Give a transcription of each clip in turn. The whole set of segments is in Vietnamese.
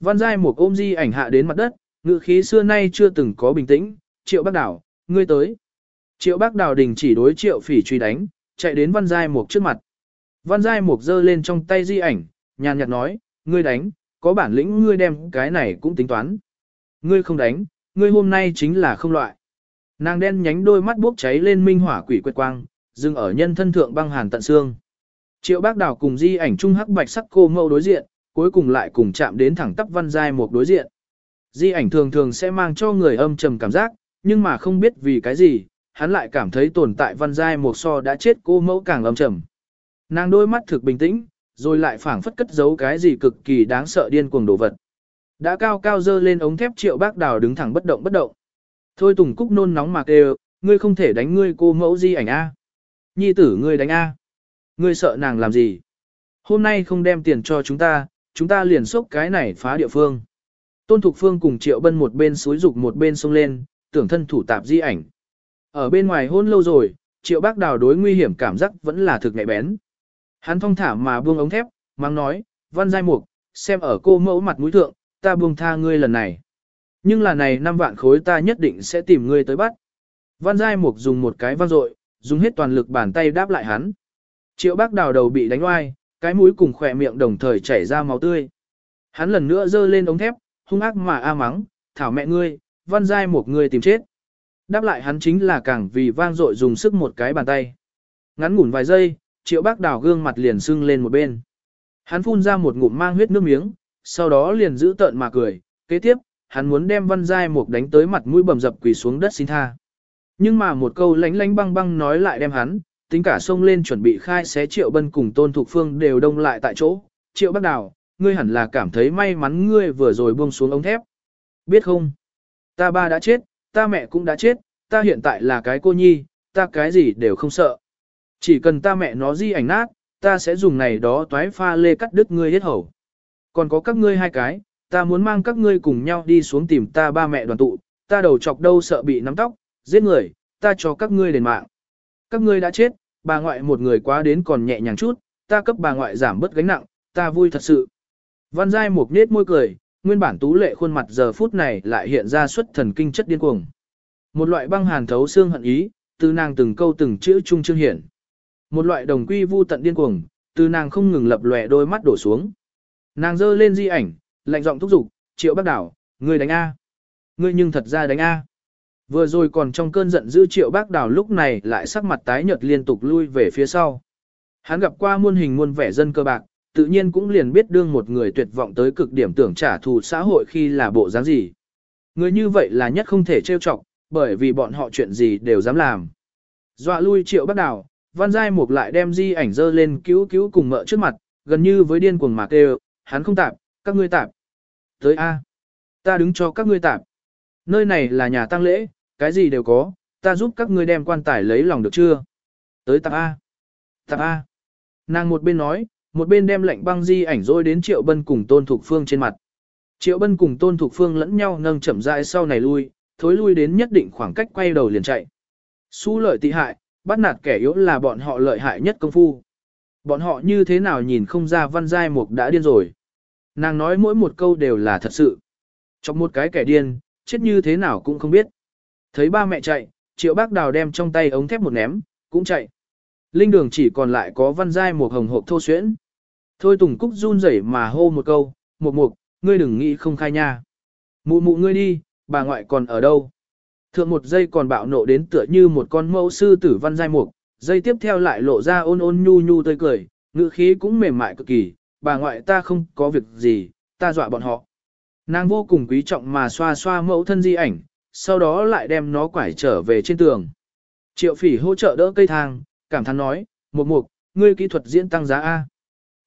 Văn Giai một ôm di ảnh hạ đến mặt đất, ngự khí xưa nay chưa từng có bình tĩnh, triệu bác đảo, ngươi tới. Triệu bác đảo đình chỉ đối triệu phỉ truy đánh, chạy đến Văn Giai một trước mặt. Văn Giai một giơ lên trong tay di ảnh, nhàn nhạt nói, ngươi đánh, có bản lĩnh ngươi đem cái này cũng tính toán. Ngươi không đánh, ngươi hôm nay chính là không loại. Nàng đen nhánh đôi mắt bốc cháy lên minh hỏa quỷ quệt quang, dừng ở nhân thân thượng băng hàn tận xương. Triệu bác đảo cùng di ảnh trung hắc bạch sắc cô mâu đối diện, cuối cùng lại cùng chạm đến thẳng tắp văn giai một đối diện. Di ảnh thường thường sẽ mang cho người âm trầm cảm giác, nhưng mà không biết vì cái gì, hắn lại cảm thấy tồn tại văn giai một so đã chết cô mẫu càng âm trầm. Nàng đôi mắt thực bình tĩnh, rồi lại phảng phất cất giấu cái gì cực kỳ đáng sợ điên cuồng đồ vật. Đã cao cao dơ lên ống thép triệu bác đào đứng thẳng bất động bất động. Thôi Tùng Cúc nôn nóng mà kêu, ngươi không thể đánh ngươi cô mẫu di ảnh A. Nhi tử ngươi đánh A. Ngươi sợ nàng làm gì? Hôm nay không đem tiền cho chúng ta, chúng ta liền xốc cái này phá địa phương. Tôn Thục Phương cùng Triệu Bân một bên suối dục một bên xông lên, tưởng thân thủ tạp di ảnh. Ở bên ngoài hôn lâu rồi, Triệu Bác Đào đối nguy hiểm cảm giác vẫn là thực nhạy bén. Hắn thong thả mà buông ống thép, mang nói, văn giai mục, xem ở cô mẫu mặt mũi thượng, ta buông tha ngươi lần này. Nhưng là này năm vạn khối ta nhất định sẽ tìm ngươi tới bắt. Văn giai mục dùng một cái vang dội, dùng hết toàn lực bàn tay đáp lại hắn. Triệu bác đào đầu bị đánh oai, cái mũi cùng khỏe miệng đồng thời chảy ra máu tươi. Hắn lần nữa giơ lên ống thép, hung ác mà a mắng, thảo mẹ ngươi, văn giai một người tìm chết. Đáp lại hắn chính là càng vì vang dội dùng sức một cái bàn tay. Ngắn ngủn vài giây, triệu bác đào gương mặt liền sưng lên một bên. Hắn phun ra một ngụm mang huyết nước miếng, sau đó liền giữ tợn mà cười, kế tiếp, hắn muốn đem văn giai một đánh tới mặt mũi bầm dập quỳ xuống đất xin tha. Nhưng mà một câu lánh lánh băng băng nói lại đem hắn, tính cả sông lên chuẩn bị khai xé triệu bân cùng tôn thục phương đều đông lại tại chỗ. Triệu bác đào, ngươi hẳn là cảm thấy may mắn ngươi vừa rồi buông xuống ống thép. Biết không? Ta ba đã chết, ta mẹ cũng đã chết, ta hiện tại là cái cô nhi, ta cái gì đều không sợ. Chỉ cần ta mẹ nó di ảnh nát, ta sẽ dùng này đó toái pha lê cắt đứt ngươi hết hầu. Còn có các ngươi hai cái, ta muốn mang các ngươi cùng nhau đi xuống tìm ta ba mẹ đoàn tụ, ta đầu chọc đâu sợ bị nắm tóc, giết người, ta cho các ngươi đền mạng. Các ngươi đã chết, bà ngoại một người quá đến còn nhẹ nhàng chút, ta cấp bà ngoại giảm bớt gánh nặng, ta vui thật sự. Văn Giai một nết môi cười, nguyên bản tú lệ khuôn mặt giờ phút này lại hiện ra xuất thần kinh chất điên cuồng. Một loại băng hàn thấu xương hận ý, từ nàng từng câu từng chữ trung trương hiển. Một loại đồng quy vu tận điên cuồng, từ nàng không ngừng lập lòe đôi mắt đổ xuống. Nàng giơ lên di ảnh, lạnh giọng thúc giục, triệu bác đảo, ngươi đánh A. Ngươi nhưng thật ra đánh A. Vừa rồi còn trong cơn giận dữ triệu bác đảo lúc này lại sắc mặt tái nhợt liên tục lui về phía sau. Hắn gặp qua muôn hình muôn vẻ dân cơ bạc, tự nhiên cũng liền biết đương một người tuyệt vọng tới cực điểm tưởng trả thù xã hội khi là bộ dáng gì. Người như vậy là nhất không thể trêu chọc, bởi vì bọn họ chuyện gì đều dám làm. Dọa lui triệu bác đảo, văn giai mục lại đem di ảnh dơ lên cứu cứu cùng mợ trước mặt, gần như với điên cuồng mà kêu, hắn không tạp, các ngươi tạp. Tới A. Ta đứng cho các ngươi tạp. Nơi này là nhà tang lễ, cái gì đều có, ta giúp các ngươi đem quan tài lấy lòng được chưa? Tới tạp A. Tạp A. Nàng một bên nói, một bên đem lệnh băng di ảnh rồi đến Triệu Bân cùng Tôn Thục Phương trên mặt. Triệu Bân cùng Tôn Thục Phương lẫn nhau nâng chậm rãi sau này lui, thối lui đến nhất định khoảng cách quay đầu liền chạy. Xu lợi tị hại, bắt nạt kẻ yếu là bọn họ lợi hại nhất công phu. Bọn họ như thế nào nhìn không ra văn giai mục đã điên rồi. Nàng nói mỗi một câu đều là thật sự. Trong một cái kẻ điên, chết như thế nào cũng không biết. Thấy ba mẹ chạy, triệu bác đào đem trong tay ống thép một ném, cũng chạy. Linh đường chỉ còn lại có văn giai một hồng hộp thô xuyễn. Thôi Tùng Cúc run rẩy mà hô một câu, một mục, ngươi đừng nghĩ không khai nha. Mụ mụ ngươi đi, bà ngoại còn ở đâu? Thượng một giây còn bạo nộ đến tựa như một con mẫu sư tử văn giai mục, giây tiếp theo lại lộ ra ôn ôn nhu nhu tươi cười, ngữ khí cũng mềm mại cực kỳ, bà ngoại ta không có việc gì, ta dọa bọn họ. Nàng vô cùng quý trọng mà xoa xoa mẫu thân di ảnh, sau đó lại đem nó quải trở về trên tường. Triệu phỉ hỗ trợ đỡ cây thang, cảm thán nói, một mục, ngươi kỹ thuật diễn tăng giá A.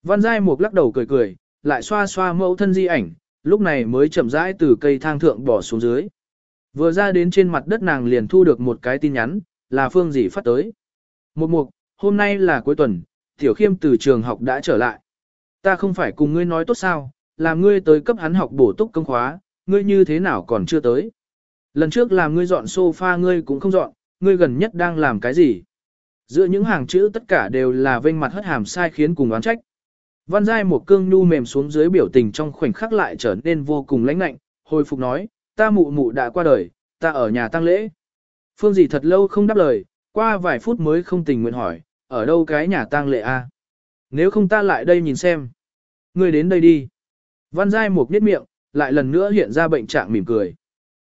Văn Giai Mục lắc đầu cười cười, lại xoa xoa mẫu thân di ảnh, lúc này mới chậm rãi từ cây thang thượng bỏ xuống dưới. Vừa ra đến trên mặt đất nàng liền thu được một cái tin nhắn, là phương gì phát tới. Một mục, hôm nay là cuối tuần, Tiểu Khiêm từ trường học đã trở lại. Ta không phải cùng ngươi nói tốt sao, làm ngươi tới cấp hắn học bổ túc công khóa, ngươi như thế nào còn chưa tới. Lần trước làm ngươi dọn sofa ngươi cũng không dọn, ngươi gần nhất đang làm cái gì. Giữa những hàng chữ tất cả đều là vênh mặt hất hàm sai khiến cùng oán trách. Văn Giai một cương nhu mềm xuống dưới biểu tình trong khoảnh khắc lại trở nên vô cùng lãnh lạnh, hồi phục nói, ta mụ mụ đã qua đời, ta ở nhà tang lễ. Phương dì thật lâu không đáp lời, qua vài phút mới không tình nguyện hỏi, ở đâu cái nhà tang lễ a? Nếu không ta lại đây nhìn xem. Ngươi đến đây đi. Văn Giai một niết miệng, lại lần nữa hiện ra bệnh trạng mỉm cười.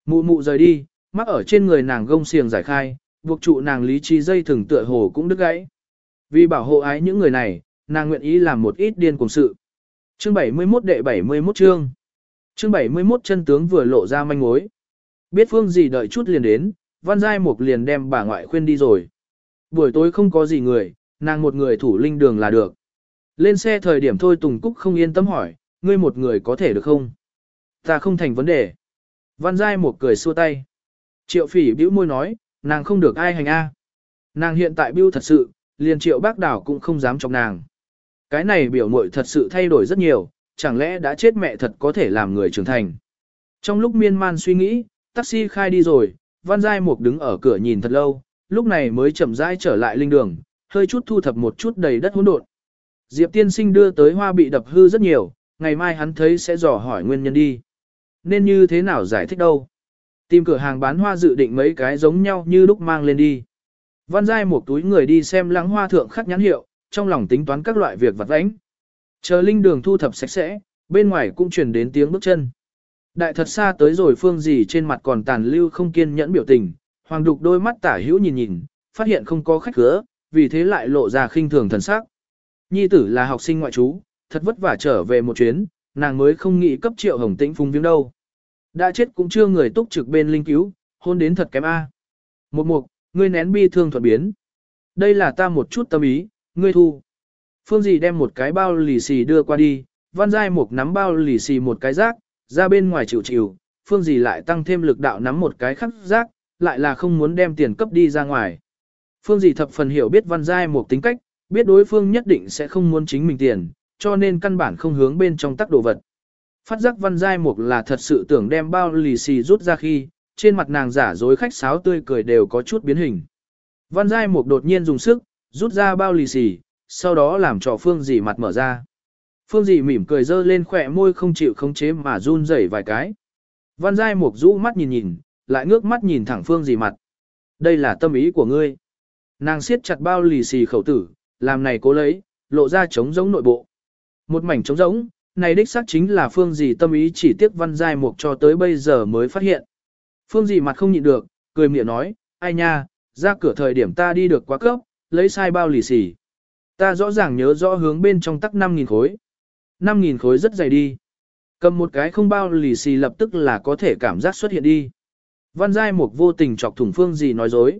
Mụ mụ rời đi, mắc ở trên người nàng gông xiềng giải khai, buộc trụ nàng lý trí dây thừng tựa hồ cũng đứt gãy. Vì bảo hộ ái những người này, nàng nguyện ý làm một ít điên cùng sự. Chương 71 đệ 71 chương. Chương 71 chân tướng vừa lộ ra manh mối. Biết phương gì đợi chút liền đến, văn giai mục liền đem bà ngoại khuyên đi rồi. Buổi tối không có gì người, nàng một người thủ linh đường là được. Lên xe thời điểm thôi Tùng Cúc không yên tâm hỏi, ngươi một người có thể được không? Ta không thành vấn đề. Văn giai một cười xua tay. Triệu phỉ bĩu môi nói, nàng không được ai hành a. Nàng hiện tại bưu thật sự, liền triệu bác đảo cũng không dám chọc nàng. Cái này biểu mội thật sự thay đổi rất nhiều, chẳng lẽ đã chết mẹ thật có thể làm người trưởng thành. Trong lúc miên man suy nghĩ, taxi khai đi rồi, Văn Giai Mục đứng ở cửa nhìn thật lâu, lúc này mới chậm rãi trở lại linh đường, hơi chút thu thập một chút đầy đất hỗn độn. Diệp tiên sinh đưa tới hoa bị đập hư rất nhiều, ngày mai hắn thấy sẽ dò hỏi nguyên nhân đi. Nên như thế nào giải thích đâu. Tìm cửa hàng bán hoa dự định mấy cái giống nhau như lúc mang lên đi. Văn Giai một túi người đi xem lắng hoa thượng khắc nhãn hiệu, trong lòng tính toán các loại việc vặt vãnh. Chờ linh đường thu thập sạch sẽ, bên ngoài cũng truyền đến tiếng bước chân. Đại thật xa tới rồi phương gì trên mặt còn tàn lưu không kiên nhẫn biểu tình, hoàng đục đôi mắt tả hữu nhìn nhìn, phát hiện không có khách cửa, vì thế lại lộ ra khinh thường thần sắc. Nhi tử là học sinh ngoại trú, thật vất vả trở về một chuyến, nàng mới không nghĩ cấp triệu hồng tĩnh phung viếng đâu. Đã chết cũng chưa người túc trực bên linh cứu, hôn đến thật kém A. Một mục, ngươi nén bi thương thuận biến. Đây là ta một chút tâm ý, ngươi thu. Phương dì đem một cái bao lì xì đưa qua đi, văn giai mục nắm bao lì xì một cái rác, ra bên ngoài chịu chịu, phương dì lại tăng thêm lực đạo nắm một cái khắc rác, lại là không muốn đem tiền cấp đi ra ngoài. Phương dì thập phần hiểu biết văn giai mục tính cách, biết đối phương nhất định sẽ không muốn chính mình tiền, cho nên căn bản không hướng bên trong tắc đồ vật. Phát giác văn giai mục là thật sự tưởng đem bao lì xì rút ra khi, trên mặt nàng giả dối khách sáo tươi cười đều có chút biến hình. Văn giai mục đột nhiên dùng sức, rút ra bao lì xì, sau đó làm cho phương dì mặt mở ra. Phương dì mỉm cười dơ lên khỏe môi không chịu khống chế mà run rẩy vài cái. Văn giai mục rũ mắt nhìn nhìn, lại ngước mắt nhìn thẳng phương dì mặt. Đây là tâm ý của ngươi. Nàng siết chặt bao lì xì khẩu tử, làm này cố lấy, lộ ra trống giống nội bộ. Một mảnh trống rỗng, này đích xác chính là phương gì tâm ý chỉ tiếc văn giai mục cho tới bây giờ mới phát hiện. Phương gì mặt không nhịn được, cười miệng nói, ai nha, ra cửa thời điểm ta đi được quá cấp, lấy sai bao lì xì. Ta rõ ràng nhớ rõ hướng bên trong tắc 5.000 khối. 5.000 khối rất dày đi. Cầm một cái không bao lì xì lập tức là có thể cảm giác xuất hiện đi. Văn Giai Mục vô tình chọc thủng phương gì nói dối.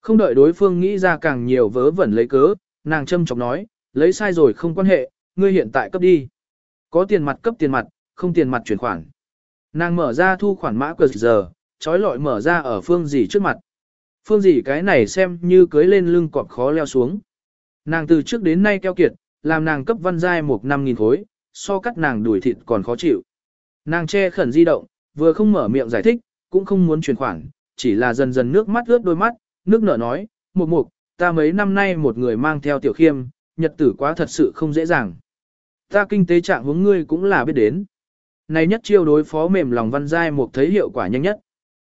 Không đợi đối phương nghĩ ra càng nhiều vớ vẩn lấy cớ, nàng châm chọc nói, lấy sai rồi không quan hệ, ngươi hiện tại cấp đi. Có tiền mặt cấp tiền mặt, không tiền mặt chuyển khoản. Nàng mở ra thu khoản mã cờ giờ, trói lọi mở ra ở phương gì trước mặt. Phương gì cái này xem như cưới lên lưng cọp khó leo xuống. Nàng từ trước đến nay keo kiệt, làm nàng cấp văn giai một năm nghìn khối, so cắt nàng đuổi thịt còn khó chịu. Nàng che khẩn di động, vừa không mở miệng giải thích, cũng không muốn chuyển khoản, chỉ là dần dần nước mắt ướt đôi mắt, nước nở nói, mục mục, ta mấy năm nay một người mang theo tiểu khiêm, nhật tử quá thật sự không dễ dàng. Ta kinh tế trạng hướng ngươi cũng là biết đến. Này nhất chiêu đối phó mềm lòng văn giai mục thấy hiệu quả nhanh nhất.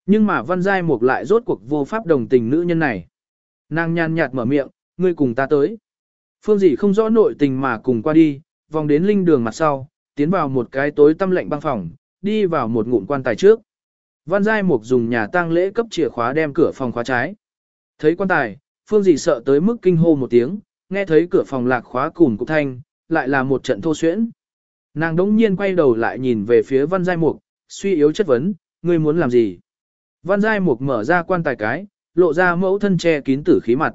Nhưng mà văn giai mục lại rốt cuộc vô pháp đồng tình nữ nhân này. Nàng nhàn nhạt mở miệng, ngươi cùng ta tới. Phương dị không rõ nội tình mà cùng qua đi, vòng đến linh đường mặt sau, tiến vào một cái tối tăm lạnh băng phòng, đi vào một ngụm quan tài trước. Văn Giai Mục dùng nhà tang lễ cấp chìa khóa đem cửa phòng khóa trái. Thấy quan tài, Phương dị sợ tới mức kinh hô một tiếng, nghe thấy cửa phòng lạc khóa cùng cục thanh, lại là một trận thô xuyễn. Nàng đống nhiên quay đầu lại nhìn về phía Văn Giai Mục, suy yếu chất vấn, ngươi muốn làm gì? Văn Giai Mục mở ra quan tài cái, lộ ra mẫu thân che kín tử khí mặt.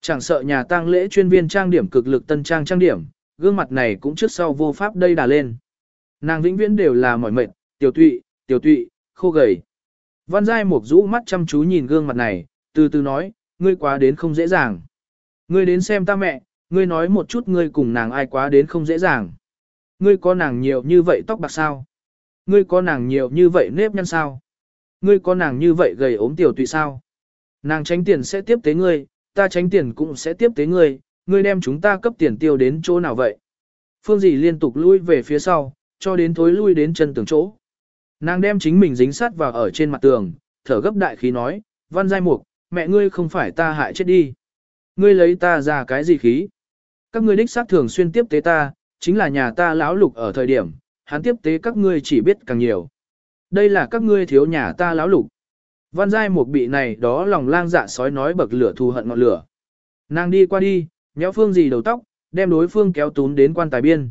Chẳng sợ nhà tang lễ chuyên viên trang điểm cực lực tân trang trang điểm, gương mặt này cũng trước sau vô pháp đây đà lên. Nàng vĩnh viễn đều là mỏi mệt, tiểu tụy, tiểu tụy, khô gầy. Văn Giai Mục rũ mắt chăm chú nhìn gương mặt này, từ từ nói, ngươi quá đến không dễ dàng. Ngươi đến xem ta mẹ, ngươi nói một chút ngươi cùng nàng ai quá đến không dễ dàng. Ngươi có nàng nhiều như vậy tóc bạc sao? Ngươi có nàng nhiều như vậy nếp nhăn sao? Ngươi có nàng như vậy gầy ốm tiểu tụy sao? Nàng tránh tiền sẽ tiếp tế ngươi, ta tránh tiền cũng sẽ tiếp tế ngươi, ngươi đem chúng ta cấp tiền tiêu đến chỗ nào vậy? phương dì liên tục lui về phía sau, cho đến thối lui đến chân tường chỗ. Nàng đem chính mình dính sát vào ở trên mặt tường, thở gấp đại khí nói, văn giai mục, mẹ ngươi không phải ta hại chết đi. Ngươi lấy ta ra cái gì khí? Các ngươi đích xác thường xuyên tiếp tế ta, chính là nhà ta lão lục ở thời điểm, hắn tiếp tế các ngươi chỉ biết càng nhiều. Đây là các ngươi thiếu nhà ta lão lục. Văn giai một bị này đó lòng lang dạ sói nói bậc lửa thù hận ngọn lửa. Nàng đi qua đi, nhéo phương gì đầu tóc, đem đối phương kéo tún đến quan tài biên.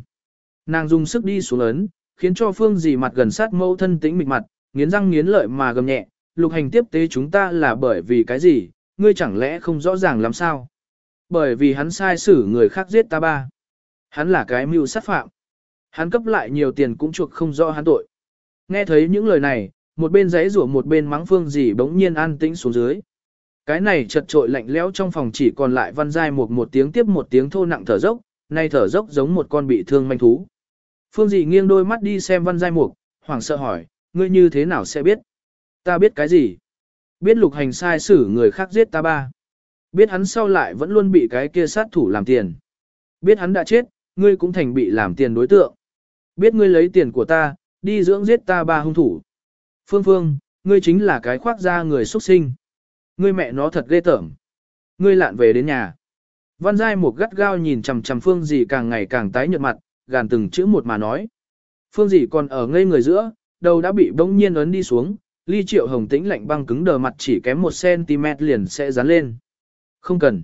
Nàng dùng sức đi xuống ấn, khiến cho phương gì mặt gần sát mâu thân tĩnh mịch mặt, nghiến răng nghiến lợi mà gầm nhẹ, lục hành tiếp tế chúng ta là bởi vì cái gì, ngươi chẳng lẽ không rõ ràng làm sao? Bởi vì hắn sai xử người khác giết ta ba. Hắn là cái mưu sát phạm. Hắn cấp lại nhiều tiền cũng chuộc không rõ hắn tội. Nghe thấy những lời này, một bên giấy rủa một bên mắng phương gì bỗng nhiên an tĩnh xuống dưới. Cái này chật trội lạnh lẽo trong phòng chỉ còn lại văn giai một một tiếng tiếp một tiếng thô nặng thở dốc, nay thở dốc giống một con bị thương manh thú. Phương dị nghiêng đôi mắt đi xem văn giai mục, hoảng sợ hỏi, ngươi như thế nào sẽ biết? Ta biết cái gì? Biết lục hành sai xử người khác giết ta ba. Biết hắn sau lại vẫn luôn bị cái kia sát thủ làm tiền. Biết hắn đã chết, ngươi cũng thành bị làm tiền đối tượng. Biết ngươi lấy tiền của ta, đi dưỡng giết ta ba hung thủ. Phương Phương, ngươi chính là cái khoác da người xuất sinh. Ngươi mẹ nó thật ghê tởm. Ngươi lạn về đến nhà. Văn Giai một gắt gao nhìn chằm chằm Phương dì càng ngày càng tái nhợt mặt, gàn từng chữ một mà nói. Phương dì còn ở ngây người giữa, đầu đã bị bỗng nhiên ấn đi xuống, ly triệu hồng tĩnh lạnh băng cứng đờ mặt chỉ kém 1cm liền sẽ dán lên. Không cần.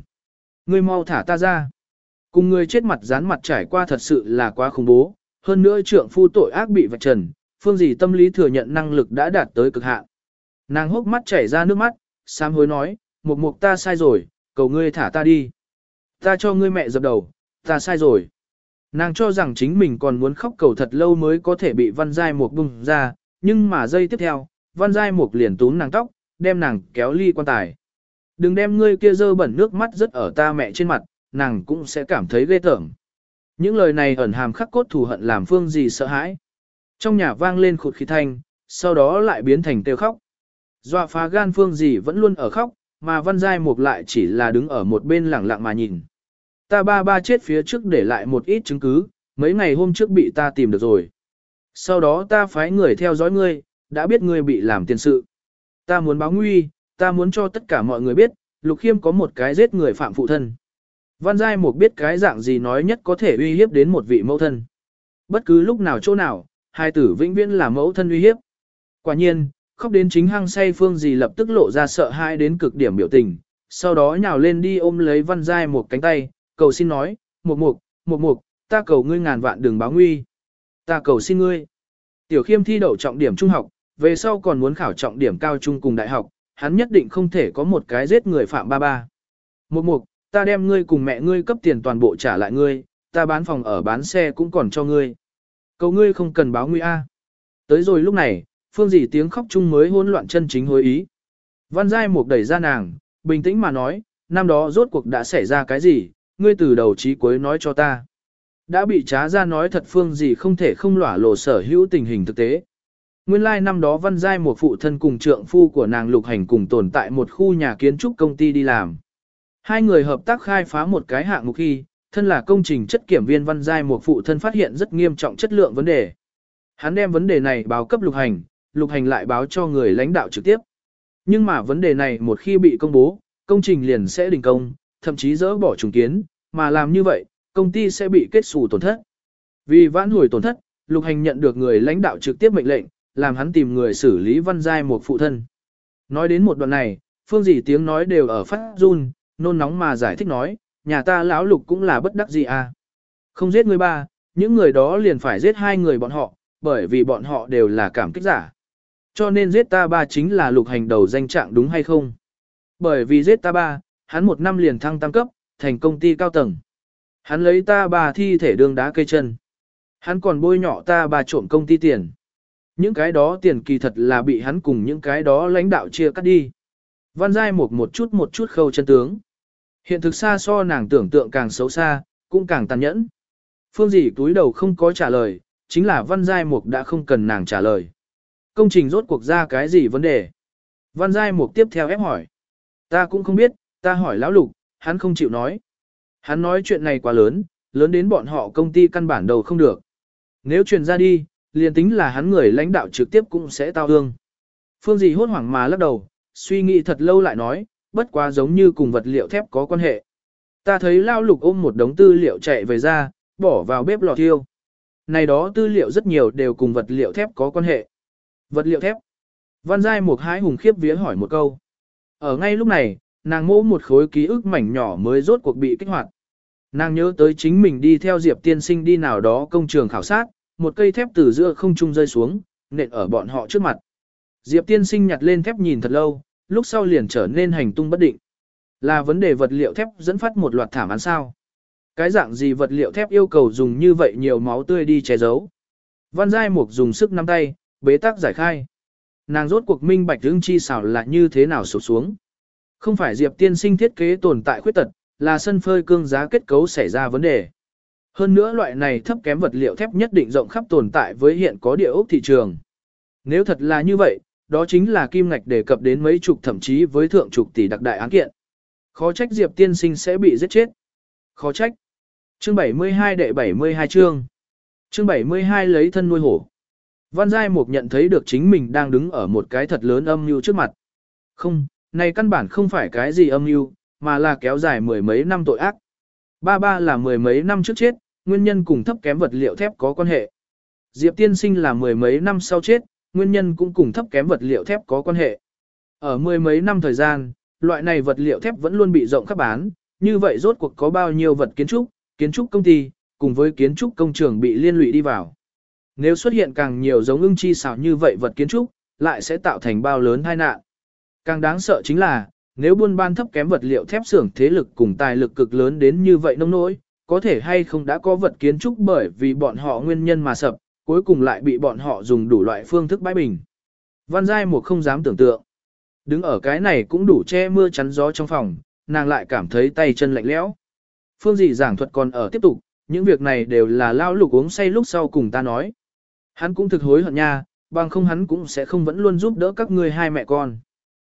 Ngươi mau thả ta ra. Cùng người chết mặt dán mặt trải qua thật sự là quá khủng bố, hơn nữa trượng phu tội ác bị vạch trần, phương dì tâm lý thừa nhận năng lực đã đạt tới cực hạn. Nàng hốc mắt chảy ra nước mắt, sám hối nói, mục mục ta sai rồi, cầu ngươi thả ta đi. Ta cho ngươi mẹ dập đầu, ta sai rồi. Nàng cho rằng chính mình còn muốn khóc cầu thật lâu mới có thể bị văn giai mục bùng ra, nhưng mà giây tiếp theo, văn giai mục liền túm nàng tóc, đem nàng kéo ly quan tài. Đừng đem ngươi kia dơ bẩn nước mắt rất ở ta mẹ trên mặt, nàng cũng sẽ cảm thấy ghê tởm. Những lời này ẩn hàm khắc cốt thù hận làm phương gì sợ hãi. Trong nhà vang lên khụt khí thanh, sau đó lại biến thành kêu khóc. Dọa phá gan phương gì vẫn luôn ở khóc, mà văn giai mục lại chỉ là đứng ở một bên lẳng lặng mà nhìn. Ta ba ba chết phía trước để lại một ít chứng cứ, mấy ngày hôm trước bị ta tìm được rồi. Sau đó ta phái người theo dõi ngươi, đã biết ngươi bị làm tiền sự. Ta muốn báo nguy, ta muốn cho tất cả mọi người biết, Lục Khiêm có một cái giết người phạm phụ thân. Văn Giai Mục biết cái dạng gì nói nhất có thể uy hiếp đến một vị mẫu thân. Bất cứ lúc nào chỗ nào, hai tử vĩnh viễn là mẫu thân uy hiếp. Quả nhiên, khóc đến chính hăng say phương gì lập tức lộ ra sợ hãi đến cực điểm biểu tình, sau đó nhào lên đi ôm lấy Văn Giai Mục cánh tay, cầu xin nói, Mục Mục, Mục Mục, ta cầu ngươi ngàn vạn đừng báo nguy. Ta cầu xin ngươi. Tiểu khiêm thi đậu trọng điểm trung học, về sau còn muốn khảo trọng điểm cao trung cùng đại học, hắn nhất định không thể có một cái giết người phạm ba ba. một Mục, ta đem ngươi cùng mẹ ngươi cấp tiền toàn bộ trả lại ngươi, ta bán phòng ở bán xe cũng còn cho ngươi. Cầu ngươi không cần báo nguy a. Tới rồi lúc này, phương dì tiếng khóc chung mới hỗn loạn chân chính hối ý. Văn Giai Mục đẩy ra nàng, bình tĩnh mà nói, năm đó rốt cuộc đã xảy ra cái gì, ngươi từ đầu chí cuối nói cho ta. Đã bị trá ra nói thật phương gì không thể không lỏa lộ sở hữu tình hình thực tế. Nguyên lai like năm đó Văn Giai một phụ thân cùng trượng phu của nàng lục hành cùng tồn tại một khu nhà kiến trúc công ty đi làm. Hai người hợp tác khai phá một cái hạng mục khi, thân là công trình chất kiểm viên Văn Giai một phụ thân phát hiện rất nghiêm trọng chất lượng vấn đề. Hắn đem vấn đề này báo cấp lục hành, lục hành lại báo cho người lãnh đạo trực tiếp. Nhưng mà vấn đề này một khi bị công bố, công trình liền sẽ đình công, thậm chí dỡ bỏ trùng kiến, mà làm như vậy, công ty sẽ bị kết xù tổn thất. Vì vãn hồi tổn thất, lục hành nhận được người lãnh đạo trực tiếp mệnh lệnh, làm hắn tìm người xử lý văn giai một phụ thân. Nói đến một đoạn này, phương dì tiếng nói đều ở phát run, nôn nóng mà giải thích nói, nhà ta lão lục cũng là bất đắc gì à. Không giết người ba, những người đó liền phải giết hai người bọn họ, bởi vì bọn họ đều là cảm kích giả. Cho nên giết ta ba chính là lục hành đầu danh trạng đúng hay không? Bởi vì giết ta ba, hắn một năm liền thăng tam cấp, thành công ty cao tầng. Hắn lấy ta ba thi thể đương đá cây chân. Hắn còn bôi nhọ ta ba trộm công ty tiền. Những cái đó tiền kỳ thật là bị hắn cùng những cái đó lãnh đạo chia cắt đi. Văn Giai một một chút một chút khâu chân tướng. Hiện thực xa so nàng tưởng tượng càng xấu xa, cũng càng tàn nhẫn. Phương Dĩ túi đầu không có trả lời, chính là Văn Giai Mục đã không cần nàng trả lời. Công trình rốt cuộc ra cái gì vấn đề? Văn Giai Mục tiếp theo ép hỏi. Ta cũng không biết, ta hỏi lão lục, hắn không chịu nói. Hắn nói chuyện này quá lớn, lớn đến bọn họ công ty căn bản đầu không được. Nếu truyền ra đi, liền tính là hắn người lãnh đạo trực tiếp cũng sẽ tao hương. Phương dĩ hốt hoảng mà lắc đầu, suy nghĩ thật lâu lại nói, bất quá giống như cùng vật liệu thép có quan hệ. Ta thấy lao lục ôm một đống tư liệu chạy về ra, bỏ vào bếp lò thiêu. Này đó tư liệu rất nhiều đều cùng vật liệu thép có quan hệ. Vật liệu thép. Văn Giai một hái hùng khiếp vía hỏi một câu. Ở ngay lúc này, nàng mô một khối ký ức mảnh nhỏ mới rốt cuộc bị kích hoạt. Nàng nhớ tới chính mình đi theo Diệp tiên sinh đi nào đó công trường khảo sát, một cây thép từ giữa không trung rơi xuống, nện ở bọn họ trước mặt. Diệp tiên sinh nhặt lên thép nhìn thật lâu, lúc sau liền trở nên hành tung bất định. Là vấn đề vật liệu thép dẫn phát một loạt thảm án sao. Cái dạng gì vật liệu thép yêu cầu dùng như vậy nhiều máu tươi đi che giấu. Văn Giai Mục dùng sức nắm tay, bế tắc giải khai. Nàng rốt cuộc minh bạch ưng chi xảo là như thế nào sụp xuống. Không phải Diệp tiên sinh thiết kế tồn tại khuyết tật, là sân phơi cương giá kết cấu xảy ra vấn đề. Hơn nữa loại này thấp kém vật liệu thép nhất định rộng khắp tồn tại với hiện có địa ốc thị trường. Nếu thật là như vậy, đó chính là kim ngạch đề cập đến mấy chục thậm chí với thượng chục tỷ đặc đại án kiện. Khó trách Diệp tiên sinh sẽ bị giết chết. Khó trách. Chương 72 đệ 72 chương. Chương 72 lấy thân nuôi hổ. Văn Giai Mục nhận thấy được chính mình đang đứng ở một cái thật lớn âm mưu trước mặt. Không, này căn bản không phải cái gì âm mưu, mà là kéo dài mười mấy năm tội ác. Ba ba là mười mấy năm trước chết, nguyên nhân cùng thấp kém vật liệu thép có quan hệ. Diệp tiên sinh là mười mấy năm sau chết, nguyên nhân cũng cùng thấp kém vật liệu thép có quan hệ. Ở mười mấy năm thời gian, loại này vật liệu thép vẫn luôn bị rộng khắp bán, như vậy rốt cuộc có bao nhiêu vật kiến trúc, kiến trúc công ty, cùng với kiến trúc công trường bị liên lụy đi vào. Nếu xuất hiện càng nhiều giống ưng chi xảo như vậy vật kiến trúc, lại sẽ tạo thành bao lớn tai nạn. Càng đáng sợ chính là, nếu buôn ban thấp kém vật liệu thép xưởng thế lực cùng tài lực cực lớn đến như vậy nông nỗi, có thể hay không đã có vật kiến trúc bởi vì bọn họ nguyên nhân mà sập, cuối cùng lại bị bọn họ dùng đủ loại phương thức bãi bình. Văn Giai một không dám tưởng tượng. Đứng ở cái này cũng đủ che mưa chắn gió trong phòng, nàng lại cảm thấy tay chân lạnh lẽo. Phương dị giảng thuật còn ở tiếp tục, những việc này đều là lao lục uống say lúc sau cùng ta nói. Hắn cũng thực hối hận nha, bằng không hắn cũng sẽ không vẫn luôn giúp đỡ các ngươi hai mẹ con.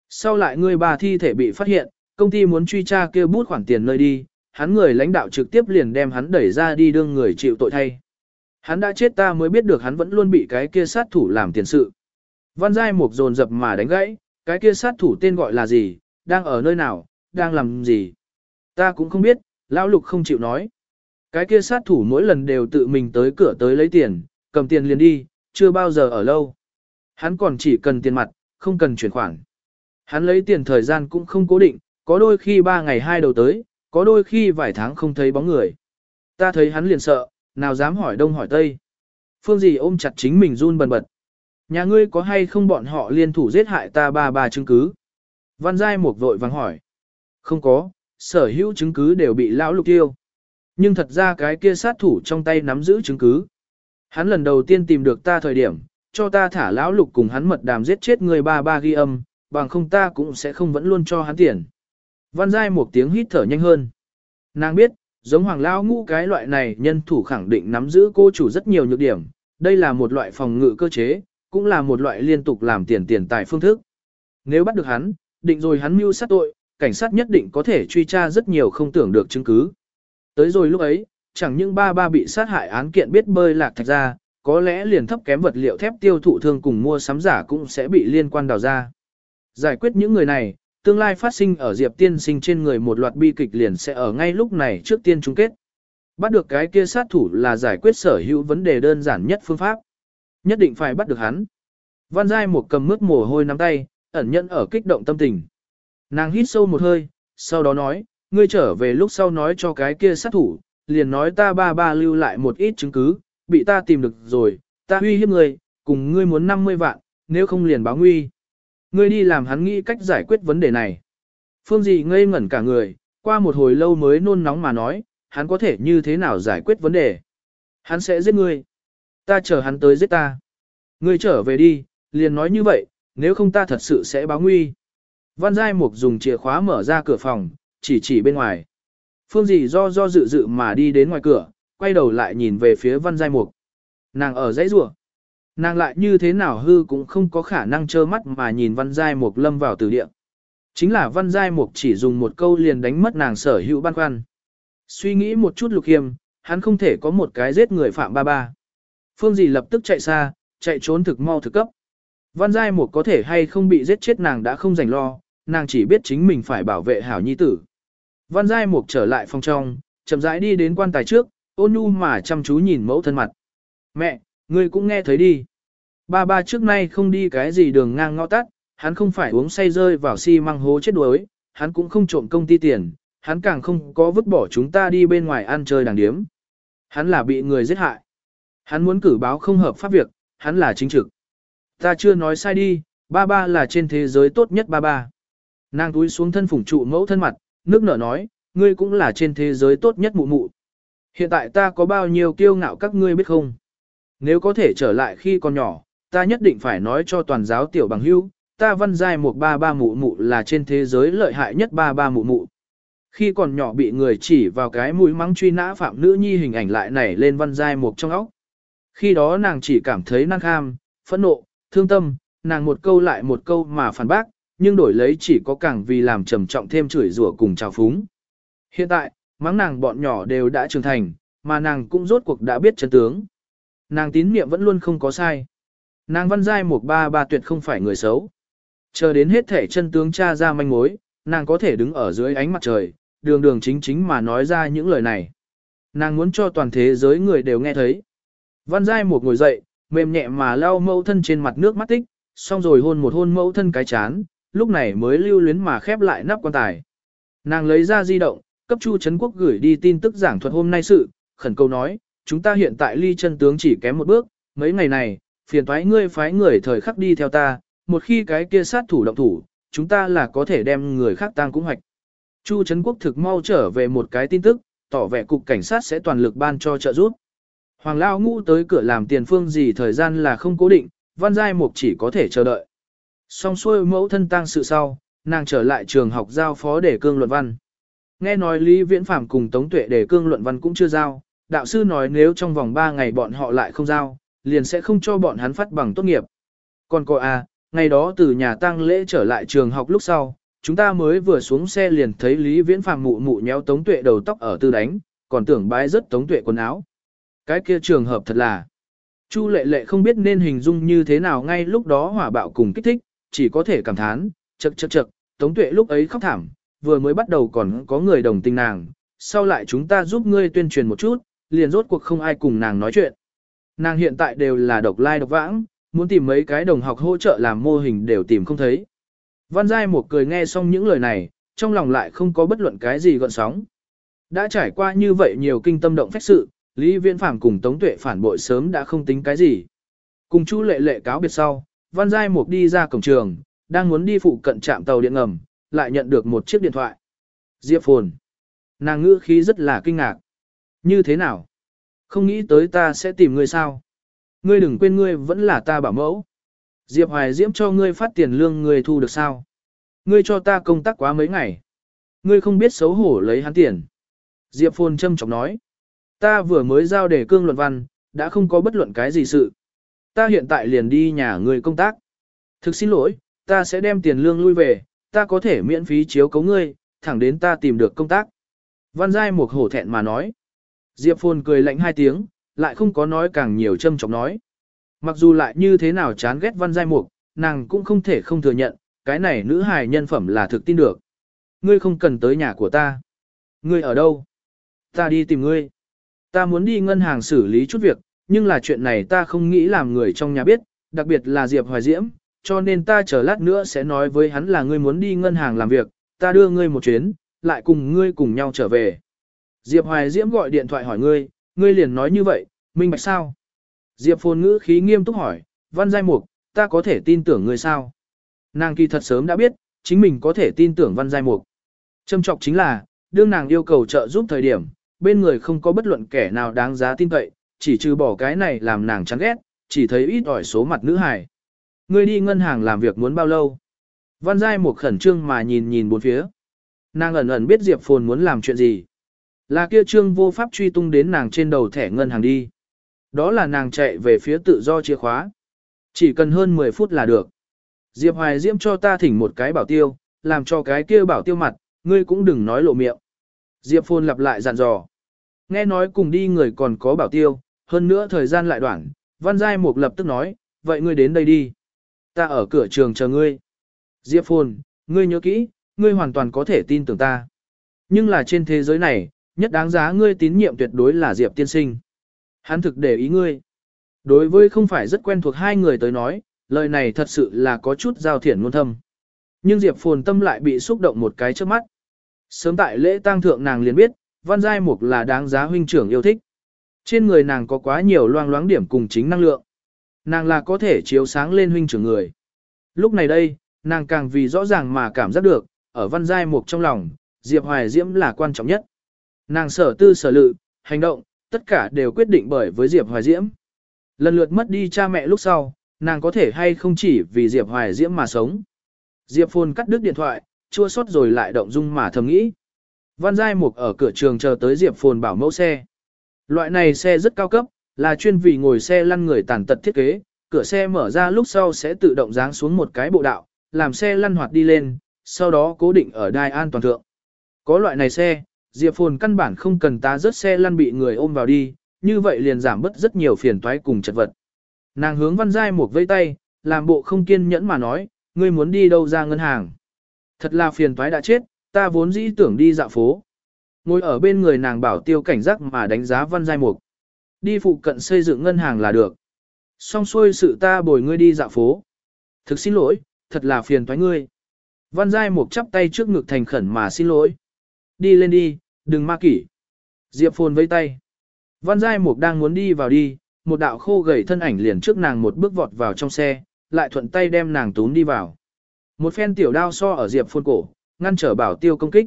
Sau lại người bà thi thể bị phát hiện, công ty muốn truy tra kia bút khoản tiền nơi đi, hắn người lãnh đạo trực tiếp liền đem hắn đẩy ra đi đương người chịu tội thay. Hắn đã chết ta mới biết được hắn vẫn luôn bị cái kia sát thủ làm tiền sự. Văn Giai Mục dồn dập mà đánh gãy, cái kia sát thủ tên gọi là gì, đang ở nơi nào, đang làm gì. Ta cũng không biết, lão lục không chịu nói. Cái kia sát thủ mỗi lần đều tự mình tới cửa tới lấy tiền, cầm tiền liền đi, chưa bao giờ ở lâu. Hắn còn chỉ cần tiền mặt, không cần chuyển khoản. Hắn lấy tiền thời gian cũng không cố định, có đôi khi ba ngày hai đầu tới, có đôi khi vài tháng không thấy bóng người. Ta thấy hắn liền sợ, nào dám hỏi đông hỏi tây. Phương gì ôm chặt chính mình run bần bật. Nhà ngươi có hay không bọn họ liên thủ giết hại ta ba ba chứng cứ? Văn Giai một vội vàng hỏi. Không có, sở hữu chứng cứ đều bị lão lục tiêu. Nhưng thật ra cái kia sát thủ trong tay nắm giữ chứng cứ. Hắn lần đầu tiên tìm được ta thời điểm, cho ta thả lão lục cùng hắn mật đàm giết chết người ba ba ghi âm, bằng không ta cũng sẽ không vẫn luôn cho hắn tiền. Văn Giai một tiếng hít thở nhanh hơn. Nàng biết, giống hoàng lao ngũ cái loại này nhân thủ khẳng định nắm giữ cô chủ rất nhiều nhược điểm, đây là một loại phòng ngự cơ chế, cũng là một loại liên tục làm tiền tiền tài phương thức. Nếu bắt được hắn, định rồi hắn mưu sát tội, cảnh sát nhất định có thể truy tra rất nhiều không tưởng được chứng cứ. Tới rồi lúc ấy, chẳng những ba ba bị sát hại án kiện biết bơi lạc thạch ra, có lẽ liền thấp kém vật liệu thép tiêu thụ thương cùng mua sắm giả cũng sẽ bị liên quan đào ra. Giải quyết những người này, tương lai phát sinh ở Diệp tiên sinh trên người một loạt bi kịch liền sẽ ở ngay lúc này trước tiên chung kết. Bắt được cái kia sát thủ là giải quyết sở hữu vấn đề đơn giản nhất phương pháp. Nhất định phải bắt được hắn. Văn Giai một cầm mướt mồ hôi nắm tay, ẩn nhận ở kích động tâm tình. Nàng hít sâu một hơi, sau đó nói, ngươi trở về lúc sau nói cho cái kia sát thủ, liền nói ta ba ba lưu lại một ít chứng cứ, bị ta tìm được rồi, ta huy hiếp ngươi, cùng ngươi muốn 50 vạn, nếu không liền báo nguy. Ngươi đi làm hắn nghĩ cách giải quyết vấn đề này. Phương Dị ngây ngẩn cả người, qua một hồi lâu mới nôn nóng mà nói, hắn có thể như thế nào giải quyết vấn đề. Hắn sẽ giết ngươi. Ta chờ hắn tới giết ta. Ngươi trở về đi, liền nói như vậy, nếu không ta thật sự sẽ báo nguy. Văn Giai Mục dùng chìa khóa mở ra cửa phòng, chỉ chỉ bên ngoài. Phương Dị do do dự dự mà đi đến ngoài cửa, quay đầu lại nhìn về phía Văn Giai Mục. Nàng ở dãy rùa. Nàng lại như thế nào hư cũng không có khả năng trơ mắt mà nhìn Văn Giai Mục lâm vào từ địa. Chính là Văn Giai Mục chỉ dùng một câu liền đánh mất nàng sở hữu băn khoăn. Suy nghĩ một chút lục hiểm, hắn không thể có một cái giết người phạm ba ba. Phương Dì lập tức chạy xa, chạy trốn thực mau thực cấp. Văn Giai mục có thể hay không bị giết chết nàng đã không rảnh lo, nàng chỉ biết chính mình phải bảo vệ hảo nhi tử. Văn Giai Mục trở lại phòng trong, chậm rãi đi đến quan tài trước, ôn nhu mà chăm chú nhìn mẫu thân mặt. Mẹ, ngươi cũng nghe thấy đi. Ba ba trước nay không đi cái gì đường ngang ngõ tắt, hắn không phải uống say rơi vào xi si măng hố chết đuối, hắn cũng không trộm công ty tiền, hắn càng không có vứt bỏ chúng ta đi bên ngoài ăn chơi đàng điếm. Hắn là bị người giết hại. Hắn muốn cử báo không hợp pháp việc, hắn là chính trực. Ta chưa nói sai đi, ba ba là trên thế giới tốt nhất ba ba. Nàng túi xuống thân phủng trụ mẫu thân mặt, nước nở nói, ngươi cũng là trên thế giới tốt nhất mụ mụ. Hiện tại ta có bao nhiêu kiêu ngạo các ngươi biết không? Nếu có thể trở lại khi còn nhỏ, ta nhất định phải nói cho toàn giáo tiểu bằng hữu, ta văn giai một ba ba mụ mụ là trên thế giới lợi hại nhất ba ba mụ mụ. Khi còn nhỏ bị người chỉ vào cái mũi mắng truy nã phạm nữ nhi hình ảnh lại nảy lên văn giai một trong óc. Khi đó nàng chỉ cảm thấy năng kham, phẫn nộ, thương tâm, nàng một câu lại một câu mà phản bác, nhưng đổi lấy chỉ có càng vì làm trầm trọng thêm chửi rủa cùng trào phúng. Hiện tại, mắng nàng bọn nhỏ đều đã trưởng thành, mà nàng cũng rốt cuộc đã biết chân tướng. Nàng tín niệm vẫn luôn không có sai. Nàng văn giai một ba ba tuyệt không phải người xấu. Chờ đến hết thể chân tướng cha ra manh mối, nàng có thể đứng ở dưới ánh mặt trời, đường đường chính chính mà nói ra những lời này. Nàng muốn cho toàn thế giới người đều nghe thấy. Văn giai một ngồi dậy, mềm nhẹ mà lau mẫu thân trên mặt nước mắt tích, xong rồi hôn một hôn mẫu thân cái chán, lúc này mới lưu luyến mà khép lại nắp quan tài. Nàng lấy ra di động, cấp Chu Trấn Quốc gửi đi tin tức giảng thuật hôm nay sự, khẩn cầu nói, chúng ta hiện tại ly chân tướng chỉ kém một bước, mấy ngày này, phiền thoái ngươi phái người thời khắc đi theo ta, một khi cái kia sát thủ động thủ, chúng ta là có thể đem người khác tang cũng hoạch. Chu Trấn Quốc thực mau trở về một cái tin tức, tỏ vẻ cục cảnh sát sẽ toàn lực ban cho trợ giúp. Hoàng Lao Ngũ tới cửa làm tiền phương gì thời gian là không cố định, Văn Giai Mục chỉ có thể chờ đợi. Xong xuôi mẫu thân tang sự sau, nàng trở lại trường học giao phó để cương luận văn. Nghe nói Lý Viễn Phạm cùng Tống Tuệ để cương luận văn cũng chưa giao, đạo sư nói nếu trong vòng 3 ngày bọn họ lại không giao, liền sẽ không cho bọn hắn phát bằng tốt nghiệp. Còn cô à, ngày đó từ nhà tang lễ trở lại trường học lúc sau, chúng ta mới vừa xuống xe liền thấy Lý Viễn Phàm mụ mụ nhéo Tống Tuệ đầu tóc ở tư đánh, còn tưởng bái rất Tống Tuệ quần áo. Cái kia trường hợp thật là Chu lệ lệ không biết nên hình dung như thế nào ngay lúc đó hỏa bạo cùng kích thích, chỉ có thể cảm thán, chậc chậc chậc, Tống Tuệ lúc ấy khóc thảm, vừa mới bắt đầu còn có người đồng tình nàng, sau lại chúng ta giúp ngươi tuyên truyền một chút, liền rốt cuộc không ai cùng nàng nói chuyện. Nàng hiện tại đều là độc lai độc vãng, muốn tìm mấy cái đồng học hỗ trợ làm mô hình đều tìm không thấy. Văn Giai một cười nghe xong những lời này, trong lòng lại không có bất luận cái gì gọn sóng. Đã trải qua như vậy nhiều kinh tâm động phách sự, Lý Viễn Phàm cùng Tống Tuệ phản bội sớm đã không tính cái gì. Cùng Chu Lệ Lệ cáo biệt sau, Văn Giai Mục đi ra cổng trường, đang muốn đi phụ cận trạm tàu điện ngầm, lại nhận được một chiếc điện thoại. Diệp Phồn. Nàng ngữ khí rất là kinh ngạc. Như thế nào? Không nghĩ tới ta sẽ tìm ngươi sao? Ngươi đừng quên ngươi vẫn là ta bảo mẫu. Diệp Hoài Diễm cho ngươi phát tiền lương ngươi thu được sao? Ngươi cho ta công tác quá mấy ngày. Ngươi không biết xấu hổ lấy hắn tiền. Diệp Phồn châm trọng nói. Ta vừa mới giao đề cương luận văn, đã không có bất luận cái gì sự. Ta hiện tại liền đi nhà ngươi công tác. Thực xin lỗi, ta sẽ đem tiền lương lui về, ta có thể miễn phí chiếu cấu ngươi, thẳng đến ta tìm được công tác. Văn Giai một hổ thẹn mà nói. Diệp Phồn cười lạnh hai tiếng, lại không có nói càng nhiều châm trọng nói. Mặc dù lại như thế nào chán ghét Văn Giai Mục, nàng cũng không thể không thừa nhận, cái này nữ hài nhân phẩm là thực tin được. Ngươi không cần tới nhà của ta. Ngươi ở đâu? Ta đi tìm ngươi. Ta muốn đi ngân hàng xử lý chút việc, nhưng là chuyện này ta không nghĩ làm người trong nhà biết, đặc biệt là Diệp Hoài Diễm, cho nên ta chờ lát nữa sẽ nói với hắn là ngươi muốn đi ngân hàng làm việc, ta đưa ngươi một chuyến, lại cùng ngươi cùng nhau trở về. Diệp Hoài Diễm gọi điện thoại hỏi ngươi, ngươi liền nói như vậy, minh bạch sao? Diệp Phồn ngữ khí nghiêm túc hỏi, văn giai mục, ta có thể tin tưởng ngươi sao? Nàng kỳ thật sớm đã biết, chính mình có thể tin tưởng văn giai mục. Trâm trọng chính là, đương nàng yêu cầu trợ giúp thời điểm, bên người không có bất luận kẻ nào đáng giá tin cậy, chỉ trừ bỏ cái này làm nàng chán ghét, chỉ thấy ít ỏi số mặt nữ hài. Ngươi đi ngân hàng làm việc muốn bao lâu? Văn Giai Mục khẩn trương mà nhìn nhìn bốn phía. Nàng ẩn ẩn biết Diệp Phồn muốn làm chuyện gì. Là kia trương vô pháp truy tung đến nàng trên đầu thẻ ngân hàng đi. Đó là nàng chạy về phía tự do chìa khóa. Chỉ cần hơn 10 phút là được. Diệp Hoài Diễm cho ta thỉnh một cái bảo tiêu, làm cho cái kia bảo tiêu mặt, ngươi cũng đừng nói lộ miệng. Diệp Phồn lặp lại dặn dò. Nghe nói cùng đi người còn có bảo tiêu, hơn nữa thời gian lại đoạn, Văn Giai Mục lập tức nói, vậy ngươi đến đây đi. Ta ở cửa trường chờ ngươi. Diệp Phồn, ngươi nhớ kỹ, ngươi hoàn toàn có thể tin tưởng ta. Nhưng là trên thế giới này, nhất đáng giá ngươi tín nhiệm tuyệt đối là Diệp tiên sinh. Hắn thực để ý ngươi. Đối với không phải rất quen thuộc hai người tới nói, lời này thật sự là có chút giao thiển ngôn thâm. Nhưng Diệp Phồn tâm lại bị xúc động một cái trước mắt. Sớm tại lễ tang thượng nàng liền biết, Văn Giai Mục là đáng giá huynh trưởng yêu thích. Trên người nàng có quá nhiều loang loáng điểm cùng chính năng lượng. Nàng là có thể chiếu sáng lên huynh trưởng người. Lúc này đây, nàng càng vì rõ ràng mà cảm giác được, ở Văn Giai Mục trong lòng, Diệp Hoài Diễm là quan trọng nhất. Nàng sở tư sở lự, hành động, tất cả đều quyết định bởi với Diệp Hoài Diễm. Lần lượt mất đi cha mẹ lúc sau, nàng có thể hay không chỉ vì Diệp Hoài Diễm mà sống. Diệp Phồn cắt đứt điện thoại, chua xót rồi lại động dung mà thầm nghĩ. Văn Giai Mục ở cửa trường chờ tới Diệp Phồn bảo mẫu xe. Loại này xe rất cao cấp, là chuyên vì ngồi xe lăn người tàn tật thiết kế, cửa xe mở ra lúc sau sẽ tự động giáng xuống một cái bộ đạo, làm xe lăn hoạt đi lên, sau đó cố định ở đai an toàn thượng. Có loại này xe, Diệp Phồn căn bản không cần ta rớt xe lăn bị người ôm vào đi, như vậy liền giảm bớt rất nhiều phiền toái cùng chật vật. Nàng hướng Văn Giai Mục vây tay, làm bộ không kiên nhẫn mà nói, ngươi muốn đi đâu ra ngân hàng. Thật là phiền toái đã chết, ta vốn dĩ tưởng đi dạo phố. Ngồi ở bên người nàng bảo tiêu cảnh giác mà đánh giá Văn Giai Mục. Đi phụ cận xây dựng ngân hàng là được. Xong xuôi sự ta bồi ngươi đi dạo phố. Thực xin lỗi, thật là phiền toái ngươi. Văn Giai Mục chắp tay trước ngực thành khẩn mà xin lỗi. Đi lên đi, đừng ma kỷ. Diệp Phồn vây tay. Văn Giai Mục đang muốn đi vào đi, một đạo khô gầy thân ảnh liền trước nàng một bước vọt vào trong xe, lại thuận tay đem nàng túm đi vào. Một phen tiểu đao so ở Diệp Phồn cổ, ngăn trở bảo tiêu công kích.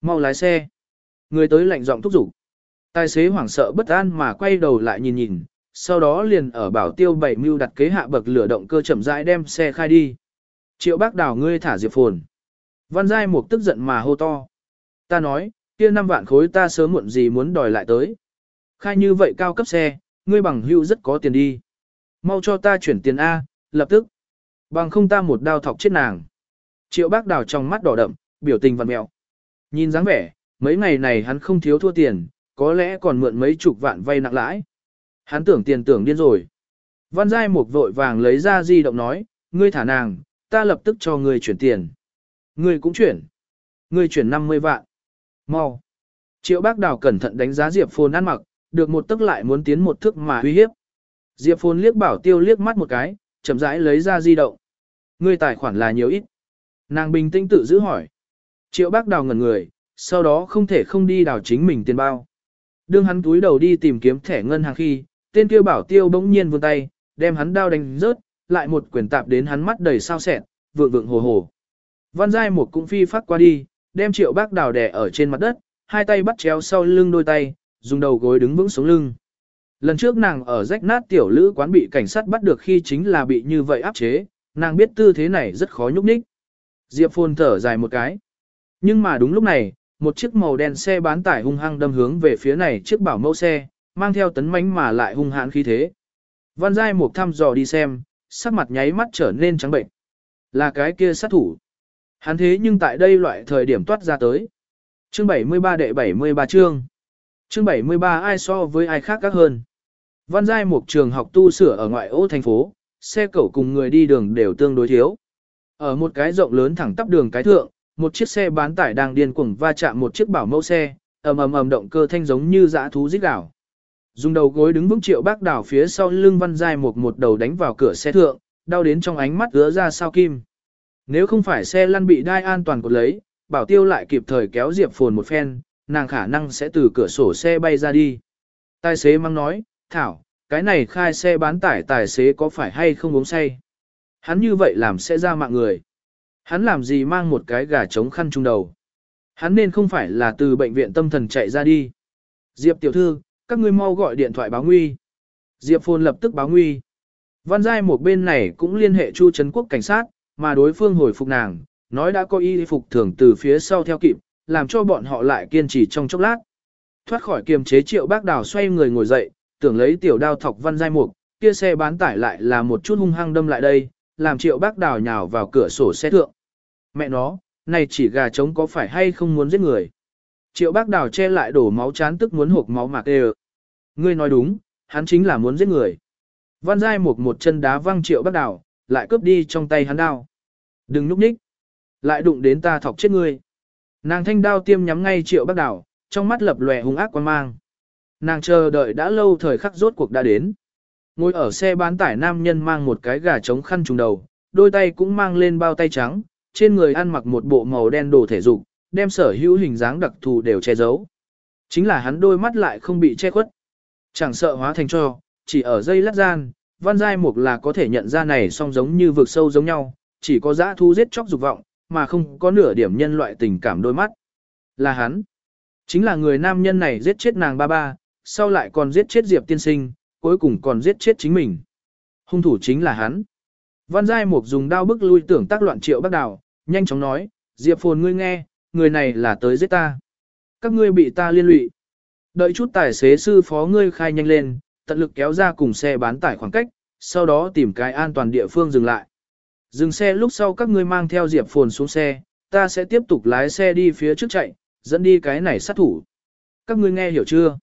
Mau lái xe. Người tới lạnh giọng thúc giục. Tài xế hoảng sợ bất an mà quay đầu lại nhìn nhìn, sau đó liền ở bảo tiêu bảy mưu đặt kế hạ bậc lửa động cơ chậm rãi đem xe khai đi. Triệu bác đảo ngươi thả Diệp Phồn. Văn Giai Mục tức giận mà hô to. Ta nói, kia năm vạn khối ta sớm muộn gì muốn đòi lại tới. Khai như vậy cao cấp xe, ngươi bằng hữu rất có tiền đi. Mau cho ta chuyển tiền A, lập tức. Bằng không ta một đao thọc chết nàng. Triệu bác đào trong mắt đỏ đậm, biểu tình vằn mẹo. Nhìn dáng vẻ, mấy ngày này hắn không thiếu thua tiền, có lẽ còn mượn mấy chục vạn vay nặng lãi. Hắn tưởng tiền tưởng điên rồi. Văn Giai Mục vội vàng lấy ra di động nói, ngươi thả nàng, ta lập tức cho ngươi chuyển tiền. Ngươi cũng chuyển. Ngươi chuyển 50 vạn. Mau. Triệu bác đào cẩn thận đánh giá Diệp Phồn ăn mặc, được một tức lại muốn tiến một thước mà uy hiếp. Diệp Phồn liếc bảo tiêu liếc mắt một cái, chậm rãi lấy ra di động. Ngươi tài khoản là nhiều ít. Nàng bình tĩnh tự giữ hỏi. Triệu bác đào ngẩn người, sau đó không thể không đi đào chính mình tiền bao. Đương hắn túi đầu đi tìm kiếm thẻ ngân hàng khi, tên kia bảo tiêu bỗng nhiên vươn tay, đem hắn đao đánh rớt, lại một quyền tạp đến hắn mắt đầy sao sẹn, vượng vượng hồ hồ. Văn Giai một cũng phi phát qua đi, đem triệu bác đào đè ở trên mặt đất, hai tay bắt chéo sau lưng đôi tay, dùng đầu gối đứng vững xuống lưng. Lần trước nàng ở rách nát tiểu lữ quán bị cảnh sát bắt được khi chính là bị như vậy áp chế, nàng biết tư thế này rất khó nhúc nhích. Diệp Phồn thở dài một cái. Nhưng mà đúng lúc này, một chiếc màu đen xe bán tải hung hăng đâm hướng về phía này chiếc bảo mẫu xe, mang theo tấn mánh mà lại hung hãn khí thế. Văn Giai một thăm dò đi xem, sắc mặt nháy mắt trở nên trắng bệnh. Là cái kia sát thủ. Hắn thế nhưng tại đây loại thời điểm toát ra tới. Chương 73 đệ 73 chương. Chương 73 ai so với ai khác các hơn. Văn Giai một trường học tu sửa ở ngoại ô thành phố, xe cẩu cùng người đi đường đều tương đối thiếu. Ở một cái rộng lớn thẳng tắp đường cái thượng, một chiếc xe bán tải đang điên cuồng va chạm một chiếc bảo mẫu xe, ầm ầm ầm động cơ thanh giống như dã thú rít gào. Dùng đầu gối đứng vững triệu bác đảo phía sau lưng văn giai một một đầu đánh vào cửa xe thượng, đau đến trong ánh mắt ứa ra sao kim. Nếu không phải xe lăn bị đai an toàn cột lấy, bảo tiêu lại kịp thời kéo diệp phồn một phen, nàng khả năng sẽ từ cửa sổ xe bay ra đi. Tài xế mang nói, Thảo, cái này khai xe bán tải tài xế có phải hay không uống say? Hắn như vậy làm sẽ ra mạng người. Hắn làm gì mang một cái gà trống khăn trung đầu. Hắn nên không phải là từ bệnh viện tâm thần chạy ra đi. Diệp tiểu thư, các ngươi mau gọi điện thoại báo nguy. Diệp phồn lập tức báo nguy. Văn giai một bên này cũng liên hệ Chu Trấn Quốc cảnh sát, mà đối phương hồi phục nàng, nói đã có y phục thường từ phía sau theo kịp, làm cho bọn họ lại kiên trì trong chốc lát. Thoát khỏi kiềm chế triệu bác đào xoay người ngồi dậy, tưởng lấy tiểu đao thọc văn giai mục, kia xe bán tải lại là một chút hung hăng đâm lại đây, làm triệu bác đào nhào vào cửa sổ xe thượng. Mẹ nó, này chỉ gà trống có phải hay không muốn giết người. Triệu bác đào che lại đổ máu chán tức muốn hộp máu mạc đều. Ngươi nói đúng, hắn chính là muốn giết người. Văn Giai mục một chân đá văng triệu bác đào, lại cướp đi trong tay hắn đao. Đừng núp nhích, Lại đụng đến ta thọc chết ngươi. Nàng thanh đao tiêm nhắm ngay triệu bác đảo, trong mắt lập lòe hung ác quan mang. Nàng chờ đợi đã lâu thời khắc rốt cuộc đã đến. Ngồi ở xe bán tải nam nhân mang một cái gà trống khăn trùng đầu, đôi tay cũng mang lên bao tay trắng, trên người ăn mặc một bộ màu đen đồ thể dục, đem sở hữu hình dáng đặc thù đều che giấu. Chính là hắn đôi mắt lại không bị che khuất. Chẳng sợ hóa thành cho, chỉ ở dây lát gian, văn giai mục là có thể nhận ra này song giống như vực sâu giống nhau, chỉ có dã thu giết chóc dục vọng, mà không có nửa điểm nhân loại tình cảm đôi mắt. Là hắn. Chính là người nam nhân này giết chết nàng ba ba, sau lại còn giết chết Diệp tiên sinh, cuối cùng còn giết chết chính mình. Hung thủ chính là hắn. Văn Giai Mục dùng đao bức lui tưởng tác loạn triệu bác đào, nhanh chóng nói, Diệp Phồn ngươi nghe, người này là tới giết ta. Các ngươi bị ta liên lụy. Đợi chút tài xế sư phó ngươi khai nhanh lên, tận lực kéo ra cùng xe bán tải khoảng cách, sau đó tìm cái an toàn địa phương dừng lại. Dừng xe lúc sau các ngươi mang theo Diệp Phồn xuống xe, ta sẽ tiếp tục lái xe đi phía trước chạy, dẫn đi cái này sát thủ. Các ngươi nghe hiểu chưa?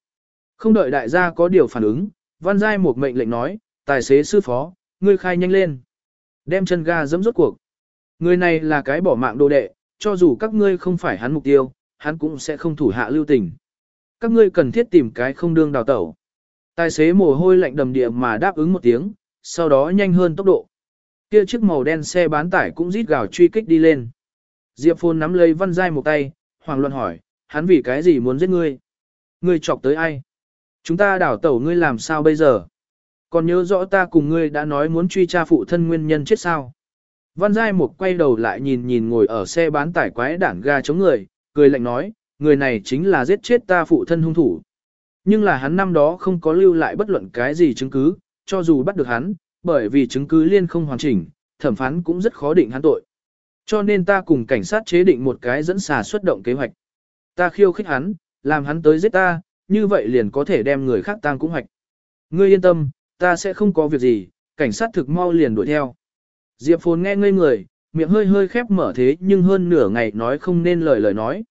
Không đợi đại gia có điều phản ứng, Văn Giai một mệnh lệnh nói, tài xế sư phó, ngươi khai nhanh lên. Đem chân ga dẫm rốt cuộc. Người này là cái bỏ mạng đồ đệ, cho dù các ngươi không phải hắn mục tiêu, hắn cũng sẽ không thủ hạ lưu tình. Các ngươi cần thiết tìm cái không đương đào tẩu. Tài xế mồ hôi lạnh đầm địa mà đáp ứng một tiếng, sau đó nhanh hơn tốc độ. Kia chiếc màu đen xe bán tải cũng rít gào truy kích đi lên. Diệp Phồn nắm lấy Văn Giai một tay, hoàng luận hỏi, hắn vì cái gì muốn giết ngươi? Ngươi chọc tới ai? Chúng ta đảo tẩu ngươi làm sao bây giờ? Còn nhớ rõ ta cùng ngươi đã nói muốn truy tra phụ thân nguyên nhân chết sao? Văn Giai Mục quay đầu lại nhìn nhìn ngồi ở xe bán tải quái đảng ga chống người, cười lạnh nói, người này chính là giết chết ta phụ thân hung thủ. Nhưng là hắn năm đó không có lưu lại bất luận cái gì chứng cứ, cho dù bắt được hắn, bởi vì chứng cứ liên không hoàn chỉnh, thẩm phán cũng rất khó định hắn tội. Cho nên ta cùng cảnh sát chế định một cái dẫn xà xuất động kế hoạch. Ta khiêu khích hắn, làm hắn tới giết ta, như vậy liền có thể đem người khác tang cũng hoạch. Ngươi yên tâm, ta sẽ không có việc gì, cảnh sát thực mau liền đuổi theo. Diệp Phồn nghe ngây người, miệng hơi hơi khép mở thế nhưng hơn nửa ngày nói không nên lời lời nói.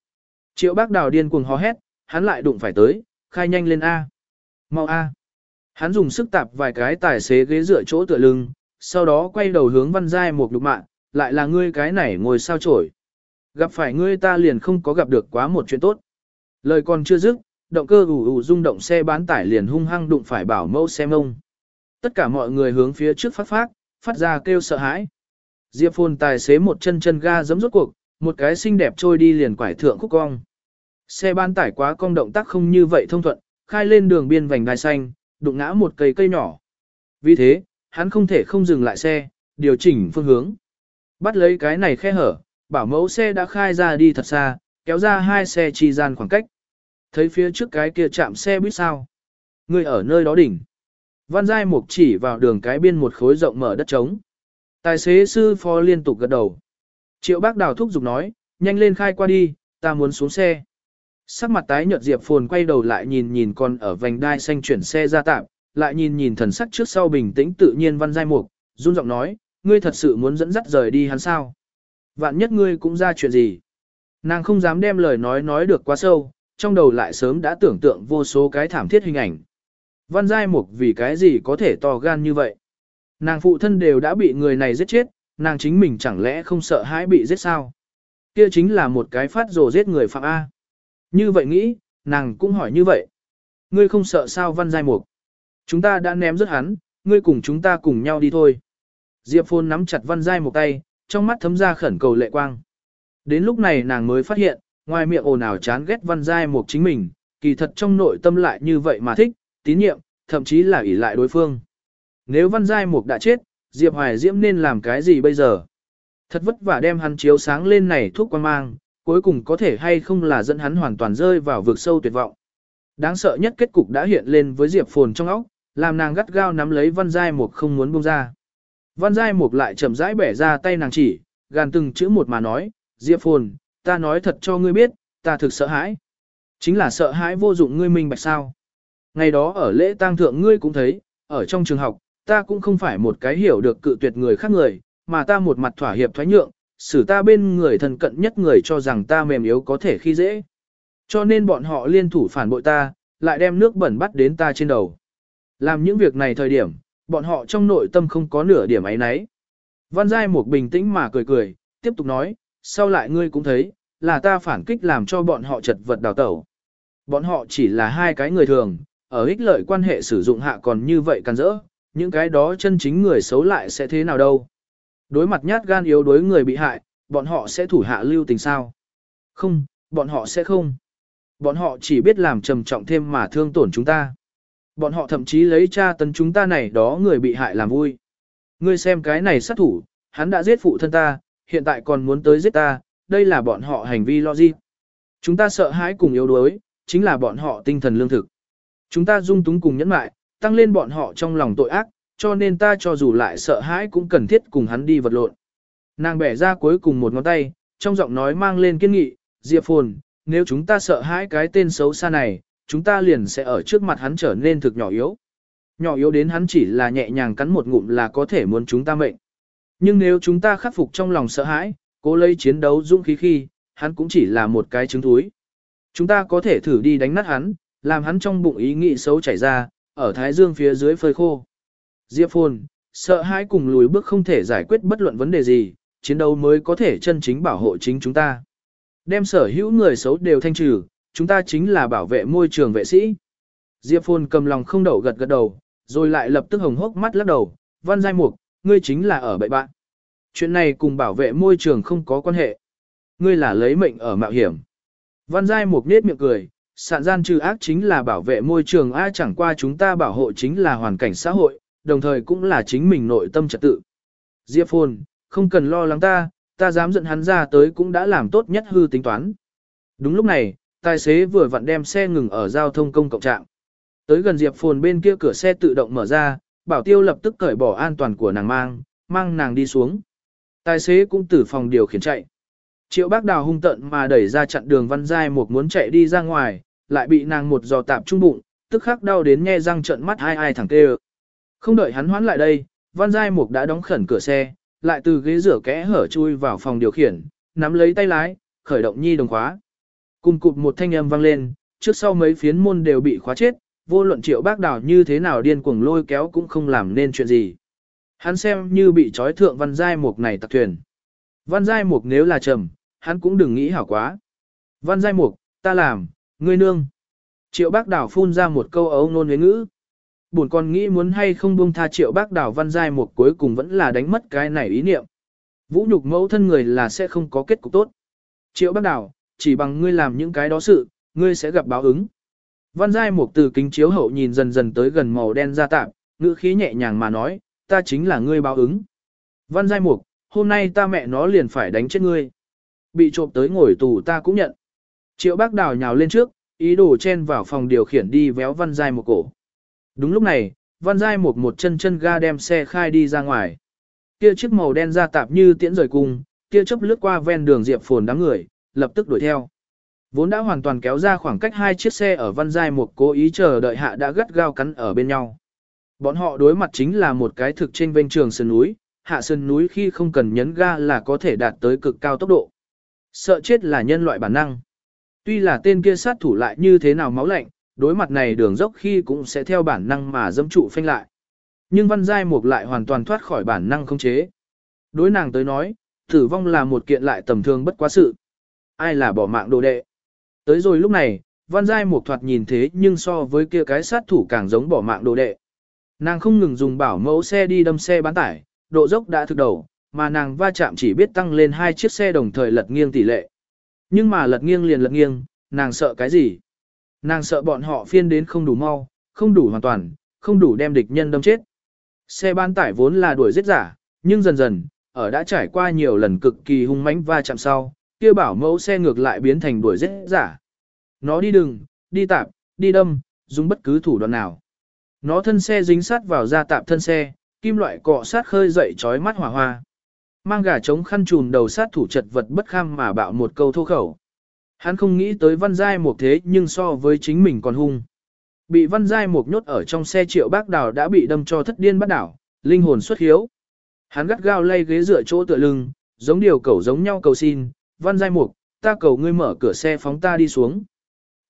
Triệu bác đào điên cuồng hò hét, hắn lại đụng phải tới, khai nhanh lên A. Mau A. Hắn dùng sức tạp vài cái tài xế ghế dựa chỗ tựa lưng, sau đó quay đầu hướng văn giai một lục mạng, lại là ngươi cái này ngồi sao chổi, Gặp phải ngươi ta liền không có gặp được quá một chuyện tốt. Lời còn chưa dứt, động cơ ủ ủ rung động xe bán tải liền hung hăng đụng phải bảo mẫu xe mông. Tất cả mọi người hướng phía trước phát phát, phát ra kêu sợ hãi. Diệp Phồn tài xế một chân chân ga giấm rốt cuộc, một cái xinh đẹp trôi đi liền quải thượng khúc cong. Xe bán tải quá cong động tác không như vậy thông thuận, khai lên đường biên vành đai xanh, đụng ngã một cây cây nhỏ. Vì thế, hắn không thể không dừng lại xe, điều chỉnh phương hướng. Bắt lấy cái này khe hở, bảo mẫu xe đã khai ra đi thật xa, kéo ra hai xe chi gian khoảng cách. Thấy phía trước cái kia chạm xe buýt sao. Người ở nơi đó đỉnh. Văn Giai Mục chỉ vào đường cái biên một khối rộng mở đất trống. Tài xế sư phó liên tục gật đầu. Triệu bác đào thúc giục nói, nhanh lên khai qua đi, ta muốn xuống xe. Sắc mặt tái nhợt Diệp Phồn quay đầu lại nhìn nhìn con ở vành đai xanh chuyển xe ra tạm, lại nhìn nhìn thần sắc trước sau bình tĩnh tự nhiên Văn Giai Mục, run giọng nói, ngươi thật sự muốn dẫn dắt rời đi hắn sao? Vạn nhất ngươi cũng ra chuyện gì? Nàng không dám đem lời nói nói được quá sâu, trong đầu lại sớm đã tưởng tượng vô số cái thảm thiết hình ảnh. Văn Giai Mục vì cái gì có thể to gan như vậy? Nàng phụ thân đều đã bị người này giết chết, nàng chính mình chẳng lẽ không sợ hãi bị giết sao? Kia chính là một cái phát rồ giết người phạm A. Như vậy nghĩ, nàng cũng hỏi như vậy. Ngươi không sợ sao Văn Giai Mục? Chúng ta đã ném rất hắn, ngươi cùng chúng ta cùng nhau đi thôi. Diệp Phôn nắm chặt Văn Giai Mục tay, trong mắt thấm ra khẩn cầu lệ quang. Đến lúc này nàng mới phát hiện, ngoài miệng ồn ào chán ghét Văn Giai Mục chính mình, kỳ thật trong nội tâm lại như vậy mà thích, tín nhiệm, thậm chí là ỷ lại đối phương. Nếu Văn Giai Mục đã chết, Diệp Hoài Diễm nên làm cái gì bây giờ? Thật vất vả đem hắn chiếu sáng lên này thuốc quan mang, cuối cùng có thể hay không là dẫn hắn hoàn toàn rơi vào vực sâu tuyệt vọng. Đáng sợ nhất kết cục đã hiện lên với Diệp Phồn trong óc, làm nàng gắt gao nắm lấy Văn Giai Mục không muốn buông ra. Văn Giai Mục lại chậm rãi bẻ ra tay nàng chỉ, gàn từng chữ một mà nói, Diệp Phồn, ta nói thật cho ngươi biết, ta thực sợ hãi. Chính là sợ hãi vô dụng ngươi minh bạch sao. Ngày đó ở lễ tang thượng ngươi cũng thấy, ở trong trường học, ta cũng không phải một cái hiểu được cự tuyệt người khác người, mà ta một mặt thỏa hiệp thoái nhượng, xử ta bên người thân cận nhất người cho rằng ta mềm yếu có thể khi dễ. Cho nên bọn họ liên thủ phản bội ta, lại đem nước bẩn bắt đến ta trên đầu. Làm những việc này thời điểm, bọn họ trong nội tâm không có nửa điểm ấy nấy. Văn Giai một bình tĩnh mà cười cười, tiếp tục nói, sau lại ngươi cũng thấy, là ta phản kích làm cho bọn họ chật vật đào tẩu. Bọn họ chỉ là hai cái người thường, ở ích lợi quan hệ sử dụng hạ còn như vậy càn dỡ, những cái đó chân chính người xấu lại sẽ thế nào đâu. Đối mặt nhát gan yếu đối người bị hại, bọn họ sẽ thủ hạ lưu tình sao? Không, bọn họ sẽ không. Bọn họ chỉ biết làm trầm trọng thêm mà thương tổn chúng ta. Bọn họ thậm chí lấy cha tấn chúng ta này đó người bị hại làm vui. Ngươi xem cái này sát thủ, hắn đã giết phụ thân ta, hiện tại còn muốn tới giết ta, đây là bọn họ hành vi logic. Chúng ta sợ hãi cùng yếu đuối, chính là bọn họ tinh thần lương thực. Chúng ta dung túng cùng nhẫn mại, tăng lên bọn họ trong lòng tội ác, cho nên ta cho dù lại sợ hãi cũng cần thiết cùng hắn đi vật lộn. Nàng bẻ ra cuối cùng một ngón tay, trong giọng nói mang lên kiên nghị, Diệp Phồn, nếu chúng ta sợ hãi cái tên xấu xa này, chúng ta liền sẽ ở trước mặt hắn trở nên thực nhỏ yếu. Nhỏ yếu đến hắn chỉ là nhẹ nhàng cắn một ngụm là có thể muốn chúng ta mệnh. Nhưng nếu chúng ta khắc phục trong lòng sợ hãi, cố lấy chiến đấu dũng khí khi, hắn cũng chỉ là một cái trứng thúi. Chúng ta có thể thử đi đánh nát hắn, làm hắn trong bụng ý nghĩ xấu chảy ra, ở thái dương phía dưới phơi khô. Diệp Phồn, sợ hãi cùng lùi bước không thể giải quyết bất luận vấn đề gì, chiến đấu mới có thể chân chính bảo hộ chính chúng ta. Đem sở hữu người xấu đều thanh trừ, chúng ta chính là bảo vệ môi trường vệ sĩ. Diệp Phồn cầm lòng không đậu gật gật đầu, rồi lại lập tức hồng hốc mắt lắc đầu, văn giai mục, ngươi chính là ở bậy bạn. Chuyện này cùng bảo vệ môi trường không có quan hệ. Ngươi là lấy mệnh ở mạo hiểm. Văn giai mục nết miệng cười, sạn gian trừ ác chính là bảo vệ môi trường ai chẳng qua chúng ta bảo hộ chính là hoàn cảnh xã hội, đồng thời cũng là chính mình nội tâm trật tự. Diệp Phồn, không cần lo lắng ta, ta dám dẫn hắn ra tới cũng đã làm tốt nhất hư tính toán. Đúng lúc này, tài xế vừa vặn đem xe ngừng ở giao thông công cộng trạm. Tới gần Diệp Phồn bên kia cửa xe tự động mở ra, Bảo Tiêu lập tức cởi bỏ an toàn của nàng mang, mang nàng đi xuống. Tài xế cũng từ phòng điều khiển chạy. Triệu bác đào hung tận mà đẩy ra chặn đường văn giai một muốn chạy đi ra ngoài, lại bị nàng một giò tạp trung bụng, tức khắc đau đến nghe răng trợn mắt ai ai thẳng tê không đợi hắn hoán lại đây, văn giai mục đã đóng khẩn cửa xe, lại từ ghế rửa kẽ hở chui vào phòng điều khiển, nắm lấy tay lái, khởi động nhi đồng khóa. Cùng cụp một thanh âm vang lên, trước sau mấy phiến môn đều bị khóa chết, vô luận triệu bác Đảo như thế nào điên cuồng lôi kéo cũng không làm nên chuyện gì. Hắn xem như bị trói thượng văn giai mục này tặc thuyền. Văn giai mục nếu là trầm, hắn cũng đừng nghĩ hảo quá. Văn giai mục, ta làm, ngươi nương. Triệu bác đảo phun ra một câu ấu nôn với ngữ. Buồn còn nghĩ muốn hay không buông tha triệu bác đảo văn giai một cuối cùng vẫn là đánh mất cái này ý niệm. Vũ nhục mẫu thân người là sẽ không có kết cục tốt. Triệu bác đảo, chỉ bằng ngươi làm những cái đó sự, ngươi sẽ gặp báo ứng. Văn giai một từ kính chiếu hậu nhìn dần dần tới gần màu đen ra tạm, ngữ khí nhẹ nhàng mà nói, ta chính là ngươi báo ứng. Văn giai mục, hôm nay ta mẹ nó liền phải đánh chết ngươi. Bị trộm tới ngồi tù ta cũng nhận. Triệu bác đào nhào lên trước, ý đồ chen vào phòng điều khiển đi véo văn giai một cổ. Đúng lúc này, văn giai một một chân chân ga đem xe khai đi ra ngoài. Kia chiếc màu đen ra tạp như tiễn rời cung, kia chấp lướt qua ven đường diệp phồn đám người, lập tức đuổi theo. Vốn đã hoàn toàn kéo ra khoảng cách hai chiếc xe ở văn giai một cố ý chờ đợi hạ đã gắt gao cắn ở bên nhau. Bọn họ đối mặt chính là một cái thực trên bên trường sườn núi, hạ sườn núi khi không cần nhấn ga là có thể đạt tới cực cao tốc độ. Sợ chết là nhân loại bản năng. Tuy là tên kia sát thủ lại như thế nào máu lạnh, đối mặt này đường dốc khi cũng sẽ theo bản năng mà dâm trụ phanh lại. Nhưng văn giai mục lại hoàn toàn thoát khỏi bản năng không chế. Đối nàng tới nói, tử vong là một kiện lại tầm thường bất quá sự. Ai là bỏ mạng đồ đệ. Tới rồi lúc này, văn giai mục thoạt nhìn thế nhưng so với kia cái sát thủ càng giống bỏ mạng đồ đệ. Nàng không ngừng dùng bảo mẫu xe đi đâm xe bán tải, độ dốc đã thực đầu, mà nàng va chạm chỉ biết tăng lên hai chiếc xe đồng thời lật nghiêng tỷ lệ. Nhưng mà lật nghiêng liền lật nghiêng, nàng sợ cái gì? Nàng sợ bọn họ phiên đến không đủ mau, không đủ hoàn toàn, không đủ đem địch nhân đâm chết. Xe bán tải vốn là đuổi giết giả, nhưng dần dần, ở đã trải qua nhiều lần cực kỳ hung mãnh va chạm sau, kia bảo mẫu xe ngược lại biến thành đuổi giết giả. Nó đi đường, đi tạp, đi đâm, dùng bất cứ thủ đoạn nào. Nó thân xe dính sát vào da tạp thân xe, kim loại cọ sát khơi dậy chói mắt hỏa hoa. Mang gà chống khăn trùn đầu sát thủ chật vật bất kham mà bạo một câu thô khẩu. Hắn không nghĩ tới văn giai một thế nhưng so với chính mình còn hung. Bị văn giai một nhốt ở trong xe triệu bác đào đã bị đâm cho thất điên bắt đảo, linh hồn xuất hiếu. Hắn gắt gao lay ghế dựa chỗ tựa lưng, giống điều cầu giống nhau cầu xin, văn giai mục, ta cầu ngươi mở cửa xe phóng ta đi xuống.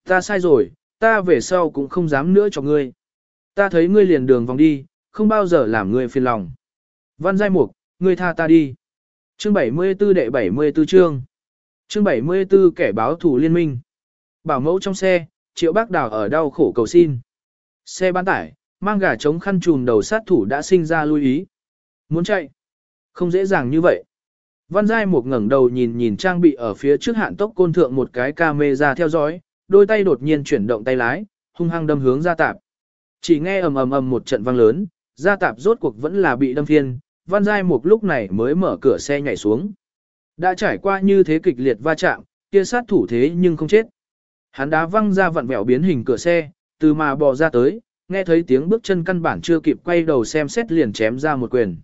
Ta sai rồi, ta về sau cũng không dám nữa cho ngươi. Ta thấy ngươi liền đường vòng đi, không bao giờ làm ngươi phiền lòng. Văn Giai Mục, ngươi tha ta đi. Chương 74 đệ 74 chương. Chương 74 kẻ báo thủ liên minh. Bảo mẫu trong xe, triệu bác đào ở đau khổ cầu xin. Xe bán tải, mang gà chống khăn trùm đầu sát thủ đã sinh ra lưu ý. Muốn chạy? Không dễ dàng như vậy. Văn Giai một ngẩng đầu nhìn nhìn trang bị ở phía trước hạn tốc côn thượng một cái camera theo dõi, đôi tay đột nhiên chuyển động tay lái, hung hăng đâm hướng ra tạp. Chỉ nghe ầm ầm ầm một trận vang lớn, ra tạp rốt cuộc vẫn là bị đâm phiên, Văn Giai một lúc này mới mở cửa xe nhảy xuống. Đã trải qua như thế kịch liệt va chạm, kia sát thủ thế nhưng không chết. Hắn đá văng ra vặn vẹo biến hình cửa xe, từ mà bò ra tới, nghe thấy tiếng bước chân căn bản chưa kịp quay đầu xem xét liền chém ra một quyền.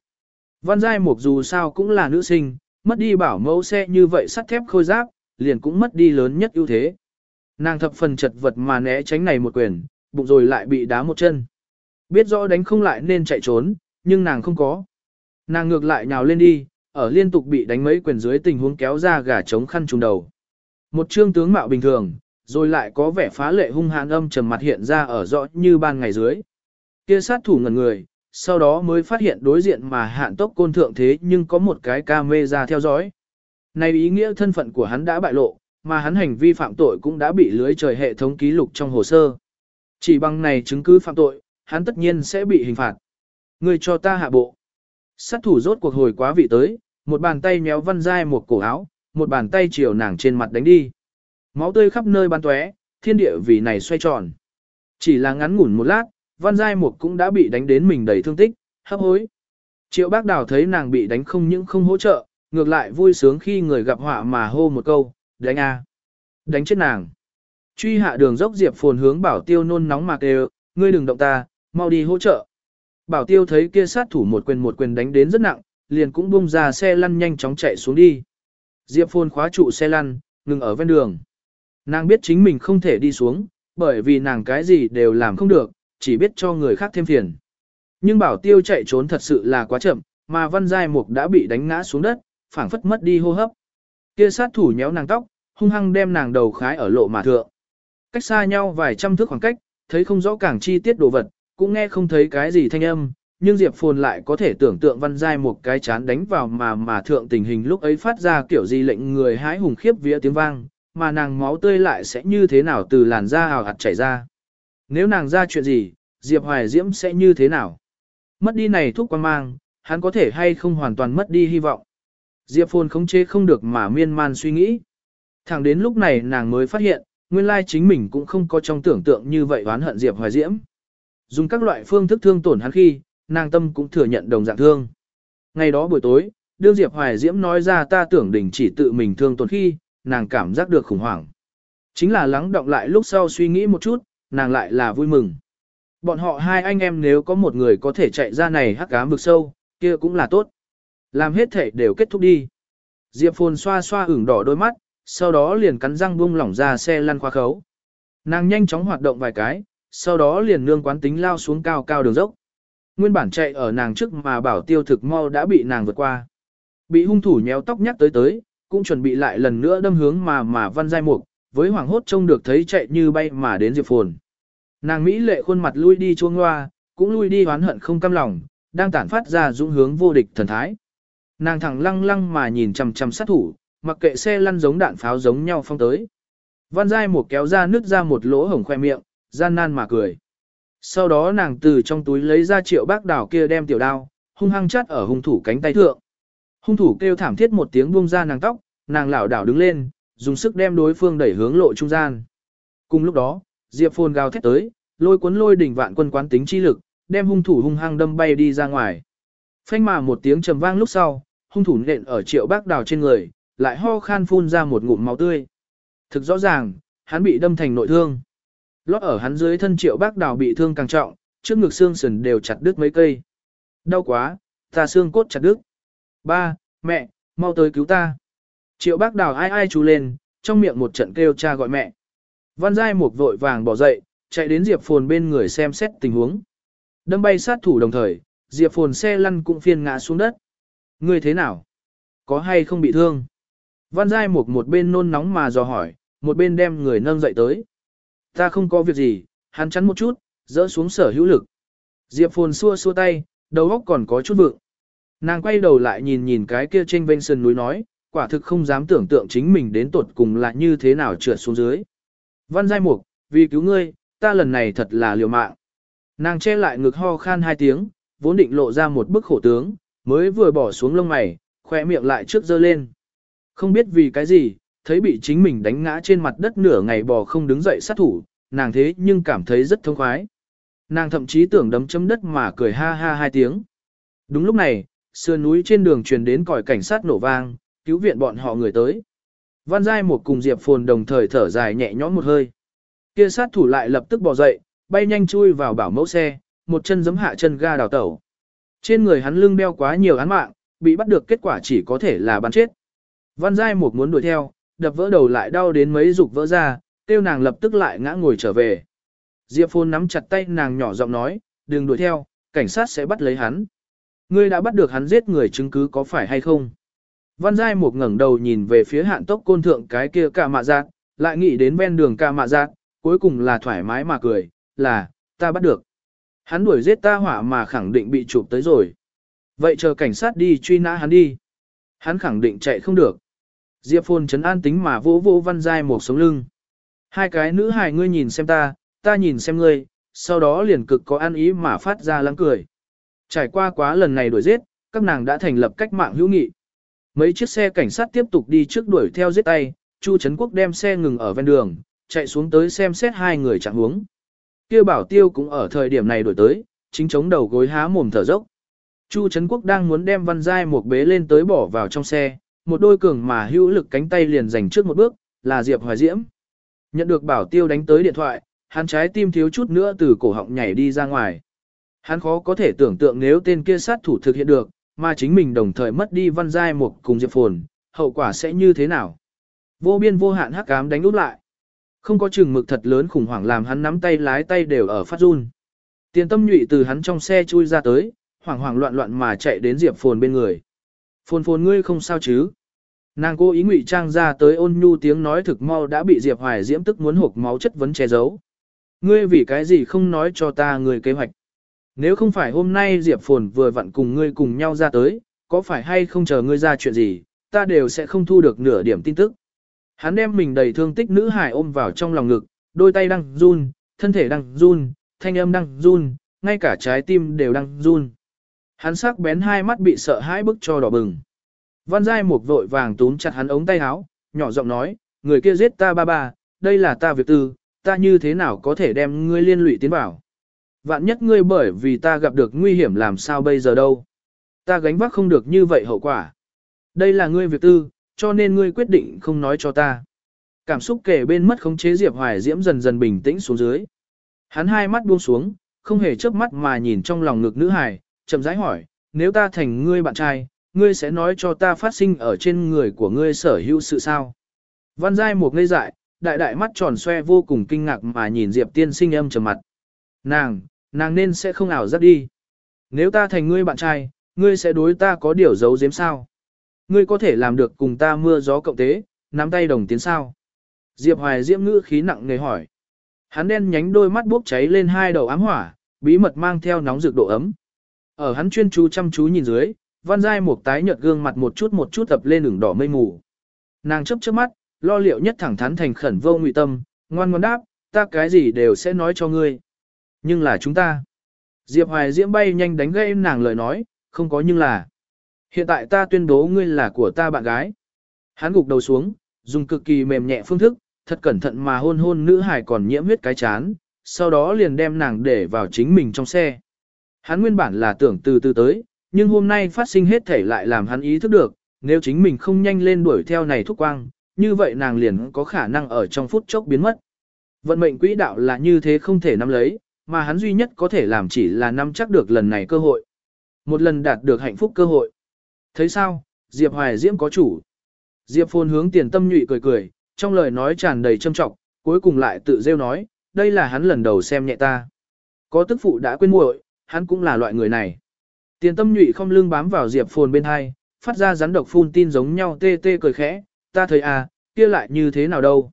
Văn Giai Mục dù sao cũng là nữ sinh, mất đi bảo mẫu xe như vậy sắt thép khôi giáp, liền cũng mất đi lớn nhất ưu thế. Nàng thập phần chật vật mà né tránh này một quyền, bụng rồi lại bị đá một chân. Biết rõ đánh không lại nên chạy trốn, nhưng nàng không có. Nàng ngược lại nhào lên đi, ở liên tục bị đánh mấy quyền dưới tình huống kéo ra gà chống khăn trùng đầu. Một trương tướng mạo bình thường, rồi lại có vẻ phá lệ hung hãn âm trầm mặt hiện ra ở rõ như ban ngày dưới. Kia sát thủ ngẩn người, sau đó mới phát hiện đối diện mà hạn tốc côn thượng thế nhưng có một cái camera theo dõi. Này ý nghĩa thân phận của hắn đã bại lộ, mà hắn hành vi phạm tội cũng đã bị lưới trời hệ thống ký lục trong hồ sơ. Chỉ bằng này chứng cứ phạm tội, hắn tất nhiên sẽ bị hình phạt. Người cho ta hạ bộ. Sát thủ rốt cuộc hồi quá vị tới, một bàn tay méo văn dai một cổ áo, một bàn tay chiều nàng trên mặt đánh đi. Máu tươi khắp nơi bắn tóe, thiên địa vì này xoay tròn. Chỉ là ngắn ngủn một lát, văn giai một cũng đã bị đánh đến mình đầy thương tích, hấp hối. Triệu bác đào thấy nàng bị đánh không những không hỗ trợ, ngược lại vui sướng khi người gặp họa mà hô một câu, đánh a, Đánh chết nàng. Truy hạ đường dốc diệp phồn hướng bảo tiêu nôn nóng mạc đều, ngươi đừng động ta, mau đi hỗ trợ. Bảo tiêu thấy kia sát thủ một quyền một quyền đánh đến rất nặng, liền cũng bung ra xe lăn nhanh chóng chạy xuống đi. Diệp phồn khóa trụ xe lăn, ngừng ở ven đường. Nàng biết chính mình không thể đi xuống, bởi vì nàng cái gì đều làm không được, chỉ biết cho người khác thêm phiền. Nhưng bảo tiêu chạy trốn thật sự là quá chậm, mà văn giai mục đã bị đánh ngã xuống đất, phảng phất mất đi hô hấp. Kia sát thủ nhéo nàng tóc, hung hăng đem nàng đầu khái ở lộ mà thượng. Cách xa nhau vài trăm thước khoảng cách, thấy không rõ càng chi tiết đồ vật, cũng nghe không thấy cái gì thanh âm, nhưng Diệp Phồn lại có thể tưởng tượng văn giai một cái chán đánh vào mà mà thượng tình hình lúc ấy phát ra kiểu gì lệnh người hái hùng khiếp vía tiếng vang, mà nàng máu tươi lại sẽ như thế nào từ làn da hào hạt chảy ra. Nếu nàng ra chuyện gì, Diệp Hoài Diễm sẽ như thế nào? Mất đi này thuốc quan mang, hắn có thể hay không hoàn toàn mất đi hy vọng. Diệp Phồn khống chế không được mà miên man suy nghĩ. Thẳng đến lúc này nàng mới phát hiện, nguyên lai chính mình cũng không có trong tưởng tượng như vậy oán hận Diệp Hoài Diễm. Dùng các loại phương thức thương tổn hắn khi, nàng tâm cũng thừa nhận đồng dạng thương. Ngày đó buổi tối, đương Diệp Hoài Diễm nói ra ta tưởng đỉnh chỉ tự mình thương tổn khi, nàng cảm giác được khủng hoảng. Chính là lắng động lại lúc sau suy nghĩ một chút, nàng lại là vui mừng. Bọn họ hai anh em nếu có một người có thể chạy ra này hắc ám vực sâu, kia cũng là tốt. Làm hết thể đều kết thúc đi. Diệp Phồn xoa xoa ửng đỏ đôi mắt, sau đó liền cắn răng buông lỏng ra xe lăn khoa khấu. Nàng nhanh chóng hoạt động vài cái, sau đó liền nương quán tính lao xuống cao cao đường dốc. Nguyên bản chạy ở nàng trước mà bảo tiêu thực mau đã bị nàng vượt qua. Bị hung thủ nhéo tóc nhắc tới tới, cũng chuẩn bị lại lần nữa đâm hướng mà mà văn giai mục, với hoàng hốt trông được thấy chạy như bay mà đến Diệp Phồn. Nàng Mỹ lệ khuôn mặt lui đi chuông loa, cũng lui đi hoán hận không cam lòng, đang tản phát ra dũng hướng vô địch thần thái. Nàng thẳng lăng lăng mà nhìn chằm chằm sát thủ, mặc kệ xe lăn giống đạn pháo giống nhau phong tới. Văn giai một kéo ra nứt ra một lỗ hổng khoe miệng, gian nan mà cười. Sau đó nàng từ trong túi lấy ra triệu bác đảo kia đem tiểu đao, hung hăng chắt ở hung thủ cánh tay thượng. Hung thủ kêu thảm thiết một tiếng buông ra nàng tóc, nàng lảo đảo đứng lên, dùng sức đem đối phương đẩy hướng lộ trung gian. Cùng lúc đó, Diệp Phồn gào thét tới, lôi cuốn lôi đỉnh vạn quân quán tính chi lực, đem hung thủ hung hăng đâm bay đi ra ngoài. Phanh mà một tiếng trầm vang lúc sau, hung thủ nện ở triệu bác đào trên người, lại ho khan phun ra một ngụm máu tươi. Thực rõ ràng, hắn bị đâm thành nội thương. Lót ở hắn dưới thân triệu bác đào bị thương càng trọng, trước ngực xương sườn đều chặt đứt mấy cây. Đau quá, ta xương cốt chặt đứt. Ba, mẹ, mau tới cứu ta. Triệu bác đào ai ai chú lên, trong miệng một trận kêu cha gọi mẹ. Văn Giai Mục vội vàng bỏ dậy, chạy đến Diệp Phồn bên người xem xét tình huống. Đâm bay sát thủ đồng thời, Diệp Phồn xe lăn cũng phiên ngã xuống đất. Người thế nào? Có hay không bị thương? Văn Giai Mục một bên nôn nóng mà dò hỏi, một bên đem người nâng dậy tới. Ta không có việc gì, hắn chắn một chút, dỡ xuống sở hữu lực. Diệp Phồn xua xua tay, đầu óc còn có chút vượng. Nàng quay đầu lại nhìn nhìn cái kia trên bên sân núi nói, quả thực không dám tưởng tượng chính mình đến tột cùng là như thế nào trượt xuống dưới. Văn Giai Mục, vì cứu ngươi, ta lần này thật là liều mạng. Nàng che lại ngực ho khan hai tiếng, vốn định lộ ra một bức khổ tướng, mới vừa bỏ xuống lông mày, khỏe miệng lại trước dơ lên. Không biết vì cái gì, thấy bị chính mình đánh ngã trên mặt đất nửa ngày bò không đứng dậy sát thủ, nàng thế nhưng cảm thấy rất thông khoái. Nàng thậm chí tưởng đấm chấm đất mà cười ha ha hai tiếng. Đúng lúc này, sườn núi trên đường truyền đến còi cảnh sát nổ vang, cứu viện bọn họ người tới. Văn Giai một cùng Diệp Phồn đồng thời thở dài nhẹ nhõm một hơi. Kia sát thủ lại lập tức bò dậy, bay nhanh chui vào bảo mẫu xe, một chân giấm hạ chân ga đào tẩu. Trên người hắn lưng đeo quá nhiều án mạng, bị bắt được kết quả chỉ có thể là bắn chết. Văn Giai một muốn đuổi theo, đập vỡ đầu lại đau đến mấy dục vỡ ra, tiêu nàng lập tức lại ngã ngồi trở về. Diệp Phồn nắm chặt tay nàng nhỏ giọng nói, đừng đuổi theo, cảnh sát sẽ bắt lấy hắn. Ngươi đã bắt được hắn giết người chứng cứ có phải hay không? Văn Giai một ngẩng đầu nhìn về phía hạn tốc côn thượng cái kia cả mạ giác, lại nghĩ đến ven đường cả mạ giác, cuối cùng là thoải mái mà cười, là, ta bắt được. Hắn đuổi giết ta hỏa mà khẳng định bị chụp tới rồi. Vậy chờ cảnh sát đi truy nã hắn đi. Hắn khẳng định chạy không được. Diệp Phồn chấn an tính mà vỗ vỗ Văn Giai một sống lưng. Hai cái nữ hài ngươi nhìn xem ta, ta nhìn xem ngươi, sau đó liền cực có ăn ý mà phát ra lắng cười. Trải qua quá lần này đuổi giết, các nàng đã thành lập cách mạng hữu nghị. Mấy chiếc xe cảnh sát tiếp tục đi trước đuổi theo giết tay, Chu Trấn Quốc đem xe ngừng ở ven đường, chạy xuống tới xem xét hai người trạng huống. Kia bảo tiêu cũng ở thời điểm này đuổi tới, chính chống đầu gối há mồm thở dốc. Chu Trấn Quốc đang muốn đem văn giai một bế lên tới bỏ vào trong xe, một đôi cường mà hữu lực cánh tay liền giành trước một bước, là Diệp Hoài Diễm. Nhận được bảo tiêu đánh tới điện thoại, hắn trái tim thiếu chút nữa từ cổ họng nhảy đi ra ngoài. Hắn khó có thể tưởng tượng nếu tên kia sát thủ thực hiện được, mà chính mình đồng thời mất đi văn giai một cùng Diệp Phồn, hậu quả sẽ như thế nào? Vô biên vô hạn hắc ám đánh úp lại. Không có chừng mực thật lớn khủng hoảng làm hắn nắm tay lái tay đều ở phát run. Tiền tâm nhụy từ hắn trong xe chui ra tới, hoảng hoảng loạn loạn mà chạy đến Diệp Phồn bên người. Phồn phồn ngươi không sao chứ? Nàng cố ý ngụy trang ra tới ôn nhu tiếng nói thực mau đã bị Diệp Hoài Diễm tức muốn hộp máu chất vấn che giấu. Ngươi vì cái gì không nói cho ta người kế hoạch? Nếu không phải hôm nay Diệp Phồn vừa vặn cùng ngươi cùng nhau ra tới, có phải hay không chờ ngươi ra chuyện gì, ta đều sẽ không thu được nửa điểm tin tức. Hắn đem mình đầy thương tích nữ hải ôm vào trong lòng ngực, đôi tay đang run, thân thể đang run, thanh âm đang run, ngay cả trái tim đều đang run. Hắn sắc bén hai mắt bị sợ hãi bức cho đỏ bừng. Văn Giai Mục vội vàng túm chặt hắn ống tay áo, nhỏ giọng nói, người kia giết ta ba ba, đây là ta việc tư, ta như thế nào có thể đem ngươi liên lụy tiến bảo. Vạn nhất ngươi bởi vì ta gặp được nguy hiểm làm sao bây giờ đâu. Ta gánh vác không được như vậy hậu quả. Đây là ngươi việc tư, cho nên ngươi quyết định không nói cho ta. Cảm xúc kể bên mất khống chế Diệp Hoài Diễm dần dần bình tĩnh xuống dưới. Hắn hai mắt buông xuống, không hề chớp mắt mà nhìn trong lòng ngực nữ hài, chậm rãi hỏi, nếu ta thành ngươi bạn trai, ngươi sẽ nói cho ta phát sinh ở trên người của ngươi sở hữu sự sao. Văn Giai một ngây dại, đại đại mắt tròn xoe vô cùng kinh ngạc mà nhìn Diệp tiên sinh âm trầm mặt. Nàng, nàng nên sẽ không ảo giác đi. Nếu ta thành ngươi bạn trai, ngươi sẽ đối ta có điều giấu giếm sao? Ngươi có thể làm được cùng ta mưa gió cộng tế, nắm tay đồng tiến sao? Diệp Hoài Diễm ngữ khí nặng nề hỏi. Hắn đen nhánh đôi mắt bốc cháy lên hai đầu ám hỏa, bí mật mang theo nóng rực độ ấm. Ở hắn chuyên chú chăm chú nhìn dưới, văn giai một tái nhợt gương mặt một chút một chút tập lên ửng đỏ mây mù. Nàng chấp chớp mắt, lo liệu nhất thẳng thắn thành khẩn vô ngụy tâm, ngoan ngoãn đáp, ta cái gì đều sẽ nói cho ngươi. Nhưng là chúng ta. Diệp Hoài Diễm bay nhanh đánh gây nàng lời nói, không có nhưng là. Hiện tại ta tuyên bố ngươi là của ta bạn gái. Hắn gục đầu xuống, dùng cực kỳ mềm nhẹ phương thức, thật cẩn thận mà hôn hôn nữ hải còn nhiễm huyết cái chán, sau đó liền đem nàng để vào chính mình trong xe. Hắn nguyên bản là tưởng từ từ tới, nhưng hôm nay phát sinh hết thể lại làm hắn ý thức được, nếu chính mình không nhanh lên đuổi theo này thúc quang, như vậy nàng liền có khả năng ở trong phút chốc biến mất. Vận mệnh quỹ đạo là như thế không thể nắm lấy, mà hắn duy nhất có thể làm chỉ là nắm chắc được lần này cơ hội. Một lần đạt được hạnh phúc cơ hội. Thấy sao, Diệp Hoài Diễm có chủ. Diệp Phồn hướng tiền tâm nhụy cười cười, trong lời nói tràn đầy châm trọng, cuối cùng lại tự rêu nói, đây là hắn lần đầu xem nhẹ ta. Có tức phụ đã quên muội, hắn cũng là loại người này. Tiền tâm nhụy không lưng bám vào Diệp Phồn bên hai, phát ra rắn độc phun tin giống nhau tê tê cười khẽ, ta thấy à, kia lại như thế nào đâu.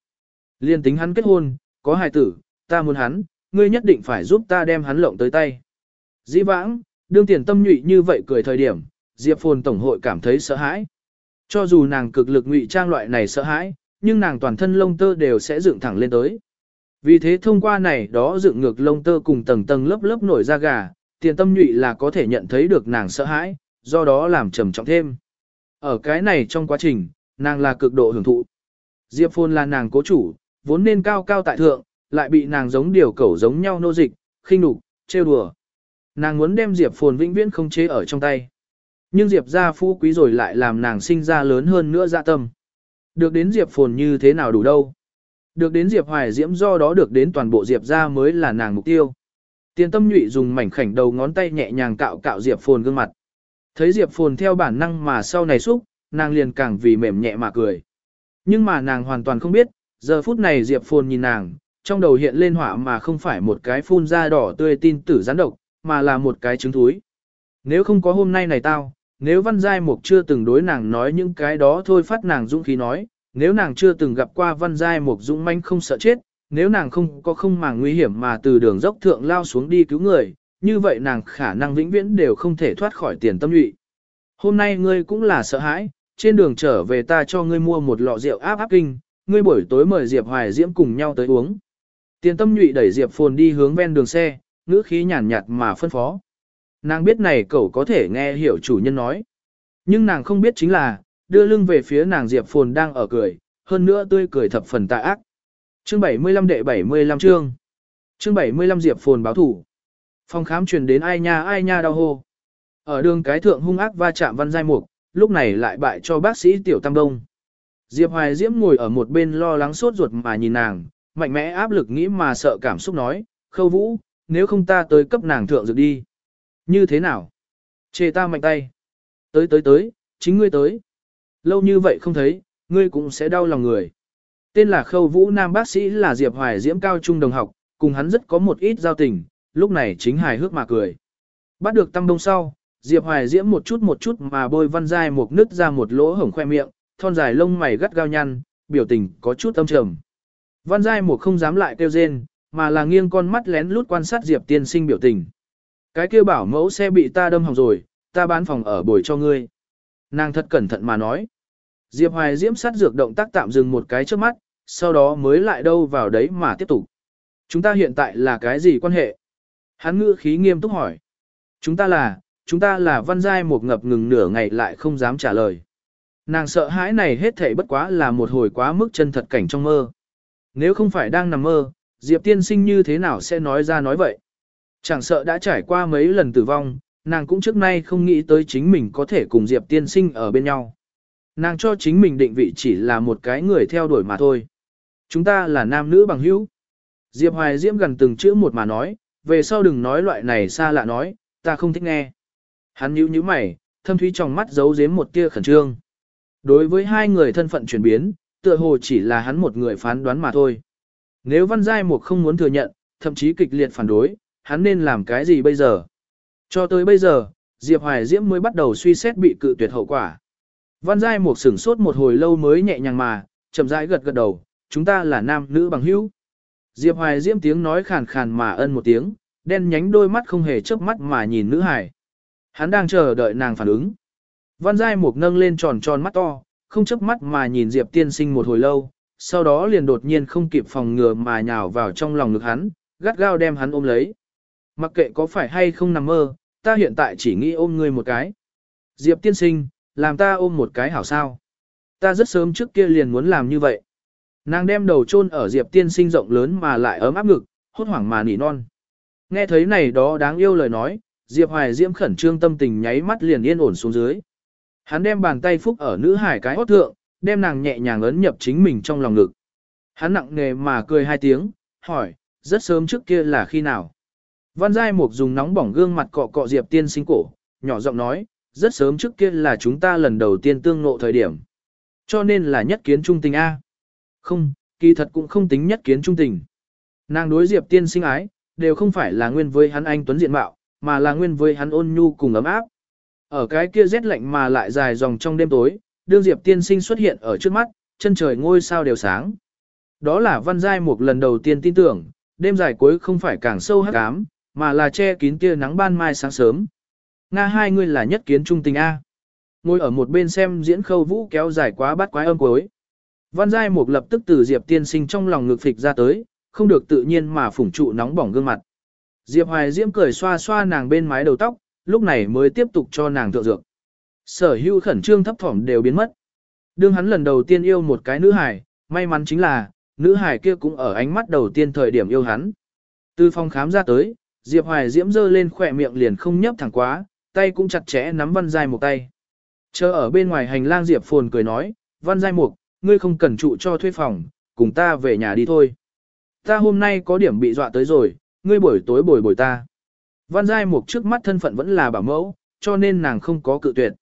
Liên tính hắn kết hôn, có hài tử, ta muốn hắn, ngươi nhất định phải giúp ta đem hắn lộng tới tay. Dĩ vãng, đương tiền tâm nhụy như vậy cười thời điểm, Diệp Phồn Tổng hội cảm thấy sợ hãi. Cho dù nàng cực lực ngụy trang loại này sợ hãi, nhưng nàng toàn thân lông tơ đều sẽ dựng thẳng lên tới. Vì thế thông qua này đó dựng ngược lông tơ cùng tầng tầng lớp lớp nổi ra gà, tiền tâm nhụy là có thể nhận thấy được nàng sợ hãi, do đó làm trầm trọng thêm. Ở cái này trong quá trình, nàng là cực độ hưởng thụ. Diệp Phồn là nàng cố chủ, vốn nên cao cao tại thượng, lại bị nàng giống điều cẩu giống nhau nô dịch, khinh nhục, trêu đùa. Nàng muốn đem Diệp Phồn vĩnh viễn không chế ở trong tay. Nhưng Diệp gia phú quý rồi lại làm nàng sinh ra lớn hơn nữa dạ tâm. Được đến Diệp Phồn như thế nào đủ đâu. Được đến Diệp Hoài Diễm do đó được đến toàn bộ Diệp gia mới là nàng mục tiêu. Tiền tâm nhụy dùng mảnh khảnh đầu ngón tay nhẹ nhàng cạo cạo Diệp Phồn gương mặt. Thấy Diệp Phồn theo bản năng mà sau này xúc, nàng liền càng vì mềm nhẹ mà cười. Nhưng mà nàng hoàn toàn không biết, giờ phút này Diệp Phồn nhìn nàng, trong đầu hiện lên họa mà không phải một cái phun da đỏ tươi tin tử gián độc, mà là một cái trứng thúi. Nếu không có hôm nay này tao, nếu Văn Giai Mục chưa từng đối nàng nói những cái đó thôi phát nàng dũng khí nói, nếu nàng chưa từng gặp qua Văn Giai Mục dũng manh không sợ chết, nếu nàng không có không màng nguy hiểm mà từ đường dốc thượng lao xuống đi cứu người, như vậy nàng khả năng vĩnh viễn đều không thể thoát khỏi tiền tâm nhụy. Hôm nay ngươi cũng là sợ hãi, trên đường trở về ta cho ngươi mua một lọ rượu áp áp kinh, ngươi buổi tối mời Diệp Hoài Diễm cùng nhau tới uống. Tiền tâm nhụy đẩy Diệp Phồn đi hướng ven đường xe, ngữ khí nhàn nhạt mà phân phó. Nàng biết này cậu có thể nghe hiểu chủ nhân nói. Nhưng nàng không biết chính là, đưa lưng về phía nàng Diệp Phồn đang ở cười, hơn nữa tươi cười thập phần tà ác. Chương 75 đệ 75 chương. Chương 75 Diệp Phồn báo thủ. Phòng khám truyền đến ai nha ai nha đau hô. Ở đường cái thượng hung ác va chạm văn giai mục, lúc này lại bại cho bác sĩ Tiểu Tam Đông. Diệp Hoài Diễm ngồi ở một bên lo lắng sốt ruột mà nhìn nàng, mạnh mẽ áp lực nghĩ mà sợ cảm xúc nói, khâu vũ, nếu không ta tới cấp nàng thượng dược đi. Như thế nào? Chê ta mạnh tay. Tới tới tới, chính ngươi tới. Lâu như vậy không thấy, ngươi cũng sẽ đau lòng người. Tên là Khâu Vũ Nam bác sĩ là Diệp Hoài Diễm cao trung đồng học, cùng hắn rất có một ít giao tình, lúc này chính hài hước mà cười. Bắt được tăng đông sau, Diệp Hoài Diễm một chút một chút mà bôi văn dai một nứt ra một lỗ hổng khoe miệng, thon dài lông mày gắt gao nhăn, biểu tình có chút âm trầm. Văn dai một không dám lại kêu rên, mà là nghiêng con mắt lén lút quan sát Diệp tiên sinh biểu tình. Cái kia bảo mẫu xe bị ta đâm hỏng rồi, ta bán phòng ở bồi cho ngươi. Nàng thật cẩn thận mà nói. Diệp Hoài Diễm sát dược động tác tạm dừng một cái trước mắt, sau đó mới lại đâu vào đấy mà tiếp tục. Chúng ta hiện tại là cái gì quan hệ? Hắn ngữ khí nghiêm túc hỏi. Chúng ta là, chúng ta là văn giai một ngập ngừng nửa ngày lại không dám trả lời. Nàng sợ hãi này hết thảy bất quá là một hồi quá mức chân thật cảnh trong mơ. Nếu không phải đang nằm mơ, Diệp tiên sinh như thế nào sẽ nói ra nói vậy? Chẳng sợ đã trải qua mấy lần tử vong, nàng cũng trước nay không nghĩ tới chính mình có thể cùng Diệp tiên sinh ở bên nhau. Nàng cho chính mình định vị chỉ là một cái người theo đuổi mà thôi. Chúng ta là nam nữ bằng hữu. Diệp Hoài Diễm gần từng chữ một mà nói, về sau đừng nói loại này xa lạ nói, ta không thích nghe. Hắn nhíu nhíu mày, thâm thúy trong mắt giấu giếm một tia khẩn trương. Đối với hai người thân phận chuyển biến, tựa hồ chỉ là hắn một người phán đoán mà thôi. Nếu Văn Giai Mục không muốn thừa nhận, thậm chí kịch liệt phản đối, hắn nên làm cái gì bây giờ? Cho tới bây giờ, Diệp Hoài Diễm mới bắt đầu suy xét bị cự tuyệt hậu quả. Văn Giai Mục sửng sốt một hồi lâu mới nhẹ nhàng mà, chậm rãi gật gật đầu, chúng ta là nam nữ bằng hữu. Diệp Hoài Diễm tiếng nói khàn khàn mà ân một tiếng, đen nhánh đôi mắt không hề chớp mắt mà nhìn nữ hải. Hắn đang chờ đợi nàng phản ứng. Văn Giai Mục nâng lên tròn tròn mắt to, không chớp mắt mà nhìn Diệp tiên sinh một hồi lâu, sau đó liền đột nhiên không kịp phòng ngừa mà nhào vào trong lòng ngực hắn, gắt gao đem hắn ôm lấy. Mặc kệ có phải hay không nằm mơ, ta hiện tại chỉ nghĩ ôm ngươi một cái. Diệp tiên sinh, làm ta ôm một cái hảo sao. Ta rất sớm trước kia liền muốn làm như vậy. Nàng đem đầu chôn ở Diệp tiên sinh rộng lớn mà lại ấm áp ngực, hốt hoảng mà nỉ non. Nghe thấy này đó đáng yêu lời nói, Diệp Hoài Diễm khẩn trương tâm tình nháy mắt liền yên ổn xuống dưới. Hắn đem bàn tay phúc ở nữ hải cái hót thượng, đem nàng nhẹ nhàng ấn nhập chính mình trong lòng ngực. Hắn nặng nề mà cười hai tiếng, hỏi, rất sớm trước kia là khi nào? Văn Giai Mục dùng nóng bỏng gương mặt cọ cọ Diệp tiên sinh cổ, nhỏ giọng nói, rất sớm trước kia là chúng ta lần đầu tiên tương ngộ thời điểm. Cho nên là nhất kiến trung tình A. Không, kỳ thật cũng không tính nhất kiến trung tình. Nàng đối Diệp tiên sinh ái, đều không phải là nguyên với hắn anh tuấn diện mạo, mà là nguyên với hắn ôn nhu cùng ấm áp. Ở cái kia rét lạnh mà lại dài dòng trong đêm tối, đương Diệp tiên sinh xuất hiện ở trước mắt, chân trời ngôi sao đều sáng. Đó là văn giai một lần đầu tiên tin tưởng, đêm dài cuối không phải càng sâu hắc ám, mà là che kín tia nắng ban mai sáng sớm. Nga hai người là nhất kiến trung tình A. Ngồi ở một bên xem diễn khâu vũ kéo dài quá bắt quái âm cuối. Văn Giai Mục lập tức từ Diệp tiên sinh trong lòng ngực phịch ra tới, không được tự nhiên mà phủng trụ nóng bỏng gương mặt. Diệp Hoài Diễm cười xoa xoa nàng bên mái đầu tóc, lúc này mới tiếp tục cho nàng thượng dược. Sở hữu khẩn trương thấp thỏm đều biến mất. Đương hắn lần đầu tiên yêu một cái nữ hải, may mắn chính là, nữ hải kia cũng ở ánh mắt đầu tiên thời điểm yêu hắn. Từ phòng khám ra tới, Diệp Hoài Diễm giơ lên khỏe miệng liền không nhấp thẳng quá, tay cũng chặt chẽ nắm Văn Giai một tay. Chờ ở bên ngoài hành lang Diệp Phồn cười nói, Văn Giai Mục, ngươi không cần trụ cho thuê phòng, cùng ta về nhà đi thôi. Ta hôm nay có điểm bị dọa tới rồi, ngươi buổi tối bồi bồi ta. Văn Giai Mục trước mắt thân phận vẫn là bảo mẫu, cho nên nàng không có cự tuyệt.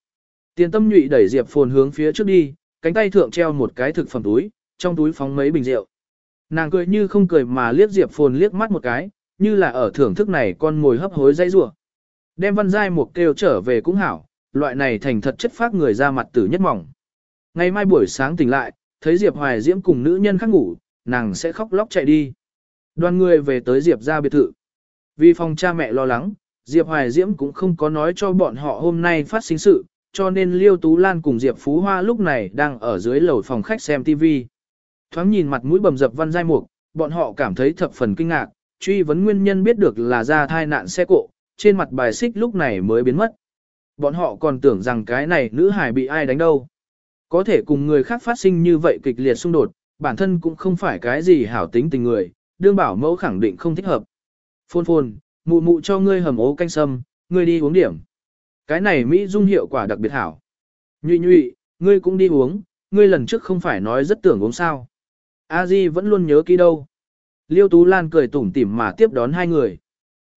Tiền tâm nhụy đẩy Diệp Phồn hướng phía trước đi, cánh tay thượng treo một cái thực phẩm túi, trong túi phóng mấy bình rượu. Nàng cười như không cười mà liếc Diệp Phồn liếc mắt một cái, như là ở thưởng thức này con ngồi hấp hối dây rủa. Đem Văn Giai Mục kêu trở về cũng hảo, loại này thành thật chất phát người ra mặt tử nhất mỏng. Ngày mai buổi sáng tỉnh lại, thấy Diệp Hoài Diễm cùng nữ nhân khác ngủ, nàng sẽ khóc lóc chạy đi. Đoàn người về tới Diệp ra biệt thự. Vì phòng cha mẹ lo lắng, Diệp Hoài Diễm cũng không có nói cho bọn họ hôm nay phát sinh sự, cho nên Liêu Tú Lan cùng Diệp Phú Hoa lúc này đang ở dưới lầu phòng khách xem TV. Thoáng nhìn mặt mũi bầm dập văn giai mục, bọn họ cảm thấy thập phần kinh ngạc, truy vấn nguyên nhân biết được là ra thai nạn xe cộ, trên mặt bài xích lúc này mới biến mất. Bọn họ còn tưởng rằng cái này nữ hải bị ai đánh đâu. Có thể cùng người khác phát sinh như vậy kịch liệt xung đột, bản thân cũng không phải cái gì hảo tính tình người, đương bảo mẫu khẳng định không thích hợp. Phôn phôn, mụ mụ cho ngươi hầm ố canh sâm, ngươi đi uống điểm. Cái này Mỹ dung hiệu quả đặc biệt hảo. Nhụy nhụy, ngươi cũng đi uống, ngươi lần trước không phải nói rất tưởng uống sao. A Di vẫn luôn nhớ kỹ đâu. Liêu Tú Lan cười tủm tỉm mà tiếp đón hai người.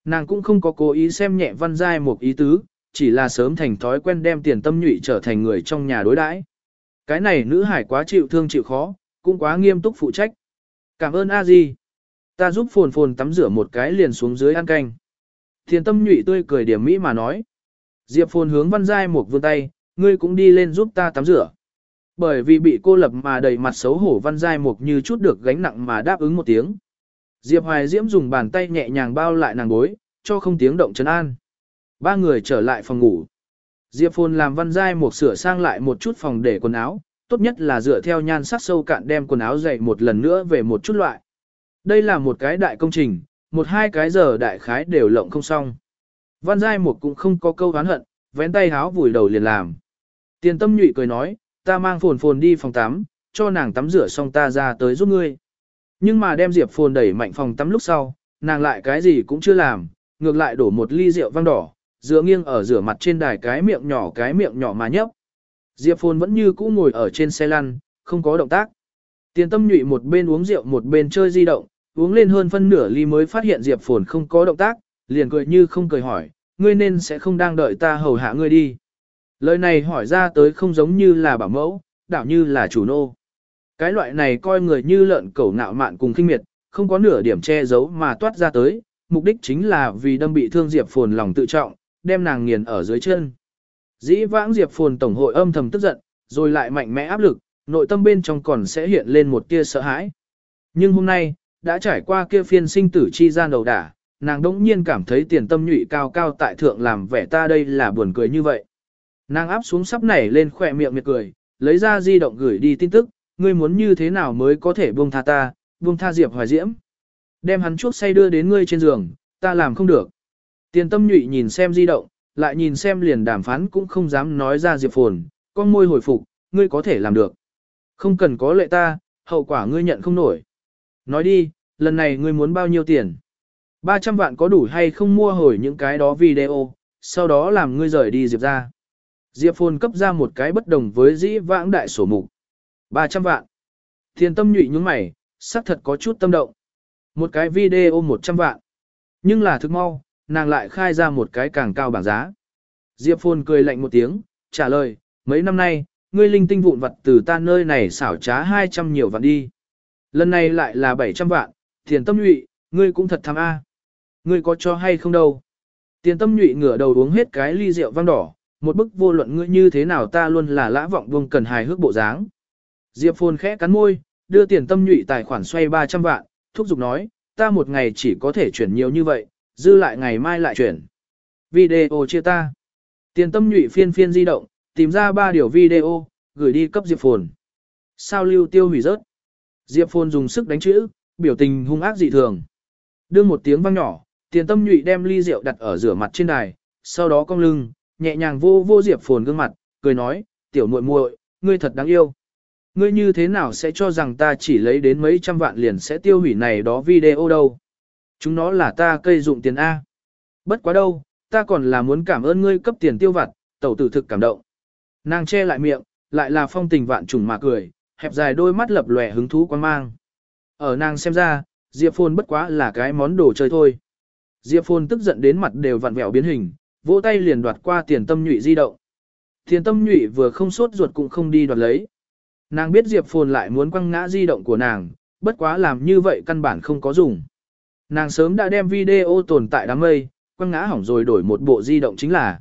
Nàng cũng không có cố ý xem nhẹ văn giai một ý tứ, chỉ là sớm thành thói quen đem tiền tâm nhụy trở thành người trong nhà đối đãi. Cái này nữ hải quá chịu thương chịu khó, cũng quá nghiêm túc phụ trách. Cảm ơn A Di. Ta giúp phồn phồn tắm rửa một cái liền xuống dưới ăn canh. Thiền tâm nhụy tươi cười điểm mỹ mà nói. Diệp phồn hướng văn giai một vươn tay, ngươi cũng đi lên giúp ta tắm rửa. Bởi vì bị cô lập mà đầy mặt xấu hổ văn giai mục như chút được gánh nặng mà đáp ứng một tiếng. Diệp Hoài Diễm dùng bàn tay nhẹ nhàng bao lại nàng gối, cho không tiếng động trấn an. Ba người trở lại phòng ngủ. Diệp Phồn làm văn giai một sửa sang lại một chút phòng để quần áo, tốt nhất là dựa theo nhan sắc sâu cạn đem quần áo dậy một lần nữa về một chút loại. Đây là một cái đại công trình, một hai cái giờ đại khái đều lộng không xong. Văn giai một cũng không có câu oán hận, vén tay háo vùi đầu liền làm. Tiền tâm nhụy cười nói, ta mang phồn phồn đi phòng tắm, cho nàng tắm rửa xong ta ra tới giúp ngươi. Nhưng mà đem Diệp Phồn đẩy mạnh phòng tắm lúc sau, nàng lại cái gì cũng chưa làm, ngược lại đổ một ly rượu vang đỏ, dựa nghiêng ở rửa mặt trên đài cái miệng nhỏ cái miệng nhỏ mà nhấp. Diệp Phồn vẫn như cũ ngồi ở trên xe lăn, không có động tác. Tiền tâm nhụy một bên uống rượu một bên chơi di động, uống lên hơn phân nửa ly mới phát hiện Diệp Phồn không có động tác, liền cười như không cười hỏi, ngươi nên sẽ không đang đợi ta hầu hạ ngươi đi. Lời này hỏi ra tới không giống như là bảo mẫu, đảo như là chủ nô. Cái loại này coi người như lợn cẩu ngạo mạn cùng kinh miệt, không có nửa điểm che giấu mà toát ra tới, mục đích chính là vì đâm bị thương Diệp Phồn lòng tự trọng, đem nàng nghiền ở dưới chân. Dĩ vãng Diệp Phồn tổng hội âm thầm tức giận, rồi lại mạnh mẽ áp lực, nội tâm bên trong còn sẽ hiện lên một tia sợ hãi. Nhưng hôm nay, đã trải qua kia phiên sinh tử chi gian đầu đả, nàng đỗng nhiên cảm thấy tiền tâm nhụy cao cao tại thượng làm vẻ ta đây là buồn cười như vậy. Nàng áp xuống sắp nảy lên khỏe miệng miệt cười, lấy ra di động gửi đi tin tức, ngươi muốn như thế nào mới có thể buông tha ta, buông tha Diệp Hoài Diễm. Đem hắn chuốc say đưa đến ngươi trên giường, ta làm không được. Tiền tâm nhụy nhìn xem di động, lại nhìn xem liền đàm phán cũng không dám nói ra Diệp Phồn, con môi hồi phục, ngươi có thể làm được. Không cần có lệ ta, hậu quả ngươi nhận không nổi. Nói đi, lần này ngươi muốn bao nhiêu tiền? 300 vạn có đủ hay không mua hồi những cái đó video, sau đó làm ngươi rời đi Diệp ra. Diệp Phồn cấp ra một cái bất đồng với dĩ vãng đại sổ mục. 300 vạn. Thiên tâm nhụy nhúng mày, xác thật có chút tâm động. Một cái video 100 vạn. Nhưng là thức mau, nàng lại khai ra một cái càng cao bảng giá. Diệp Phồn cười lạnh một tiếng, trả lời, mấy năm nay, ngươi linh tinh vụn vật từ ta nơi này xảo trá 200 nhiều vạn đi. Lần này lại là 700 vạn, thiền tâm nhụy, ngươi cũng thật tham a. Ngươi có cho hay không đâu. Tiền tâm nhụy ngửa đầu uống hết cái ly rượu vang đỏ, một bức vô luận ngươi như thế nào ta luôn là lã vọng buông cần hài hước bộ dáng. Diệp Phồn khẽ cắn môi, đưa tiền tâm nhụy tài khoản xoay 300 vạn, thúc giục nói, ta một ngày chỉ có thể chuyển nhiều như vậy, dư lại ngày mai lại chuyển. Video chia ta. Tiền tâm nhụy phiên phiên di động, tìm ra ba điều video, gửi đi cấp Diệp Phồn. Sao lưu tiêu hủy rớt? Diệp Phồn dùng sức đánh chữ, biểu tình hung ác dị thường. Đưa một tiếng vang nhỏ, tiền tâm nhụy đem ly rượu đặt ở rửa mặt trên đài, sau đó cong lưng, nhẹ nhàng vô vô Diệp Phồn gương mặt, cười nói, tiểu muội muội, ngươi thật đáng yêu. Ngươi như thế nào sẽ cho rằng ta chỉ lấy đến mấy trăm vạn liền sẽ tiêu hủy này đó video đâu? Chúng nó là ta cây dụng tiền A. Bất quá đâu, ta còn là muốn cảm ơn ngươi cấp tiền tiêu vặt, tẩu tử thực cảm động. Nàng che lại miệng, lại là phong tình vạn trùng mà cười, hẹp dài đôi mắt lập lòe hứng thú quan mang. Ở nàng xem ra, Diệp Phồn bất quá là cái món đồ chơi thôi. Diệp Phồn tức giận đến mặt đều vặn vẹo biến hình, vỗ tay liền đoạt qua tiền tâm nhụy di động. Tiền tâm nhụy vừa không sốt ruột cũng không đi đoạt lấy. Nàng biết Diệp Phồn lại muốn quăng ngã di động của nàng, bất quá làm như vậy căn bản không có dùng. Nàng sớm đã đem video tồn tại đám mây, quăng ngã hỏng rồi đổi một bộ di động chính là.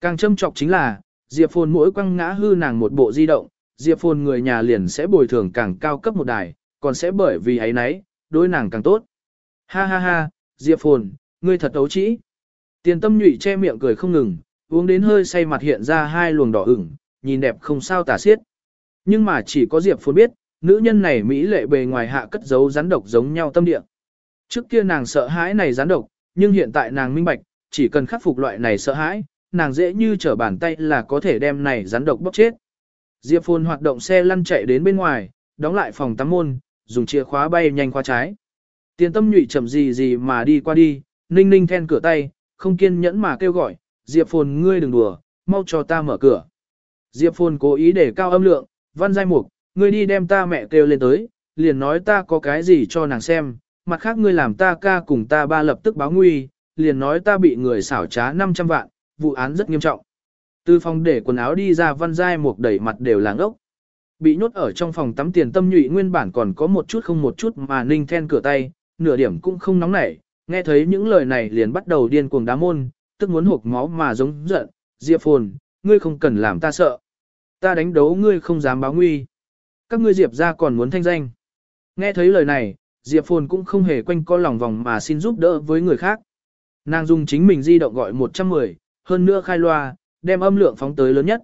Càng châm trọng chính là, Diệp Phồn mỗi quăng ngã hư nàng một bộ di động, Diệp Phồn người nhà liền sẽ bồi thường càng cao cấp một đài, còn sẽ bởi vì ấy nấy, đối nàng càng tốt. Ha ha ha, Diệp Phồn, ngươi thật ấu trĩ. Tiền tâm nhụy che miệng cười không ngừng, uống đến hơi say mặt hiện ra hai luồng đỏ ửng, nhìn đẹp không sao tả xiết. Nhưng mà chỉ có Diệp Phồn biết, nữ nhân này mỹ lệ bề ngoài hạ cất giấu rắn độc giống nhau tâm địa. Trước kia nàng sợ hãi này rắn độc, nhưng hiện tại nàng minh bạch, chỉ cần khắc phục loại này sợ hãi, nàng dễ như trở bàn tay là có thể đem này rắn độc bóc chết. Diệp Phồn hoạt động xe lăn chạy đến bên ngoài, đóng lại phòng tắm môn, dùng chìa khóa bay nhanh qua trái. Tiền tâm nhụy chậm gì gì mà đi qua đi, ninh ninh then cửa tay, không kiên nhẫn mà kêu gọi, Diệp Phồn ngươi đừng đùa, mau cho ta mở cửa. Diệp Phồn cố ý để cao âm lượng, văn giai mục, ngươi đi đem ta mẹ kêu lên tới, liền nói ta có cái gì cho nàng xem, mặt khác ngươi làm ta ca cùng ta ba lập tức báo nguy, liền nói ta bị người xảo trá 500 vạn, vụ án rất nghiêm trọng. Từ phòng để quần áo đi ra văn giai mục đẩy mặt đều làng ốc. Bị nhốt ở trong phòng tắm tiền tâm nhụy nguyên bản còn có một chút không một chút mà ninh then cửa tay, nửa điểm cũng không nóng nảy, nghe thấy những lời này liền bắt đầu điên cuồng đá môn, tức muốn hộp máu mà giống giận, Diệp Phồn, ngươi không cần làm ta sợ. Ta đánh đấu ngươi không dám báo nguy. Các ngươi Diệp ra còn muốn thanh danh. Nghe thấy lời này, Diệp Phồn cũng không hề quanh co lòng vòng mà xin giúp đỡ với người khác. Nàng dùng chính mình di động gọi 110, hơn nữa khai loa, đem âm lượng phóng tới lớn nhất.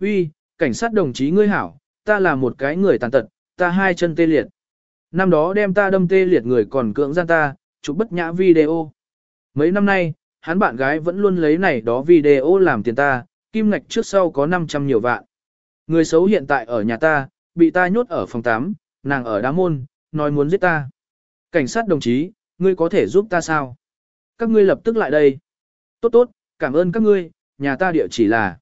Uy, cảnh sát đồng chí ngươi hảo, ta là một cái người tàn tật, ta hai chân tê liệt. Năm đó đem ta đâm tê liệt người còn cưỡng gian ta, chụp bất nhã video. Mấy năm nay, hắn bạn gái vẫn luôn lấy này đó video làm tiền ta, kim ngạch trước sau có 500 nhiều vạn. Người xấu hiện tại ở nhà ta, bị ta nhốt ở phòng 8, nàng ở đá môn, nói muốn giết ta. Cảnh sát đồng chí, ngươi có thể giúp ta sao? Các ngươi lập tức lại đây. Tốt tốt, cảm ơn các ngươi, nhà ta địa chỉ là.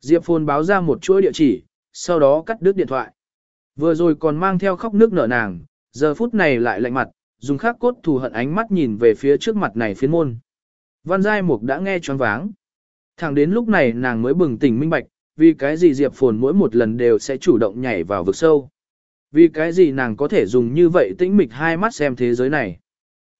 Diệp Phồn báo ra một chuỗi địa chỉ, sau đó cắt đứt điện thoại. Vừa rồi còn mang theo khóc nước nở nàng, giờ phút này lại lạnh mặt, dùng khắc cốt thù hận ánh mắt nhìn về phía trước mặt này phiến môn. Văn Giai Mục đã nghe choáng váng. Thẳng đến lúc này nàng mới bừng tỉnh minh bạch, vì cái gì Diệp Phồn mỗi một lần đều sẽ chủ động nhảy vào vực sâu. Vì cái gì nàng có thể dùng như vậy tĩnh mịch hai mắt xem thế giới này.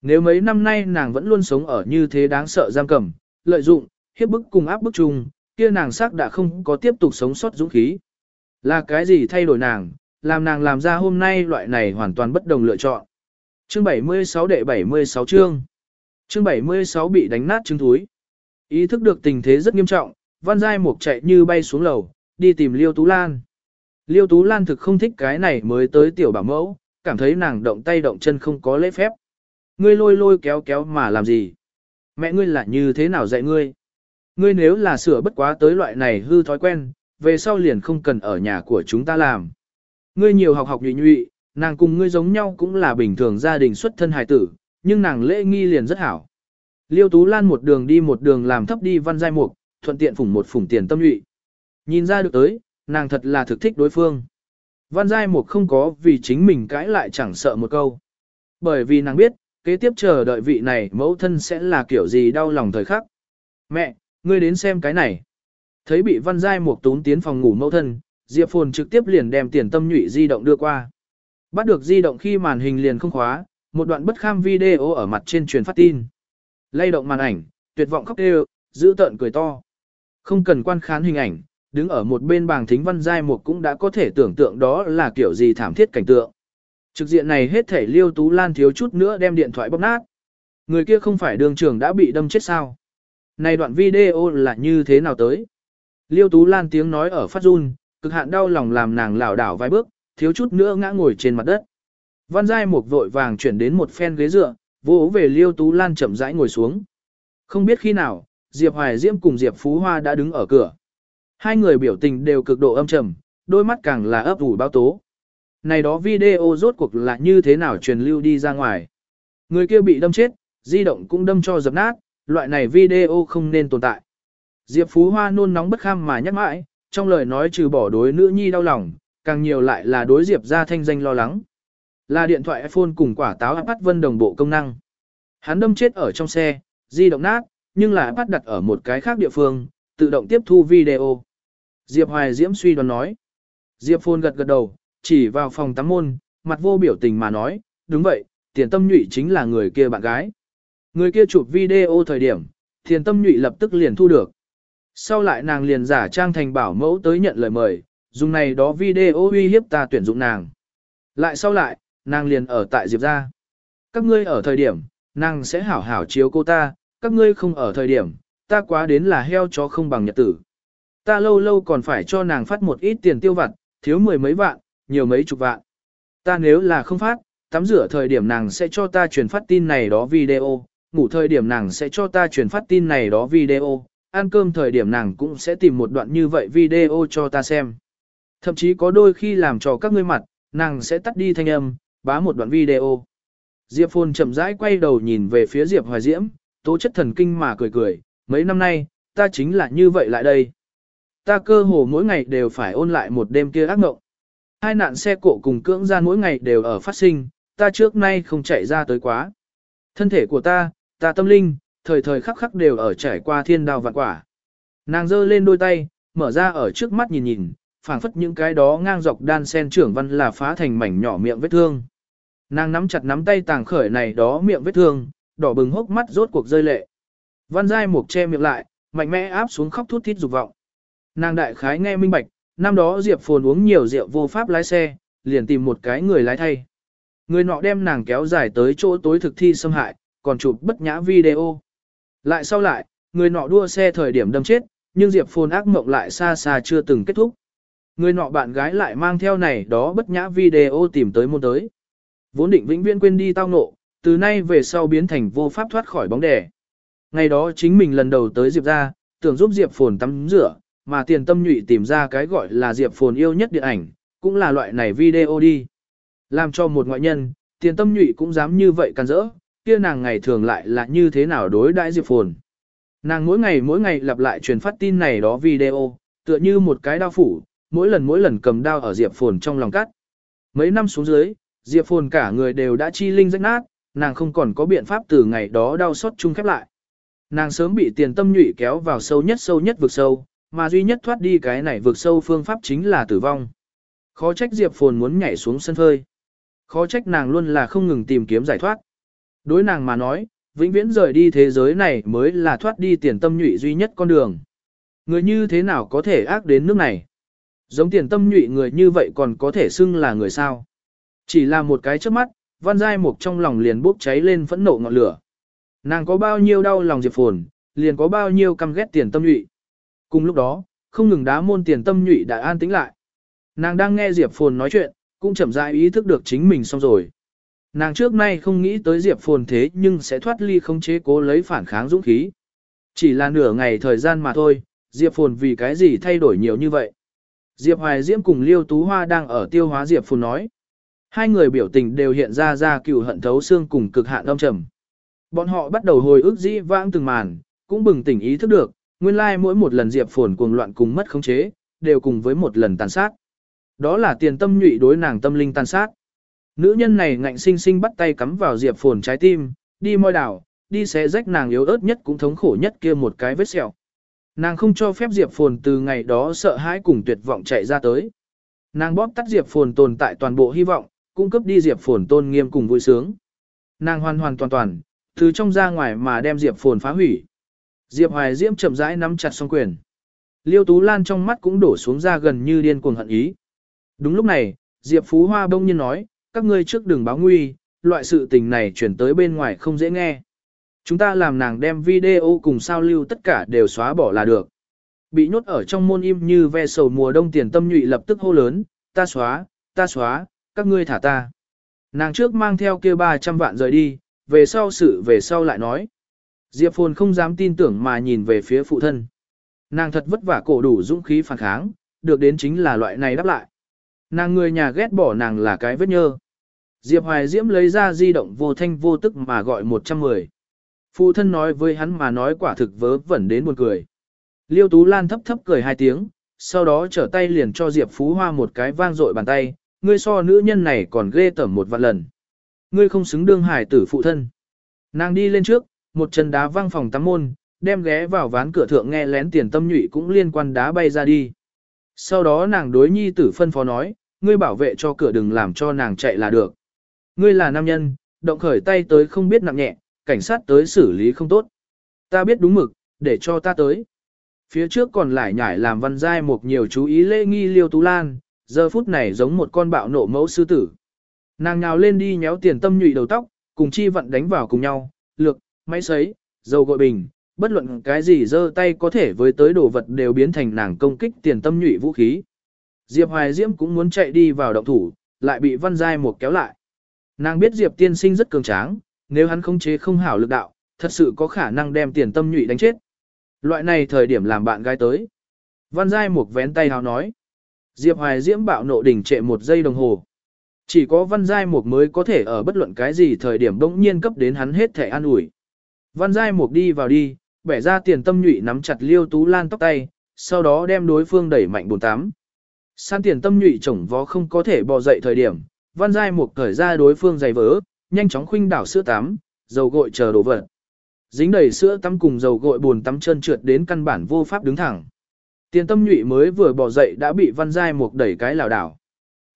Nếu mấy năm nay nàng vẫn luôn sống ở như thế đáng sợ giam cầm, lợi dụng, hiếp bức cùng áp bức chung, kia nàng xác đã không có tiếp tục sống sót dũng khí. Là cái gì thay đổi nàng, làm nàng làm ra hôm nay loại này hoàn toàn bất đồng lựa chọn. Chương 76 đệ 76 chương. Chương 76 bị đánh nát trứng thúi. Ý thức được tình thế rất nghiêm trọng, Văn Giai Mục chạy như bay xuống lầu, đi tìm Liêu Tú Lan. Liêu Tú Lan thực không thích cái này mới tới tiểu bảo mẫu, cảm thấy nàng động tay động chân không có lễ phép. Ngươi lôi lôi kéo kéo mà làm gì? Mẹ ngươi là như thế nào dạy ngươi? Ngươi nếu là sửa bất quá tới loại này hư thói quen, về sau liền không cần ở nhà của chúng ta làm. Ngươi nhiều học học nhụy nhụy, nàng cùng ngươi giống nhau cũng là bình thường gia đình xuất thân hài tử, nhưng nàng lễ nghi liền rất hảo. Liêu Tú Lan một đường đi một đường làm thấp đi văn giai mục, thuận tiện phủng một phủng tiền tâm nhụy. Nhìn ra được tới, nàng thật là thực thích đối phương. Văn giai mục không có vì chính mình cãi lại chẳng sợ một câu. Bởi vì nàng biết, kế tiếp chờ đợi vị này mẫu thân sẽ là kiểu gì đau lòng thời khắc. Mẹ, ngươi đến xem cái này. Thấy bị văn giai mục tún tiến phòng ngủ mẫu thân, Diệp Phồn trực tiếp liền đem tiền tâm nhụy di động đưa qua. Bắt được di động khi màn hình liền không khóa, một đoạn bất kham video ở mặt trên truyền phát tin. Lay động màn ảnh, tuyệt vọng khóc đều, giữ tợn cười to. Không cần quan khán hình ảnh, đứng ở một bên bàng thính văn giai mục cũng đã có thể tưởng tượng đó là kiểu gì thảm thiết cảnh tượng. Trực diện này hết thể Liêu Tú Lan thiếu chút nữa đem điện thoại bóp nát. Người kia không phải đường trưởng đã bị đâm chết sao? Này đoạn video là như thế nào tới? Liêu Tú Lan tiếng nói ở phát run, cực hạn đau lòng làm nàng lảo đảo vài bước, thiếu chút nữa ngã ngồi trên mặt đất. Văn Giai Mục vội vàng chuyển đến một phen ghế dựa, vỗ về Liêu Tú Lan chậm rãi ngồi xuống. Không biết khi nào, Diệp Hoài Diễm cùng Diệp Phú Hoa đã đứng ở cửa. Hai người biểu tình đều cực độ âm trầm, đôi mắt càng là ấp ủ bao tố. Này đó video rốt cuộc là như thế nào truyền lưu đi ra ngoài. Người kia bị đâm chết, di động cũng đâm cho dập nát, loại này video không nên tồn tại. Diệp Phú Hoa nôn nóng bất kham mà nhắc mãi, trong lời nói trừ bỏ đối nữ nhi đau lòng, càng nhiều lại là đối Diệp ra thanh danh lo lắng. Là điện thoại iPhone cùng quả táo iPad vân đồng bộ công năng. Hắn đâm chết ở trong xe, di động nát, nhưng là bắt đặt ở một cái khác địa phương, tự động tiếp thu video. Diệp Hoài Diễm suy đoán nói. Diệp Phôn gật gật đầu, chỉ vào phòng tắm môn, mặt vô biểu tình mà nói, đúng vậy, tiền tâm nhụy chính là người kia bạn gái. Người kia chụp video thời điểm, tiền tâm nhụy lập tức liền thu được. Sau lại nàng liền giả trang thành bảo mẫu tới nhận lời mời, dùng này đó video uy hiếp ta tuyển dụng nàng. Lại sau lại, nàng liền ở tại Diệp gia. Các ngươi ở thời điểm, nàng sẽ hảo hảo chiếu cô ta, các ngươi không ở thời điểm, ta quá đến là heo chó không bằng nhật tử. Ta lâu lâu còn phải cho nàng phát một ít tiền tiêu vặt, thiếu mười mấy vạn, nhiều mấy chục vạn. Ta nếu là không phát, tắm rửa thời điểm nàng sẽ cho ta truyền phát tin này đó video, ngủ thời điểm nàng sẽ cho ta truyền phát tin này đó video, ăn cơm thời điểm nàng cũng sẽ tìm một đoạn như vậy video cho ta xem. Thậm chí có đôi khi làm cho các ngươi mặt, nàng sẽ tắt đi thanh âm, bá một đoạn video. Diệp Phồn chậm rãi quay đầu nhìn về phía Diệp Hoài Diễm, tố chất thần kinh mà cười cười, mấy năm nay, ta chính là như vậy lại đây. Ta cơ hồ mỗi ngày đều phải ôn lại một đêm kia ác mộng. Hai nạn xe cộ cùng cưỡng gian mỗi ngày đều ở phát sinh, ta trước nay không chạy ra tới quá. Thân thể của ta, ta tâm linh, thời thời khắc khắc đều ở trải qua thiên đào vạn quả. Nàng giơ lên đôi tay, mở ra ở trước mắt nhìn nhìn, phảng phất những cái đó ngang dọc đan sen trưởng văn là phá thành mảnh nhỏ miệng vết thương. Nàng nắm chặt nắm tay tàng khởi này đó miệng vết thương, đỏ bừng hốc mắt rốt cuộc rơi lệ. Văn giai mục che miệng lại, mạnh mẽ áp xuống khóc thút thít dục vọng. Nàng đại khái nghe minh bạch, năm đó Diệp Phồn uống nhiều rượu vô pháp lái xe, liền tìm một cái người lái thay. Người nọ đem nàng kéo dài tới chỗ tối thực thi xâm hại, còn chụp bất nhã video. Lại sau lại, người nọ đua xe thời điểm đâm chết, nhưng Diệp Phồn ác mộng lại xa xa chưa từng kết thúc. Người nọ bạn gái lại mang theo này đó bất nhã video tìm tới môn tới. Vốn định vĩnh viễn quên đi tao ngộ, từ nay về sau biến thành vô pháp thoát khỏi bóng đè. Ngày đó chính mình lần đầu tới Diệp ra, tưởng giúp Diệp Phồn tắm rửa, mà tiền tâm nhụy tìm ra cái gọi là Diệp Phồn yêu nhất điện ảnh, cũng là loại này video đi. Làm cho một ngoại nhân, tiền tâm nhụy cũng dám như vậy can rỡ, kia nàng ngày thường lại là như thế nào đối đãi Diệp Phồn. Nàng mỗi ngày mỗi ngày lặp lại truyền phát tin này đó video, tựa như một cái đao phủ, mỗi lần mỗi lần cầm đao ở Diệp Phồn trong lòng cắt. Mấy năm xuống dưới, Diệp Phồn cả người đều đã chi linh rách nát, nàng không còn có biện pháp từ ngày đó đau xót chung khép lại. Nàng sớm bị tiền tâm nhụy kéo vào sâu nhất sâu nhất vực sâu, mà duy nhất thoát đi cái này vực sâu phương pháp chính là tử vong. Khó trách Diệp Phồn muốn nhảy xuống sân phơi. Khó trách nàng luôn là không ngừng tìm kiếm giải thoát. Đối nàng mà nói, vĩnh viễn rời đi thế giới này mới là thoát đi tiền tâm nhụy duy nhất con đường. Người như thế nào có thể ác đến nước này? Giống tiền tâm nhụy người như vậy còn có thể xưng là người sao? Chỉ là một cái trước mắt, văn giai mục trong lòng liền bốc cháy lên phẫn nộ ngọn lửa. Nàng có bao nhiêu đau lòng Diệp Phồn, liền có bao nhiêu căm ghét tiền tâm nhụy. Cùng lúc đó, không ngừng đá môn tiền tâm nhụy đã an tĩnh lại. Nàng đang nghe Diệp Phồn nói chuyện, cũng chậm rãi ý thức được chính mình xong rồi. Nàng trước nay không nghĩ tới Diệp Phồn thế nhưng sẽ thoát ly không chế cố lấy phản kháng dũng khí. Chỉ là nửa ngày thời gian mà thôi, Diệp Phồn vì cái gì thay đổi nhiều như vậy. Diệp Hoài Diễm cùng Liêu Tú Hoa đang ở tiêu hóa Diệp Phồn nói. Hai người biểu tình đều hiện ra ra cựu hận thấu xương cùng cực hạn âm trầm. Bọn họ bắt đầu hồi ức dĩ vãng từng màn, cũng bừng tỉnh ý thức được, nguyên lai mỗi một lần Diệp Phồn cuồng loạn cùng mất khống chế, đều cùng với một lần tàn sát. Đó là tiền tâm nhụy đối nàng tâm linh tàn sát. Nữ nhân này ngạnh sinh sinh bắt tay cắm vào Diệp Phồn trái tim, đi môi đảo, đi xé rách nàng yếu ớt nhất cũng thống khổ nhất kia một cái vết sẹo. Nàng không cho phép Diệp Phồn từ ngày đó sợ hãi cùng tuyệt vọng chạy ra tới. Nàng bóp tắt Diệp Phồn tồn tại toàn bộ hy vọng, cung cấp đi Diệp Phồn tôn nghiêm cùng vui sướng. Nàng hoàn hoàn toàn toàn, từ trong ra ngoài mà đem Diệp Phồn phá hủy. Diệp Hoài Diễm chậm rãi nắm chặt song quyền. Liêu Tú Lan trong mắt cũng đổ xuống ra gần như điên cuồng hận ý. Đúng lúc này, Diệp Phú Hoa bông nhiên nói, các ngươi trước đừng báo nguy, loại sự tình này chuyển tới bên ngoài không dễ nghe. Chúng ta làm nàng đem video cùng sao lưu tất cả đều xóa bỏ là được. Bị nhốt ở trong môn im như ve sầu mùa đông tiền tâm nhụy lập tức hô lớn, ta xóa, ta xóa, các ngươi thả ta. Nàng trước mang theo kia 300 vạn rời đi, về sau sự về sau lại nói. Diệp Phồn không dám tin tưởng mà nhìn về phía phụ thân. Nàng thật vất vả cổ đủ dũng khí phản kháng, được đến chính là loại này đáp lại. Nàng người nhà ghét bỏ nàng là cái vết nhơ. Diệp Hoài Diễm lấy ra di động vô thanh vô tức mà gọi 110. Phụ thân nói với hắn mà nói quả thực vớ vẩn đến buồn cười. Liêu Tú Lan thấp thấp cười hai tiếng, sau đó trở tay liền cho Diệp Phú Hoa một cái vang dội bàn tay, ngươi so nữ nhân này còn ghê tởm một vạn lần. Ngươi không xứng đương hải tử phụ thân. Nàng đi lên trước, một chân đá văng phòng tắm môn, đem ghé vào ván cửa thượng nghe lén tiền tâm nhụy cũng liên quan đá bay ra đi. Sau đó nàng đối nhi tử phân phó nói, ngươi bảo vệ cho cửa đừng làm cho nàng chạy là được. Ngươi là nam nhân, động khởi tay tới không biết nặng nhẹ, cảnh sát tới xử lý không tốt. Ta biết đúng mực, để cho ta tới. Phía trước còn lại nhải làm văn giai một nhiều chú ý lễ nghi liêu tú lan, giờ phút này giống một con bạo nộ mẫu sư tử. Nàng nhào lên đi nhéo tiền tâm nhụy đầu tóc, cùng chi vận đánh vào cùng nhau, lược, máy sấy, dầu gội bình, bất luận cái gì giơ tay có thể với tới đồ vật đều biến thành nàng công kích tiền tâm nhụy vũ khí. Diệp Hoài Diễm cũng muốn chạy đi vào động thủ, lại bị Văn Giai một kéo lại. Nàng biết Diệp tiên sinh rất cường tráng, nếu hắn không chế không hảo lực đạo, thật sự có khả năng đem tiền tâm nhụy đánh chết. Loại này thời điểm làm bạn gái tới. Văn Giai một vén tay hào nói. Diệp Hoài Diễm bạo nộ đỉnh trệ một giây đồng hồ. Chỉ có Văn Giai Mục mới có thể ở bất luận cái gì thời điểm bỗng nhiên cấp đến hắn hết thể an ủi. Văn Giai Mục đi vào đi, bẻ ra tiền tâm nhụy nắm chặt Liêu Tú Lan tóc tay, sau đó đem đối phương đẩy mạnh bồn tám. San tiền tâm nhụy chổng vó không có thể bò dậy thời điểm, Văn Giai Mục cởi ra đối phương giày vỡ, nhanh chóng khuynh đảo sữa tắm, dầu gội chờ đổ vật. Dính đầy sữa tắm cùng dầu gội buồn tắm chân trượt đến căn bản vô pháp đứng thẳng. Tiền tâm nhụy mới vừa bỏ dậy đã bị Văn Giai Mục đẩy cái lảo đảo.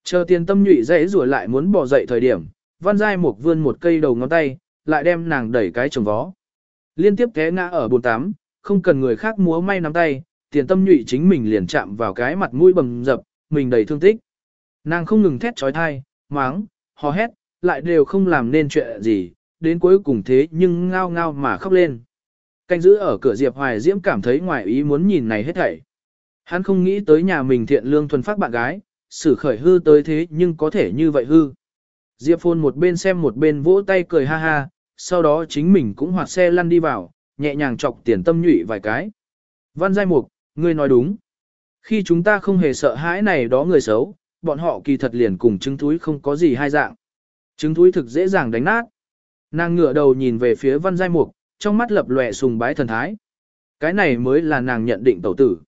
Chờ tiền tâm nhụy dãy rủa lại muốn bỏ dậy thời điểm, Văn Giai Mục vươn một cây đầu ngón tay, lại đem nàng đẩy cái chồng vó. Liên tiếp té ngã ở bồn tắm, không cần người khác múa may nắm tay, tiền tâm nhụy chính mình liền chạm vào cái mặt mũi bầm dập, mình đầy thương tích. Nàng không ngừng thét trói thai, máng, hò hét, lại đều không làm nên chuyện gì, đến cuối cùng thế nhưng ngao ngao mà khóc lên. Canh giữ ở cửa Diệp Hoài Diễm cảm thấy ngoài ý muốn nhìn này hết thảy. Hắn không nghĩ tới nhà mình thiện lương thuần phát bạn gái, xử khởi hư tới thế nhưng có thể như vậy hư. Diệp Phôn một bên xem một bên vỗ tay cười ha ha, sau đó chính mình cũng hoạt xe lăn đi vào, nhẹ nhàng chọc tiền tâm nhụy vài cái. Văn Giai Mục, ngươi nói đúng. Khi chúng ta không hề sợ hãi này đó người xấu, bọn họ kỳ thật liền cùng trứng thúi không có gì hai dạng. Trứng thúi thực dễ dàng đánh nát. Nàng ngửa đầu nhìn về phía Văn Giai Mục, trong mắt lập lòe sùng bái thần thái. Cái này mới là nàng nhận định tẩu tử.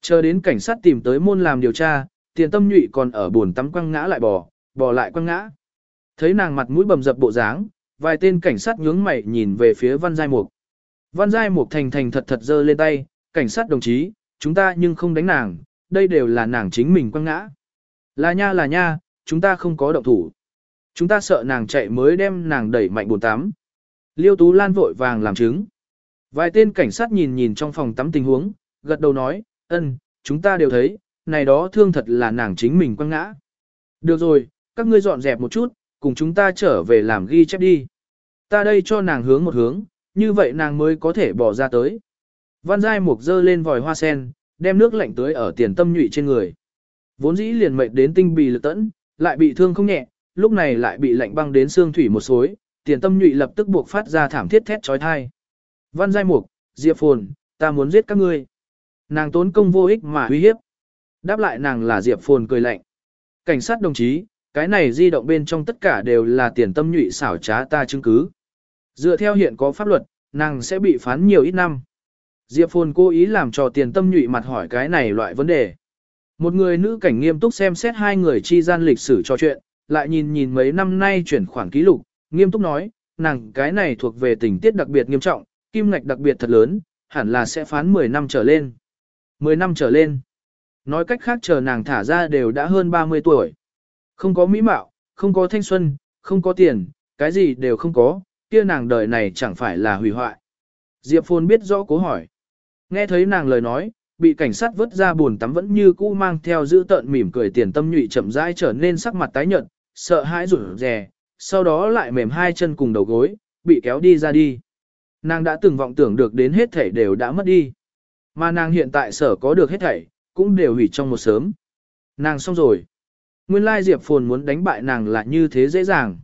Chờ đến cảnh sát tìm tới môn làm điều tra, tiền tâm nhụy còn ở buồn tắm quăng ngã lại bò, bò lại quăng ngã. Thấy nàng mặt mũi bầm dập bộ dáng, vài tên cảnh sát nhướng mày nhìn về phía Văn Giai Mục. Văn Giai Mục thành thành thật thật giơ lên tay, cảnh sát đồng chí, chúng ta nhưng không đánh nàng, đây đều là nàng chính mình quăng ngã. Là nha là nha, chúng ta không có động thủ. Chúng ta sợ nàng chạy mới đem nàng đẩy mạnh buồn tắm. Liêu Tú Lan vội vàng làm chứng. Vài tên cảnh sát nhìn nhìn trong phòng tắm tình huống, gật đầu nói, ân, chúng ta đều thấy, này đó thương thật là nàng chính mình quăng ngã. Được rồi, các ngươi dọn dẹp một chút, cùng chúng ta trở về làm ghi chép đi. Ta đây cho nàng hướng một hướng, như vậy nàng mới có thể bỏ ra tới. Văn Giai Mục dơ lên vòi hoa sen, đem nước lạnh tưới ở tiền tâm nhụy trên người. Vốn dĩ liền mệt đến tinh bì lực tẫn, lại bị thương không nhẹ, lúc này lại bị lạnh băng đến xương thủy một xối, tiền tâm nhụy lập tức buộc phát ra thảm thiết thét trói thai. Văn Giai Mục, Diệp Phồn, ta muốn giết các ngươi. Nàng tốn công vô ích mà uy hiếp. Đáp lại nàng là Diệp Phồn cười lạnh. Cảnh sát đồng chí, cái này di động bên trong tất cả đều là tiền tâm nhụy xảo trá ta chứng cứ. Dựa theo hiện có pháp luật, nàng sẽ bị phán nhiều ít năm. Diệp Phồn cố ý làm cho tiền tâm nhụy mặt hỏi cái này loại vấn đề. Một người nữ cảnh nghiêm túc xem xét hai người chi gian lịch sử trò chuyện, lại nhìn nhìn mấy năm nay chuyển khoản ký lục, nghiêm túc nói, nàng cái này thuộc về tình tiết đặc biệt nghiêm trọng, kim ngạch đặc biệt thật lớn, hẳn là sẽ phán 10 năm trở lên. 10 năm trở lên. Nói cách khác chờ nàng thả ra đều đã hơn 30 tuổi. Không có mỹ mạo, không có thanh xuân, không có tiền, cái gì đều không có, kia nàng đời này chẳng phải là hủy hoại. Diệp Phồn biết rõ cố hỏi. Nghe thấy nàng lời nói, bị cảnh sát vứt ra buồn tắm vẫn như cũ mang theo giữ tợn mỉm cười tiền tâm nhụy chậm rãi trở nên sắc mặt tái nhợt, sợ hãi rủ rè, sau đó lại mềm hai chân cùng đầu gối, bị kéo đi ra đi. Nàng đã từng vọng tưởng được đến hết thảy đều đã mất đi. Mà nàng hiện tại sở có được hết thảy, cũng đều hủy trong một sớm. Nàng xong rồi. Nguyên lai Diệp Phồn muốn đánh bại nàng là như thế dễ dàng.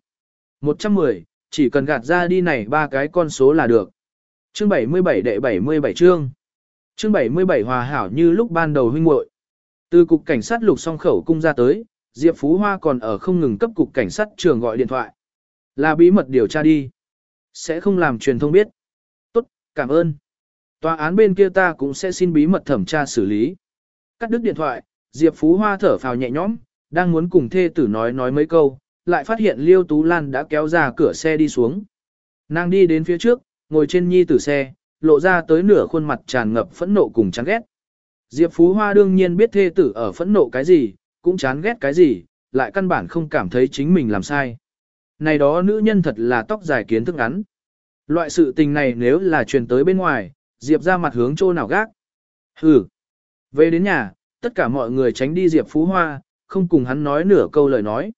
110, chỉ cần gạt ra đi này ba cái con số là được. Chương 77 đệ 77 chương. Chương 77 hòa hảo như lúc ban đầu huynh muội. Từ cục cảnh sát lục song khẩu cung ra tới, Diệp Phú Hoa còn ở không ngừng cấp cục cảnh sát trường gọi điện thoại. Là bí mật điều tra đi. Sẽ không làm truyền thông biết. Tốt, cảm ơn. Tòa án bên kia ta cũng sẽ xin bí mật thẩm tra xử lý. Cắt đứt điện thoại, Diệp Phú Hoa thở phào nhẹ nhõm, đang muốn cùng thê tử nói nói mấy câu, lại phát hiện Liêu Tú Lan đã kéo ra cửa xe đi xuống. Nàng đi đến phía trước, ngồi trên nhi tử xe, lộ ra tới nửa khuôn mặt tràn ngập phẫn nộ cùng chán ghét. Diệp Phú Hoa đương nhiên biết thê tử ở phẫn nộ cái gì, cũng chán ghét cái gì, lại căn bản không cảm thấy chính mình làm sai. Này đó nữ nhân thật là tóc dài kiến thức ngắn. Loại sự tình này nếu là truyền tới bên ngoài, Diệp ra mặt hướng chỗ nào gác. Hừ. Về đến nhà, tất cả mọi người tránh đi Diệp Phú Hoa, không cùng hắn nói nửa câu lời nói.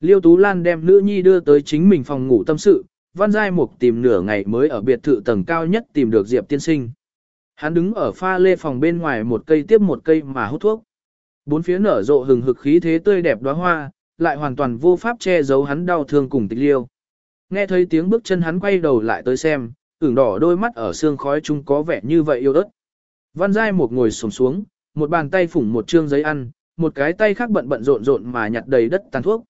Liêu Tú Lan đem nữ nhi đưa tới chính mình phòng ngủ tâm sự, Văn Giai Mục tìm nửa ngày mới ở biệt thự tầng cao nhất tìm được Diệp tiên sinh. Hắn đứng ở pha lê phòng bên ngoài một cây tiếp một cây mà hút thuốc. Bốn phía nở rộ hừng hực khí thế tươi đẹp đóa hoa, lại hoàn toàn vô pháp che giấu hắn đau thương cùng tịch liêu. Nghe thấy tiếng bước chân hắn quay đầu lại tới xem, ửng đỏ đôi mắt ở xương khói chung có vẻ như vậy yêu ớt. Văn Giai một ngồi xổm xuống, một bàn tay phủng một trương giấy ăn, một cái tay khác bận bận rộn rộn mà nhặt đầy đất tàn thuốc.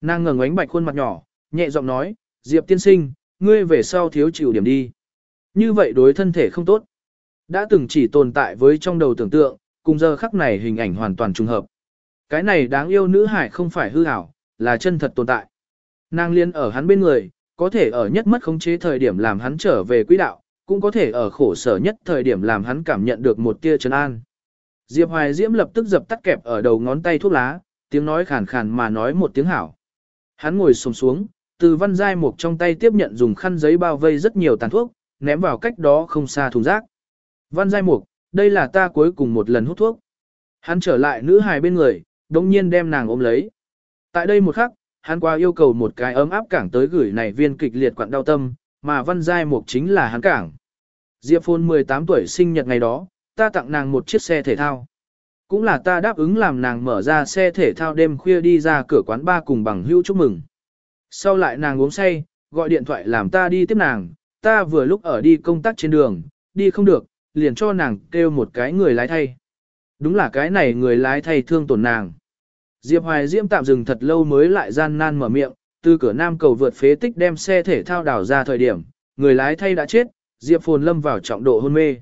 Nàng ngẩng ánh bạch khuôn mặt nhỏ, nhẹ giọng nói, Diệp tiên sinh, ngươi về sau thiếu chịu điểm đi. Như vậy đối thân thể không tốt. Đã từng chỉ tồn tại với trong đầu tưởng tượng, cùng giờ khắc này hình ảnh hoàn toàn trùng hợp. Cái này đáng yêu nữ hải không phải hư ảo, là chân thật tồn tại. Nàng liên ở hắn bên người, có thể ở nhất mất khống chế thời điểm làm hắn trở về quỹ đạo, cũng có thể ở khổ sở nhất thời điểm làm hắn cảm nhận được một tia trấn an. Diệp Hoài Diễm lập tức dập tắt kẹp ở đầu ngón tay thuốc lá, tiếng nói khàn khàn mà nói một tiếng hảo. Hắn ngồi xổm xuống, từ văn giai mục trong tay tiếp nhận dùng khăn giấy bao vây rất nhiều tàn thuốc, ném vào cách đó không xa thùng rác. Văn giai mục, đây là ta cuối cùng một lần hút thuốc. Hắn trở lại nữ hài bên người, đồng nhiên đem nàng ôm lấy. Tại đây một khắc, hắn qua yêu cầu một cái ấm áp cảng tới gửi này viên kịch liệt quặn đau tâm, mà văn giai mục chính là hắn cảng. Diệp Phôn 18 tuổi sinh nhật ngày đó, ta tặng nàng một chiếc xe thể thao. Cũng là ta đáp ứng làm nàng mở ra xe thể thao đêm khuya đi ra cửa quán ba cùng bằng hữu chúc mừng. Sau lại nàng uống say, gọi điện thoại làm ta đi tiếp nàng, ta vừa lúc ở đi công tác trên đường, đi không được, liền cho nàng kêu một cái người lái thay. Đúng là cái này người lái thay thương tổn nàng. Diệp Hoài Diễm tạm dừng thật lâu mới lại gian nan mở miệng, từ cửa nam cầu vượt phế tích đem xe thể thao đảo ra thời điểm, người lái thay đã chết, Diệp Phồn lâm vào trọng độ hôn mê.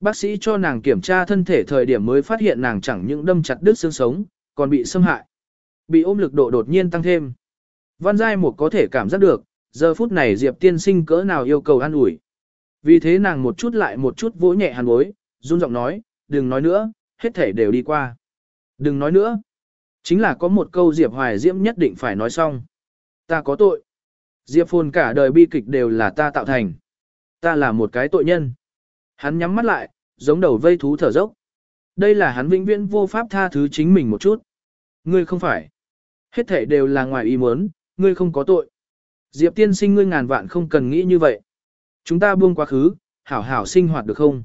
Bác sĩ cho nàng kiểm tra thân thể thời điểm mới phát hiện nàng chẳng những đâm chặt đứt xương sống, còn bị xâm hại. Bị ôm lực độ đột nhiên tăng thêm. Văn Giai Mục có thể cảm giác được, giờ phút này Diệp tiên sinh cỡ nào yêu cầu an ủi. Vì thế nàng một chút lại một chút vỗ nhẹ hàn bối, run giọng nói, đừng nói nữa, hết thể đều đi qua. Đừng nói nữa. Chính là có một câu Diệp Hoài Diễm nhất định phải nói xong. Ta có tội. Diệp Phồn cả đời bi kịch đều là ta tạo thành. Ta là một cái tội nhân. Hắn nhắm mắt lại, giống đầu vây thú thở dốc. Đây là hắn vĩnh viễn vô pháp tha thứ chính mình một chút. Ngươi không phải. Hết thể đều là ngoài ý muốn, ngươi không có tội. Diệp tiên sinh ngươi ngàn vạn không cần nghĩ như vậy. Chúng ta buông quá khứ, hảo hảo sinh hoạt được không?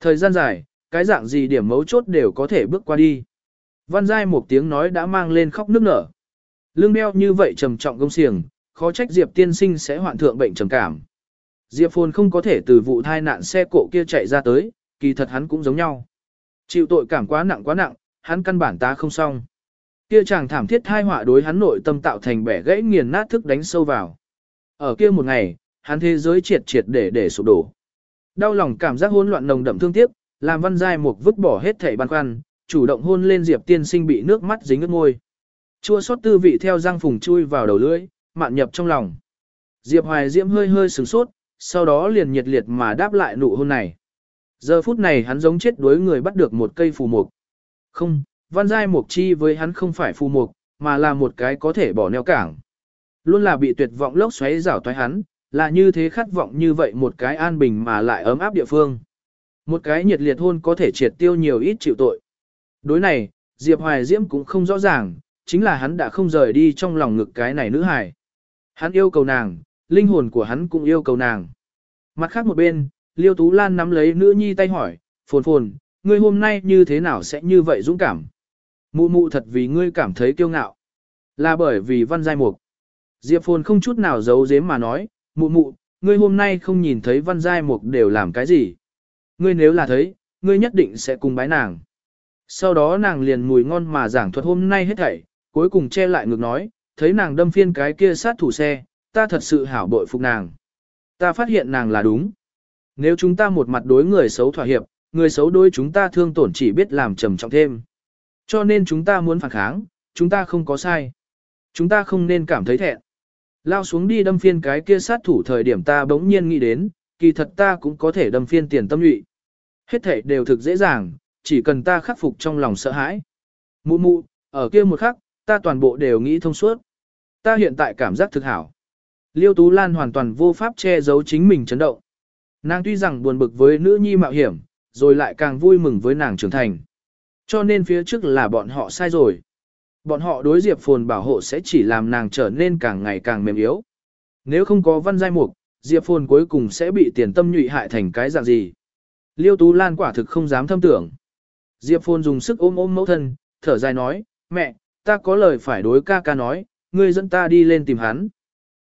Thời gian dài, cái dạng gì điểm mấu chốt đều có thể bước qua đi. Văn Giai một tiếng nói đã mang lên khóc nức nở. Lương đeo như vậy trầm trọng công xiềng, khó trách Diệp tiên sinh sẽ hoạn thượng bệnh trầm cảm. Diệp Phồn không có thể từ vụ thai nạn xe cộ kia chạy ra tới, kỳ thật hắn cũng giống nhau. Chịu tội cảm quá nặng quá nặng, hắn căn bản ta không xong. Kia chàng thảm thiết thai họa đối hắn nội tâm tạo thành bẻ gãy nghiền nát thức đánh sâu vào. Ở kia một ngày, hắn thế giới triệt triệt để để sụp đổ. Đau lòng cảm giác hỗn loạn nồng đậm thương tiếc, làm Văn Giai Mục vứt bỏ hết thảy băn khoăn, chủ động hôn lên Diệp Tiên Sinh bị nước mắt dính ướt môi. Chua xót tư vị theo răng phùng chui vào đầu lưỡi, mạn nhập trong lòng. Diệp Hoài Diễm hơi hơi sửng sốt, sau đó liền nhiệt liệt mà đáp lại nụ hôn này. Giờ phút này hắn giống chết đuối người bắt được một cây phù mục. Không, Văn Giai Mục Chi với hắn không phải phù mục, mà là một cái có thể bỏ neo cảng. Luôn là bị tuyệt vọng lốc xoáy rảo toái hắn, là như thế khát vọng như vậy một cái an bình mà lại ấm áp địa phương. Một cái nhiệt liệt hôn có thể triệt tiêu nhiều ít chịu tội. Đối này, Diệp Hoài Diễm cũng không rõ ràng, chính là hắn đã không rời đi trong lòng ngực cái này nữ hài. Hắn yêu cầu nàng, linh hồn của hắn cũng yêu cầu nàng. Mặt khác một bên, Liêu Tú Lan nắm lấy nữ nhi tay hỏi, phồn phồn, ngươi hôm nay như thế nào sẽ như vậy dũng cảm? Mụ mụ thật vì ngươi cảm thấy kiêu ngạo. Là bởi vì văn giai mục. Diệp phồn không chút nào giấu giếm mà nói, mụ mụ, ngươi hôm nay không nhìn thấy văn giai mục đều làm cái gì. Ngươi nếu là thấy, ngươi nhất định sẽ cùng bái nàng. Sau đó nàng liền mùi ngon mà giảng thuật hôm nay hết thảy, cuối cùng che lại ngược nói, thấy nàng đâm phiên cái kia sát thủ xe, ta thật sự hảo bội phục nàng. Ta phát hiện nàng là đúng. Nếu chúng ta một mặt đối người xấu thỏa hiệp, người xấu đối chúng ta thương tổn chỉ biết làm trầm trọng thêm. Cho nên chúng ta muốn phản kháng, chúng ta không có sai. Chúng ta không nên cảm thấy thẹn. Lao xuống đi đâm phiên cái kia sát thủ thời điểm ta bỗng nhiên nghĩ đến, kỳ thật ta cũng có thể đâm phiên tiền tâm nhụy. Hết thể đều thực dễ dàng, chỉ cần ta khắc phục trong lòng sợ hãi. Mụ mụ, ở kia một khắc, ta toàn bộ đều nghĩ thông suốt. Ta hiện tại cảm giác thực hảo. Liêu Tú Lan hoàn toàn vô pháp che giấu chính mình chấn động. Nàng tuy rằng buồn bực với nữ nhi mạo hiểm, rồi lại càng vui mừng với nàng trưởng thành. Cho nên phía trước là bọn họ sai rồi. Bọn họ đối Diệp Phồn bảo hộ sẽ chỉ làm nàng trở nên càng ngày càng mềm yếu. Nếu không có văn giai mục, Diệp Phồn cuối cùng sẽ bị tiền tâm nhụy hại thành cái dạng gì. Liêu Tú Lan quả thực không dám thâm tưởng. Diệp Phồn dùng sức ôm ôm mẫu thân, thở dài nói, mẹ, ta có lời phải đối ca ca nói, ngươi dẫn ta đi lên tìm hắn.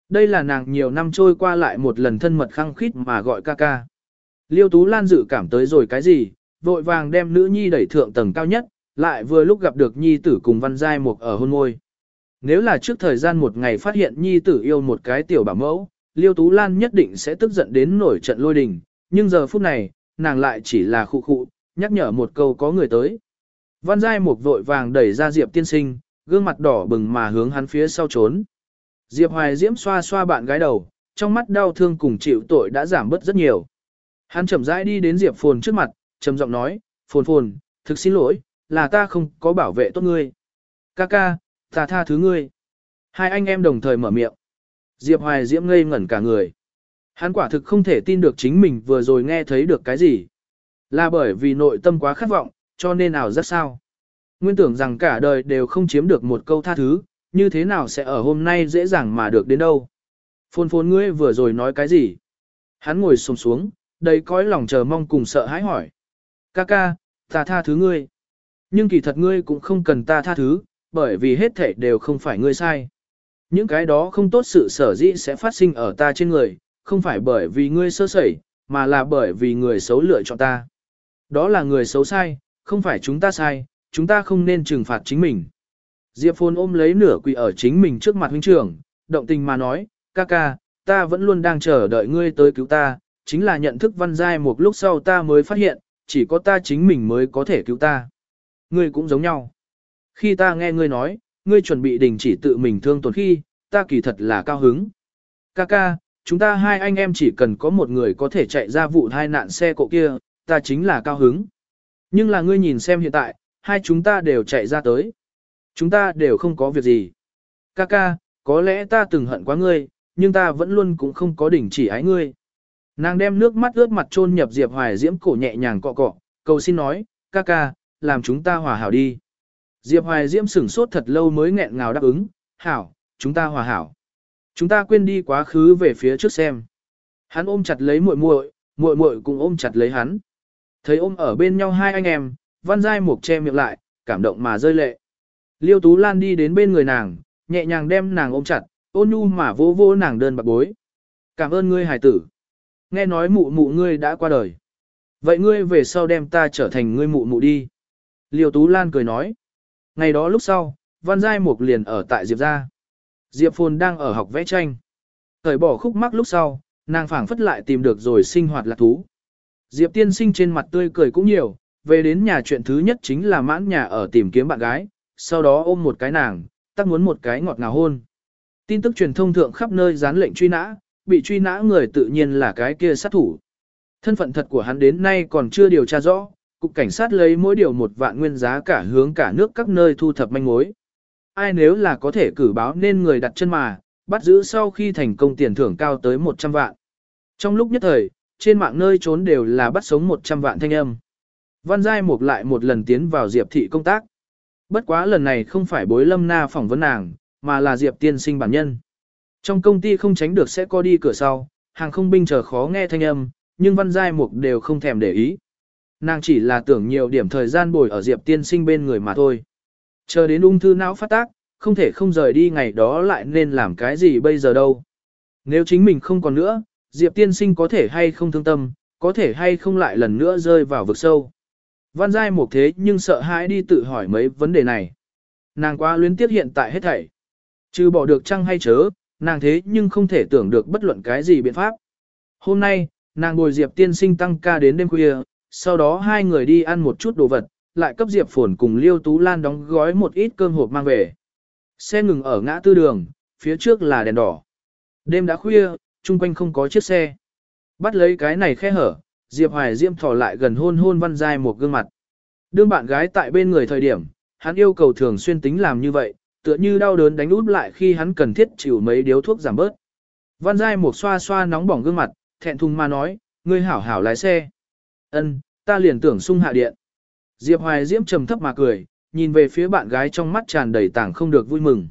Đây là nàng nhiều năm trôi qua lại một lần thân mật khăng khít mà gọi ca ca. Liêu Tú Lan dự cảm tới rồi cái gì, vội vàng đem nữ nhi đẩy thượng tầng cao nhất, lại vừa lúc gặp được nhi tử cùng văn giai mục ở hôn ngôi. Nếu là trước thời gian một ngày phát hiện nhi tử yêu một cái tiểu bảo mẫu, Liêu Tú Lan nhất định sẽ tức giận đến nổi trận lôi đình, nhưng giờ phút này, nàng lại chỉ là khụ khụ, nhắc nhở một câu có người tới. Văn giai mục vội vàng đẩy ra Diệp tiên sinh, gương mặt đỏ bừng mà hướng hắn phía sau trốn. Diệp Hoài Diễm xoa xoa bạn gái đầu, trong mắt đau thương cùng chịu tội đã giảm bớt rất nhiều. Hắn chậm rãi đi đến Diệp Phồn trước mặt, trầm giọng nói, Phồn Phồn, thực xin lỗi, là ta không có bảo vệ tốt ngươi. Ca ca, ta tha thứ ngươi. Hai anh em đồng thời mở miệng. Diệp Hoài Diễm ngây ngẩn cả người. Hắn quả thực không thể tin được chính mình vừa rồi nghe thấy được cái gì. Là bởi vì nội tâm quá khát vọng, cho nên nào rất sao. Nguyên tưởng rằng cả đời đều không chiếm được một câu tha thứ, như thế nào sẽ ở hôm nay dễ dàng mà được đến đâu. Phôn phôn ngươi vừa rồi nói cái gì? Hắn ngồi xuống xuống, đầy cõi lòng chờ mong cùng sợ hãi hỏi. Ca ca, ta tha thứ ngươi. Nhưng kỳ thật ngươi cũng không cần ta tha thứ, bởi vì hết thể đều không phải ngươi sai. Những cái đó không tốt sự sở dĩ sẽ phát sinh ở ta trên người, không phải bởi vì ngươi sơ sẩy, mà là bởi vì người xấu lựa chọn ta. Đó là người xấu sai, không phải chúng ta sai, chúng ta không nên trừng phạt chính mình. Diệp Phồn ôm lấy nửa quỳ ở chính mình trước mặt huynh trưởng, động tình mà nói, ca ca, ta vẫn luôn đang chờ đợi ngươi tới cứu ta, chính là nhận thức văn giai một lúc sau ta mới phát hiện, chỉ có ta chính mình mới có thể cứu ta. Ngươi cũng giống nhau. Khi ta nghe ngươi nói, ngươi chuẩn bị đình chỉ tự mình thương tổn khi, ta kỳ thật là cao hứng. Ca ca, chúng ta hai anh em chỉ cần có một người có thể chạy ra vụ hai nạn xe cộ kia, ta chính là cao hứng. Nhưng là ngươi nhìn xem hiện tại, hai chúng ta đều chạy ra tới. Chúng ta đều không có việc gì. Ca ca, có lẽ ta từng hận quá ngươi, nhưng ta vẫn luôn cũng không có đỉnh chỉ ái ngươi. Nàng đem nước mắt ướt mặt trôn nhập Diệp Hoài Diễm cổ nhẹ nhàng cọ cọ, cầu xin nói, ca ca, làm chúng ta hòa hảo đi. Diệp Hoài Diễm sửng sốt thật lâu mới nghẹn ngào đáp ứng, hảo, chúng ta hòa hảo. Chúng ta quên đi quá khứ về phía trước xem. Hắn ôm chặt lấy muội muội, muội muội cũng ôm chặt lấy hắn. Thấy ôm ở bên nhau hai anh em, văn giai mục che miệng lại, cảm động mà rơi lệ. Liêu Tú Lan đi đến bên người nàng, nhẹ nhàng đem nàng ôm chặt, ôn nhu mà vô vô nàng đơn bạc bối. Cảm ơn ngươi hải tử. Nghe nói mụ mụ ngươi đã qua đời. Vậy ngươi về sau đem ta trở thành ngươi mụ mụ đi. Liêu Tú Lan cười nói. Ngày đó lúc sau, Văn Giai Mục liền ở tại Diệp gia. Diệp Phồn đang ở học vẽ tranh. Thời bỏ khúc mắc lúc sau, nàng phảng phất lại tìm được rồi sinh hoạt lạc thú. Diệp tiên sinh trên mặt tươi cười cũng nhiều, về đến nhà chuyện thứ nhất chính là mãn nhà ở tìm kiếm bạn gái, sau đó ôm một cái nàng, tắc muốn một cái ngọt ngào hôn. Tin tức truyền thông thượng khắp nơi dán lệnh truy nã, bị truy nã người tự nhiên là cái kia sát thủ. Thân phận thật của hắn đến nay còn chưa điều tra rõ, cục cảnh sát lấy mỗi điều một vạn nguyên giá cả hướng cả nước các nơi thu thập manh mối. Ai nếu là có thể cử báo nên người đặt chân mà, bắt giữ sau khi thành công tiền thưởng cao tới 100 vạn. Trong lúc nhất thời, trên mạng nơi trốn đều là bắt sống 100 vạn thanh âm. Văn Giai Mục lại một lần tiến vào Diệp thị công tác. bất quá lần này không phải bối lâm na phỏng vấn nàng, mà là Diệp tiên sinh bản nhân. Trong công ty không tránh được sẽ có đi cửa sau, hàng không binh chờ khó nghe thanh âm, nhưng văn giai mục đều không thèm để ý. Nàng chỉ là tưởng nhiều điểm thời gian bồi ở Diệp tiên sinh bên người mà thôi. Chờ đến ung thư não phát tác, không thể không rời đi ngày đó lại nên làm cái gì bây giờ đâu. Nếu chính mình không còn nữa, Diệp tiên sinh có thể hay không thương tâm, có thể hay không lại lần nữa rơi vào vực sâu. Văn giai một thế nhưng sợ hãi đi tự hỏi mấy vấn đề này. Nàng quá luyến tiếc hiện tại hết thảy. Chứ bỏ được chăng hay chớ, nàng thế nhưng không thể tưởng được bất luận cái gì biện pháp. Hôm nay, nàng bồi Diệp tiên sinh tăng ca đến đêm khuya, sau đó hai người đi ăn một chút đồ vật, lại cấp Diệp Phồn cùng Liêu Tú Lan đóng gói một ít cơm hộp mang về. Xe ngừng ở ngã tư đường, phía trước là đèn đỏ. Đêm đã khuya, chung quanh không có chiếc xe. Bắt lấy cái này khe hở, Diệp Hoài Diễm thò lại gần hôn hôn văn dai một gương mặt. Đương bạn gái tại bên người thời điểm, hắn yêu cầu thường xuyên tính làm như vậy, tựa như đau đớn đánh út lại khi hắn cần thiết chịu mấy điếu thuốc giảm bớt. Văn dai một xoa xoa nóng bỏng gương mặt, thẹn thùng mà nói, ngươi hảo hảo lái xe. Ân, ta liền tưởng sung hạ điện. Diệp Hoài Diễm trầm thấp mà cười, nhìn về phía bạn gái trong mắt tràn đầy tảng không được vui mừng.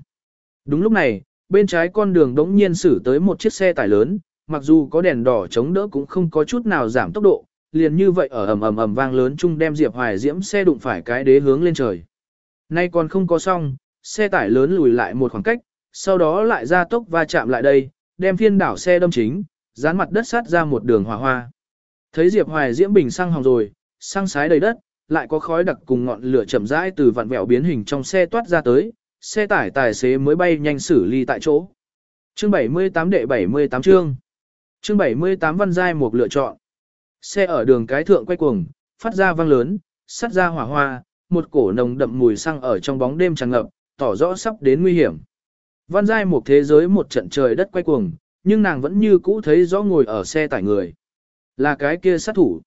Đúng lúc này, bên trái con đường đống nhiên xử tới một chiếc xe tải lớn, mặc dù có đèn đỏ chống đỡ cũng không có chút nào giảm tốc độ, liền như vậy ở ầm ầm ầm vang lớn chung đem Diệp Hoài Diễm xe đụng phải cái đế hướng lên trời. Nay còn không có xong, xe tải lớn lùi lại một khoảng cách, sau đó lại ra tốc va chạm lại đây, đem phiên đảo xe đâm chính, dán mặt đất sát ra một đường hỏa hoa. Thấy Diệp Hoài Diễm bình xăng hỏng rồi, xăng sái đầy đất, lại có khói đặc cùng ngọn lửa chậm rãi từ vặn vẹo biến hình trong xe toát ra tới, xe tải tài xế mới bay nhanh xử ly tại chỗ. Chương 78 đệ 78 chương. Chương 78 văn giai một lựa chọn. Xe ở đường cái thượng quay cuồng, phát ra vang lớn, sắt ra hỏa hoa, một cổ nồng đậm mùi xăng ở trong bóng đêm tràn ngập, tỏ rõ sắp đến nguy hiểm. Văn giai một thế giới một trận trời đất quay cuồng, nhưng nàng vẫn như cũ thấy rõ ngồi ở xe tải người. Là cái kia sát thủ.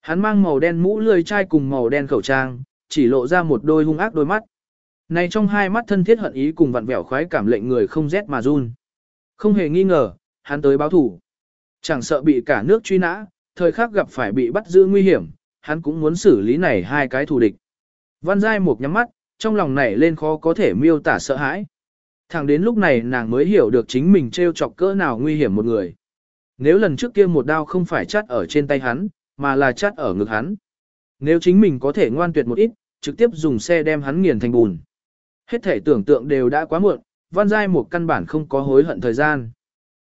Hắn mang màu đen mũ lười chai cùng màu đen khẩu trang, chỉ lộ ra một đôi hung ác đôi mắt. Này trong hai mắt thân thiết hận ý cùng vặn vẹo khoái cảm lệnh người không rét mà run. Không hề nghi ngờ, hắn tới báo thủ. Chẳng sợ bị cả nước truy nã, thời khắc gặp phải bị bắt giữ nguy hiểm, hắn cũng muốn xử lý này hai cái thù địch. Văn Giai một nhắm mắt, trong lòng nảy lên khó có thể miêu tả sợ hãi. Thẳng đến lúc này nàng mới hiểu được chính mình trêu chọc cỡ nào nguy hiểm một người. Nếu lần trước kia một đao không phải chắt ở trên tay hắn, mà là chắt ở ngực hắn. Nếu chính mình có thể ngoan tuyệt một ít, trực tiếp dùng xe đem hắn nghiền thành bùn. Hết thể tưởng tượng đều đã quá muộn, văn giai một căn bản không có hối hận thời gian.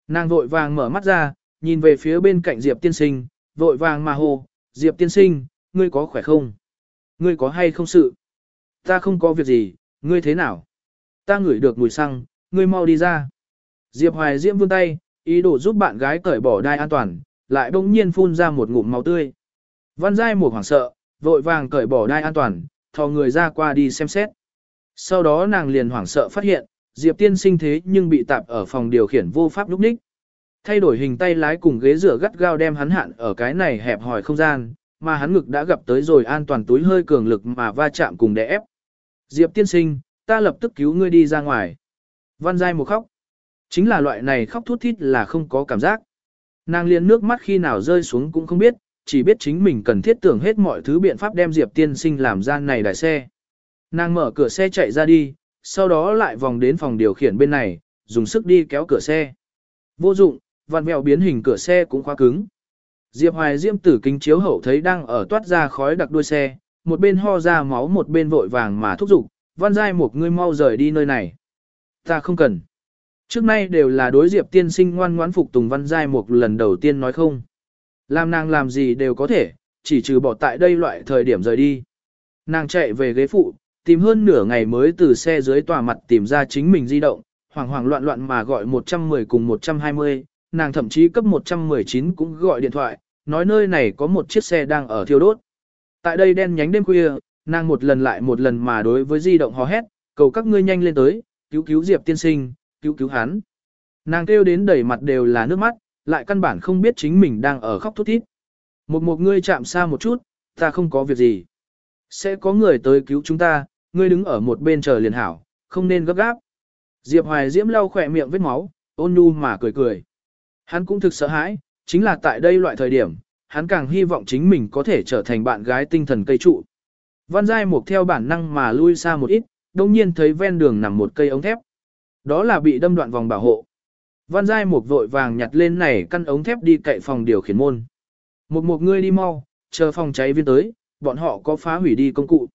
Nàng vội vàng mở mắt ra, nhìn về phía bên cạnh Diệp tiên sinh, vội vàng mà hô, Diệp tiên sinh, ngươi có khỏe không? Ngươi có hay không sự? Ta không có việc gì, ngươi thế nào? Ta ngửi được mùi xăng, ngươi mau đi ra. Diệp Hoài Diễm vươn tay, ý đồ giúp bạn gái cởi bỏ đai an toàn, lại bỗng nhiên phun ra một ngụm máu tươi. Văn Giai một hoảng sợ, vội vàng cởi bỏ đai an toàn, thò người ra qua đi xem xét. Sau đó nàng liền hoảng sợ phát hiện, Diệp tiên sinh thế nhưng bị tạp ở phòng điều khiển vô pháp lúc ních. Thay đổi hình tay lái cùng ghế rửa gắt gao đem hắn hạn ở cái này hẹp hòi không gian, mà hắn ngực đã gặp tới rồi an toàn túi hơi cường lực mà va chạm cùng đè ép. Diệp tiên sinh, ta lập tức cứu ngươi đi ra ngoài. Văn Giai một khóc. Chính là loại này khóc thút thít là không có cảm giác. Nàng liền nước mắt khi nào rơi xuống cũng không biết, chỉ biết chính mình cần thiết tưởng hết mọi thứ biện pháp đem Diệp tiên sinh làm ra này đại xe. Nàng mở cửa xe chạy ra đi, sau đó lại vòng đến phòng điều khiển bên này, dùng sức đi kéo cửa xe. Vô dụng, vặn vẹo biến hình cửa xe cũng khóa cứng. Diệp Hoài Diễm tử kính chiếu hậu thấy đang ở toát ra khói đặc đuôi xe, một bên ho ra máu một bên vội vàng mà thúc giục, văn giai một ngươi mau rời đi nơi này. Ta không cần. Trước nay đều là đối diệp tiên sinh ngoan ngoãn phục tùng văn giai một lần đầu tiên nói không. Làm nàng làm gì đều có thể, chỉ trừ bỏ tại đây loại thời điểm rời đi. Nàng chạy về ghế phụ, tìm hơn nửa ngày mới từ xe dưới tòa mặt tìm ra chính mình di động, hoảng hoảng loạn loạn mà gọi 110 cùng 120, nàng thậm chí cấp 119 cũng gọi điện thoại, nói nơi này có một chiếc xe đang ở thiêu đốt. Tại đây đen nhánh đêm khuya, nàng một lần lại một lần mà đối với di động hò hét, cầu các ngươi nhanh lên tới, cứu cứu Diệp tiên sinh, cứu cứu hắn. Nàng kêu đến đầy mặt đều là nước mắt, lại căn bản không biết chính mình đang ở khóc thút thít. Một một ngươi chạm xa một chút, ta không có việc gì. Sẽ có người tới cứu chúng ta, ngươi đứng ở một bên chờ liền hảo, không nên gấp gáp. Diệp Hoài Diễm lau khỏe miệng vết máu, ôn nhu mà cười cười. Hắn cũng thực sợ hãi, chính là tại đây loại thời điểm, hắn càng hy vọng chính mình có thể trở thành bạn gái tinh thần cây trụ. Văn Giai Mục theo bản năng mà lui xa một ít, đồng nhiên thấy ven đường nằm một cây ống thép. Đó là bị đâm đoạn vòng bảo hộ. Văn Giai Mục vội vàng nhặt lên này căn ống thép đi cậy phòng điều khiển môn. Một một người đi mau, chờ phòng cháy viên tới, bọn họ có phá hủy đi công cụ.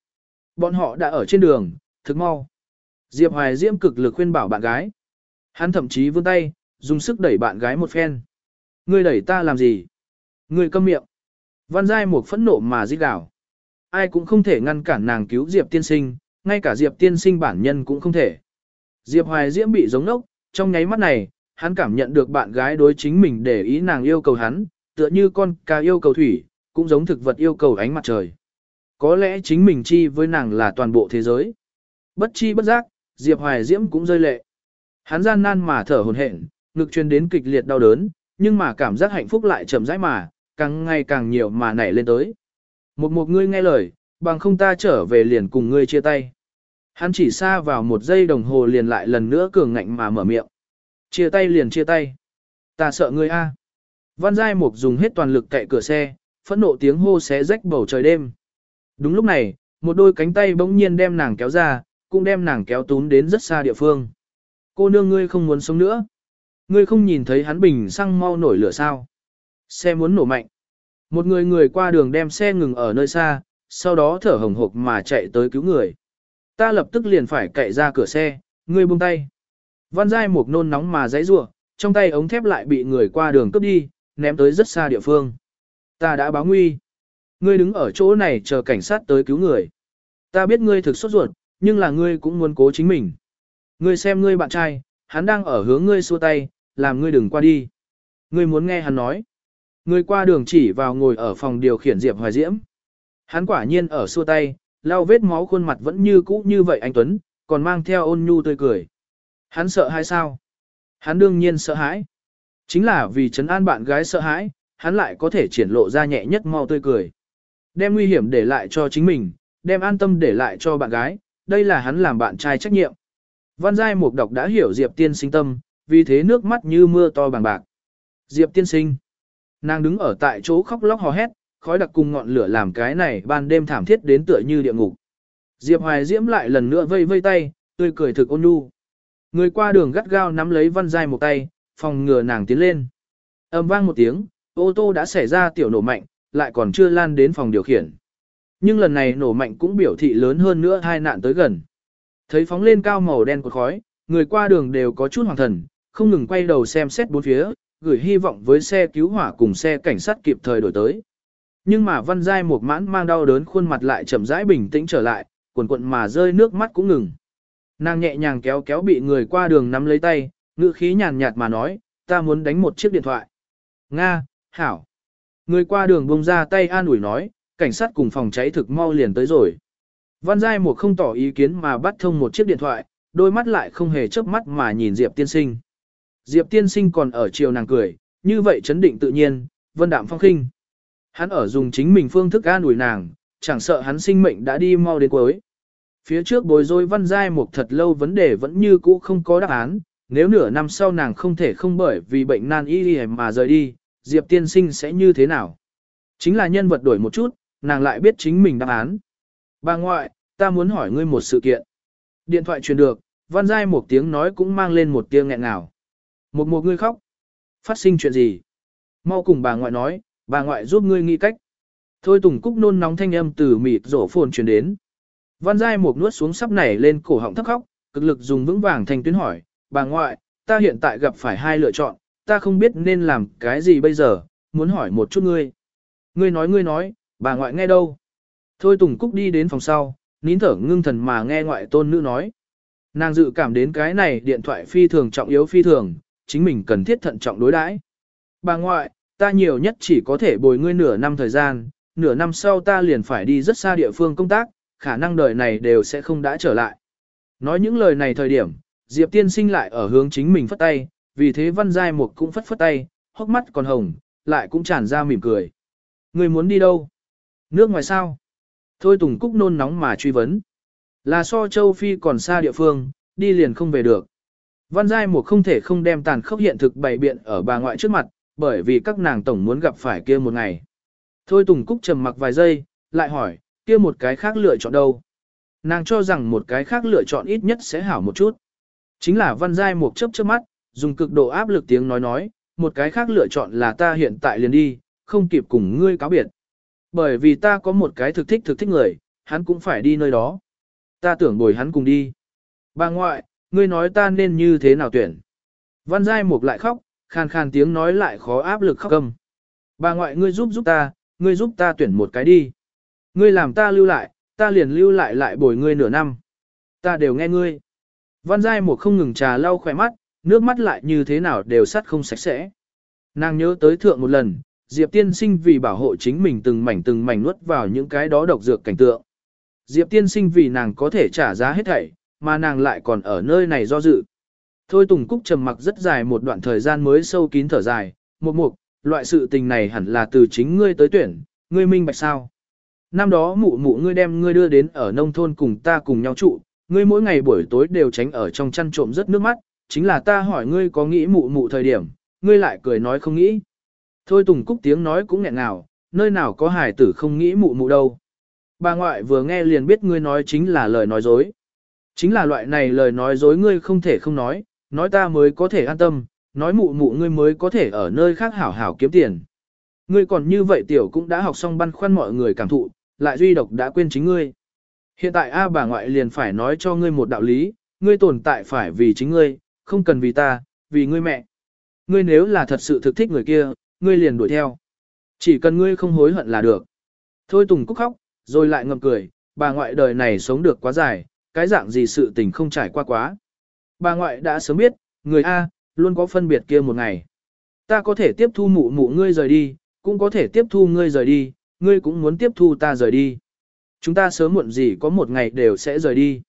Bọn họ đã ở trên đường, thực mau. Diệp Hoài Diễm cực lực khuyên bảo bạn gái. Hắn thậm chí vươn tay, dùng sức đẩy bạn gái một phen. Ngươi đẩy ta làm gì? Ngươi câm miệng. Văn Giai Mục phẫn nộ mà giết đảo. Ai cũng không thể ngăn cản nàng cứu Diệp tiên sinh, ngay cả Diệp tiên sinh bản nhân cũng không thể. Diệp Hoài Diễm bị giống nốc, trong nháy mắt này, hắn cảm nhận được bạn gái đối chính mình để ý nàng yêu cầu hắn, tựa như con cá yêu cầu thủy, cũng giống thực vật yêu cầu ánh mặt trời. Có lẽ chính mình chi với nàng là toàn bộ thế giới. Bất chi bất giác, Diệp Hoài Diễm cũng rơi lệ. Hắn gian nan mà thở hổn hển, ngực truyền đến kịch liệt đau đớn, nhưng mà cảm giác hạnh phúc lại chậm rãi mà, càng ngày càng nhiều mà nảy lên tới. Một một ngươi nghe lời, bằng không ta trở về liền cùng ngươi chia tay. Hắn chỉ xa vào một giây đồng hồ liền lại lần nữa cường ngạnh mà mở miệng. Chia tay liền chia tay. Ta sợ ngươi a. Văn Giai Mục dùng hết toàn lực cậy cửa xe, phẫn nộ tiếng hô xé rách bầu trời đêm. Đúng lúc này, một đôi cánh tay bỗng nhiên đem nàng kéo ra, cũng đem nàng kéo tún đến rất xa địa phương. Cô nương ngươi không muốn sống nữa. Ngươi không nhìn thấy hắn bình xăng mau nổi lửa sao. Xe muốn nổ mạnh. Một người người qua đường đem xe ngừng ở nơi xa, sau đó thở hồng hộc mà chạy tới cứu người. Ta lập tức liền phải cậy ra cửa xe, ngươi buông tay. Văn Giai một nôn nóng mà dãy rủa, trong tay ống thép lại bị người qua đường cướp đi, ném tới rất xa địa phương. Ta đã báo nguy. Ngươi đứng ở chỗ này chờ cảnh sát tới cứu người. Ta biết ngươi thực sốt ruột, nhưng là ngươi cũng muốn cố chính mình. Ngươi xem ngươi bạn trai, hắn đang ở hướng ngươi xua tay, làm ngươi đừng qua đi. Ngươi muốn nghe hắn nói. Ngươi qua đường chỉ vào ngồi ở phòng điều khiển Diệp Hoài Diễm. Hắn quả nhiên ở xua tay, lau vết máu khuôn mặt vẫn như cũ như vậy anh Tuấn, còn mang theo ôn nhu tươi cười. Hắn sợ hay sao? Hắn đương nhiên sợ hãi. Chính là vì trấn an bạn gái sợ hãi, hắn lại có thể triển lộ ra nhẹ nhất mau tươi cười. Đem nguy hiểm để lại cho chính mình, đem an tâm để lại cho bạn gái, đây là hắn làm bạn trai trách nhiệm. Văn Giai Mục Độc đã hiểu Diệp Tiên sinh tâm, vì thế nước mắt như mưa to bằng bạc. Diệp Tiên sinh. Nàng đứng ở tại chỗ khóc lóc hò hét, khói đặc cùng ngọn lửa làm cái này ban đêm thảm thiết đến tựa như địa ngục. Diệp Hoài Diễm lại lần nữa vây vây tay, tươi cười thực ôn nhu. Người qua đường gắt gao nắm lấy Văn Giai một tay, phòng ngừa nàng tiến lên. Âm vang một tiếng, ô tô đã xảy ra tiểu nổ mạnh, lại còn chưa lan đến phòng điều khiển. Nhưng lần này nổ mạnh cũng biểu thị lớn hơn nữa hai nạn tới gần. Thấy phóng lên cao màu đen của khói, người qua đường đều có chút hoàng thần, không ngừng quay đầu xem xét bốn phía, gửi hy vọng với xe cứu hỏa cùng xe cảnh sát kịp thời đổi tới. Nhưng mà văn giai một mãn mang đau đớn khuôn mặt lại chậm rãi bình tĩnh trở lại, cuộn cuộn mà rơi nước mắt cũng ngừng. Nàng nhẹ nhàng kéo kéo bị người qua đường nắm lấy tay, ngữ khí nhàn nhạt mà nói, ta muốn đánh một chiếc điện thoại. Nga, Hảo. Người qua đường bông ra tay an ủi nói, cảnh sát cùng phòng cháy thực mau liền tới rồi. Văn Giai một không tỏ ý kiến mà bắt thông một chiếc điện thoại, đôi mắt lại không hề chớp mắt mà nhìn Diệp tiên sinh. Diệp tiên sinh còn ở chiều nàng cười, như vậy chấn định tự nhiên, vân đạm phong khinh. Hắn ở dùng chính mình phương thức an ủi nàng, chẳng sợ hắn sinh mệnh đã đi mau đến cuối. Phía trước bồi dối văn giai một thật lâu vấn đề vẫn như cũ không có đáp án, nếu nửa năm sau nàng không thể không bởi vì bệnh nan y mà rời đi, Diệp tiên sinh sẽ như thế nào? Chính là nhân vật đổi một chút, nàng lại biết chính mình đáp án. Bà ngoại, ta muốn hỏi ngươi một sự kiện. Điện thoại truyền được, văn giai một tiếng nói cũng mang lên một tiếng nghẹn ngào. Một một ngươi khóc. Phát sinh chuyện gì? Mau cùng bà ngoại nói, bà ngoại giúp ngươi nghĩ cách. Thôi Tùng Cúc nôn nóng thanh âm từ mịt rổ phồn truyền đến. Văn Giai một nuốt xuống sắp nảy lên cổ họng thấp khóc, cực lực dùng vững vàng thành tuyến hỏi, bà ngoại, ta hiện tại gặp phải hai lựa chọn, ta không biết nên làm cái gì bây giờ, muốn hỏi một chút ngươi. Ngươi nói ngươi nói, bà ngoại nghe đâu. Thôi Tùng Cúc đi đến phòng sau, nín thở ngưng thần mà nghe ngoại tôn nữ nói. Nàng dự cảm đến cái này điện thoại phi thường trọng yếu phi thường, chính mình cần thiết thận trọng đối đãi. Bà ngoại, ta nhiều nhất chỉ có thể bồi ngươi nửa năm thời gian, nửa năm sau ta liền phải đi rất xa địa phương công tác, khả năng đời này đều sẽ không đã trở lại. Nói những lời này thời điểm, Diệp tiên sinh lại ở hướng chính mình phất tay, vì thế văn giai mục cũng phất phất tay, hốc mắt còn hồng, lại cũng tràn ra mỉm cười. Người muốn đi đâu? Nước ngoài sao? Thôi Tùng Cúc nôn nóng mà truy vấn. Là so châu Phi còn xa địa phương, đi liền không về được. Văn Giai Mục không thể không đem tàn khốc hiện thực bày biện ở bà ngoại trước mặt, bởi vì các nàng tổng muốn gặp phải kia một ngày. Thôi Tùng Cúc trầm mặc vài giây, lại hỏi, kia một cái khác lựa chọn đâu. Nàng cho rằng một cái khác lựa chọn ít nhất sẽ hảo một chút. Chính là văn giai mục chớp chớp mắt, dùng cực độ áp lực tiếng nói nói, một cái khác lựa chọn là ta hiện tại liền đi, không kịp cùng ngươi cáo biệt. Bởi vì ta có một cái thực thích thực thích người, hắn cũng phải đi nơi đó. Ta tưởng bồi hắn cùng đi. Bà ngoại, ngươi nói ta nên như thế nào tuyển. Văn Giai Mục lại khóc, khàn khàn tiếng nói lại khó áp lực khóc cầm. Bà ngoại ngươi giúp giúp ta, ngươi giúp ta tuyển một cái đi. Ngươi làm ta lưu lại, ta liền lưu lại lại bồi ngươi nửa năm. Ta đều nghe ngươi. Văn Giai Mục không ngừng trà lau khỏe mắt, nước mắt lại như thế nào đều sắt không sạch sẽ. Nàng nhớ tới thượng một lần, Diệp tiên sinh vì bảo hộ chính mình từng mảnh từng mảnh nuốt vào những cái đó độc dược cảnh tượng. Diệp tiên sinh vì nàng có thể trả giá hết thảy, mà nàng lại còn ở nơi này do dự. Thôi Tùng Cúc trầm mặc rất dài một đoạn thời gian mới sâu kín thở dài, một mục, loại sự tình này hẳn là từ chính ngươi tới tuyển, ngươi minh bạch sao. Năm đó mụ mụ ngươi đem ngươi đưa đến ở nông thôn cùng ta cùng nhau trụ, ngươi mỗi ngày buổi tối đều tránh ở trong chăn trộm rất nước mắt, chính là ta hỏi ngươi có nghĩ mụ mụ thời điểm, ngươi lại cười nói không nghĩ. Thôi Tùng Cúc tiếng nói cũng nghẹn ngào, nơi nào có hài tử không nghĩ mụ mụ đâu. Bà ngoại vừa nghe liền biết ngươi nói chính là lời nói dối. Chính là loại này lời nói dối ngươi không thể không nói, nói ta mới có thể an tâm, nói mụ mụ ngươi mới có thể ở nơi khác hảo hảo kiếm tiền. Ngươi còn như vậy tiểu cũng đã học xong băn khoăn mọi người cảm thụ, lại duy độc đã quên chính ngươi. Hiện tại A bà ngoại liền phải nói cho ngươi một đạo lý, ngươi tồn tại phải vì chính ngươi, không cần vì ta, vì ngươi mẹ. Ngươi nếu là thật sự thực thích người kia, ngươi liền đuổi theo. Chỉ cần ngươi không hối hận là được. Thôi Tùng Cúc khóc, rồi lại ngậm cười, bà ngoại đời này sống được quá dài, cái dạng gì sự tình không trải qua quá. Bà ngoại đã sớm biết, người A, luôn có phân biệt kia một ngày. Ta có thể tiếp thu mụ mụ ngươi rời đi, cũng có thể tiếp thu ngươi rời đi, ngươi cũng muốn tiếp thu ta rời đi. Chúng ta sớm muộn gì có một ngày đều sẽ rời đi.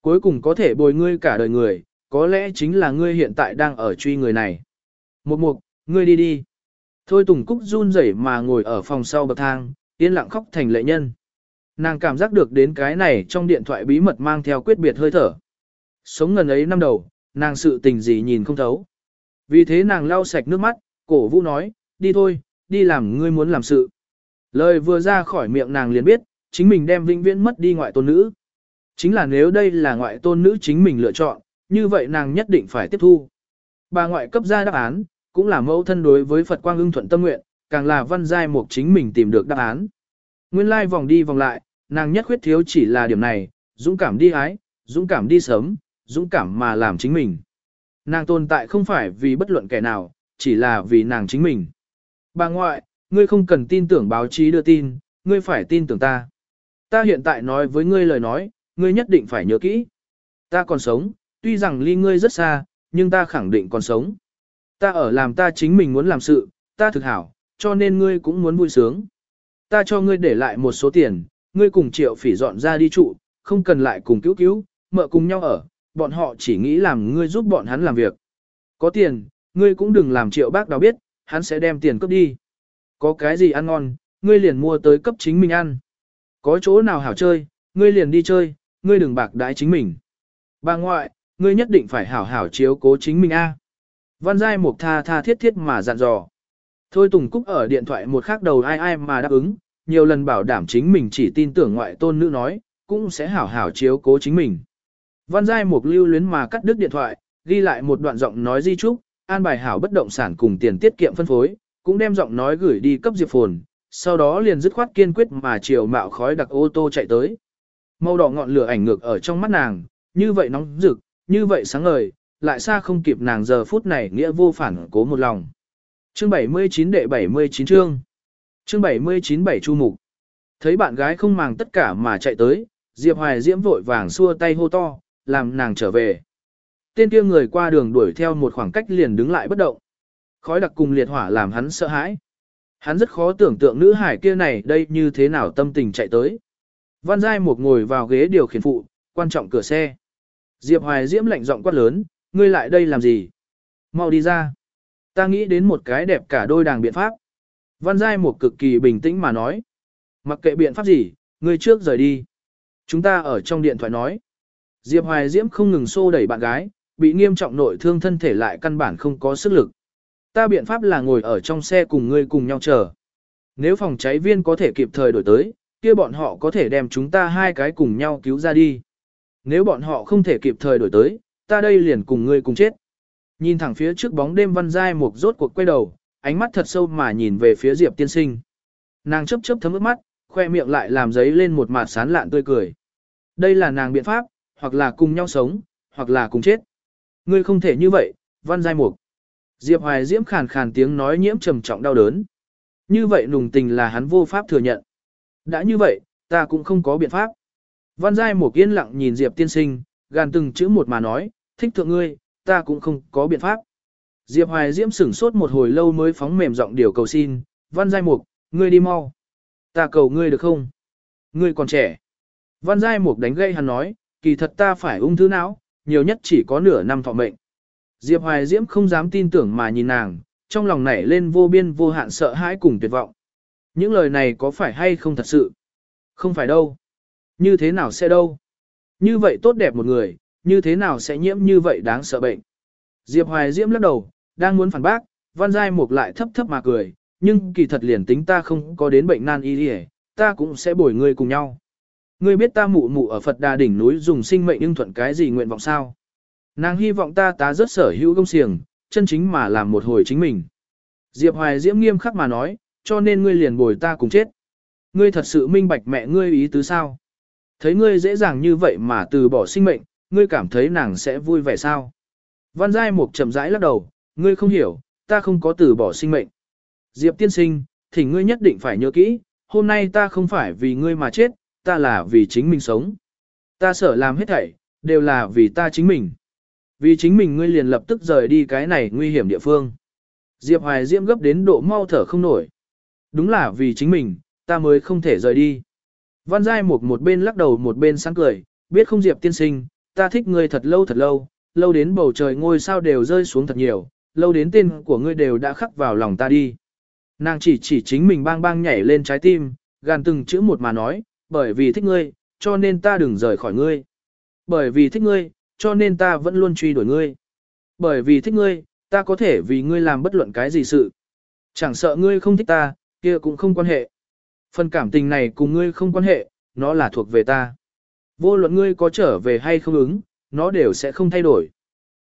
Cuối cùng có thể bồi ngươi cả đời người, có lẽ chính là ngươi hiện tại đang ở truy người này. Một mục, ngươi đi đi. Thôi Tùng Cúc run rẩy mà ngồi ở phòng sau bậc thang, yên lặng khóc thành lệ nhân. Nàng cảm giác được đến cái này trong điện thoại bí mật mang theo quyết biệt hơi thở. Sống ngần ấy năm đầu, nàng sự tình gì nhìn không thấu. Vì thế nàng lau sạch nước mắt, cổ vũ nói, đi thôi, đi làm ngươi muốn làm sự. Lời vừa ra khỏi miệng nàng liền biết, chính mình đem vĩnh viễn mất đi ngoại tôn nữ. Chính là nếu đây là ngoại tôn nữ chính mình lựa chọn, như vậy nàng nhất định phải tiếp thu. Bà ngoại cấp ra đáp án, cũng là mẫu thân đối với Phật quang ưng thuận tâm nguyện, càng là văn giai mục chính mình tìm được đáp án. Nguyên lai vòng đi vòng lại, nàng nhất khuyết thiếu chỉ là điểm này, dũng cảm đi ái, dũng cảm đi sớm, dũng cảm mà làm chính mình. Nàng tồn tại không phải vì bất luận kẻ nào, chỉ là vì nàng chính mình. Bà ngoại, ngươi không cần tin tưởng báo chí đưa tin, ngươi phải tin tưởng ta. Ta hiện tại nói với ngươi lời nói, ngươi nhất định phải nhớ kỹ. Ta còn sống, tuy rằng ly ngươi rất xa, nhưng ta khẳng định còn sống. Ta ở làm ta chính mình muốn làm sự, ta thực hảo, cho nên ngươi cũng muốn vui sướng. Ta cho ngươi để lại một số tiền, ngươi cùng triệu phỉ dọn ra đi trụ, không cần lại cùng cứu cứu, mợ cùng nhau ở, bọn họ chỉ nghĩ làm ngươi giúp bọn hắn làm việc. Có tiền, ngươi cũng đừng làm triệu bác đào biết, hắn sẽ đem tiền cấp đi. Có cái gì ăn ngon, ngươi liền mua tới cấp chính mình ăn. Có chỗ nào hảo chơi, ngươi liền đi chơi, ngươi đừng bạc đái chính mình. Bà ngoại, ngươi nhất định phải hảo hảo chiếu cố chính mình a. Văn Giai Mục tha tha thiết thiết mà dặn dò. Thôi Tùng Cúc ở điện thoại một khắc đầu ai ai mà đáp ứng, nhiều lần bảo đảm chính mình chỉ tin tưởng ngoại tôn nữ nói, cũng sẽ hảo hảo chiếu cố chính mình. Văn Giai Mục lưu luyến mà cắt đứt điện thoại, ghi lại một đoạn giọng nói di trúc, an bài hảo bất động sản cùng tiền tiết kiệm phân phối, cũng đem giọng nói gửi đi cấp Diệp Phồn, sau đó liền dứt khoát kiên quyết mà chiều mạo khói đặc ô tô chạy tới. Màu đỏ ngọn lửa ảnh ngược ở trong mắt nàng, như vậy nóng rực, như vậy sáng ngời, lại xa không kịp nàng giờ phút này nghĩa vô phản cố một lòng. Chương 79 đệ 79 chương. Chương 79 bảy chu mục. Thấy bạn gái không màng tất cả mà chạy tới, Diệp Hoài Diễm vội vàng xua tay hô to, làm nàng trở về. Tên kia người qua đường đuổi theo một khoảng cách liền đứng lại bất động. Khói đặc cùng liệt hỏa làm hắn sợ hãi. Hắn rất khó tưởng tượng nữ hải kia này đây như thế nào tâm tình chạy tới. Văn Giai một ngồi vào ghế điều khiển phụ, quan trọng cửa xe. Diệp Hoài Diễm lạnh giọng quát lớn, ngươi lại đây làm gì? Mau đi ra. Ta nghĩ đến một cái đẹp cả đôi đàng biện pháp. Văn Giai một cực kỳ bình tĩnh mà nói. Mặc kệ biện pháp gì, ngươi trước rời đi. Chúng ta ở trong điện thoại nói. Diệp Hoài Diễm không ngừng xô đẩy bạn gái, bị nghiêm trọng nội thương thân thể lại căn bản không có sức lực. Ta biện pháp là ngồi ở trong xe cùng ngươi cùng nhau chờ. Nếu phòng cháy viên có thể kịp thời đổi tới, kia bọn họ có thể đem chúng ta hai cái cùng nhau cứu ra đi. Nếu bọn họ không thể kịp thời đổi tới, ta đây liền cùng ngươi cùng chết. Nhìn thẳng phía trước bóng đêm văn giai mục rốt cuộc quay đầu, ánh mắt thật sâu mà nhìn về phía Diệp tiên sinh. Nàng chớp chớp thấm ướt mắt, khoe miệng lại làm giấy lên một mặt sán lạn tươi cười. Đây là nàng biện pháp, hoặc là cùng nhau sống, hoặc là cùng chết. Ngươi không thể như vậy, văn giai mục. Diệp Hoài Diễm khàn khàn tiếng nói nhiễm trầm trọng đau đớn. Như vậy nùng tình là hắn vô pháp thừa nhận. Đã như vậy, ta cũng không có biện pháp. Văn giai mục yên lặng nhìn Diệp tiên sinh, gàn từng chữ một mà nói, thích thượng ngươi, ta cũng không có biện pháp. Diệp Hoài Diễm sửng sốt một hồi lâu mới phóng mềm giọng điều cầu xin, văn giai mục, ngươi đi mau. Ta cầu ngươi được không? Ngươi còn trẻ. Văn giai mục đánh gây hắn nói, kỳ thật ta phải ung thư não, nhiều nhất chỉ có nửa năm thọ mệnh. Diệp Hoài Diễm không dám tin tưởng mà nhìn nàng, trong lòng nảy lên vô biên vô hạn sợ hãi cùng tuyệt vọng. Những lời này có phải hay không thật sự? Không phải đâu. Như thế nào sẽ đâu? Như vậy tốt đẹp một người, như thế nào sẽ nhiễm như vậy đáng sợ bệnh? Diệp Hoài Diễm lắc đầu, đang muốn phản bác, Văn Giai Mục lại thấp thấp mà cười, nhưng kỳ thật liền tính ta không có đến bệnh nan y đi ta cũng sẽ bồi ngươi cùng nhau. Ngươi biết ta mụ mụ ở Phật Đà đỉnh núi dùng sinh mệnh nhưng thuận cái gì nguyện vọng sao? Nàng hy vọng ta tá rất sở hữu công siềng, chân chính mà làm một hồi chính mình. Diệp Hoài Diễm nghiêm khắc mà nói, cho nên ngươi liền bồi ta cùng chết. Ngươi thật sự minh bạch mẹ ngươi ý tứ sao? Thấy ngươi dễ dàng như vậy mà từ bỏ sinh mệnh, ngươi cảm thấy nàng sẽ vui vẻ sao? Văn Giai Mục chậm rãi lắc đầu, ngươi không hiểu, ta không có từ bỏ sinh mệnh. Diệp tiên sinh, thì ngươi nhất định phải nhớ kỹ, hôm nay ta không phải vì ngươi mà chết, ta là vì chính mình sống. Ta sợ làm hết thảy, đều là vì ta chính mình. Vì chính mình ngươi liền lập tức rời đi cái này nguy hiểm địa phương. Diệp Hoài Diễm gấp đến độ mau thở không nổi. Đúng là vì chính mình, ta mới không thể rời đi. Văn Giai một một bên lắc đầu một bên sáng cười, biết không Diệp tiên sinh, ta thích ngươi thật lâu thật lâu, lâu đến bầu trời ngôi sao đều rơi xuống thật nhiều, lâu đến tên của ngươi đều đã khắc vào lòng ta đi. Nàng chỉ chỉ chính mình bang bang nhảy lên trái tim, gàn từng chữ một mà nói, bởi vì thích ngươi, cho nên ta đừng rời khỏi ngươi. Bởi vì thích ngươi, cho nên ta vẫn luôn truy đuổi ngươi. Bởi vì thích ngươi, ta có thể vì ngươi làm bất luận cái gì sự. Chẳng sợ ngươi không thích ta, kia cũng không quan hệ. Phần cảm tình này cùng ngươi không quan hệ, nó là thuộc về ta. Vô luận ngươi có trở về hay không ứng, nó đều sẽ không thay đổi.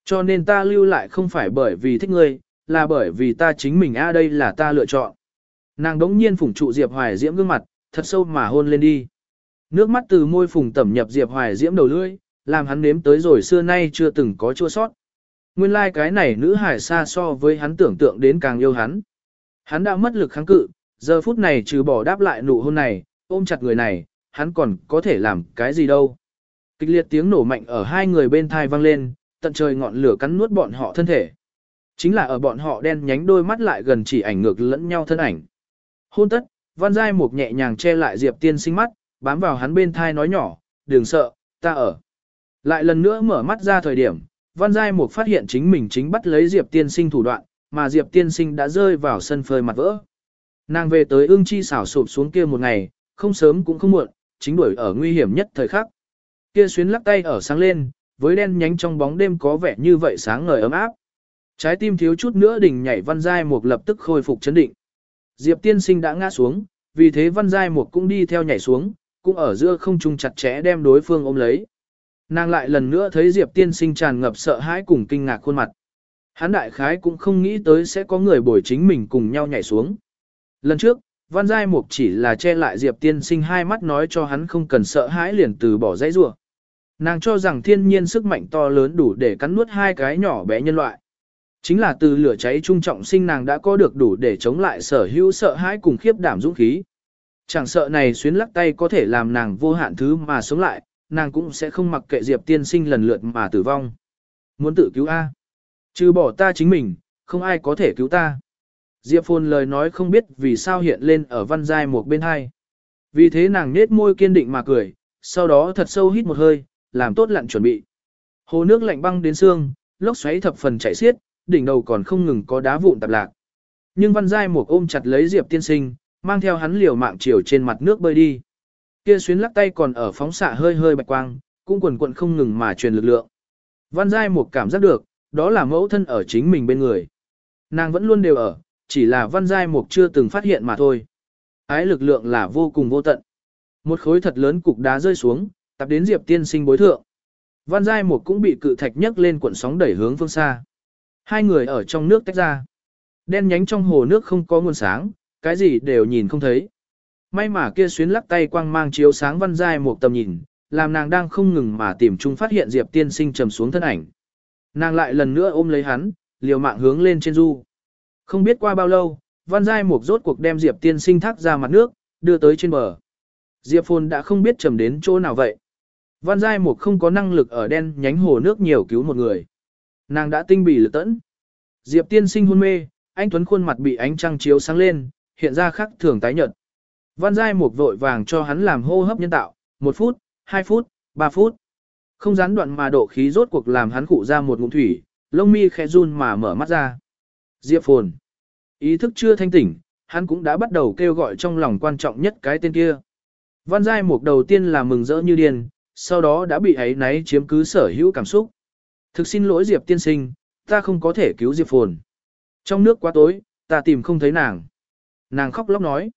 Cho nên ta lưu lại không phải bởi vì thích ngươi, là bởi vì ta chính mình a đây là ta lựa chọn. Nàng đống nhiên phủng trụ Diệp Hoài Diễm gương mặt, thật sâu mà hôn lên đi. Nước mắt từ môi phùng tẩm nhập Diệp Hoài Diễm đầu lưỡi, làm hắn nếm tới rồi xưa nay chưa từng có chua sót. Nguyên lai like cái này nữ hải xa so với hắn tưởng tượng đến càng yêu hắn. Hắn đã mất lực kháng cự, giờ phút này trừ bỏ đáp lại nụ hôn này, ôm chặt người này, hắn còn có thể làm cái gì đâu. Kịch liệt tiếng nổ mạnh ở hai người bên thai vang lên, tận trời ngọn lửa cắn nuốt bọn họ thân thể. Chính là ở bọn họ đen nhánh đôi mắt lại gần chỉ ảnh ngược lẫn nhau thân ảnh. Hôn tất, văn giai mục nhẹ nhàng che lại Diệp tiên sinh mắt, bám vào hắn bên thai nói nhỏ, đừng sợ, ta ở. Lại lần nữa mở mắt ra thời điểm, văn giai mục phát hiện chính mình chính bắt lấy Diệp tiên sinh thủ đoạn, mà Diệp tiên sinh đã rơi vào sân phơi mặt vỡ. Nàng về tới ương chi xảo sụp xuống kia một ngày, không sớm cũng không muộn, chính đuổi ở nguy hiểm nhất thời khắc. Kia xuyến lắc tay ở sáng lên, với đen nhánh trong bóng đêm có vẻ như vậy sáng ngời ấm áp. Trái tim thiếu chút nữa đỉnh nhảy văn giai mục lập tức khôi phục chấn định. Diệp tiên sinh đã ngã xuống, vì thế văn giai mục cũng đi theo nhảy xuống, cũng ở giữa không trung chặt chẽ đem đối phương ôm lấy. Nàng lại lần nữa thấy Diệp tiên sinh tràn ngập sợ hãi cùng kinh ngạc khuôn mặt. Hán đại khái cũng không nghĩ tới sẽ có người bồi chính mình cùng nhau nhảy xuống. Lần trước, Văn Giai Mục chỉ là che lại Diệp tiên sinh hai mắt nói cho hắn không cần sợ hãi liền từ bỏ dãy rủa. Nàng cho rằng thiên nhiên sức mạnh to lớn đủ để cắn nuốt hai cái nhỏ bé nhân loại. Chính là từ lửa cháy trung trọng sinh nàng đã có được đủ để chống lại sở hữu sợ hãi cùng khiếp đảm dũng khí. Chẳng sợ này xuyến lắc tay có thể làm nàng vô hạn thứ mà sống lại, nàng cũng sẽ không mặc kệ Diệp tiên sinh lần lượt mà tử vong. Muốn tự cứu A. Trừ bỏ ta chính mình, không ai có thể cứu ta. Diệp Phồn lời nói không biết vì sao hiện lên ở văn giai một bên hai. Vì thế nàng nết môi kiên định mà cười, sau đó thật sâu hít một hơi, làm tốt lặn chuẩn bị. Hồ nước lạnh băng đến xương, lốc xoáy thập phần chảy xiết, đỉnh đầu còn không ngừng có đá vụn tạp lạc. Nhưng văn giai một ôm chặt lấy Diệp tiên sinh, mang theo hắn liều mạng chiều trên mặt nước bơi đi. Kia xuyến lắc tay còn ở phóng xạ hơi hơi bạch quang, cũng quần quận không ngừng mà truyền lực lượng. Văn giai một cảm giác được, đó là mẫu thân ở chính mình bên người. Nàng vẫn luôn đều ở, chỉ là văn giai mục chưa từng phát hiện mà thôi. Ái lực lượng là vô cùng vô tận. Một khối thật lớn cục đá rơi xuống, tập đến Diệp tiên sinh bối thượng. Văn Giai Mục cũng bị cự thạch nhấc lên cuộn sóng đẩy hướng phương xa. Hai người ở trong nước tách ra. Đen nhánh trong hồ nước không có nguồn sáng, cái gì đều nhìn không thấy. May mà kia xuyến lắc tay quang mang chiếu sáng Văn Giai Mục tầm nhìn, làm nàng đang không ngừng mà tìm chung phát hiện Diệp tiên sinh trầm xuống thân ảnh. Nàng lại lần nữa ôm lấy hắn, liều mạng hướng lên trên du. Không biết qua bao lâu, Văn Giai Mục rốt cuộc đem Diệp tiên sinh thác ra mặt nước, đưa tới trên bờ. Diệp Phồn đã không biết trầm đến chỗ nào vậy. Văn Giai Mục không có năng lực ở đen nhánh hồ nước nhiều cứu một người. Nàng đã tinh bỉ lực tẫn. Diệp tiên sinh hôn mê, anh Tuấn khuôn mặt bị ánh trăng chiếu sáng lên, hiện ra khắc thường tái nhợt. Văn Giai Mục vội vàng cho hắn làm hô hấp nhân tạo, một phút, hai phút, ba phút. Không gián đoạn mà độ khí rốt cuộc làm hắn cụ ra một ngụm thủy, lông mi khẽ run mà mở mắt ra. Diệp Phồn. Ý thức chưa thanh tỉnh, hắn cũng đã bắt đầu kêu gọi trong lòng quan trọng nhất cái tên kia. Văn Giai Mục đầu tiên là mừng rỡ như điên, sau đó đã bị ấy náy chiếm cứ sở hữu cảm xúc. Thực xin lỗi Diệp tiên sinh, ta không có thể cứu Diệp Phồn. Trong nước quá tối, ta tìm không thấy nàng. Nàng khóc lóc nói.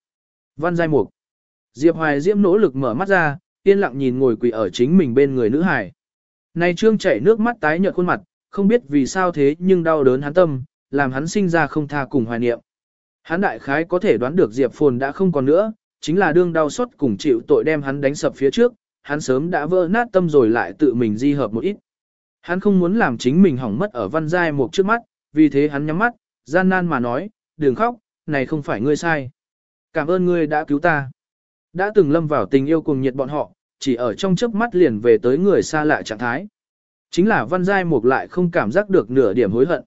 Văn Giai Mục. Diệp Hoài Diễm nỗ lực mở mắt ra, yên lặng nhìn ngồi quỳ ở chính mình bên người nữ hải. Này trương chảy nước mắt tái nhợt khuôn mặt, không biết vì sao thế nhưng đau đớn hắn tâm, làm hắn sinh ra không tha cùng hoài niệm. Hắn đại khái có thể đoán được Diệp Phồn đã không còn nữa, chính là đương đau xót cùng chịu tội đem hắn đánh sập phía trước, hắn sớm đã vỡ nát tâm rồi lại tự mình di hợp một ít. Hắn không muốn làm chính mình hỏng mất ở văn giai một trước mắt, vì thế hắn nhắm mắt, gian nan mà nói, đừng khóc, này không phải ngươi sai. Cảm ơn ngươi đã cứu ta. Đã từng lâm vào tình yêu cùng nhiệt bọn họ, chỉ ở trong chớp mắt liền về tới người xa lạ trạng thái. Chính là văn giai mục lại không cảm giác được nửa điểm hối hận.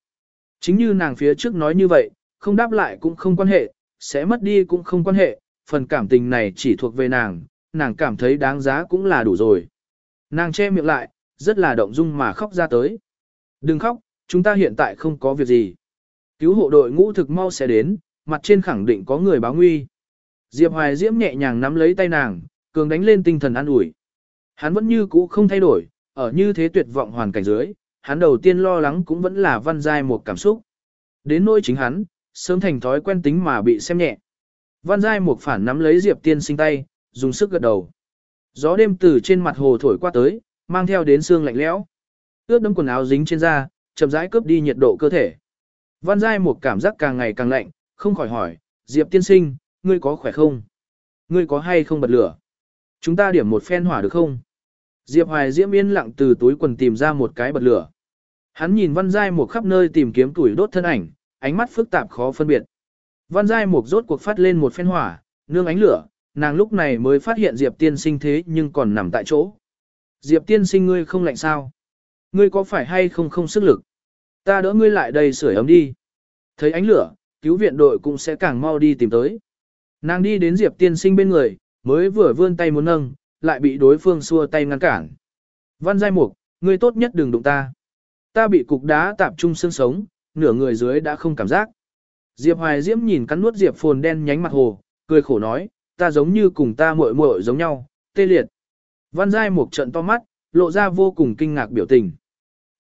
Chính như nàng phía trước nói như vậy, không đáp lại cũng không quan hệ, sẽ mất đi cũng không quan hệ, phần cảm tình này chỉ thuộc về nàng, nàng cảm thấy đáng giá cũng là đủ rồi. Nàng che miệng lại, rất là động dung mà khóc ra tới. Đừng khóc, chúng ta hiện tại không có việc gì. Cứu hộ đội ngũ thực mau sẽ đến, mặt trên khẳng định có người báo nguy. Diệp Hoài Diễm nhẹ nhàng nắm lấy tay nàng, cường đánh lên tinh thần an ủi. Hắn vẫn như cũ không thay đổi, ở như thế tuyệt vọng hoàn cảnh dưới, hắn đầu tiên lo lắng cũng vẫn là văn giai một cảm xúc. Đến nỗi chính hắn, sớm thành thói quen tính mà bị xem nhẹ. Văn giai một phản nắm lấy Diệp tiên sinh tay, dùng sức gật đầu. Gió đêm từ trên mặt hồ thổi qua tới, mang theo đến xương lạnh lẽo. Ướt đẫm quần áo dính trên da, chậm rãi cướp đi nhiệt độ cơ thể. Văn giai một cảm giác càng ngày càng lạnh, không khỏi hỏi, Diệp tiên sinh, ngươi có khỏe không? Ngươi có hay không bật lửa? Chúng ta điểm một phen hỏa được không? Diệp Hoài Diễm yên lặng từ túi quần tìm ra một cái bật lửa. Hắn nhìn Văn Giai Mục khắp nơi tìm kiếm tuổi đốt thân ảnh, ánh mắt phức tạp khó phân biệt. Văn Giai Mục rốt cuộc phát lên một phen hỏa, nương ánh lửa, nàng lúc này mới phát hiện Diệp Tiên Sinh thế nhưng còn nằm tại chỗ. Diệp Tiên Sinh ngươi không lạnh sao? Ngươi có phải hay không không sức lực? Ta đỡ ngươi lại đây sưởi ấm đi. Thấy ánh lửa, cứu viện đội cũng sẽ càng mau đi tìm tới. Nàng đi đến Diệp Tiên Sinh bên người, mới vừa vươn tay muốn nâng, lại bị đối phương xua tay ngăn cản. Văn Giai Mục, ngươi tốt nhất đừng đụng ta. Ta bị cục đá tạp trung xương sống, nửa người dưới đã không cảm giác. Diệp Hoài Diễm nhìn cắn nuốt Diệp Phồn đen nhánh mặt hồ, cười khổ nói, ta giống như cùng ta muội muội giống nhau, tê liệt. Văn Giai Mục trận to mắt, lộ ra vô cùng kinh ngạc biểu tình.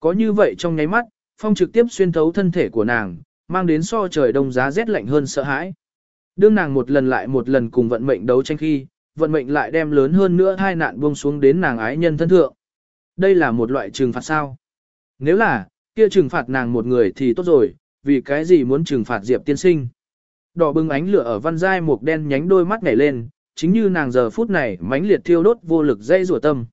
Có như vậy trong nháy mắt, phong trực tiếp xuyên thấu thân thể của nàng, mang đến so trời đông giá rét lạnh hơn sợ hãi. Đương nàng một lần lại một lần cùng vận mệnh đấu tranh khi, vận mệnh lại đem lớn hơn nữa hai nạn buông xuống đến nàng ái nhân thân thượng. Đây là một loại trừng phạt sao? Nếu là, kia trừng phạt nàng một người thì tốt rồi, vì cái gì muốn trừng phạt Diệp tiên sinh? Đỏ bừng ánh lửa ở văn giai một đen nhánh đôi mắt nhảy lên, chính như nàng giờ phút này mãnh liệt thiêu đốt vô lực dây rủa tâm.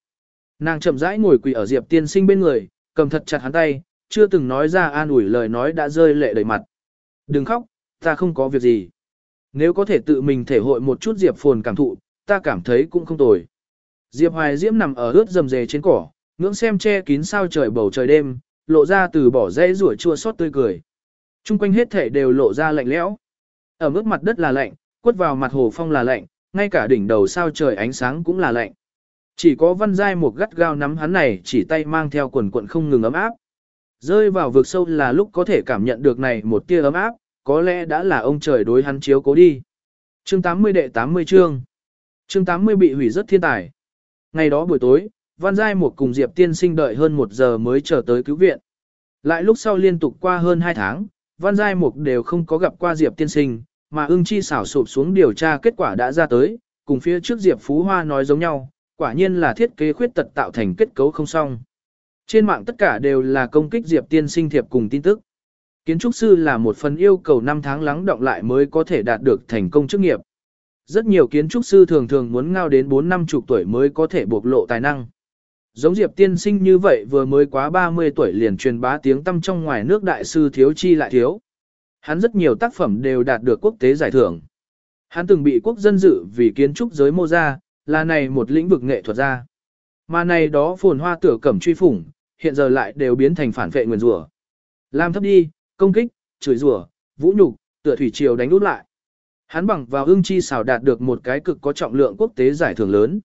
Nàng chậm rãi ngồi quỳ ở Diệp tiên sinh bên người, cầm thật chặt hắn tay, chưa từng nói ra an ủi lời nói đã rơi lệ đầy mặt. Đừng khóc, ta không có việc gì. Nếu có thể tự mình thể hội một chút Diệp Phồn cảm thụ, ta cảm thấy cũng không tồi. Diệp Hoài Diễm nằm ở ướt rầm rề trên cỏ, ngưỡng xem che kín sao trời bầu trời đêm, lộ ra từ bỏ dây rủa chua xót tươi cười. Trung quanh hết thể đều lộ ra lạnh lẽo. Ở mức mặt đất là lạnh, quất vào mặt hồ phong là lạnh, ngay cả đỉnh đầu sao trời ánh sáng cũng là lạnh. Chỉ có văn giai một gắt gao nắm hắn này chỉ tay mang theo quần quận không ngừng ấm áp. Rơi vào vực sâu là lúc có thể cảm nhận được này một tia ấm áp, có lẽ đã là ông trời đối hắn chiếu cố đi. Chương 80 đệ 80 chương. Chương 80 bị hủy rất thiên tài. Ngày đó buổi tối, Văn Giai Mục cùng Diệp Tiên Sinh đợi hơn một giờ mới trở tới cứu viện. Lại lúc sau liên tục qua hơn 2 tháng, Văn Giai Mục đều không có gặp qua Diệp Tiên Sinh, mà ưng chi xảo sụp xuống điều tra kết quả đã ra tới, cùng phía trước Diệp Phú Hoa nói giống nhau, quả nhiên là thiết kế khuyết tật tạo thành kết cấu không xong. Trên mạng tất cả đều là công kích Diệp tiên sinh thiệp cùng tin tức. Kiến trúc sư là một phần yêu cầu 5 tháng lắng động lại mới có thể đạt được thành công chức nghiệp. Rất nhiều kiến trúc sư thường thường muốn ngao đến 4 năm chục tuổi mới có thể bộc lộ tài năng. Giống Diệp tiên sinh như vậy vừa mới quá 30 tuổi liền truyền bá tiếng tăm trong ngoài nước đại sư thiếu chi lại thiếu. Hắn rất nhiều tác phẩm đều đạt được quốc tế giải thưởng. Hắn từng bị quốc dân dự vì kiến trúc giới mô ra, là này một lĩnh vực nghệ thuật gia. Mà này đó phồn hoa tửa cẩm truy phủng, hiện giờ lại đều biến thành phản vệ nguyên rủa. Làm thấp đi, công kích, chửi rủa, vũ nhục, tựa thủy triều đánh út lại. Hắn bằng vào ương chi xảo đạt được một cái cực có trọng lượng quốc tế giải thưởng lớn.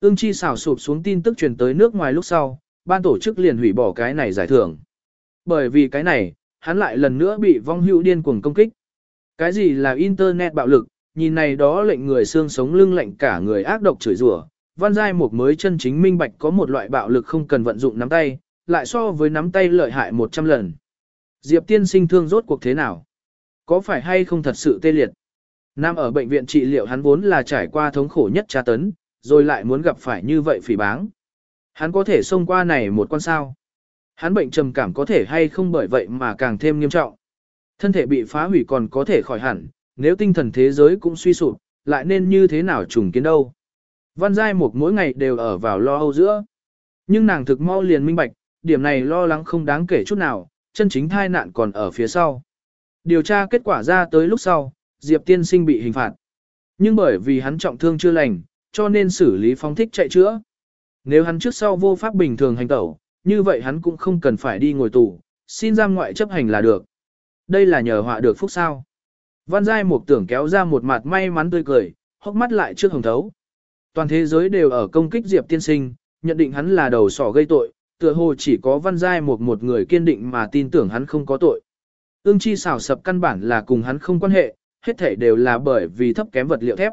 Ương chi xảo sụp xuống tin tức truyền tới nước ngoài lúc sau, ban tổ chức liền hủy bỏ cái này giải thưởng. Bởi vì cái này, hắn lại lần nữa bị vong hữu điên cuồng công kích. Cái gì là internet bạo lực, nhìn này đó lệnh người xương sống lưng lạnh cả người ác độc chửi rủa. Văn Giai một mới chân chính minh bạch có một loại bạo lực không cần vận dụng nắm tay, lại so với nắm tay lợi hại 100 lần. Diệp tiên sinh thương rốt cuộc thế nào? Có phải hay không thật sự tê liệt? Nam ở bệnh viện trị liệu hắn vốn là trải qua thống khổ nhất tra tấn, rồi lại muốn gặp phải như vậy phỉ báng. Hắn có thể xông qua này một con sao. Hắn bệnh trầm cảm có thể hay không bởi vậy mà càng thêm nghiêm trọng. Thân thể bị phá hủy còn có thể khỏi hẳn, nếu tinh thần thế giới cũng suy sụp, lại nên như thế nào trùng kiến đâu. Văn Giai Mục mỗi ngày đều ở vào lo âu giữa. Nhưng nàng thực mau liền minh bạch, điểm này lo lắng không đáng kể chút nào, chân chính thai nạn còn ở phía sau. Điều tra kết quả ra tới lúc sau, Diệp tiên sinh bị hình phạt. Nhưng bởi vì hắn trọng thương chưa lành, cho nên xử lý phóng thích chạy chữa. Nếu hắn trước sau vô pháp bình thường hành tẩu, như vậy hắn cũng không cần phải đi ngồi tù, xin giam ngoại chấp hành là được. Đây là nhờ họa được phúc sao. Văn Giai Mục tưởng kéo ra một mặt may mắn tươi cười, hốc mắt lại trước hồng thấu. Toàn thế giới đều ở công kích Diệp tiên sinh, nhận định hắn là đầu sỏ gây tội, tựa hồ chỉ có Văn Giai Mục một người kiên định mà tin tưởng hắn không có tội. Ương chi xảo sập căn bản là cùng hắn không quan hệ, hết thể đều là bởi vì thấp kém vật liệu thép.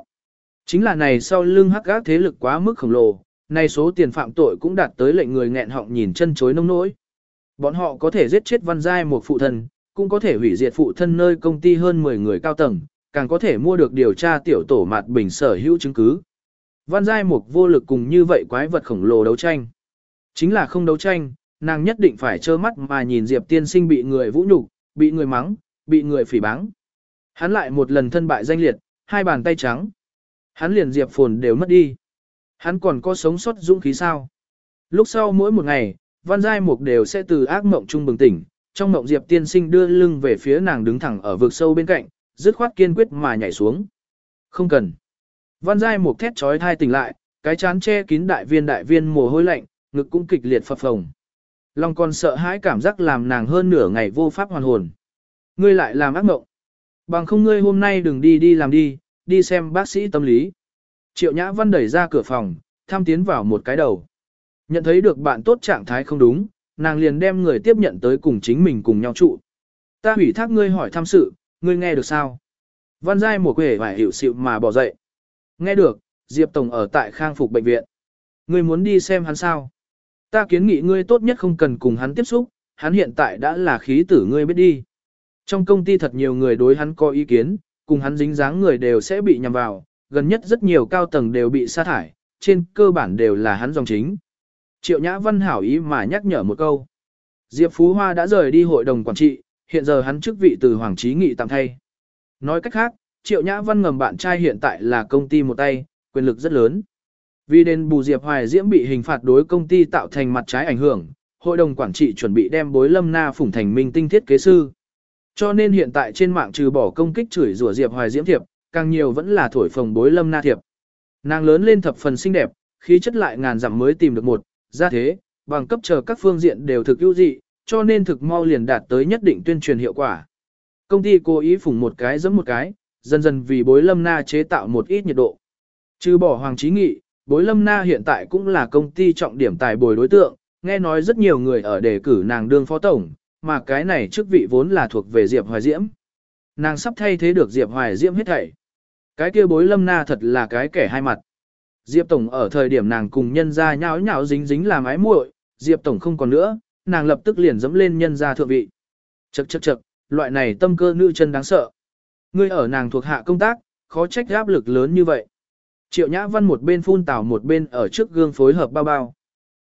Chính là này sau lưng hắc gác thế lực quá mức khổng lồ, này số tiền phạm tội cũng đạt tới lệnh người nghẹn họng nhìn chân chối nông nỗi. Bọn họ có thể giết chết văn giai một phụ thân, cũng có thể hủy diệt phụ thân nơi công ty hơn 10 người cao tầng, càng có thể mua được điều tra tiểu tổ mạt bình sở hữu chứng cứ. Văn giai một vô lực cùng như vậy quái vật khổng lồ đấu tranh. Chính là không đấu tranh, nàng nhất định phải trơ mắt mà nhìn Diệp tiên sinh bị người vũ nhục, bị người mắng, bị người phỉ báng. Hắn lại một lần thân bại danh liệt, hai bàn tay trắng. Hắn liền Diệp phồn đều mất đi. Hắn còn có sống sót dũng khí sao? Lúc sau mỗi một ngày, Văn Giai Mục đều sẽ từ ác mộng trung bừng tỉnh, trong mộng Diệp tiên sinh đưa lưng về phía nàng đứng thẳng ở vực sâu bên cạnh, dứt khoát kiên quyết mà nhảy xuống. Không cần. Văn Giai Mục thét trói thai tỉnh lại, cái chán che kín đại viên đại viên mồ hôi lạnh, ngực cũng kịch liệt phập phồng. Long còn sợ hãi cảm giác làm nàng hơn nửa ngày vô pháp hoàn hồn. Ngươi lại làm ác mộng. Bằng không ngươi hôm nay đừng đi đi làm đi, đi xem bác sĩ tâm lý. Triệu Nhã Văn đẩy ra cửa phòng, tham tiến vào một cái đầu. Nhận thấy được bạn tốt trạng thái không đúng, nàng liền đem người tiếp nhận tới cùng chính mình cùng nhau trụ. Ta hủy thác ngươi hỏi thăm sự, ngươi nghe được sao? Văn Giai một quể phải hiểu sự mà bỏ dậy. Nghe được, Diệp Tổng ở tại khang phục bệnh viện. Ngươi muốn đi xem hắn sao? Ta kiến nghị ngươi tốt nhất không cần cùng hắn tiếp xúc, hắn hiện tại đã là khí tử ngươi biết đi. Trong công ty thật nhiều người đối hắn có ý kiến, cùng hắn dính dáng người đều sẽ bị nhầm vào, gần nhất rất nhiều cao tầng đều bị sa thải, trên cơ bản đều là hắn dòng chính. Triệu Nhã Văn hảo ý mà nhắc nhở một câu. Diệp Phú Hoa đã rời đi hội đồng quản trị, hiện giờ hắn chức vị từ Hoàng Chí Nghị tạm thay. Nói cách khác, Triệu Nhã Văn ngầm bạn trai hiện tại là công ty một tay, quyền lực rất lớn. Vì đền bù Diệp Hoài Diễm bị hình phạt đối công ty tạo thành mặt trái ảnh hưởng, hội đồng quản trị chuẩn bị đem bối lâm na phủng thành minh tinh thiết kế sư. Cho nên hiện tại trên mạng trừ bỏ công kích chửi rủa Diệp Hoài Diễm thiệp, càng nhiều vẫn là thổi phồng bối lâm na thiệp. Nàng lớn lên thập phần xinh đẹp, khí chất lại ngàn dặm mới tìm được một, ra thế, bằng cấp chờ các phương diện đều thực ưu dị, cho nên thực mau liền đạt tới nhất định tuyên truyền hiệu quả. Công ty cố ý phủng một cái giẫm một cái, dần dần vì bối lâm na chế tạo một ít nhiệt độ. Trừ bỏ Hoàng Chí Nghị, bối lâm na hiện tại cũng là công ty trọng điểm tài bồi đối tượng, nghe nói rất nhiều người ở đề cử nàng đương phó tổng, mà cái này chức vị vốn là thuộc về Diệp Hoài Diễm. Nàng sắp thay thế được Diệp Hoài Diễm hết thảy. Cái kia bối lâm na thật là cái kẻ hai mặt. Diệp Tổng ở thời điểm nàng cùng nhân ra nháo nháo dính dính làm ái muội, Diệp Tổng không còn nữa, nàng lập tức liền dẫm lên nhân ra thượng vị. Chậc chậc chậc, loại này tâm cơ nữ chân đáng sợ. Ngươi ở nàng thuộc hạ công tác, khó trách áp lực lớn như vậy. Triệu Nhã Văn một bên phun tảo một bên ở trước gương phối hợp bao bao.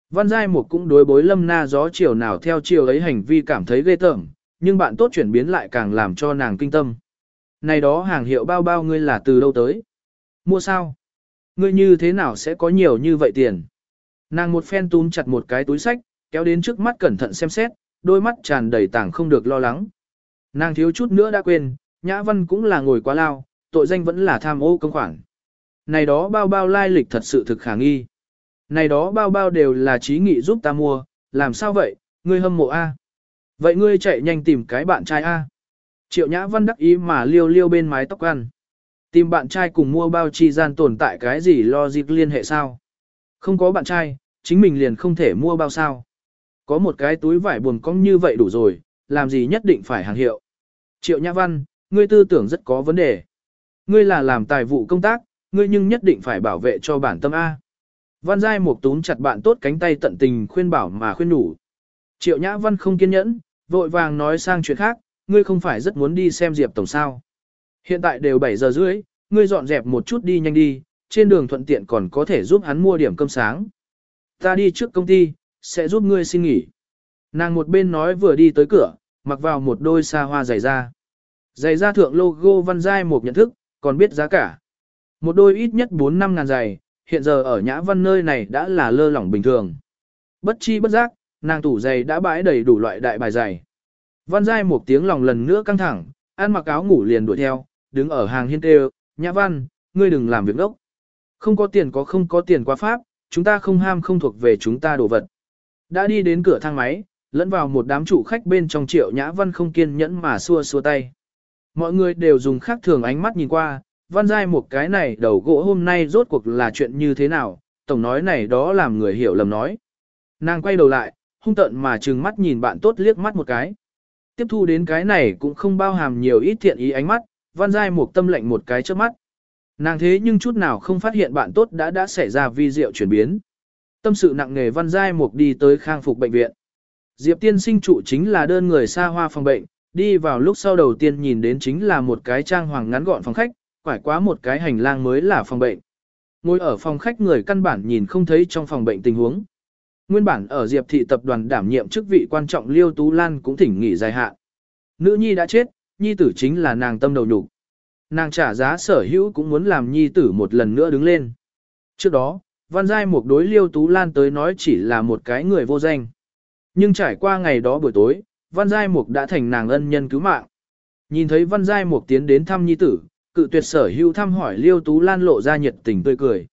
Văn Giai một cũng đối bối lâm na gió chiều nào theo chiều ấy hành vi cảm thấy ghê tởm, nhưng bạn tốt chuyển biến lại càng làm cho nàng kinh tâm. Này đó hàng hiệu bao bao ngươi là từ đâu tới? Mua sao? Ngươi như thế nào sẽ có nhiều như vậy tiền? Nàng một phen túm chặt một cái túi sách, kéo đến trước mắt cẩn thận xem xét, đôi mắt tràn đầy tảng không được lo lắng. Nàng thiếu chút nữa đã quên, Nhã Văn cũng là ngồi quá lao, tội danh vẫn là tham ô công khoản. Này đó bao bao lai lịch thật sự thực khả nghi. Này đó bao bao đều là trí nghị giúp ta mua, làm sao vậy, ngươi hâm mộ A. Vậy ngươi chạy nhanh tìm cái bạn trai A. Triệu Nhã Văn đắc ý mà liêu liêu bên mái tóc ăn. Tìm bạn trai cùng mua bao chi gian tồn tại cái gì lo dịp liên hệ sao? Không có bạn trai, chính mình liền không thể mua bao sao. Có một cái túi vải buồn cong như vậy đủ rồi, làm gì nhất định phải hàng hiệu. Triệu Nhã Văn, ngươi tư tưởng rất có vấn đề. Ngươi là làm tài vụ công tác, ngươi nhưng nhất định phải bảo vệ cho bản tâm A. Văn Giai Mục túm chặt bạn tốt cánh tay tận tình khuyên bảo mà khuyên đủ. Triệu Nhã Văn không kiên nhẫn, vội vàng nói sang chuyện khác, ngươi không phải rất muốn đi xem Diệp Tổng sao. Hiện tại đều 7 giờ rưỡi, ngươi dọn dẹp một chút đi nhanh đi, trên đường thuận tiện còn có thể giúp hắn mua điểm cơm sáng. Ta đi trước công ty, sẽ giúp ngươi xin nghỉ. Nàng một bên nói vừa đi tới cửa, mặc vào một đôi xa hoa giày da. Giày da thượng logo văn giai một nhận thức, còn biết giá cả. Một đôi ít nhất 4-5 ngàn giày, hiện giờ ở nhã văn nơi này đã là lơ lỏng bình thường. Bất chi bất giác, nàng tủ giày đã bãi đầy đủ loại đại bài giày. Văn giai một tiếng lòng lần nữa căng thẳng, ăn mặc áo ngủ liền đuổi theo, đứng ở hàng hiên tê nhã văn, ngươi đừng làm việc đốc. Không có tiền có không có tiền quá pháp, chúng ta không ham không thuộc về chúng ta đồ vật. Đã đi đến cửa thang máy, lẫn vào một đám chủ khách bên trong triệu nhã văn không kiên nhẫn mà xua xua tay. Mọi người đều dùng khác thường ánh mắt nhìn qua, văn giai một cái này đầu gỗ hôm nay rốt cuộc là chuyện như thế nào, tổng nói này đó làm người hiểu lầm nói. Nàng quay đầu lại, hung tận mà trừng mắt nhìn bạn tốt liếc mắt một cái. Tiếp thu đến cái này cũng không bao hàm nhiều ít thiện ý ánh mắt, văn giai một tâm lệnh một cái trước mắt. Nàng thế nhưng chút nào không phát hiện bạn tốt đã đã xảy ra vi diệu chuyển biến. Tâm sự nặng nề văn giai mục đi tới khang phục bệnh viện. Diệp tiên sinh trụ chính là đơn người xa hoa phòng bệnh, đi vào lúc sau đầu tiên nhìn đến chính là một cái trang hoàng ngắn gọn phòng khách, quải quá một cái hành lang mới là phòng bệnh. Ngồi ở phòng khách người căn bản nhìn không thấy trong phòng bệnh tình huống. Nguyên bản ở Diệp thị tập đoàn đảm nhiệm chức vị quan trọng Liêu Tú Lan cũng thỉnh nghỉ dài hạn. Nữ nhi đã chết, nhi tử chính là nàng tâm đầu nhục. Nàng trả giá sở hữu cũng muốn làm nhi tử một lần nữa đứng lên. Trước đó, Văn Giai một đối Liêu Tú Lan tới nói chỉ là một cái người vô danh. Nhưng trải qua ngày đó buổi tối, Văn Giai Mục đã thành nàng ân nhân cứu mạng. Nhìn thấy Văn Giai Mục tiến đến thăm nhi tử, cự tuyệt sở hữu thăm hỏi Liêu Tú Lan lộ ra nhiệt tình tươi cười.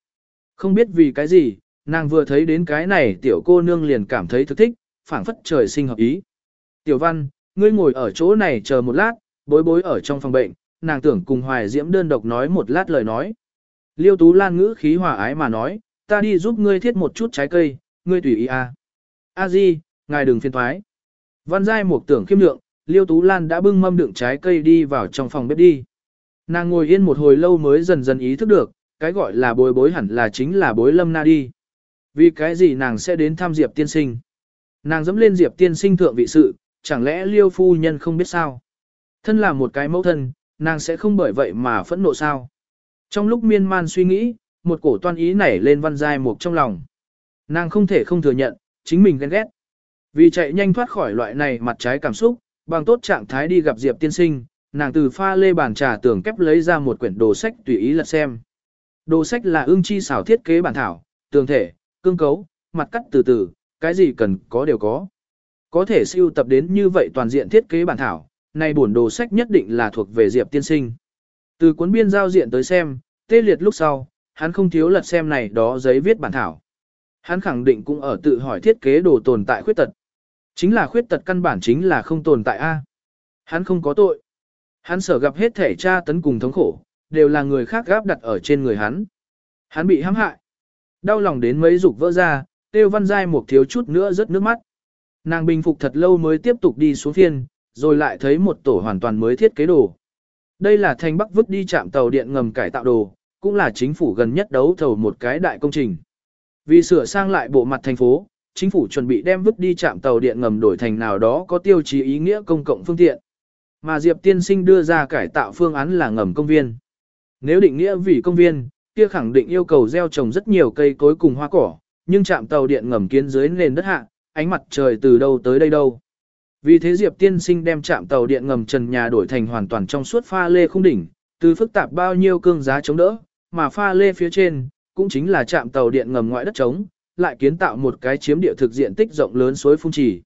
Không biết vì cái gì, nàng vừa thấy đến cái này tiểu cô nương liền cảm thấy thực thích, phảng phất trời sinh hợp ý. Tiểu Văn, ngươi ngồi ở chỗ này chờ một lát, bối bối ở trong phòng bệnh, nàng tưởng cùng Hoài Diễm đơn độc nói một lát lời nói. Liêu Tú Lan ngữ khí hòa ái mà nói, ta đi giúp ngươi thiết một chút trái cây, ngươi tùy ý à. A Di, ngài đừng phiền thoái. Văn Giai một tưởng khiêm lượng, Liêu Tú Lan đã bưng mâm đựng trái cây đi vào trong phòng bếp đi. Nàng ngồi yên một hồi lâu mới dần dần ý thức được, cái gọi là bối bối hẳn là chính là bối lâm na đi. Vì cái gì nàng sẽ đến thăm Diệp tiên sinh? Nàng dẫm lên Diệp tiên sinh thượng vị sự, chẳng lẽ Liêu phu nhân không biết sao? Thân là một cái mẫu thân, nàng sẽ không bởi vậy mà phẫn nộ sao? Trong lúc miên man suy nghĩ, một cổ toan ý nảy lên văn giai mục trong lòng. Nàng không thể không thừa nhận, chính mình ghen ghét. Vì chạy nhanh thoát khỏi loại này mặt trái cảm xúc, bằng tốt trạng thái đi gặp Diệp tiên sinh, nàng từ pha lê bàn trà tường kép lấy ra một quyển đồ sách tùy ý lật xem. Đồ sách là ưng chi xảo thiết kế bản thảo, tường thể, cương cấu, mặt cắt từ từ, cái gì cần có đều có. Có thể siêu tập đến như vậy toàn diện thiết kế bản thảo, này bổn đồ sách nhất định là thuộc về Diệp tiên sinh. Từ cuốn biên giao diện tới xem, tê liệt lúc sau, hắn không thiếu lật xem này đó giấy viết bản thảo. Hắn khẳng định cũng ở tự hỏi thiết kế đồ tồn tại khuyết tật. Chính là khuyết tật căn bản chính là không tồn tại A. Hắn không có tội. Hắn sở gặp hết thể tra tấn cùng thống khổ, đều là người khác gáp đặt ở trên người hắn. Hắn bị hãm hại. Đau lòng đến mấy dục vỡ ra, tiêu văn giai một thiếu chút nữa rớt nước mắt. Nàng bình phục thật lâu mới tiếp tục đi xuống phiên, rồi lại thấy một tổ hoàn toàn mới thiết kế đồ. Đây là thành bắc vứt đi chạm tàu điện ngầm cải tạo đồ, cũng là chính phủ gần nhất đấu thầu một cái đại công trình. Vì sửa sang lại bộ mặt thành phố, chính phủ chuẩn bị đem vứt đi chạm tàu điện ngầm đổi thành nào đó có tiêu chí ý nghĩa công cộng phương tiện. Mà Diệp Tiên Sinh đưa ra cải tạo phương án là ngầm công viên. Nếu định nghĩa vì công viên, kia khẳng định yêu cầu gieo trồng rất nhiều cây cối cùng hoa cỏ, nhưng trạm tàu điện ngầm kiến dưới nền đất hạ, ánh mặt trời từ đâu tới đây đâu. Vì thế Diệp tiên sinh đem trạm tàu điện ngầm trần nhà đổi thành hoàn toàn trong suốt pha lê không đỉnh, từ phức tạp bao nhiêu cương giá chống đỡ, mà pha lê phía trên, cũng chính là trạm tàu điện ngầm ngoại đất trống, lại kiến tạo một cái chiếm địa thực diện tích rộng lớn suối phun trì.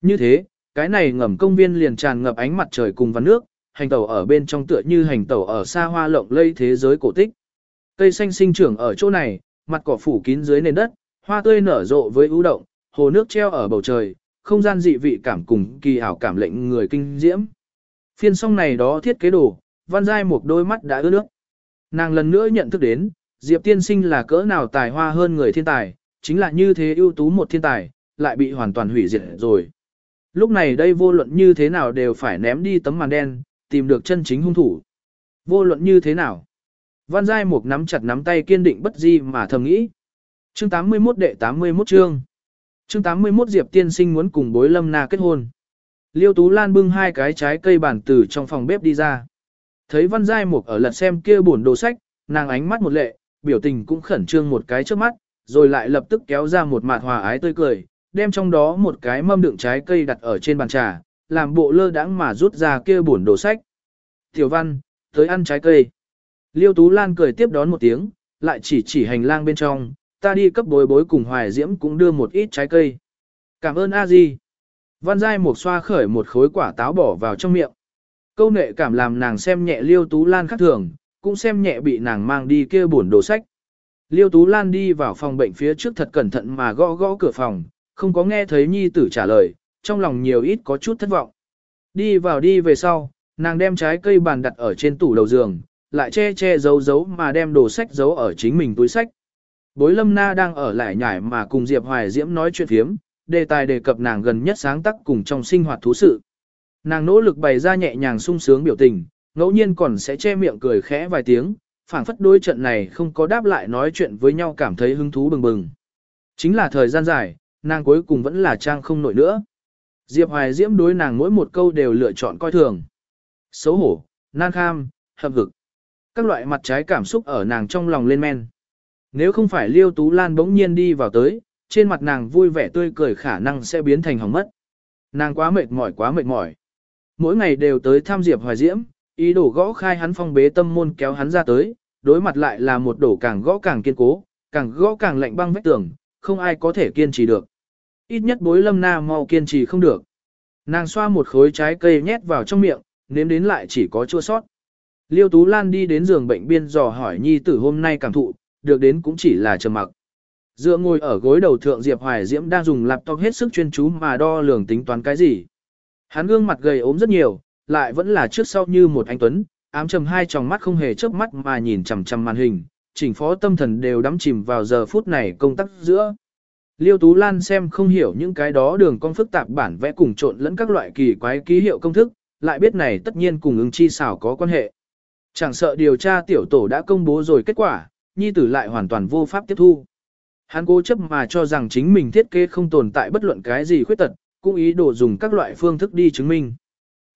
Như thế, cái này ngầm công viên liền tràn ngập ánh mặt trời cùng văn nước, hành tàu ở bên trong tựa như hành tàu ở xa hoa lộng lây thế giới cổ tích. Cây xanh sinh trưởng ở chỗ này, mặt cỏ phủ kín dưới nền đất, hoa tươi nở rộ với ưu động, hồ nước treo ở bầu trời, không gian dị vị cảm cùng kỳ ảo cảm lệnh người kinh diễm. Phiên song này đó thiết kế đồ, văn giai một đôi mắt đã ướt nước. Nàng lần nữa nhận thức đến, Diệp tiên sinh là cỡ nào tài hoa hơn người thiên tài, chính là như thế ưu tú một thiên tài, lại bị hoàn toàn hủy diệt rồi. Lúc này đây vô luận như thế nào đều phải ném đi tấm màn đen, tìm được chân chính hung thủ. Vô luận như thế nào? Văn Giai Mục nắm chặt nắm tay kiên định bất di mà thầm nghĩ. Chương 81 đệ 81 chương. Chương 81 Diệp tiên sinh muốn cùng bối lâm na kết hôn. Liêu Tú Lan bưng hai cái trái cây bản từ trong phòng bếp đi ra. Thấy Văn Giai Mục ở lật xem kia buồn đồ sách, nàng ánh mắt một lệ, biểu tình cũng khẩn trương một cái trước mắt, rồi lại lập tức kéo ra một mạt hòa ái tươi cười, đem trong đó một cái mâm đựng trái cây đặt ở trên bàn trà, làm bộ lơ đãng mà rút ra kia buồn đồ sách. Tiểu văn, tới ăn trái cây. Liêu Tú Lan cười tiếp đón một tiếng, lại chỉ chỉ hành lang bên trong, ta đi cấp bối bối cùng hoài diễm cũng đưa một ít trái cây. Cảm ơn a di. Văn Giai một xoa khởi một khối quả táo bỏ vào trong miệng. Câu nệ cảm làm nàng xem nhẹ Liêu Tú Lan khác thường, cũng xem nhẹ bị nàng mang đi kia buồn đồ sách. Liêu Tú Lan đi vào phòng bệnh phía trước thật cẩn thận mà gõ gõ cửa phòng, không có nghe thấy nhi tử trả lời, trong lòng nhiều ít có chút thất vọng. Đi vào đi về sau, nàng đem trái cây bàn đặt ở trên tủ đầu giường, lại che che giấu giấu mà đem đồ sách giấu ở chính mình túi sách. Bối lâm na đang ở lại nhải mà cùng Diệp Hoài Diễm nói chuyện phiếm, đề tài đề cập nàng gần nhất sáng tác cùng trong sinh hoạt thú sự. Nàng nỗ lực bày ra nhẹ nhàng sung sướng biểu tình, ngẫu nhiên còn sẽ che miệng cười khẽ vài tiếng, phảng phất đôi trận này không có đáp lại nói chuyện với nhau cảm thấy hứng thú bừng bừng. Chính là thời gian dài, nàng cuối cùng vẫn là trang không nổi nữa. Diệp Hoài Diễm đối nàng mỗi một câu đều lựa chọn coi thường. Xấu hổ, nan kham, hậm hực. Các loại mặt trái cảm xúc ở nàng trong lòng lên men. Nếu không phải Liêu Tú Lan bỗng nhiên đi vào tới, trên mặt nàng vui vẻ tươi cười khả năng sẽ biến thành hỏng mất. Nàng quá mệt mỏi quá mệt mỏi. Mỗi ngày đều tới thăm Diệp Hoài Diễm, ý đồ gõ khai hắn phong bế tâm môn kéo hắn ra tới, đối mặt lại là một đổ càng gõ càng kiên cố, càng gõ càng lạnh băng vách tường, không ai có thể kiên trì được. Ít nhất bối lâm na mau kiên trì không được. Nàng xoa một khối trái cây nhét vào trong miệng, nếm đến lại chỉ có chua sót. Liêu Tú Lan đi đến giường bệnh biên dò hỏi nhi tử hôm nay cảm thụ, được đến cũng chỉ là trầm mặc. Dựa ngồi ở gối đầu thượng Diệp Hoài Diễm đang dùng laptop hết sức chuyên chú mà đo lường tính toán cái gì. Hắn gương mặt gầy ốm rất nhiều, lại vẫn là trước sau như một anh tuấn, ám trầm hai tròng mắt không hề chớp mắt mà nhìn chằm chằm màn hình, chỉnh phó tâm thần đều đắm chìm vào giờ phút này công tác giữa. Liêu Tú Lan xem không hiểu những cái đó đường cong phức tạp bản vẽ cùng trộn lẫn các loại kỳ quái ký hiệu công thức, lại biết này tất nhiên cùng ứng chi xảo có quan hệ. Chẳng sợ điều tra tiểu tổ đã công bố rồi kết quả, nhi tử lại hoàn toàn vô pháp tiếp thu. Hắn cố chấp mà cho rằng chính mình thiết kế không tồn tại bất luận cái gì khuyết tật, cũng ý đồ dùng các loại phương thức đi chứng minh.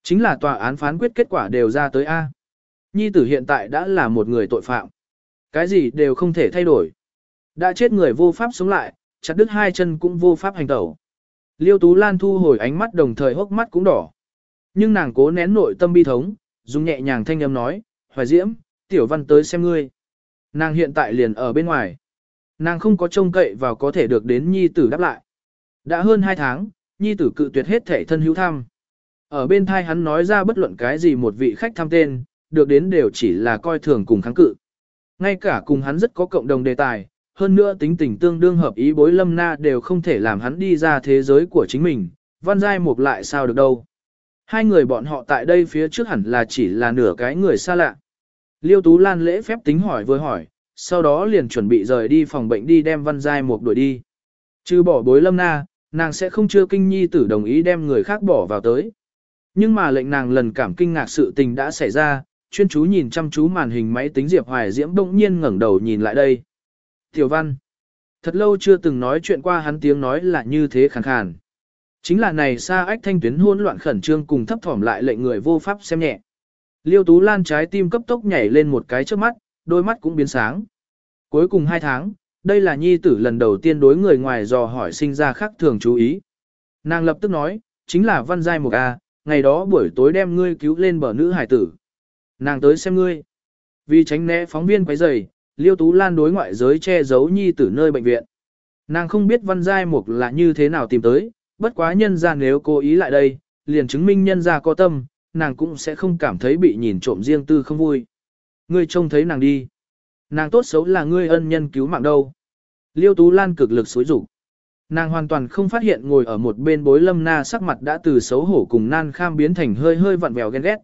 Chính là tòa án phán quyết kết quả đều ra tới A. Nhi tử hiện tại đã là một người tội phạm. Cái gì đều không thể thay đổi. Đã chết người vô pháp sống lại, chặt đứt hai chân cũng vô pháp hành tẩu. Liêu Tú Lan thu hồi ánh mắt đồng thời hốc mắt cũng đỏ. Nhưng nàng cố nén nội tâm bi thống, dùng nhẹ nhàng thanh âm nói, Hoài Diễm, Tiểu Văn tới xem ngươi. Nàng hiện tại liền ở bên ngoài. Nàng không có trông cậy vào có thể được đến Nhi tử đáp lại. Đã hơn hai tháng, Nhi tử cự tuyệt hết thể thân hữu thăm. Ở bên thai hắn nói ra bất luận cái gì một vị khách thăm tên, được đến đều chỉ là coi thường cùng kháng cự. Ngay cả cùng hắn rất có cộng đồng đề tài, hơn nữa tính tình tương đương hợp ý bối lâm na đều không thể làm hắn đi ra thế giới của chính mình, văn giai mục lại sao được đâu. Hai người bọn họ tại đây phía trước hẳn là chỉ là nửa cái người xa lạ. Liêu Tú Lan lễ phép tính hỏi vừa hỏi, sau đó liền chuẩn bị rời đi phòng bệnh đi đem văn giai mục đuổi đi. Chứ bỏ bối lâm na, nàng sẽ không chưa kinh nhi tử đồng ý đem người khác bỏ vào tới. Nhưng mà lệnh nàng lần cảm kinh ngạc sự tình đã xảy ra, chuyên chú nhìn chăm chú màn hình máy tính Diệp Hoài Diễm bỗng nhiên ngẩng đầu nhìn lại đây. Tiểu văn. Thật lâu chưa từng nói chuyện qua hắn tiếng nói là như thế khàn khàn. Chính là này xa ách thanh tuyến hỗn loạn khẩn trương cùng thấp thỏm lại lệnh người vô pháp xem nhẹ. Liêu Tú Lan trái tim cấp tốc nhảy lên một cái trước mắt, đôi mắt cũng biến sáng. Cuối cùng hai tháng, đây là nhi tử lần đầu tiên đối người ngoài dò hỏi sinh ra khác thường chú ý. Nàng lập tức nói, chính là văn giai một A, ngày đó buổi tối đem ngươi cứu lên bờ nữ hải tử. Nàng tới xem ngươi. Vì tránh né phóng viên quấy rầy, Liêu Tú Lan đối ngoại giới che giấu nhi tử nơi bệnh viện. Nàng không biết văn giai mục là như thế nào tìm tới, bất quá nhân ra nếu cố ý lại đây, liền chứng minh nhân ra có tâm, nàng cũng sẽ không cảm thấy bị nhìn trộm riêng tư không vui. Ngươi trông thấy nàng đi. Nàng tốt xấu là ngươi ân nhân cứu mạng đâu. Liêu Tú Lan cực lực xối rủ. Nàng hoàn toàn không phát hiện ngồi ở một bên bối lâm na sắc mặt đã từ xấu hổ cùng nan kham biến thành hơi hơi vặn vẹo ghen ghét.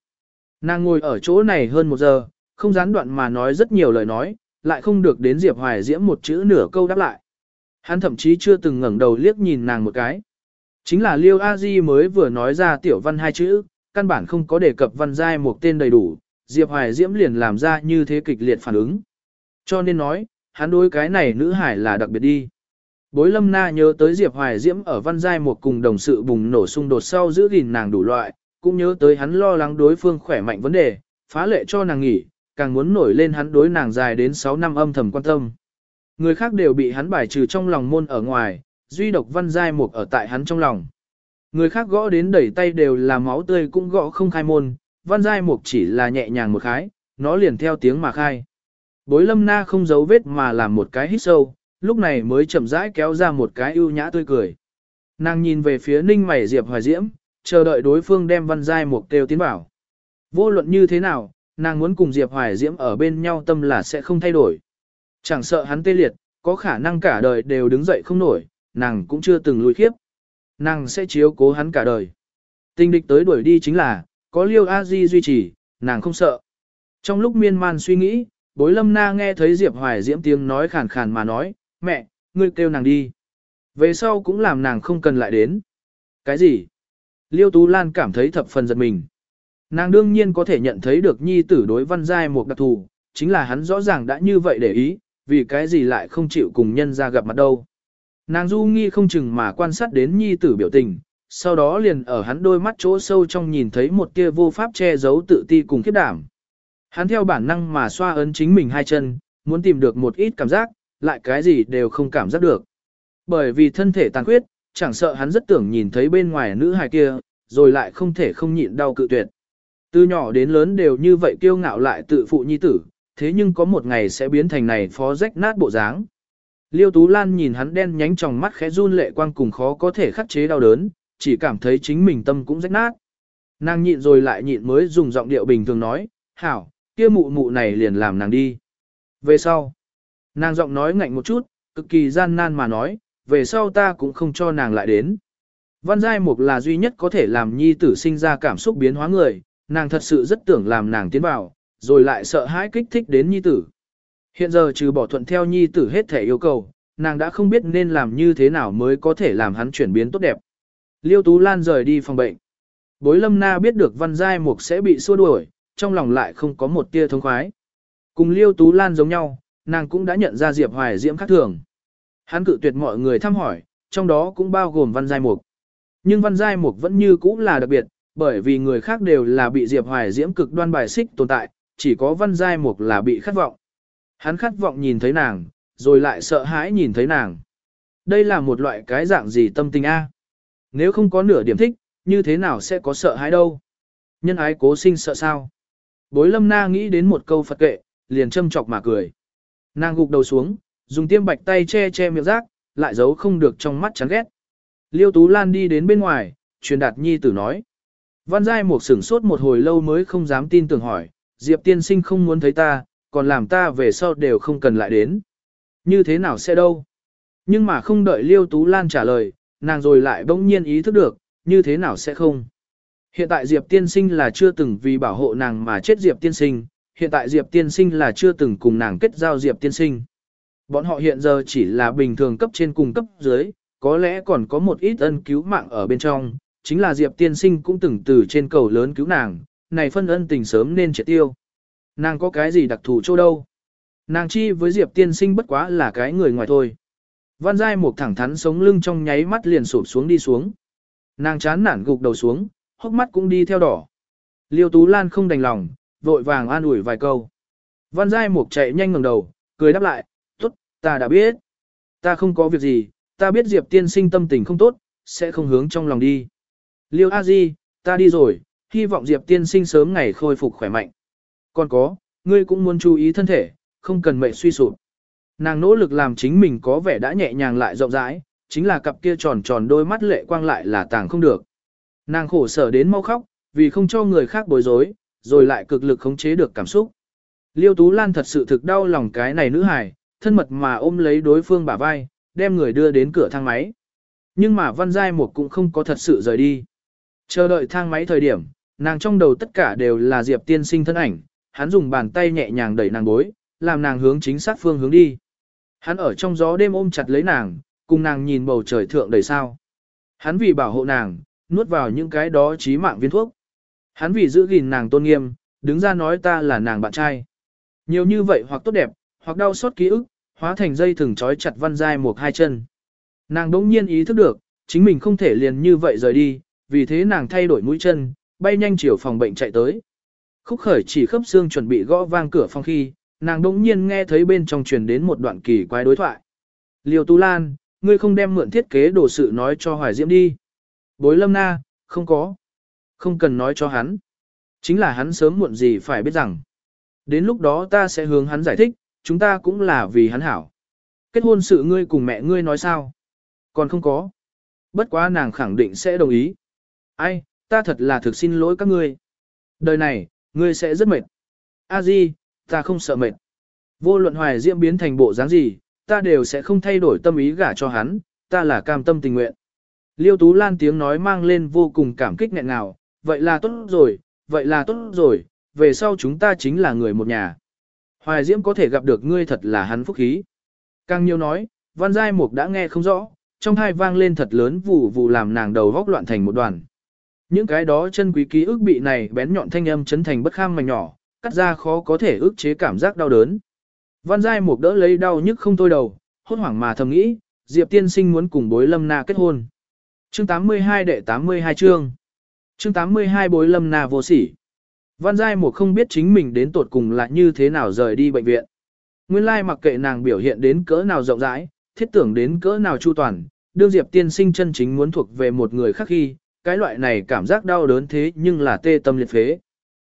Nàng ngồi ở chỗ này hơn một giờ, không gián đoạn mà nói rất nhiều lời nói, lại không được đến Diệp Hoài Diễm một chữ nửa câu đáp lại. Hắn thậm chí chưa từng ngẩng đầu liếc nhìn nàng một cái. Chính là Liêu A Di mới vừa nói ra tiểu văn hai chữ, căn bản không có đề cập văn giai một tên đầy đủ, Diệp Hoài Diễm liền làm ra như thế kịch liệt phản ứng. Cho nên nói, hắn đối cái này nữ hải là đặc biệt đi. Bối lâm na nhớ tới Diệp Hoài Diễm ở văn giai một cùng đồng sự bùng nổ xung đột sau giữ gìn nàng đủ loại, cũng nhớ tới hắn lo lắng đối phương khỏe mạnh vấn đề, phá lệ cho nàng nghỉ, càng muốn nổi lên hắn đối nàng dài đến 6 năm âm thầm quan tâm. Người khác đều bị hắn bài trừ trong lòng môn ở ngoài, duy độc văn giai mục ở tại hắn trong lòng. Người khác gõ đến đẩy tay đều là máu tươi cũng gõ không khai môn, văn giai mục chỉ là nhẹ nhàng một khái, nó liền theo tiếng mà khai. Bối lâm na không giấu vết mà làm một cái hít sâu, lúc này mới chậm rãi kéo ra một cái ưu nhã tươi cười. Nàng nhìn về phía ninh mày Diệp Hoài Diễm, chờ đợi đối phương đem văn giai mục kêu tiến vào Vô luận như thế nào, nàng muốn cùng Diệp Hoài Diễm ở bên nhau tâm là sẽ không thay đổi. Chẳng sợ hắn tê liệt, có khả năng cả đời đều đứng dậy không nổi, nàng cũng chưa từng lùi khiếp. Nàng sẽ chiếu cố hắn cả đời. Tình địch tới đuổi đi chính là, có liêu a di duy trì, nàng không sợ. Trong lúc miên man suy nghĩ, bối lâm na nghe thấy Diệp Hoài Diễm tiếng nói khàn khàn mà nói, mẹ, ngươi kêu nàng đi. Về sau cũng làm nàng không cần lại đến. Cái gì? Liêu Tú Lan cảm thấy thập phần giật mình. Nàng đương nhiên có thể nhận thấy được nhi tử đối văn giai một đặc thù, chính là hắn rõ ràng đã như vậy để ý, vì cái gì lại không chịu cùng nhân ra gặp mặt đâu. Nàng du nghi không chừng mà quan sát đến nhi tử biểu tình, sau đó liền ở hắn đôi mắt chỗ sâu trong nhìn thấy một tia vô pháp che giấu tự ti cùng khiếp đảm. Hắn theo bản năng mà xoa ấn chính mình hai chân, muốn tìm được một ít cảm giác, lại cái gì đều không cảm giác được. Bởi vì thân thể tàn khuyết, chẳng sợ hắn rất tưởng nhìn thấy bên ngoài nữ hài kia, rồi lại không thể không nhịn đau cự tuyệt. Từ nhỏ đến lớn đều như vậy kiêu ngạo lại tự phụ nhi tử, thế nhưng có một ngày sẽ biến thành này phó rách nát bộ dáng. Liêu Tú Lan nhìn hắn đen nhánh trong mắt khẽ run lệ quang cùng khó có thể khắc chế đau đớn, chỉ cảm thấy chính mình tâm cũng rách nát. Nàng nhịn rồi lại nhịn mới dùng giọng điệu bình thường nói, hảo, kia mụ mụ này liền làm nàng đi. Về sau, nàng giọng nói ngạnh một chút, cực kỳ gian nan mà nói, về sau ta cũng không cho nàng lại đến. Văn Giai Mục là duy nhất có thể làm nhi tử sinh ra cảm xúc biến hóa người, nàng thật sự rất tưởng làm nàng tiến vào, rồi lại sợ hãi kích thích đến nhi tử. Hiện giờ trừ bỏ thuận theo nhi tử hết thể yêu cầu, nàng đã không biết nên làm như thế nào mới có thể làm hắn chuyển biến tốt đẹp. Liêu Tú Lan rời đi phòng bệnh. Bối lâm na biết được văn giai mục sẽ bị xua đuổi, trong lòng lại không có một tia thông khoái. Cùng Liêu Tú Lan giống nhau, nàng cũng đã nhận ra Diệp Hoài Diễm khác thường. Hắn cự tuyệt mọi người thăm hỏi, trong đó cũng bao gồm văn giai mục. Nhưng văn giai mục vẫn như cũ là đặc biệt, bởi vì người khác đều là bị Diệp Hoài Diễm cực đoan bài xích tồn tại, chỉ có văn giai mục là bị khát vọng. Hắn khát vọng nhìn thấy nàng, rồi lại sợ hãi nhìn thấy nàng. Đây là một loại cái dạng gì tâm tình a? Nếu không có nửa điểm thích, như thế nào sẽ có sợ hãi đâu? Nhân ái cố sinh sợ sao? Bối lâm na nghĩ đến một câu Phật kệ, liền châm chọc mà cười. Nàng gục đầu xuống, dùng tiêm bạch tay che che miệng rác, lại giấu không được trong mắt chán ghét. Liêu Tú Lan đi đến bên ngoài, truyền đạt nhi tử nói. Văn Giai một sửng sốt một hồi lâu mới không dám tin tưởng hỏi, Diệp tiên sinh không muốn thấy ta, còn làm ta về sau đều không cần lại đến. Như thế nào sẽ đâu? Nhưng mà không đợi Liêu Tú Lan trả lời, nàng rồi lại bỗng nhiên ý thức được, như thế nào sẽ không? Hiện tại Diệp tiên sinh là chưa từng vì bảo hộ nàng mà chết Diệp tiên sinh, hiện tại Diệp tiên sinh là chưa từng cùng nàng kết giao Diệp tiên sinh. Bọn họ hiện giờ chỉ là bình thường cấp trên cùng cấp dưới, có lẽ còn có một ít ân cứu mạng ở bên trong, chính là Diệp tiên sinh cũng từng từ trên cầu lớn cứu nàng, này phân ân tình sớm nên triệt tiêu. Nàng có cái gì đặc thù chỗ đâu? Nàng chi với Diệp tiên sinh bất quá là cái người ngoài thôi. Văn Giai một thẳng thắn sống lưng trong nháy mắt liền sụp xuống đi xuống. Nàng chán nản gục đầu xuống, hốc mắt cũng đi theo đỏ. Liêu Tú Lan không đành lòng, vội vàng an ủi vài câu. Văn Giai Mục chạy nhanh ngẩng đầu, cười đáp lại, ta đã biết. Ta không có việc gì, ta biết Diệp tiên sinh tâm tình không tốt, sẽ không hướng trong lòng đi. Liêu A Di, ta đi rồi, hy vọng Diệp tiên sinh sớm ngày khôi phục khỏe mạnh. Còn có, ngươi cũng muốn chú ý thân thể, không cần mệnh suy sụp. Nàng nỗ lực làm chính mình có vẻ đã nhẹ nhàng lại rộng rãi, chính là cặp kia tròn tròn đôi mắt lệ quang lại là tàng không được. Nàng khổ sở đến mau khóc, vì không cho người khác bối rối, rồi lại cực lực khống chế được cảm xúc. Liêu Tú Lan thật sự thực đau lòng cái này nữ hài, thân mật mà ôm lấy đối phương bả vai, đem người đưa đến cửa thang máy. Nhưng mà Văn Giai Một cũng không có thật sự rời đi. Chờ đợi thang máy thời điểm, nàng trong đầu tất cả đều là Diệp tiên sinh thân ảnh, hắn dùng bàn tay nhẹ nhàng đẩy nàng bối, làm nàng hướng chính xác phương hướng đi. Hắn ở trong gió đêm ôm chặt lấy nàng, cùng nàng nhìn bầu trời thượng đầy sao. Hắn vì bảo hộ nàng, nuốt vào những cái đó chí mạng viên thuốc. Hắn vì giữ gìn nàng tôn nghiêm, đứng ra nói ta là nàng bạn trai. Nhiều như vậy hoặc tốt đẹp, hoặc đau xót ký ức, hóa thành dây thừng trói chặt văn giai một hai chân. Nàng đỗng nhiên ý thức được, chính mình không thể liền như vậy rời đi, vì thế nàng thay đổi mũi chân, bay nhanh chiều phòng bệnh chạy tới. Khúc khởi chỉ khớp xương chuẩn bị gõ vang cửa phòng khi, nàng đỗng nhiên nghe thấy bên trong truyền đến một đoạn kỳ quái đối thoại. Liêu Tu Lan, ngươi không đem mượn thiết kế đồ sự nói cho Hoài Diễm đi. Bối lâm na, không có. Không cần nói cho hắn. Chính là hắn sớm muộn gì phải biết rằng. Đến lúc đó ta sẽ hướng hắn giải thích, chúng ta cũng là vì hắn hảo. Kết hôn sự ngươi cùng mẹ ngươi nói sao? Còn không có. Bất quá nàng khẳng định sẽ đồng ý. Ai, ta thật là thực xin lỗi các ngươi. Đời này, ngươi sẽ rất mệt. A Di, ta không sợ mệt. Vô luận hoài diễm biến thành bộ dáng gì, ta đều sẽ không thay đổi tâm ý gả cho hắn, ta là cam tâm tình nguyện. Liêu Tú Lan tiếng nói mang lên vô cùng cảm kích nghẹn ngào, vậy là tốt rồi, vậy là tốt rồi, về sau chúng ta chính là người một nhà. Hoài Diễm có thể gặp được ngươi thật là hắn phúc khí. Càng nhiều nói, Văn Giai Mục đã nghe không rõ, trong hai vang lên thật lớn vụ vụ làm nàng đầu vóc loạn thành một đoàn. Những cái đó chân quý ký ức bị này bén nhọn thanh âm chấn thành bất kham mảnh nhỏ, cắt ra khó có thể ức chế cảm giác đau đớn. Văn Giai Mục đỡ lấy đau nhức không thôi đầu, hốt hoảng mà thầm nghĩ, Diệp Tiên Sinh muốn cùng bối lâm na kết hôn. Chương 82 đệ 82 chương. Chương 82 bối lâm na vô sỉ. Văn Giai Mục không biết chính mình đến tột cùng là như thế nào rời đi bệnh viện. Nguyên lai mặc kệ nàng biểu hiện đến cỡ nào rộng rãi, thiết tưởng đến cỡ nào chu toàn, đương Diệp tiên sinh chân chính muốn thuộc về một người khác khi, cái loại này cảm giác đau đớn thế nhưng là tê tâm liệt phế.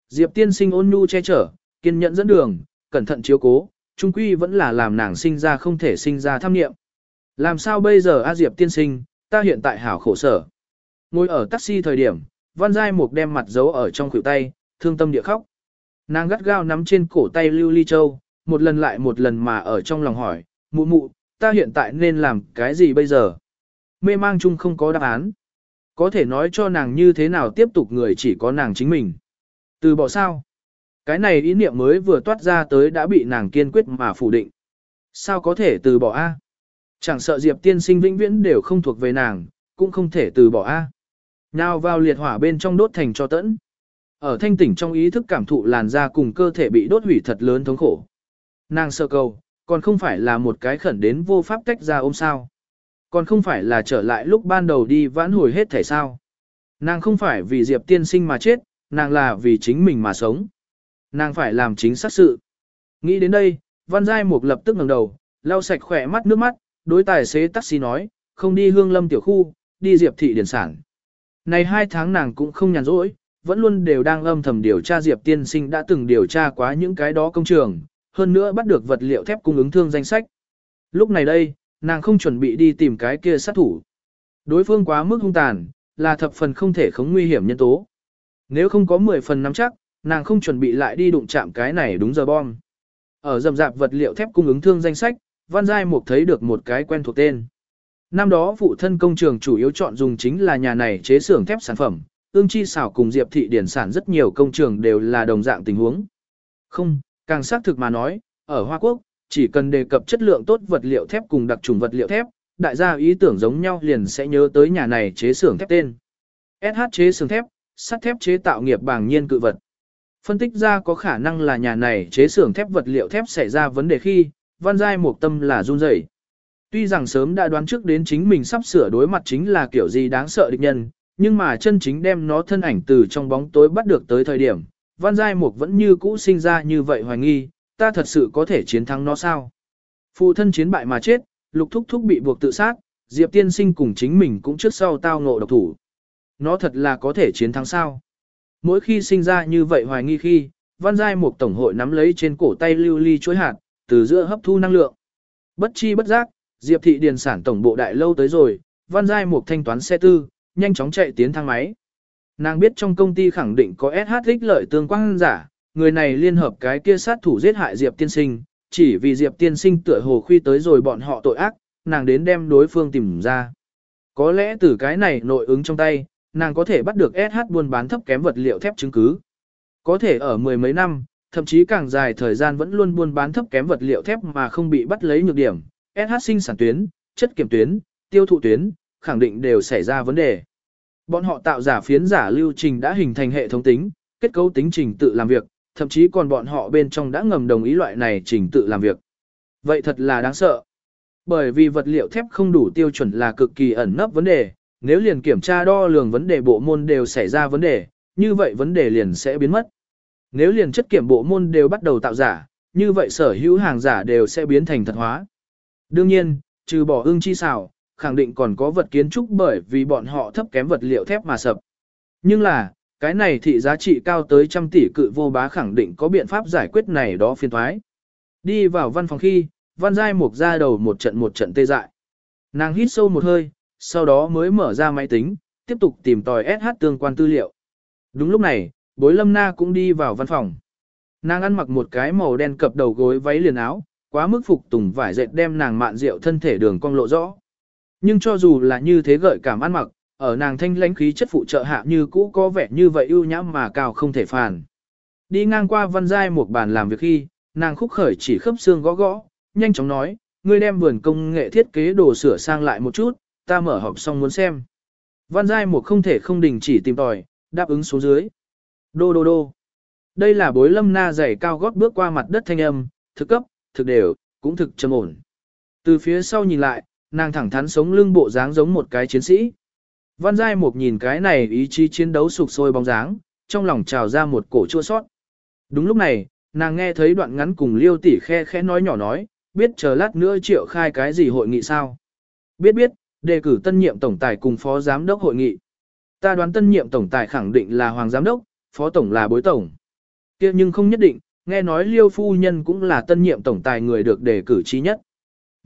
Diệp tiên sinh ôn nhu che chở, kiên nhẫn dẫn đường, cẩn thận chiếu cố, trung quy vẫn là làm nàng sinh ra không thể sinh ra tham niệm. Làm sao bây giờ A Diệp tiên sinh, ta hiện tại hảo khổ sở. Ngồi ở taxi thời điểm, Văn Giai Mục đem mặt giấu ở trong khuỷu tay, thương tâm địa khóc. Nàng gắt gao nắm trên cổ tay Lưu Ly Châu, một lần lại một lần mà ở trong lòng hỏi, mụ mụ, ta hiện tại nên làm cái gì bây giờ? Mê mang chung không có đáp án. Có thể nói cho nàng như thế nào tiếp tục người chỉ có nàng chính mình. Từ bỏ sao? Cái này ý niệm mới vừa toát ra tới đã bị nàng kiên quyết mà phủ định. Sao có thể từ bỏ A? Chẳng sợ Diệp tiên sinh vĩnh viễn đều không thuộc về nàng, cũng không thể từ bỏ A. Nào vào liệt hỏa bên trong đốt thành cho tẫn. Ở thanh tỉnh trong ý thức cảm thụ làn da cùng cơ thể bị đốt hủy thật lớn thống khổ. Nàng sơ cầu, còn không phải là một cái khẩn đến vô pháp tách ra ôm sao. Còn không phải là trở lại lúc ban đầu đi vãn hồi hết thể sao. Nàng không phải vì Diệp tiên sinh mà chết, nàng là vì chính mình mà sống. Nàng phải làm chính xác sự. Nghĩ đến đây, Văn Giai Mục lập tức ngẩng đầu, lau sạch khỏe mắt nước mắt, đối tài xế taxi nói, không đi hương lâm tiểu khu, đi Diệp thị điển sản. Này hai tháng nàng cũng không nhàn rỗi, vẫn luôn đều đang âm thầm điều tra Diệp tiên sinh đã từng điều tra quá những cái đó công trường, hơn nữa bắt được vật liệu thép cung ứng thương danh sách. Lúc này đây, nàng không chuẩn bị đi tìm cái kia sát thủ. Đối phương quá mức hung tàn, là thập phần không thể khống nguy hiểm nhân tố. Nếu không có 10 phần nắm chắc, nàng không chuẩn bị lại đi đụng chạm cái này đúng giờ bom. Ở dầm dạp vật liệu thép cung ứng thương danh sách, Văn Giai Mục thấy được một cái quen thuộc tên. Năm đó phụ thân công trường chủ yếu chọn dùng chính là nhà này chế xưởng thép sản phẩm, ương chi xảo cùng Diệp thị điển sản rất nhiều công trường đều là đồng dạng tình huống. Không, càng xác thực mà nói, ở Hoa Quốc, chỉ cần đề cập chất lượng tốt vật liệu thép cùng đặc trùng vật liệu thép, đại gia ý tưởng giống nhau liền sẽ nhớ tới nhà này chế xưởng thép tên. SH chế xưởng thép, sắt thép chế tạo nghiệp bảng nhiên cự vật. Phân tích ra có khả năng là nhà này chế xưởng thép vật liệu thép xảy ra vấn đề khi, văn giai một tâm là run rẩy. Tuy rằng sớm đã đoán trước đến chính mình sắp sửa đối mặt chính là kiểu gì đáng sợ địch nhân, nhưng mà chân chính đem nó thân ảnh từ trong bóng tối bắt được tới thời điểm, Văn Giai Mục vẫn như cũ sinh ra như vậy hoài nghi, ta thật sự có thể chiến thắng nó sao? Phụ thân chiến bại mà chết, lục thúc thúc bị buộc tự sát, Diệp tiên sinh cùng chính mình cũng trước sau tao ngộ độc thủ. Nó thật là có thể chiến thắng sao. Mỗi khi sinh ra như vậy hoài nghi khi, văn giai mục tổng hội nắm lấy trên cổ tay lưu ly chuối hạt, từ giữa hấp thu năng lượng. Bất chi bất giác, Diệp thị điền sản tổng bộ đại lâu tới rồi, văn giai mục thanh toán xe tư, nhanh chóng chạy tiến thang máy. Nàng biết trong công ty khẳng định có SH ích lợi tương quan giả, người này liên hợp cái kia sát thủ giết hại Diệp tiên sinh, chỉ vì Diệp tiên sinh tựa hồ khuy tới rồi bọn họ tội ác, nàng đến đem đối phương tìm ra. Có lẽ từ cái này nội ứng trong tay, nàng có thể bắt được SH buôn bán thấp kém vật liệu thép chứng cứ. Có thể ở mười mấy năm, thậm chí càng dài thời gian vẫn luôn buôn bán thấp kém vật liệu thép mà không bị bắt lấy nhược điểm. SH sinh sản tuyến, chất kiểm tuyến, tiêu thụ tuyến, khẳng định đều xảy ra vấn đề. Bọn họ tạo giả phiến giả lưu trình đã hình thành hệ thống tính, kết cấu tính trình tự làm việc, thậm chí còn bọn họ bên trong đã ngầm đồng ý loại này trình tự làm việc. Vậy thật là đáng sợ. Bởi vì vật liệu thép không đủ tiêu chuẩn là cực kỳ ẩn nấp vấn đề, nếu liền kiểm tra đo lường vấn đề bộ môn đều xảy ra vấn đề, như vậy vấn đề liền sẽ biến mất. Nếu liền chất kiểm bộ môn đều bắt đầu tạo giả, như vậy sở hữu hàng giả đều sẽ biến thành thật hóa. Đương nhiên, trừ bỏ ương chi xảo khẳng định còn có vật kiến trúc bởi vì bọn họ thấp kém vật liệu thép mà sập. Nhưng là, cái này thị giá trị cao tới trăm tỷ cự vô bá khẳng định có biện pháp giải quyết này đó phiên thoái. Đi vào văn phòng khi, văn giai mục ra đầu một trận một trận tê dại. Nàng hít sâu một hơi, sau đó mới mở ra máy tính, tiếp tục tìm tòi SH tương quan tư liệu. Đúng lúc này, bối lâm na cũng đi vào văn phòng. Nàng ăn mặc một cái màu đen cập đầu gối váy liền áo, quá mức phục tùng vải dệt đem nàng mạn rượu thân thể đường cong lộ rõ. Nhưng cho dù là như thế gợi cảm ăn mặc, ở nàng thanh lãnh khí chất phụ trợ hạ như cũ có vẻ như vậy ưu nhãm mà cao không thể phàn. Đi ngang qua văn giai một bàn làm việc khi, nàng khúc khởi chỉ khớp xương gõ gõ, nhanh chóng nói, ngươi đem vườn công nghệ thiết kế đồ sửa sang lại một chút, ta mở họp xong muốn xem. Văn giai một không thể không đình chỉ tìm tòi, đáp ứng số dưới. Đô đô đô. Đây là bối lâm na dày cao gót bước qua mặt đất thanh âm, thực cấp, thực đều, cũng thực trầm ổn. Từ phía sau nhìn lại, nàng thẳng thắn sống lưng bộ dáng giống một cái chiến sĩ. Văn Giai Mục nhìn cái này ý chí chiến đấu sục sôi bóng dáng, trong lòng trào ra một cổ chua sót. Đúng lúc này, nàng nghe thấy đoạn ngắn cùng liêu tỷ khe khẽ nói nhỏ nói, biết chờ lát nữa triệu khai cái gì hội nghị sao. Biết biết, đề cử tân nhiệm tổng tài cùng phó giám đốc hội nghị. Ta đoán tân nhiệm tổng tài khẳng định là hoàng giám đốc, phó tổng là bối tổng. kia nhưng không nhất định, nghe nói liêu phu nhân cũng là tân nhiệm tổng tài người được đề cử trí nhất.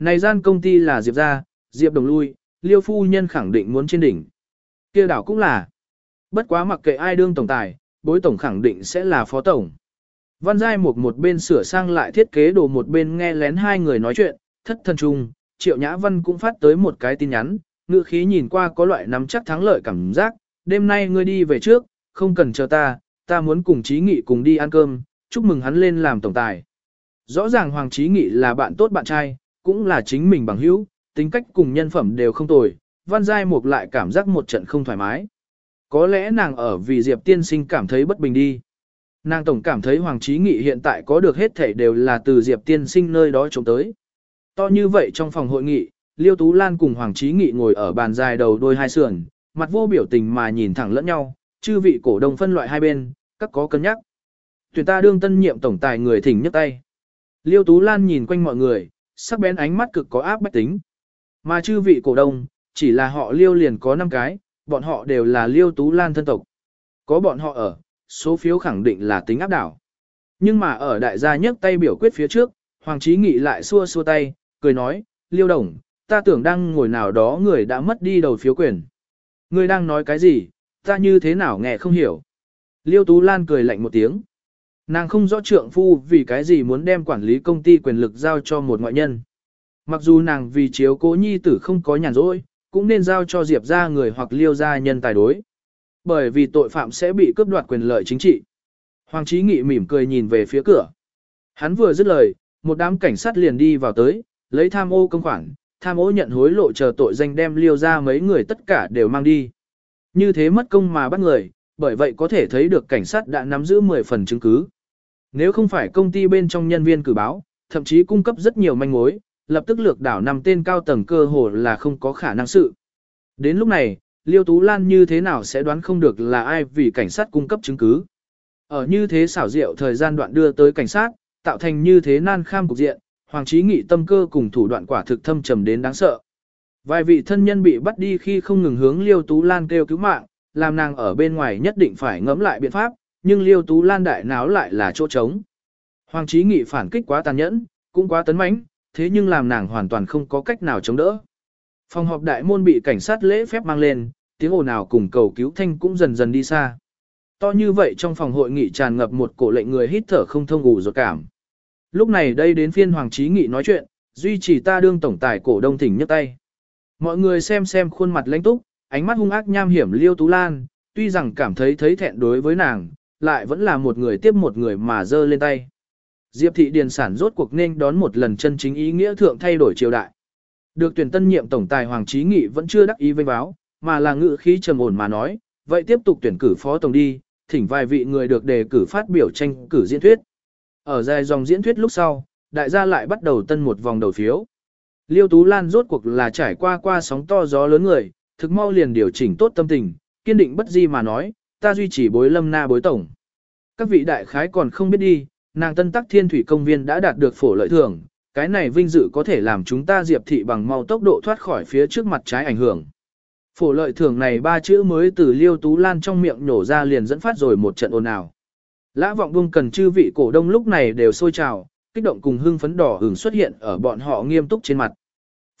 Này gian công ty là Diệp gia, Diệp đồng lui, liêu phu nhân khẳng định muốn trên đỉnh. kia đảo cũng là. Bất quá mặc kệ ai đương tổng tài, bối tổng khẳng định sẽ là phó tổng. Văn Giai một một bên sửa sang lại thiết kế đồ một bên nghe lén hai người nói chuyện, thất thần trung, Triệu Nhã Văn cũng phát tới một cái tin nhắn, ngữ khí nhìn qua có loại nắm chắc thắng lợi cảm giác, đêm nay ngươi đi về trước, không cần chờ ta, ta muốn cùng Chí Nghị cùng đi ăn cơm, chúc mừng hắn lên làm tổng tài. Rõ ràng Hoàng Chí Nghị là bạn tốt bạn trai, cũng là chính mình bằng hữu, tính cách cùng nhân phẩm đều không tồi, Văn Giai Mục lại cảm giác một trận không thoải mái. Có lẽ nàng ở vì Diệp tiên sinh cảm thấy bất bình đi. Nàng tổng cảm thấy Hoàng Chí Nghị hiện tại có được hết thể đều là từ Diệp tiên sinh nơi đó trông tới. To như vậy trong phòng hội nghị, Liêu Tú Lan cùng Hoàng Chí Nghị ngồi ở bàn dài đầu đôi hai sườn, mặt vô biểu tình mà nhìn thẳng lẫn nhau, chư vị cổ đông phân loại hai bên, các có cân nhắc. Tuyển ta đương tân nhiệm tổng tài người thỉnh nhấc tay. Liêu Tú Lan nhìn quanh mọi người, sắc bén ánh mắt cực có áp bách tính. Mà chư vị cổ đông, chỉ là họ Liêu liền có 5 cái, bọn họ đều là Liêu Tú Lan thân tộc. Có bọn họ ở, số phiếu khẳng định là tính áp đảo. Nhưng mà ở đại gia nhấc tay biểu quyết phía trước, Hoàng Chí Nghị lại xua xua tay, cười nói, Liêu Đồng, ta tưởng đang ngồi nào đó người đã mất đi đầu phiếu quyền. Người đang nói cái gì, ta như thế nào nghe không hiểu. Liêu Tú Lan cười lạnh một tiếng. Nàng không rõ trượng phu vì cái gì muốn đem quản lý công ty quyền lực giao cho một ngoại nhân. Mặc dù nàng vì chiếu cố nhi tử không có nhàn rỗi, cũng nên giao cho Diệp ra người hoặc liêu gia nhân tài đối. Bởi vì tội phạm sẽ bị cướp đoạt quyền lợi chính trị. Hoàng Chí Nghị mỉm cười nhìn về phía cửa. Hắn vừa dứt lời, một đám cảnh sát liền đi vào tới, lấy tham ô công khoản, tham ô nhận hối lộ chờ tội danh đem liêu ra mấy người tất cả đều mang đi. Như thế mất công mà bắt người, bởi vậy có thể thấy được cảnh sát đã nắm giữ 10 phần chứng cứ. Nếu không phải công ty bên trong nhân viên cử báo, thậm chí cung cấp rất nhiều manh mối, lập tức lược đảo nằm tên cao tầng cơ hồ là không có khả năng sự. Đến lúc này, Liêu Tú Lan như thế nào sẽ đoán không được là ai vì cảnh sát cung cấp chứng cứ. Ở như thế xảo diệu thời gian đoạn đưa tới cảnh sát, tạo thành như thế nan kham cục diện, Hoàng Chí Nghị tâm cơ cùng thủ đoạn quả thực thâm trầm đến đáng sợ. Vài vị thân nhân bị bắt đi khi không ngừng hướng Liêu Tú Lan kêu cứu mạng, làm nàng ở bên ngoài nhất định phải ngẫm lại biện pháp, nhưng Liêu Tú Lan đại náo lại là chỗ trống. Hoàng Chí Nghị phản kích quá tàn nhẫn, cũng quá tấn mãnh, thế nhưng làm nàng hoàn toàn không có cách nào chống đỡ. Phòng họp đại môn bị cảnh sát lễ phép mang lên, tiếng ồn ào cùng cầu cứu thanh cũng dần dần đi xa. To như vậy trong phòng hội nghị tràn ngập một cổ lệnh người hít thở không thông ngủ rồi cảm. Lúc này đây đến phiên Hoàng Chí Nghị nói chuyện, duy trì ta đương tổng tài cổ đông thỉnh nhấc tay. Mọi người xem xem khuôn mặt lãnh túc, ánh mắt hung ác nham hiểm Liêu Tú Lan, tuy rằng cảm thấy thấy thẹn đối với nàng, lại vẫn là một người tiếp một người mà giơ lên tay. Diệp thị điền sản rốt cuộc nên đón một lần chân chính ý nghĩa thượng thay đổi triều đại. Được tuyển tân nhiệm tổng tài Hoàng Chí Nghị vẫn chưa đắc ý vinh báo, mà là ngự khí trầm ổn mà nói, vậy tiếp tục tuyển cử phó tổng đi, thỉnh vài vị người được đề cử phát biểu tranh cử diễn thuyết. Ở dài dòng diễn thuyết lúc sau, đại gia lại bắt đầu tân một vòng đầu phiếu. Liêu Tú Lan rốt cuộc là trải qua qua sóng to gió lớn người, thực mau liền điều chỉnh tốt tâm tình, kiên định bất di mà nói, ta duy trì bối lâm na bối tổng. Các vị đại khái còn không biết đi, nàng tân tắc thiên thủy công viên đã đạt được phổ lợi thưởng, cái này vinh dự có thể làm chúng ta diệp thị bằng mau tốc độ thoát khỏi phía trước mặt trái ảnh hưởng. Phổ lợi thưởng này ba chữ mới từ Liêu Tú Lan trong miệng nổ ra liền dẫn phát rồi một trận ồn ào. Lã vọng buông cần chư vị cổ đông lúc này đều sôi trào, kích động cùng hưng phấn đỏ hưởng xuất hiện ở bọn họ nghiêm túc trên mặt.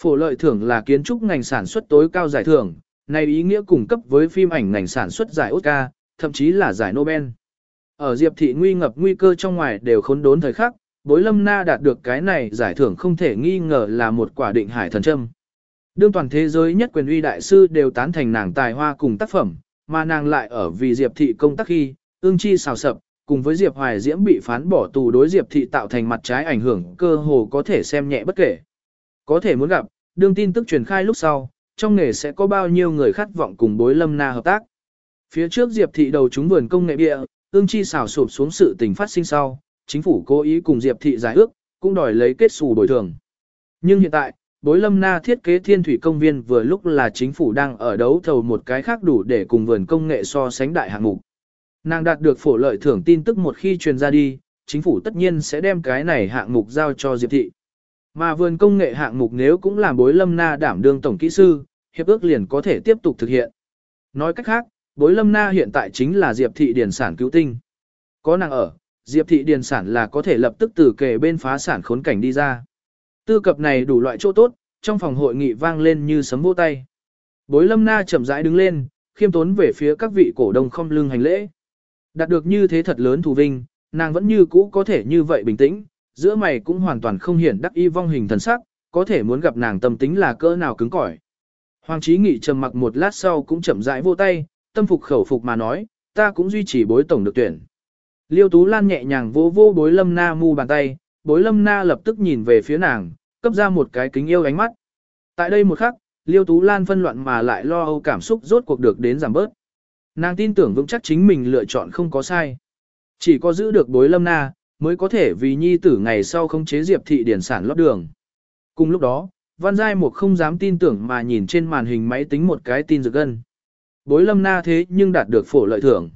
Phổ lợi thưởng là kiến trúc ngành sản xuất tối cao giải thưởng, này ý nghĩa cung cấp với phim ảnh ngành sản xuất giải Oscar, thậm chí là giải Nobel. Ở Diệp thị nguy ngập nguy cơ trong ngoài đều khốn đốn thời khắc, bối lâm na đạt được cái này giải thưởng không thể nghi ngờ là một quả định hải thần châm. Đương toàn thế giới nhất quyền uy đại sư đều tán thành nàng tài hoa cùng tác phẩm, mà nàng lại ở vì Diệp thị công tác khi, ương chi xào sập, cùng với Diệp Hoài Diễm bị phán bỏ tù đối Diệp thị tạo thành mặt trái ảnh hưởng cơ hồ có thể xem nhẹ bất kể. Có thể muốn gặp, đương tin tức truyền khai lúc sau, trong nghề sẽ có bao nhiêu người khát vọng cùng bối lâm na hợp tác. Phía trước Diệp thị đầu chúng vườn công nghệ địa, ương chi xào sụp xuống sự tình phát sinh sau, chính phủ cố ý cùng Diệp thị giải ước, cũng đòi lấy kết xù bồi thường. Nhưng hiện tại, bối lâm na thiết kế thiên thủy công viên vừa lúc là chính phủ đang ở đấu thầu một cái khác đủ để cùng vườn công nghệ so sánh đại hạng mục. Nàng đạt được phổ lợi thưởng tin tức một khi truyền ra đi, chính phủ tất nhiên sẽ đem cái này hạng mục giao cho Diệp thị. Mà vườn công nghệ hạng mục nếu cũng làm bối lâm na đảm đương tổng kỹ sư, hiệp ước liền có thể tiếp tục thực hiện. Nói cách khác, bối lâm na hiện tại chính là Diệp thị điển sản cứu tinh. Có nàng ở, Diệp thị điển sản là có thể lập tức từ kề bên phá sản khốn cảnh đi ra. Tư cập này đủ loại chỗ tốt, trong phòng hội nghị vang lên như sấm vỗ tay. Bối lâm na chậm rãi đứng lên, khiêm tốn về phía các vị cổ đông không lưng hành lễ. Đạt được như thế thật lớn thù vinh, nàng vẫn như cũ có thể như vậy bình tĩnh, giữa mày cũng hoàn toàn không hiển đắc y vong hình thần sắc, có thể muốn gặp nàng tâm tính là cỡ nào cứng cỏi. Hoàng Chí Nghị trầm mặc một lát sau cũng chậm rãi vô tay, tâm phục khẩu phục mà nói, ta cũng duy trì bối tổng được tuyển. Liêu Tú Lan nhẹ nhàng vô vô bối lâm na mu bàn tay, bối lâm na lập tức nhìn về phía nàng, cấp ra một cái kính yêu ánh mắt. Tại đây một khắc, Liêu Tú Lan phân loạn mà lại lo âu cảm xúc rốt cuộc được đến giảm bớt. Nàng tin tưởng vững chắc chính mình lựa chọn không có sai. Chỉ có giữ được bối lâm na, mới có thể vì nhi tử ngày sau không chế diệp thị điển sản lót đường. Cùng lúc đó, Văn Giai Mục không dám tin tưởng mà nhìn trên màn hình máy tính một cái tin dược gân. Bối lâm na thế nhưng đạt được phổ lợi thưởng.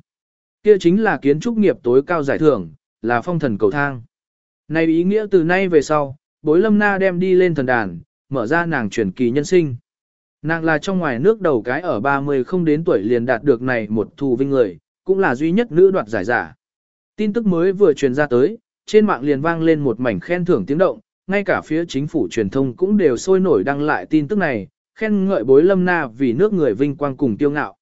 Kia chính là kiến trúc nghiệp tối cao giải thưởng, là phong thần cầu thang. Này ý nghĩa từ nay về sau, bối lâm na đem đi lên thần đàn, mở ra nàng truyền kỳ nhân sinh. Nàng là trong ngoài nước đầu cái ở 30 không đến tuổi liền đạt được này một thù vinh người, cũng là duy nhất nữ đoạt giải giả. Tin tức mới vừa truyền ra tới, trên mạng liền vang lên một mảnh khen thưởng tiếng động, ngay cả phía chính phủ truyền thông cũng đều sôi nổi đăng lại tin tức này, khen ngợi bối lâm na vì nước người vinh quang cùng tiêu ngạo.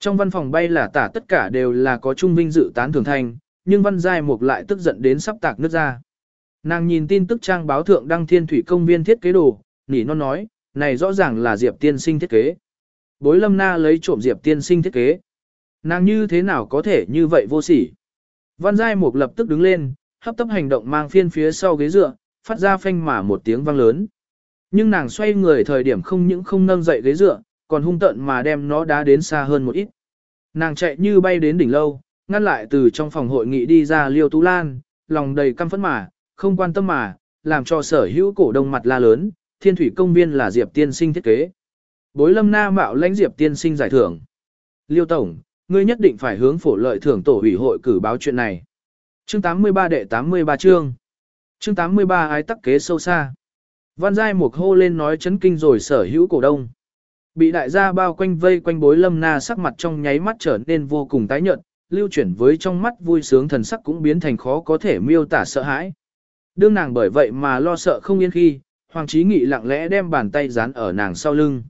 Trong văn phòng bay là tả tất cả đều là có trung vinh dự tán thưởng thành, nhưng văn giai mục lại tức giận đến sắp tạc nước ra. Nàng nhìn tin tức trang báo thượng đăng thiên thủy công viên thiết kế đồ, nỉ non nói, này rõ ràng là Diệp tiên sinh thiết kế. Bối lâm na lấy trộm Diệp tiên sinh thiết kế. Nàng như thế nào có thể như vậy vô sỉ. Văn Giai Mục lập tức đứng lên, hấp tấp hành động mang phiên phía sau ghế dựa, phát ra phanh mà một tiếng vang lớn. Nhưng nàng xoay người thời điểm không những không nâng dậy ghế dựa, còn hung tận mà đem nó đá đến xa hơn một ít. Nàng chạy như bay đến đỉnh lâu, ngăn lại từ trong phòng hội nghị đi ra Liêu Tú Lan, lòng đầy căm phẫn mà, không quan tâm mà, làm cho sở hữu cổ đông mặt la lớn, thiên thủy công viên là Diệp tiên sinh thiết kế. Bối lâm na mạo lãnh Diệp tiên sinh giải thưởng. Liêu Tổng, ngươi nhất định phải hướng phổ lợi thưởng tổ ủy hội cử báo chuyện này. Chương 83 đệ 83 chương chương 83 ái tắc kế sâu xa. Văn Giai Mục hô lên nói chấn kinh rồi sở hữu cổ đông. Bị đại gia bao quanh vây quanh bối lâm na sắc mặt trong nháy mắt trở nên vô cùng tái nhợt, lưu chuyển với trong mắt vui sướng thần sắc cũng biến thành khó có thể miêu tả sợ hãi. Đương nàng bởi vậy mà lo sợ không yên khi, Hoàng Chí Nghị lặng lẽ đem bàn tay dán ở nàng sau lưng.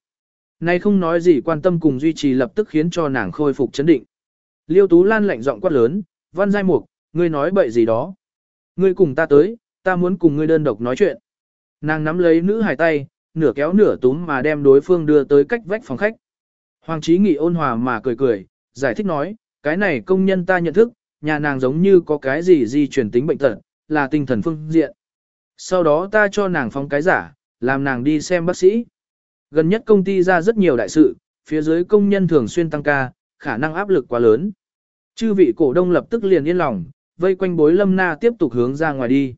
Nay không nói gì quan tâm cùng duy trì lập tức khiến cho nàng khôi phục chấn định. Liêu Tú Lan lạnh giọng quát lớn, văn giai mục, ngươi nói bậy gì đó. Ngươi cùng ta tới, ta muốn cùng ngươi đơn độc nói chuyện. Nàng nắm lấy nữ hài tay, nửa kéo nửa túm mà đem đối phương đưa tới cách vách phòng khách. Hoàng Chí Nghị ôn hòa mà cười cười, giải thích nói, cái này công nhân ta nhận thức, nhà nàng giống như có cái gì di truyền tính bệnh tật, là tinh thần phương diện. Sau đó ta cho nàng phóng cái giả, làm nàng đi xem bác sĩ. Gần nhất công ty ra rất nhiều đại sự, phía dưới công nhân thường xuyên tăng ca, khả năng áp lực quá lớn. Chư vị cổ đông lập tức liền yên lòng, vây quanh bối lâm na tiếp tục hướng ra ngoài đi.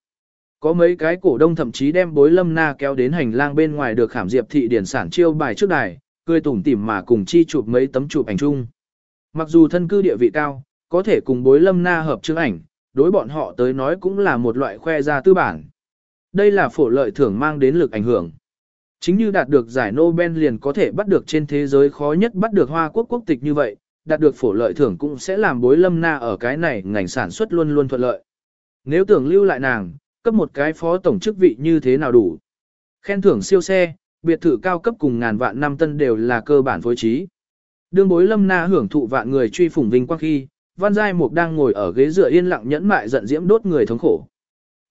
Có mấy cái cổ đông thậm chí đem bối lâm na kéo đến hành lang bên ngoài được khảm diệp thị điển sản chiêu bài trước đài, cười tủm tỉm mà cùng chi chụp mấy tấm chụp ảnh chung. Mặc dù thân cư địa vị cao, có thể cùng bối lâm na hợp chương ảnh, đối bọn họ tới nói cũng là một loại khoe ra tư bản. Đây là phổ lợi thưởng mang đến lực ảnh hưởng. Chính như đạt được giải Nobel liền có thể bắt được trên thế giới khó nhất bắt được Hoa Quốc quốc tịch như vậy, đạt được phổ lợi thưởng cũng sẽ làm bối lâm na ở cái này ngành sản xuất luôn luôn thuận lợi. Nếu tưởng lưu lại nàng, cấp một cái phó tổng chức vị như thế nào đủ. Khen thưởng siêu xe, biệt thự cao cấp cùng ngàn vạn năm tân đều là cơ bản phối trí. Đương bối lâm na hưởng thụ vạn người truy phủng vinh quang khi, Văn Giai Mục đang ngồi ở ghế dựa yên lặng nhẫn mại giận diễm đốt người thống khổ.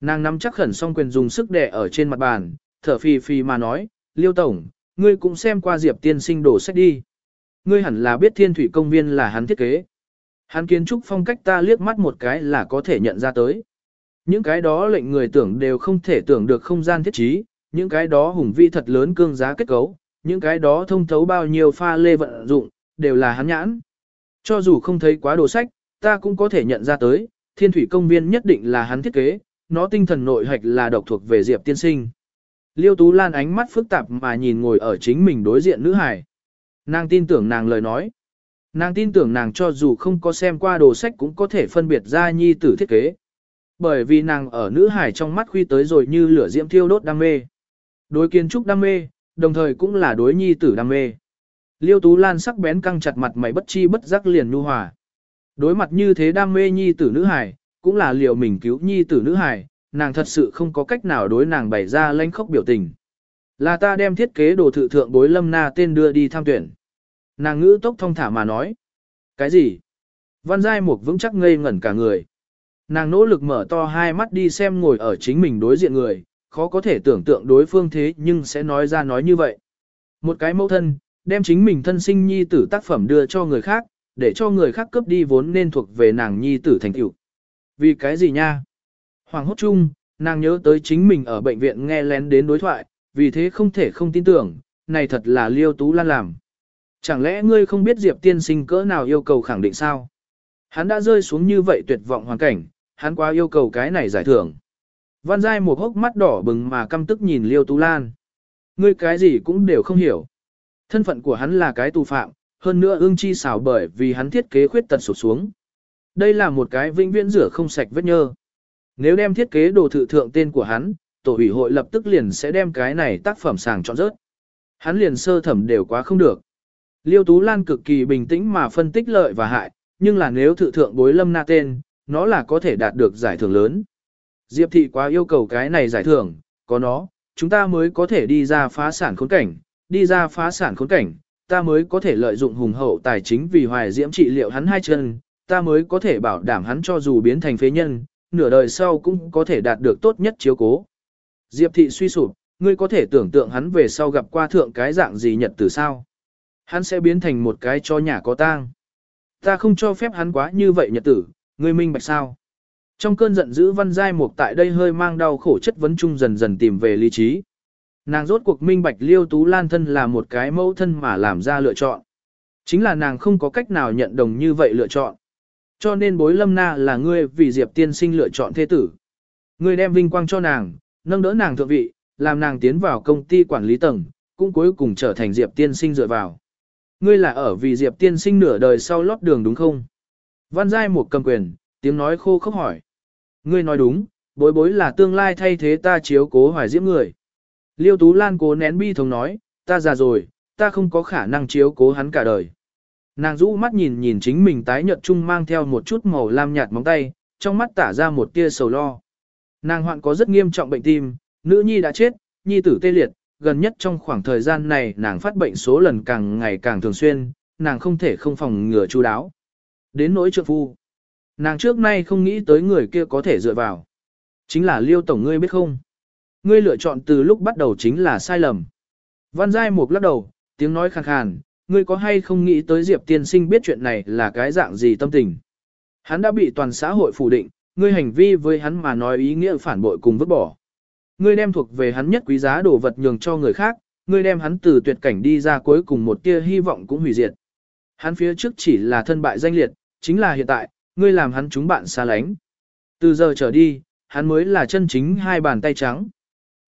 Nàng nắm chắc khẩn song quyền dùng sức đè ở trên mặt bàn, thở phì phì mà nói, Liêu Tổng, ngươi cũng xem qua Diệp tiên sinh đổ sách đi. Ngươi hẳn là biết thiên thủy công viên là hắn thiết kế. Hắn kiến trúc phong cách ta liếc mắt một cái là có thể nhận ra tới. Những cái đó lệnh người tưởng đều không thể tưởng được không gian thiết trí, những cái đó hùng vi thật lớn cương giá kết cấu, những cái đó thông thấu bao nhiêu pha lê vận dụng, đều là hắn nhãn. Cho dù không thấy quá đồ sách, ta cũng có thể nhận ra tới, thiên thủy công viên nhất định là hắn thiết kế, nó tinh thần nội hạch là độc thuộc về Diệp tiên sinh. Liêu Tú Lan ánh mắt phức tạp mà nhìn ngồi ở chính mình đối diện nữ hải. Nàng tin tưởng nàng lời nói. Nàng tin tưởng nàng cho dù không có xem qua đồ sách cũng có thể phân biệt ra nhi tử thiết kế. Bởi vì nàng ở nữ hải trong mắt khuy tới rồi như lửa diễm thiêu đốt đam mê. Đối kiến trúc đam mê, đồng thời cũng là đối nhi tử đam mê. Liêu Tú Lan sắc bén căng chặt mặt mày bất chi bất giác liền nhu hòa. Đối mặt như thế đam mê nhi tử nữ hải, cũng là liệu mình cứu nhi tử nữ hải, nàng thật sự không có cách nào đối nàng bày ra lanh khốc biểu tình. Là ta đem thiết kế đồ thự thượng bối lâm na tên đưa đi tham tuyển. Nàng ngữ tốc thông thả mà nói. Cái gì? Văn Giai Mục vững chắc ngây ngẩn cả người. Nàng nỗ lực mở to hai mắt đi xem ngồi ở chính mình đối diện người, khó có thể tưởng tượng đối phương thế nhưng sẽ nói ra nói như vậy. Một cái mẫu thân, đem chính mình thân sinh nhi tử tác phẩm đưa cho người khác, để cho người khác cướp đi vốn nên thuộc về nàng nhi tử thành tựu. Vì cái gì nha? Hoàng hốt chung, nàng nhớ tới chính mình ở bệnh viện nghe lén đến đối thoại, vì thế không thể không tin tưởng, này thật là Liêu Tú Lan làm. Chẳng lẽ ngươi không biết Diệp tiên sinh cỡ nào yêu cầu khẳng định sao? Hắn đã rơi xuống như vậy tuyệt vọng hoàn cảnh, hắn quá yêu cầu cái này giải thưởng. Văn Giai một hốc mắt đỏ bừng mà căm tức nhìn Liêu Tú Lan. Ngươi cái gì cũng đều không hiểu. Thân phận của hắn là cái tù phạm, hơn nữa ương chi xảo bởi vì hắn thiết kế khuyết tật sụt xuống. Đây là một cái vĩnh viễn rửa không sạch vết nhơ. Nếu đem thiết kế đồ thự thượng tên của hắn, tổ ủy hội lập tức liền sẽ đem cái này tác phẩm sàng chọn rớt. Hắn liền sơ thẩm đều quá không được. Liêu Tú Lan cực kỳ bình tĩnh mà phân tích lợi và hại, nhưng là nếu thự thượng bối lâm na tên, nó là có thể đạt được giải thưởng lớn. Diệp thị quá yêu cầu cái này giải thưởng, có nó, chúng ta mới có thể đi ra phá sản khốn cảnh, đi ra phá sản khốn cảnh, ta mới có thể lợi dụng hùng hậu tài chính vì hoài diễm trị liệu hắn hai chân, ta mới có thể bảo đảm hắn cho dù biến thành phế nhân, nửa đời sau cũng có thể đạt được tốt nhất chiếu cố. Diệp thị suy sụp, ngươi có thể tưởng tượng hắn về sau gặp qua thượng cái dạng gì nhật từ sao. Hắn sẽ biến thành một cái cho nhà có tang. Ta không cho phép hắn quá như vậy nhật tử, ngươi minh bạch sao. Trong cơn giận dữ văn giai mục tại đây hơi mang đau khổ chất vấn chung dần dần tìm về lý trí. Nàng rốt cuộc minh bạch liêu tú lan thân là một cái mẫu thân mà làm ra lựa chọn. Chính là nàng không có cách nào nhận đồng như vậy lựa chọn. Cho nên bối lâm na là ngươi vì Diệp tiên sinh lựa chọn thế tử. Ngươi đem vinh quang cho nàng, nâng đỡ nàng thượng vị, làm nàng tiến vào công ty quản lý tầng, cũng cuối cùng trở thành Diệp tiên sinh dựa vào. Ngươi là ở vì Diệp tiên sinh nửa đời sau lót đường đúng không? Văn Giai một cầm quyền, tiếng nói khô khốc hỏi. Ngươi nói đúng, Bối bối là tương lai thay thế ta chiếu cố hoài diễm người. Liêu Tú Lan cố nén bi thống nói, ta già rồi, ta không có khả năng chiếu cố hắn cả đời. Nàng rũ mắt nhìn nhìn chính mình tái nhợt chung mang theo một chút màu lam nhạt móng tay, trong mắt tả ra một tia sầu lo. Nàng hoạn có rất nghiêm trọng bệnh tim, nữ nhi đã chết, nhi tử tê liệt, gần nhất trong khoảng thời gian này nàng phát bệnh số lần càng ngày càng thường xuyên, nàng không thể không phòng ngừa chú đáo. Đến nỗi trượng phu, nàng trước nay không nghĩ tới người kia có thể dựa vào. Chính là liêu tổng ngươi biết không? Ngươi lựa chọn từ lúc bắt đầu chính là sai lầm. Văn Giai Mục lắc đầu, tiếng nói khàn khàn, ngươi có hay không nghĩ tới Diệp tiên sinh biết chuyện này là cái dạng gì tâm tình. Hắn đã bị toàn xã hội phủ định, ngươi hành vi với hắn mà nói ý nghĩa phản bội cùng vứt bỏ. Ngươi đem thuộc về hắn nhất quý giá đồ vật nhường cho người khác, ngươi đem hắn từ tuyệt cảnh đi ra cuối cùng một tia hy vọng cũng hủy diệt. Hắn phía trước chỉ là thân bại danh liệt, chính là hiện tại, ngươi làm hắn chúng bạn xa lánh. Từ giờ trở đi, hắn mới là chân chính hai bàn tay trắng.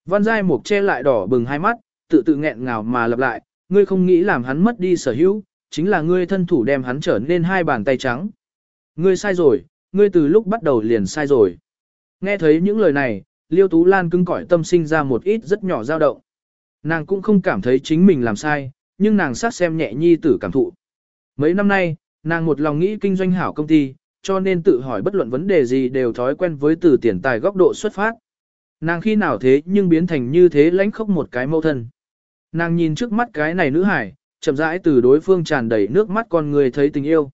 Văn Giai Mục che lại đỏ bừng hai mắt, tự tự nghẹn ngào mà lặp lại, ngươi không nghĩ làm hắn mất đi sở hữu, chính là ngươi thân thủ đem hắn trở nên hai bàn tay trắng. Ngươi sai rồi, ngươi từ lúc bắt đầu liền sai rồi. Nghe thấy những lời này, Liêu Tú Lan cứng cỏi tâm sinh ra một ít rất nhỏ dao động. Nàng cũng không cảm thấy chính mình làm sai, nhưng nàng sát xem nhẹ nhi tử cảm thụ. Mấy năm nay, nàng một lòng nghĩ kinh doanh hảo công ty, cho nên tự hỏi bất luận vấn đề gì đều thói quen với từ tiền tài góc độ xuất phát. Nàng khi nào thế nhưng biến thành như thế lãnh khốc một cái mâu thân. Nàng nhìn trước mắt cái này nữ hải, chậm rãi từ đối phương tràn đầy nước mắt con người thấy tình yêu.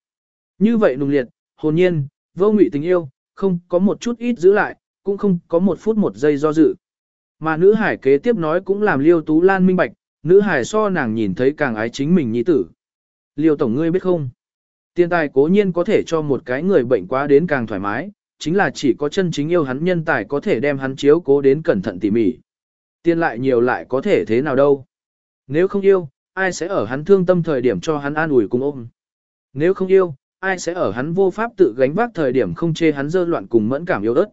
Như vậy nùng liệt, hồn nhiên, vô ngụy tình yêu, không có một chút ít giữ lại, cũng không có một phút một giây do dự. Mà nữ hải kế tiếp nói cũng làm Liêu Tú Lan minh bạch, nữ hải so nàng nhìn thấy càng ái chính mình nhi tử. Liêu Tổng ngươi biết không? Tiền tài cố nhiên có thể cho một cái người bệnh quá đến càng thoải mái, chính là chỉ có chân chính yêu hắn nhân tài có thể đem hắn chiếu cố đến cẩn thận tỉ mỉ. Tiền lại nhiều lại có thể thế nào đâu. Nếu không yêu, ai sẽ ở hắn thương tâm thời điểm cho hắn an ủi cùng ôm. Nếu không yêu, ai sẽ ở hắn vô pháp tự gánh vác thời điểm không chê hắn dơ loạn cùng mẫn cảm yêu đất.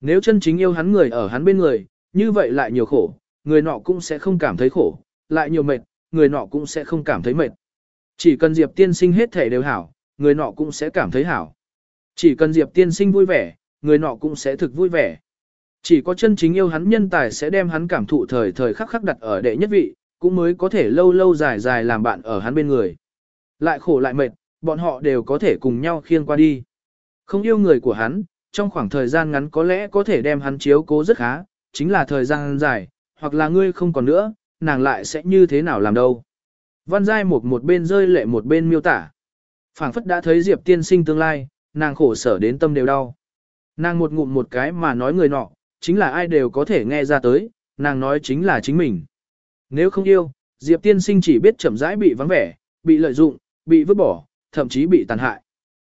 Nếu chân chính yêu hắn người ở hắn bên người, như vậy lại nhiều khổ, người nọ cũng sẽ không cảm thấy khổ, lại nhiều mệt, người nọ cũng sẽ không cảm thấy mệt. Chỉ cần Diệp tiên sinh hết thể đều hảo, người nọ cũng sẽ cảm thấy hảo. Chỉ cần Diệp tiên sinh vui vẻ, người nọ cũng sẽ thực vui vẻ. Chỉ có chân chính yêu hắn nhân tài sẽ đem hắn cảm thụ thời thời khắc khắc đặt ở đệ nhất vị, cũng mới có thể lâu lâu dài dài làm bạn ở hắn bên người. Lại khổ lại mệt, bọn họ đều có thể cùng nhau khiêng qua đi. Không yêu người của hắn, trong khoảng thời gian ngắn có lẽ có thể đem hắn chiếu cố rất khá, chính là thời gian dài, hoặc là ngươi không còn nữa, nàng lại sẽ như thế nào làm đâu. Văn Giai một một bên rơi lệ một bên miêu tả. phảng phất đã thấy Diệp tiên sinh tương lai, nàng khổ sở đến tâm đều đau. Nàng một ngụm một cái mà nói người nọ, chính là ai đều có thể nghe ra tới, nàng nói chính là chính mình. Nếu không yêu, Diệp tiên sinh chỉ biết chậm rãi bị vắng vẻ, bị lợi dụng, bị vứt bỏ, thậm chí bị tàn hại.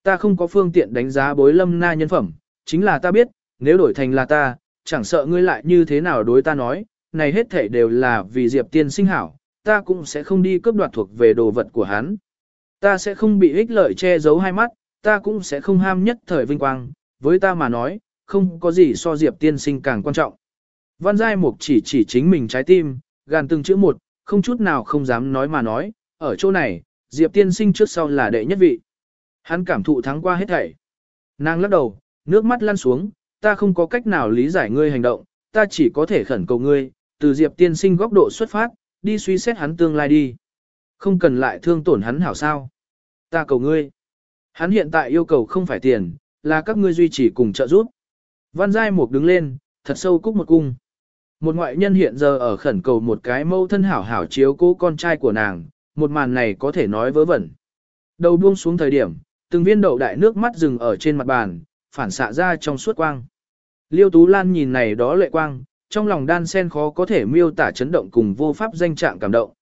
Ta không có phương tiện đánh giá bối lâm na nhân phẩm, chính là ta biết, nếu đổi thành là ta, chẳng sợ ngươi lại như thế nào đối ta nói, này hết thể đều là vì Diệp tiên sinh hảo, ta cũng sẽ không đi cướp đoạt thuộc về đồ vật của hắn. Ta sẽ không bị ích lợi che giấu hai mắt, ta cũng sẽ không ham nhất thời vinh quang, với ta mà nói, không có gì so Diệp tiên sinh càng quan trọng. Văn Giai Mục chỉ chỉ chính mình trái tim, gàn từng chữ một, không chút nào không dám nói mà nói, ở chỗ này, Diệp tiên sinh trước sau là đệ nhất vị. Hắn cảm thụ thắng qua hết thảy. Nàng lắc đầu, nước mắt lăn xuống, ta không có cách nào lý giải ngươi hành động, ta chỉ có thể khẩn cầu ngươi, từ Diệp tiên sinh góc độ xuất phát, đi suy xét hắn tương lai đi. Không cần lại thương tổn hắn hảo sao. Ta cầu ngươi. Hắn hiện tại yêu cầu không phải tiền, là các ngươi duy trì cùng trợ giúp. Văn Giai Mục đứng lên, thật sâu cúc một cung. Một ngoại nhân hiện giờ ở khẩn cầu một cái mâu thân hảo hảo chiếu cố con trai của nàng, một màn này có thể nói vớ vẩn. Đầu buông xuống thời điểm, từng viên đậu đại nước mắt dừng ở trên mặt bàn, phản xạ ra trong suốt quang. Liêu Tú Lan nhìn này đó lệ quang, trong lòng đan sen khó có thể miêu tả chấn động cùng vô pháp danh trạng cảm động.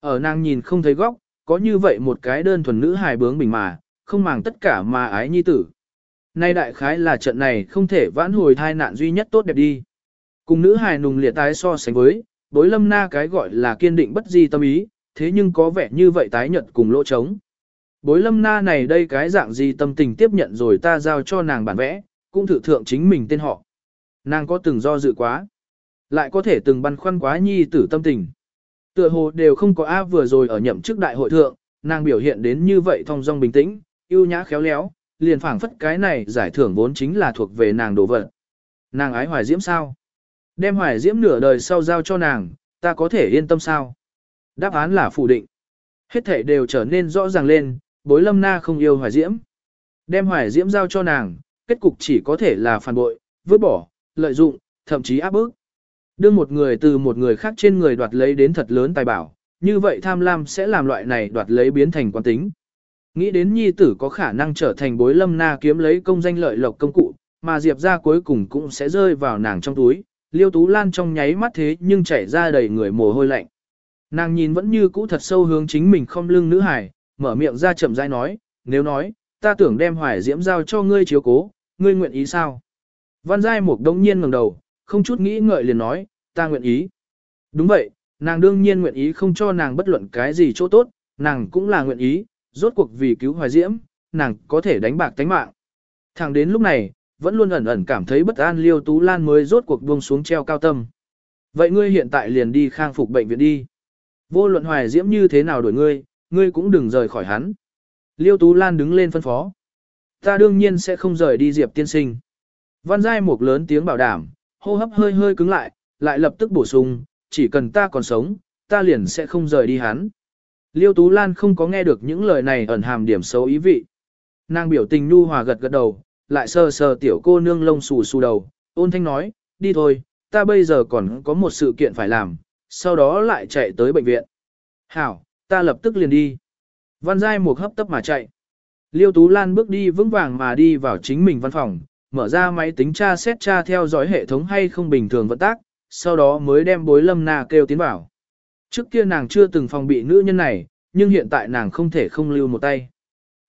Ở nàng nhìn không thấy góc, có như vậy một cái đơn thuần nữ hài bướng bình mà, không màng tất cả mà ái nhi tử. Nay đại khái là trận này không thể vãn hồi thai nạn duy nhất tốt đẹp đi. Cùng nữ hài nùng liệt tái so sánh với, đối lâm na cái gọi là kiên định bất di tâm ý, thế nhưng có vẻ như vậy tái nhật cùng lỗ trống. Bối lâm na này đây cái dạng gì tâm tình tiếp nhận rồi ta giao cho nàng bản vẽ, cũng thử thượng chính mình tên họ. Nàng có từng do dự quá, lại có thể từng băn khoăn quá nhi tử tâm tình. Tựa hồ đều không có A vừa rồi ở nhậm chức đại hội thượng, nàng biểu hiện đến như vậy thong dong bình tĩnh, yêu nhã khéo léo, liền phảng phất cái này giải thưởng vốn chính là thuộc về nàng đồ vật. Nàng ái hoài diễm sao? Đem hoài diễm nửa đời sau giao cho nàng, ta có thể yên tâm sao? Đáp án là phủ định. Hết thể đều trở nên rõ ràng lên, bối lâm na không yêu hoài diễm. Đem hoài diễm giao cho nàng, kết cục chỉ có thể là phản bội, vứt bỏ, lợi dụng, thậm chí áp bức. Đưa một người từ một người khác trên người đoạt lấy đến thật lớn tài bảo, như vậy tham lam sẽ làm loại này đoạt lấy biến thành quán tính. Nghĩ đến nhi tử có khả năng trở thành bối lâm na kiếm lấy công danh lợi lộc công cụ, mà Diệp ra cuối cùng cũng sẽ rơi vào nàng trong túi, liêu tú lan trong nháy mắt thế nhưng chảy ra đầy người mồ hôi lạnh. Nàng nhìn vẫn như cũ thật sâu hướng chính mình không lưng nữ hải, mở miệng ra chậm rãi nói, nếu nói, ta tưởng đem hoài diễm giao cho ngươi chiếu cố, ngươi nguyện ý sao? Văn Giai Mục đông nhiên ngẩng đầu, không chút nghĩ ngợi liền nói, ta nguyện ý. Đúng vậy, nàng đương nhiên nguyện ý không cho nàng bất luận cái gì chỗ tốt, nàng cũng là nguyện ý, rốt cuộc vì cứu hoài diễm, nàng có thể đánh bạc tánh mạng. Thẳng đến lúc này, vẫn luôn ẩn ẩn cảm thấy bất an Liêu Tú Lan mới rốt cuộc buông xuống treo cao tâm. Vậy ngươi hiện tại liền đi khang phục bệnh viện đi. Vô luận hoài diễm như thế nào đổi ngươi, ngươi cũng đừng rời khỏi hắn. Liêu Tú Lan đứng lên phân phó. Ta đương nhiên sẽ không rời đi Diệp tiên sinh. Văn Giai một lớn tiếng bảo đảm, hô hấp hơi hơi cứng lại, lại lập tức bổ sung, chỉ cần ta còn sống, ta liền sẽ không rời đi hắn. Liêu Tú Lan không có nghe được những lời này ẩn hàm điểm xấu ý vị. Nàng biểu tình nu hòa gật gật đầu, lại sờ sờ tiểu cô nương lông xù xù đầu, ôn thanh nói, đi thôi, ta bây giờ còn có một sự kiện phải làm, sau đó lại chạy tới bệnh viện. Hảo, ta lập tức liền đi. Văn Giai một hấp tấp mà chạy. Liêu Tú Lan bước đi vững vàng mà đi vào chính mình văn phòng, mở ra máy tính tra xét tra theo dõi hệ thống hay không bình thường vận tác, sau đó mới đem bối lâm na kêu tiến vào. Trước kia nàng chưa từng phòng bị nữ nhân này, nhưng hiện tại nàng không thể không lưu một tay.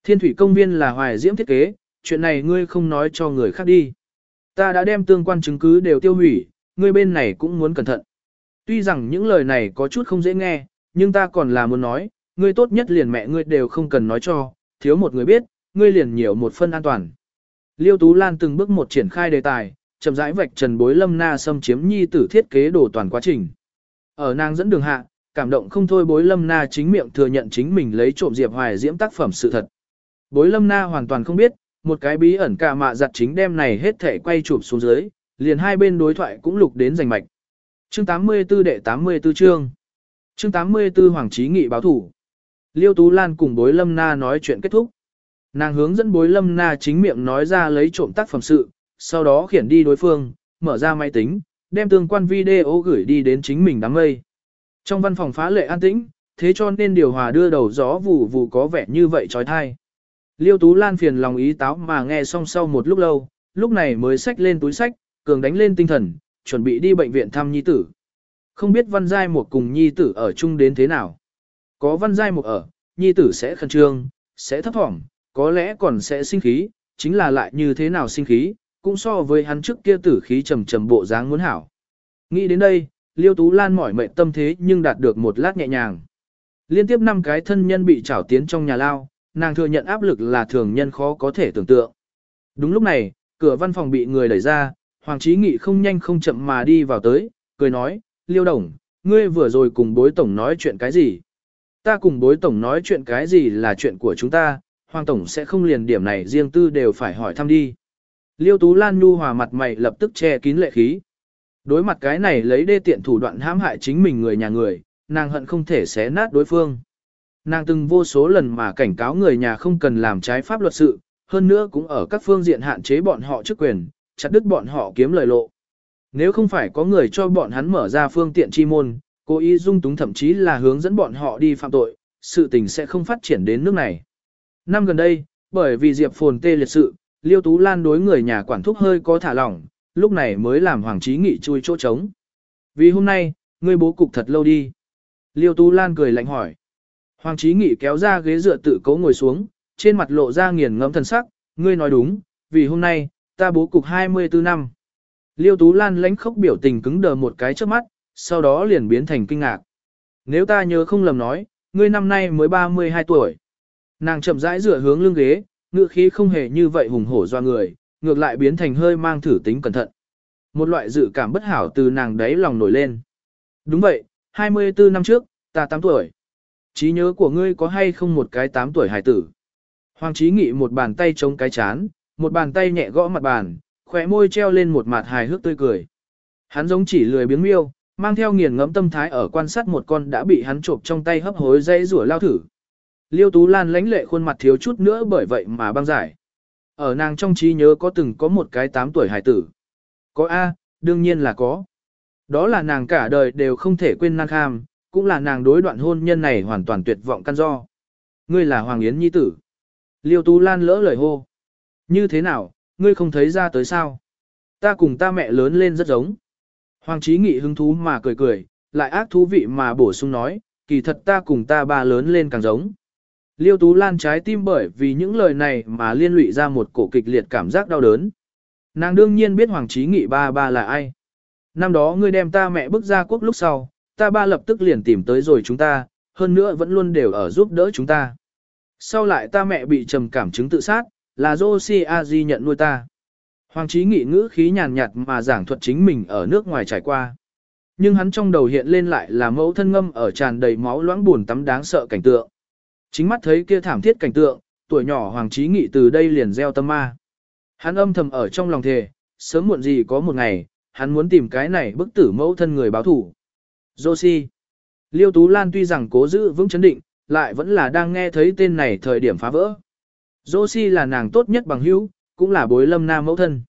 Thiên thủy công viên là hoài diễm thiết kế, chuyện này ngươi không nói cho người khác đi. Ta đã đem tương quan chứng cứ đều tiêu hủy, ngươi bên này cũng muốn cẩn thận. Tuy rằng những lời này có chút không dễ nghe, nhưng ta còn là muốn nói, ngươi tốt nhất liền mẹ ngươi đều không cần nói cho, thiếu một người biết, ngươi liền nhiều một phân an toàn. Liêu Tú Lan từng bước một triển khai đề tài, chậm rãi vạch trần bối lâm na xâm chiếm nhi tử thiết kế đồ toàn quá trình. Ở nàng dẫn đường hạ, cảm động không thôi bối lâm na chính miệng thừa nhận chính mình lấy trộm Diệp Hoài diễm tác phẩm sự thật. Bối lâm na hoàn toàn không biết, một cái bí ẩn cả mạ giặt chính đem này hết thể quay chụp xuống dưới, liền hai bên đối thoại cũng lục đến giành mạch. Chương 84 đệ 84 chương. Chương 84 Hoàng Chí Nghị báo thủ. Liêu Tú Lan cùng bối lâm na nói chuyện kết thúc. Nàng hướng dẫn bối lâm na chính miệng nói ra lấy trộm tác phẩm sự, sau đó khiển đi đối phương, mở ra máy tính, đem tương quan video gửi đi đến chính mình đám mây. Trong văn phòng phá lệ an tĩnh, thế cho nên điều hòa đưa đầu gió vù vù có vẻ như vậy trói thai. Liêu Tú Lan phiền lòng ý táo mà nghe xong sau một lúc lâu, lúc này mới xách lên túi sách, cường đánh lên tinh thần, chuẩn bị đi bệnh viện thăm nhi tử. Không biết văn giai một cùng nhi tử ở chung đến thế nào. Có văn giai một ở, nhi tử sẽ khẩn trương, sẽ thấp thỏm, có lẽ còn sẽ sinh khí, chính là lại như thế nào sinh khí, cũng so với hắn trước kia tử khí trầm trầm bộ dáng muốn hảo. Nghĩ đến đây, Liêu Tú Lan mỏi mệt tâm thế nhưng đạt được một lát nhẹ nhàng. Liên tiếp năm cái thân nhân bị trảo tiến trong nhà lao, nàng thừa nhận áp lực là thường nhân khó có thể tưởng tượng. Đúng lúc này, cửa văn phòng bị người đẩy ra, Hoàng Chí Nghị không nhanh không chậm mà đi vào tới, cười nói, Liêu Đồng, ngươi vừa rồi cùng bối tổng nói chuyện cái gì? Ta cùng bối tổng nói chuyện cái gì là chuyện của chúng ta, Hoàng Tổng sẽ không liền điểm này riêng tư đều phải hỏi thăm đi. Liêu Tú Lan Nhu hòa mặt mày lập tức che kín lệ khí. Đối mặt cái này lấy đê tiện thủ đoạn hãm hại chính mình người nhà người, nàng hận không thể xé nát đối phương. Nàng từng vô số lần mà cảnh cáo người nhà không cần làm trái pháp luật sự, hơn nữa cũng ở các phương diện hạn chế bọn họ chức quyền, chặt đứt bọn họ kiếm lời lộ. Nếu không phải có người cho bọn hắn mở ra phương tiện chi môn, cố ý dung túng thậm chí là hướng dẫn bọn họ đi phạm tội, sự tình sẽ không phát triển đến nước này. Năm gần đây, bởi vì Diệp Phồn tê liệt sự, Liêu Tú Lan đối người nhà quản thúc hơi có thả lỏng, lúc này mới làm Hoàng Chí Nghị chui chỗ trống. Vì hôm nay, ngươi bố cục thật lâu đi. Liêu Tú Lan cười lạnh hỏi. Hoàng Chí Nghị kéo ra ghế dựa tự cố ngồi xuống, trên mặt lộ ra nghiền ngẫm thần sắc, ngươi nói đúng, vì hôm nay, ta bố cục 24 năm. Liêu Tú Lan lãnh khốc biểu tình cứng đờ một cái trước mắt, sau đó liền biến thành kinh ngạc. Nếu ta nhớ không lầm nói, ngươi năm nay mới 32 tuổi. Nàng chậm rãi dựa hướng lưng ghế, ngựa khí không hề như vậy hùng hổ doa người, ngược lại biến thành hơi mang thử tính cẩn thận. Một loại dự cảm bất hảo từ nàng đáy lòng nổi lên. Đúng vậy, 24 năm trước, ta 8 tuổi. trí nhớ của ngươi có hay không một cái 8 tuổi hải tử? Hoàng trí nghị một bàn tay chống cái chán, một bàn tay nhẹ gõ mặt bàn, khỏe môi treo lên một mặt hài hước tươi cười. Hắn giống chỉ lười biếng miêu, mang theo nghiền ngẫm tâm thái ở quan sát một con đã bị hắn trộm trong tay hấp hối dây rủa lao thử. Liêu Tú Lan lãnh lệ khuôn mặt thiếu chút nữa bởi vậy mà băng giải. Ở nàng trong trí nhớ có từng có một cái 8 tuổi hải tử. Có A, đương nhiên là có. Đó là nàng cả đời đều không thể quên năng kham, cũng là nàng đối đoạn hôn nhân này hoàn toàn tuyệt vọng căn do. Ngươi là Hoàng Yến Nhi tử. Liêu Tú Lan lỡ lời hô. Như thế nào, ngươi không thấy ra tới sao? Ta cùng ta mẹ lớn lên rất giống. Hoàng Chí Nghị hứng thú mà cười cười, lại ác thú vị mà bổ sung nói, kỳ thật ta cùng ta ba lớn lên càng giống. Liêu Tú Lan trái tim bởi vì những lời này mà liên lụy ra một cổ kịch liệt cảm giác đau đớn. Nàng đương nhiên biết Hoàng Chí Nghị ba ba là ai. Năm đó ngươi đem ta mẹ bước ra quốc lúc sau, ta ba lập tức liền tìm tới rồi chúng ta, hơn nữa vẫn luôn đều ở giúp đỡ chúng ta. Sau lại ta mẹ bị trầm cảm chứng tự sát, là Josie Aji nhận nuôi ta. Hoàng Chí nghị ngữ khí nhàn nhạt mà giảng thuật chính mình ở nước ngoài trải qua. Nhưng hắn trong đầu hiện lên lại là mẫu thân ngâm ở tràn đầy máu loãng buồn tắm đáng sợ cảnh tượng. Chính mắt thấy kia thảm thiết cảnh tượng, tuổi nhỏ Hoàng trí nghị từ đây liền gieo tâm ma. Hắn âm thầm ở trong lòng thề, sớm muộn gì có một ngày, hắn muốn tìm cái này bức tử mẫu thân người báo thủ. Josie. Liêu Tú Lan tuy rằng cố giữ vững chấn định, lại vẫn là đang nghe thấy tên này thời điểm phá vỡ. Josie là nàng tốt nhất bằng hữu, cũng là bối lâm nam mẫu thân.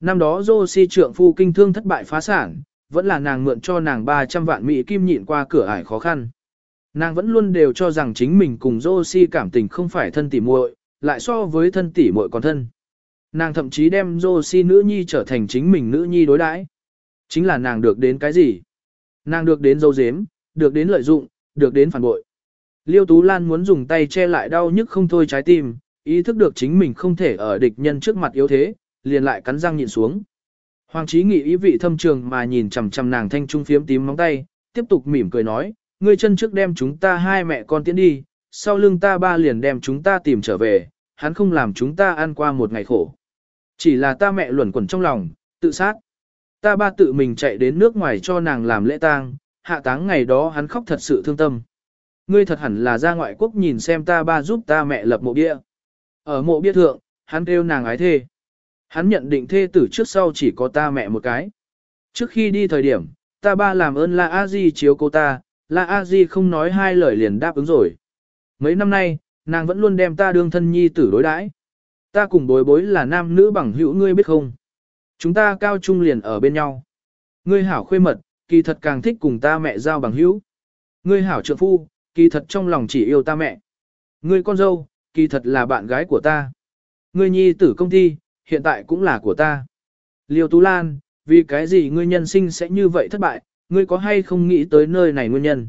Năm đó Josie trượng phu kinh thương thất bại phá sản, vẫn là nàng mượn cho nàng 300 vạn Mỹ kim nhịn qua cửa ải khó khăn. Nàng vẫn luôn đều cho rằng chính mình cùng Josie cảm tình không phải thân tỉ muội, lại so với thân tỉ muội còn thân. Nàng thậm chí đem Josie nữ nhi trở thành chính mình nữ nhi đối đãi. Chính là nàng được đến cái gì? Nàng được đến dâu dếm, được đến lợi dụng, được đến phản bội. Liêu Tú Lan muốn dùng tay che lại đau nhức không thôi trái tim, ý thức được chính mình không thể ở địch nhân trước mặt yếu thế, liền lại cắn răng nhịn xuống. Hoàng Chí Nghị ý vị thâm trường mà nhìn chằm chằm nàng thanh trung phiếm tím móng tay, tiếp tục mỉm cười nói, ngươi chân trước đem chúng ta hai mẹ con tiến đi, sau lưng ta ba liền đem chúng ta tìm trở về, hắn không làm chúng ta ăn qua một ngày khổ. Chỉ là ta mẹ luẩn quẩn trong lòng, tự sát. Ta ba tự mình chạy đến nước ngoài cho nàng làm lễ tang, hạ táng ngày đó hắn khóc thật sự thương tâm. Ngươi thật hẳn là ra ngoại quốc nhìn xem ta ba giúp ta mẹ lập mộ bia. Ở mộ bia thượng, hắn kêu nàng ái thê. Hắn nhận định thê tử trước sau chỉ có ta mẹ một cái. Trước khi đi thời điểm, ta ba làm ơn La A Di chiếu cô ta, La A Di không nói hai lời liền đáp ứng rồi. Mấy năm nay, nàng vẫn luôn đem ta đương thân nhi tử đối đãi. Ta cùng bối bối là nam nữ bằng hữu ngươi biết không? Chúng ta cao trung liền ở bên nhau. Ngươi hảo khuê mật, kỳ thật càng thích cùng ta mẹ giao bằng hữu. Ngươi hảo trượng phu, kỳ thật trong lòng chỉ yêu ta mẹ. Ngươi con dâu, kỳ thật là bạn gái của ta. Ngươi nhi tử công ty, hiện tại cũng là của ta. Liêu Tú Lan, vì cái gì ngươi nhân sinh sẽ như vậy thất bại, ngươi có hay không nghĩ tới nơi này nguyên nhân?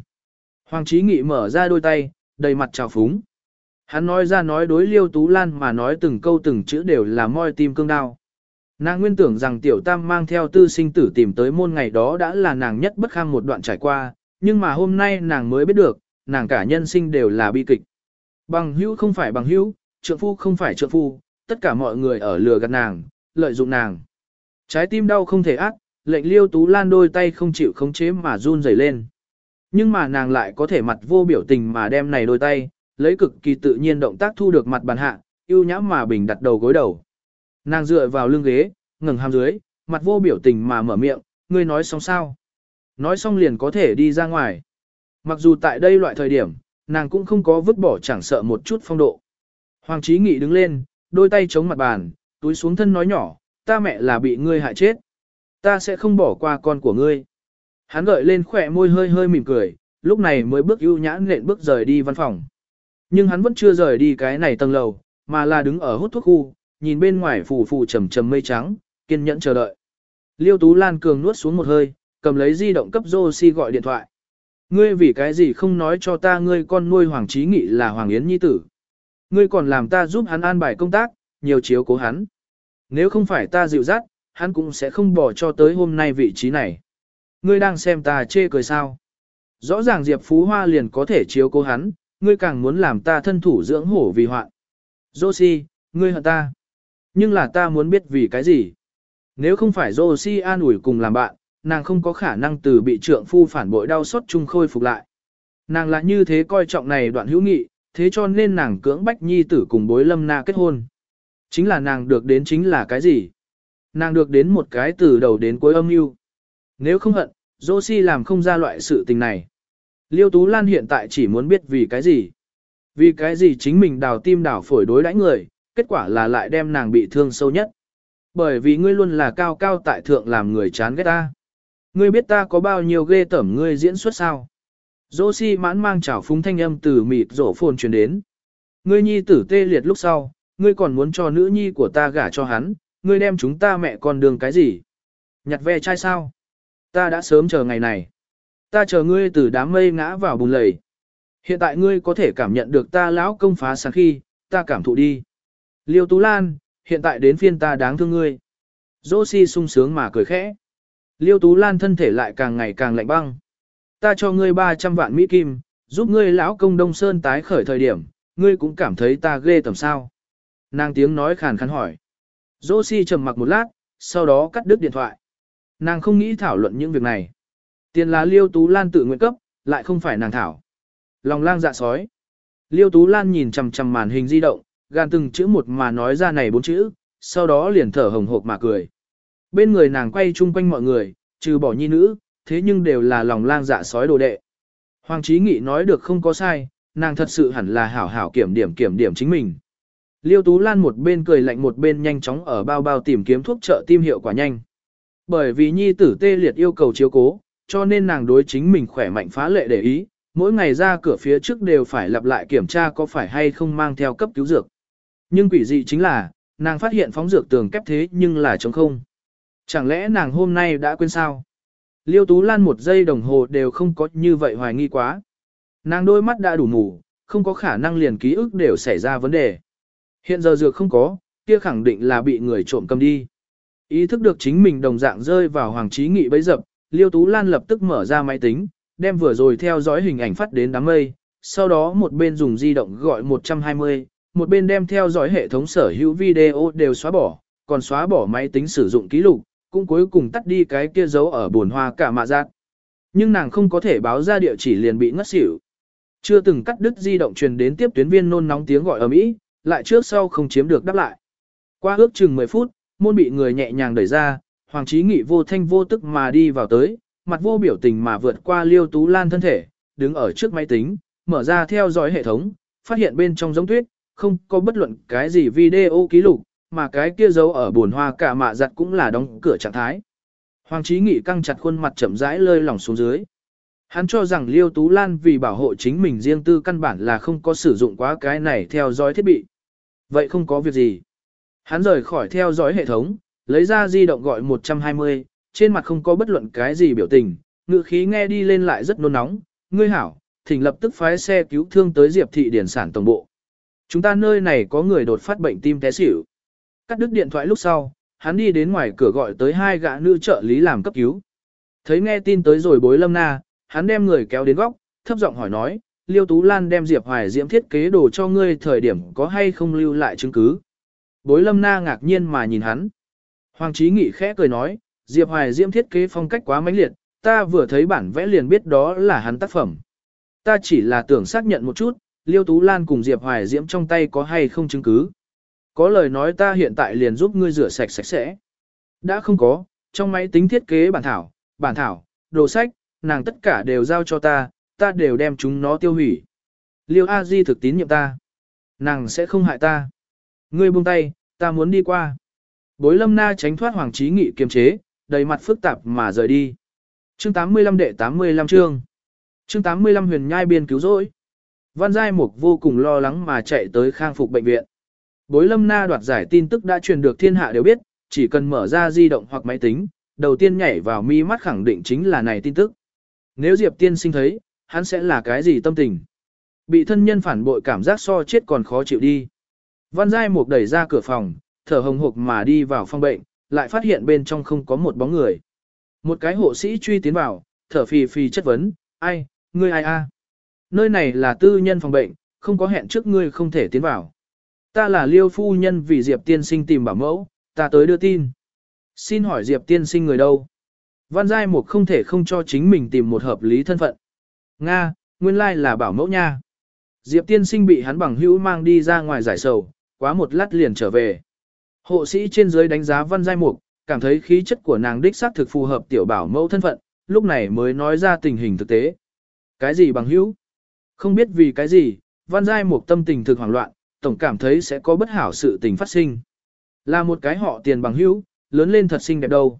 Hoàng Chí Nghị mở ra đôi tay, đầy mặt trào phúng. Hắn nói ra nói đối Liêu Tú Lan mà nói từng câu từng chữ đều là moi tim cương đao. Nàng nguyên tưởng rằng tiểu tam mang theo tư sinh tử tìm tới môn ngày đó đã là nàng nhất bất kham một đoạn trải qua, nhưng mà hôm nay nàng mới biết được, nàng cả nhân sinh đều là bi kịch. Bằng hữu không phải bằng hữu, trượng phu không phải trượng phu, tất cả mọi người ở lừa gạt nàng, lợi dụng nàng. Trái tim đau không thể ác, lệnh liêu tú lan đôi tay không chịu khống chế mà run rẩy lên. Nhưng mà nàng lại có thể mặt vô biểu tình mà đem này đôi tay, lấy cực kỳ tự nhiên động tác thu được mặt bàn hạ, yêu nhã mà bình đặt đầu gối đầu. Nàng dựa vào lưng ghế, ngẩng hàm dưới, mặt vô biểu tình mà mở miệng, ngươi nói xong sao? Nói xong liền có thể đi ra ngoài. Mặc dù tại đây loại thời điểm, nàng cũng không có vứt bỏ chẳng sợ một chút phong độ. Hoàng Chí Nghị đứng lên, đôi tay chống mặt bàn, túi xuống thân nói nhỏ, ta mẹ là bị ngươi hại chết. Ta sẽ không bỏ qua con của ngươi. Hắn gợi lên khỏe môi hơi hơi mỉm cười, lúc này mới bước ưu nhãn nện bước rời đi văn phòng. Nhưng hắn vẫn chưa rời đi cái này tầng lầu, mà là đứng ở hút thuốc khu, nhìn bên ngoài phủ phủ trầm trầm mây trắng, kiên nhẫn chờ đợi. Liêu Tú Lan cường nuốt xuống một hơi, cầm lấy di động cấp Josie gọi điện thoại. Ngươi vì cái gì không nói cho ta ngươi con nuôi Hoàng Trí Nghị là Hoàng Yến Nhi tử. Ngươi còn làm ta giúp hắn an bài công tác, nhiều chiếu cố hắn. Nếu không phải ta dịu dắt, hắn cũng sẽ không bỏ cho tới hôm nay vị trí này. Ngươi đang xem ta chê cười sao. Rõ ràng Diệp Phú Hoa liền có thể chiếu cố hắn, ngươi càng muốn làm ta thân thủ dưỡng hổ vì hoạn. Josie, ngươi hận ta. Nhưng là ta muốn biết vì cái gì. Nếu không phải Josie an ủi cùng làm bạn, nàng không có khả năng từ bị trượng phu phản bội đau xót chung khôi phục lại. Nàng là như thế coi trọng này đoạn hữu nghị, thế cho nên nàng cưỡng bách nhi tử cùng bối lâm na kết hôn. Chính là nàng được đến chính là cái gì? Nàng được đến một cái từ đầu đến cuối âm mưu. Nếu không hận, Josie làm không ra loại sự tình này. Liêu Tú Lan hiện tại chỉ muốn biết vì cái gì. Vì cái gì chính mình đào tim đào phổi đối đãi người, kết quả là lại đem nàng bị thương sâu nhất. Bởi vì ngươi luôn là cao cao tại thượng làm người chán ghét ta. Ngươi biết ta có bao nhiêu ghê tởm ngươi diễn xuất sao? Josie mãn mang chảo phúng thanh âm từ mịt rổ phồn truyền đến. Ngươi nhi tử tê liệt lúc sau, ngươi còn muốn cho nữ nhi của ta gả cho hắn, ngươi đem chúng ta mẹ con đường cái gì? Nhặt ve chai sao? Ta đã sớm chờ ngày này. Ta chờ ngươi từ đám mây ngã vào bùn lầy. Hiện tại ngươi có thể cảm nhận được ta lão công phá sáng khi, ta cảm thụ đi. Liêu Tú Lan, hiện tại đến phiên ta đáng thương ngươi. Dô si sung sướng mà cười khẽ. Liêu Tú Lan thân thể lại càng ngày càng lạnh băng. Ta cho ngươi 300 vạn Mỹ Kim, giúp ngươi lão công Đông Sơn tái khởi thời điểm, ngươi cũng cảm thấy ta ghê tầm sao. Nàng tiếng nói khàn khàn hỏi. Josie trầm mặc một lát, sau đó cắt đứt điện thoại. Nàng không nghĩ thảo luận những việc này. Tiền là Liêu Tú Lan tự nguyện cấp, lại không phải nàng thảo. Lòng lang dạ sói. Liêu Tú Lan nhìn chằm chằm màn hình di động, gan từng chữ một mà nói ra này bốn chữ, sau đó liền thở hồng hộc mà cười. Bên người nàng quay chung quanh mọi người, trừ bỏ nhi nữ, thế nhưng đều là lòng lang dạ sói đồ đệ. Hoàng Chí Nghị nói được không có sai, nàng thật sự hẳn là hảo hảo kiểm điểm kiểm điểm chính mình. Liêu Tú Lan một bên cười lạnh một bên nhanh chóng ở bao bao tìm kiếm thuốc trợ tim hiệu quả nhanh. Bởi vì nhi tử tê liệt yêu cầu chiếu cố, cho nên nàng đối chính mình khỏe mạnh phá lệ để ý, mỗi ngày ra cửa phía trước đều phải lặp lại kiểm tra có phải hay không mang theo cấp cứu dược. Nhưng quỷ dị chính là, nàng phát hiện phóng dược tường kép thế nhưng là trống không. Chẳng lẽ nàng hôm nay đã quên sao? Liêu Tú Lan một giây đồng hồ đều không có như vậy hoài nghi quá. Nàng đôi mắt đã đủ mù, không có khả năng liền ký ức đều xảy ra vấn đề. Hiện giờ dược không có, kia khẳng định là bị người trộm cầm đi. Ý thức được chính mình đồng dạng rơi vào hoàng trí nghị bấy dập, Liêu Tú Lan lập tức mở ra máy tính, đem vừa rồi theo dõi hình ảnh phát đến đám mây, sau đó một bên dùng di động gọi 120, một bên đem theo dõi hệ thống sở hữu video đều xóa bỏ, còn xóa bỏ máy tính sử dụng ký lục, cũng cuối cùng tắt đi cái kia dấu ở buồn hoa cả mạ giác. Nhưng nàng không có thể báo ra địa chỉ liền bị ngất xỉu. Chưa từng cắt đứt di động truyền đến tiếp tuyến viên nôn nóng tiếng gọi ở Mỹ, lại trước sau không chiếm được đáp lại. Qua ước chừng 10 phút, môn bị người nhẹ nhàng đẩy ra, Hoàng Chí Nghị vô thanh vô tức mà đi vào tới, mặt vô biểu tình mà vượt qua Liêu Tú Lan thân thể, đứng ở trước máy tính, mở ra theo dõi hệ thống, phát hiện bên trong giống tuyết, không có bất luận cái gì video ký lục, mà cái kia dấu ở buồn hoa cả mạ giặt cũng là đóng cửa trạng thái. Hoàng Chí Nghị căng chặt khuôn mặt chậm rãi lơi lỏng xuống dưới. Hắn cho rằng Liêu Tú Lan vì bảo hộ chính mình riêng tư căn bản là không có sử dụng quá cái này theo dõi thiết bị. Vậy không có việc gì. Hắn rời khỏi theo dõi hệ thống, lấy ra di động gọi 120, trên mặt không có bất luận cái gì biểu tình, ngự khí nghe đi lên lại rất nôn nóng. Ngươi hảo, thỉnh lập tức phái xe cứu thương tới Diệp Thị Điển sản tổng bộ. Chúng ta nơi này có người đột phát bệnh tim té xỉu. Cắt đứt điện thoại lúc sau, hắn đi đến ngoài cửa gọi tới hai gã nữ trợ lý làm cấp cứu. Thấy nghe tin tới rồi bối lâm na, hắn đem người kéo đến góc, thấp giọng hỏi nói, Liêu Tú Lan đem Diệp Hoài Diễm thiết kế đồ cho ngươi thời điểm có hay không lưu lại chứng cứ. Bối lâm na ngạc nhiên mà nhìn hắn. Hoàng Chí Nghị khẽ cười nói, Diệp Hoài Diễm thiết kế phong cách quá mãnh liệt, ta vừa thấy bản vẽ liền biết đó là hắn tác phẩm. Ta chỉ là tưởng xác nhận một chút, Liêu Tú Lan cùng Diệp Hoài Diễm trong tay có hay không chứng cứ. Có lời nói ta hiện tại liền giúp ngươi rửa sạch sạch sẽ. Đã không có, trong máy tính thiết kế bản thảo, bản thảo, đồ sách, nàng tất cả đều giao cho ta, ta đều đem chúng nó tiêu hủy. Liêu A Di thực tín nhiệm ta. Nàng sẽ không hại ta. Ngươi buông tay, ta muốn đi qua. Bối lâm na tránh thoát hoàng trí nghị kiềm chế, đầy mặt phức tạp mà rời đi. Chương 85 đệ 85 chương. Chương 85 huyền nhai biên cứu rỗi. Văn Giai Mục vô cùng lo lắng mà chạy tới khang phục bệnh viện. Bối lâm na đoạt giải tin tức đã truyền được thiên hạ đều biết, chỉ cần mở ra di động hoặc máy tính, đầu tiên nhảy vào mi mắt khẳng định chính là này tin tức. Nếu Diệp tiên sinh thấy, hắn sẽ là cái gì tâm tình? Bị thân nhân phản bội cảm giác so chết còn khó chịu đi. Văn Giai Mục đẩy ra cửa phòng, thở hồng hộc mà đi vào phòng bệnh, lại phát hiện bên trong không có một bóng người. Một cái hộ sĩ truy tiến vào, thở phì phì chất vấn, ai, ngươi ai a? Nơi này là tư nhân phòng bệnh, không có hẹn trước ngươi không thể tiến vào. Ta là liêu phu nhân vì Diệp tiên sinh tìm bảo mẫu, ta tới đưa tin. Xin hỏi Diệp tiên sinh người đâu? Văn Giai Mục không thể không cho chính mình tìm một hợp lý thân phận. Nga, nguyên lai là bảo mẫu nha. Diệp tiên sinh bị hắn bằng hữu mang đi ra ngoài giải sầu, quá một lát liền trở về. Hộ sĩ trên dưới đánh giá Văn Giai Mục, cảm thấy khí chất của nàng đích xác thực phù hợp tiểu bảo mẫu thân phận, lúc này mới nói ra tình hình thực tế. Cái gì bằng hữu? Không biết vì cái gì, văn giai Mục tâm tình thực hoảng loạn, tổng cảm thấy sẽ có bất hảo sự tình phát sinh. Là một cái họ tiền bằng hữu, lớn lên thật xinh đẹp đâu.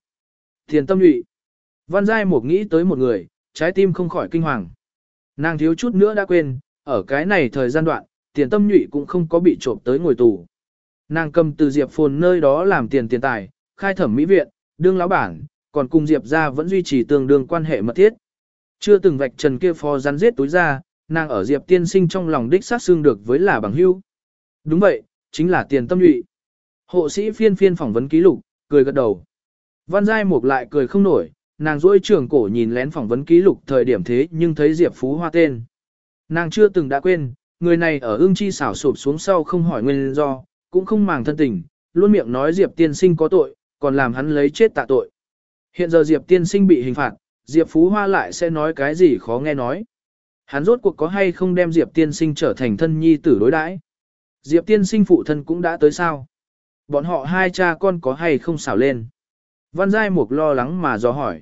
Tiền tâm nhụy. Văn giai Mục nghĩ tới một người, trái tim không khỏi kinh hoàng. Nàng thiếu chút nữa đã quên, ở cái này thời gian đoạn, tiền tâm nhụy cũng không có bị trộm tới ngồi tù. Nàng cầm từ Diệp Phồn nơi đó làm tiền tiền tài, khai thẩm mỹ viện, đương lão bản, còn cùng Diệp ra vẫn duy trì tương đương quan hệ mật thiết. Chưa từng vạch trần kia phó rắn giết túi ra, nàng ở Diệp tiên sinh trong lòng đích sát xương được với là bằng hưu. Đúng vậy, chính là tiền tâm nhụy. Hộ sĩ phiên phiên phỏng vấn ký lục, cười gật đầu. Văn Giai Mục lại cười không nổi, nàng dỗi trường cổ nhìn lén phỏng vấn ký lục thời điểm thế nhưng thấy Diệp Phú Hoa tên. Nàng chưa từng đã quên, người này ở ương chi xảo sụp xuống sau không hỏi nguyên do, cũng không màng thân tình, luôn miệng nói Diệp tiên sinh có tội, còn làm hắn lấy chết tạ tội. Hiện giờ Diệp tiên sinh bị hình phạt, Diệp Phú Hoa lại sẽ nói cái gì khó nghe nói. Hắn rốt cuộc có hay không đem Diệp tiên sinh trở thành thân nhi tử đối đãi? Diệp tiên sinh phụ thân cũng đã tới sao? Bọn họ hai cha con có hay không xảo lên? Văn Giai Mục lo lắng mà dò hỏi.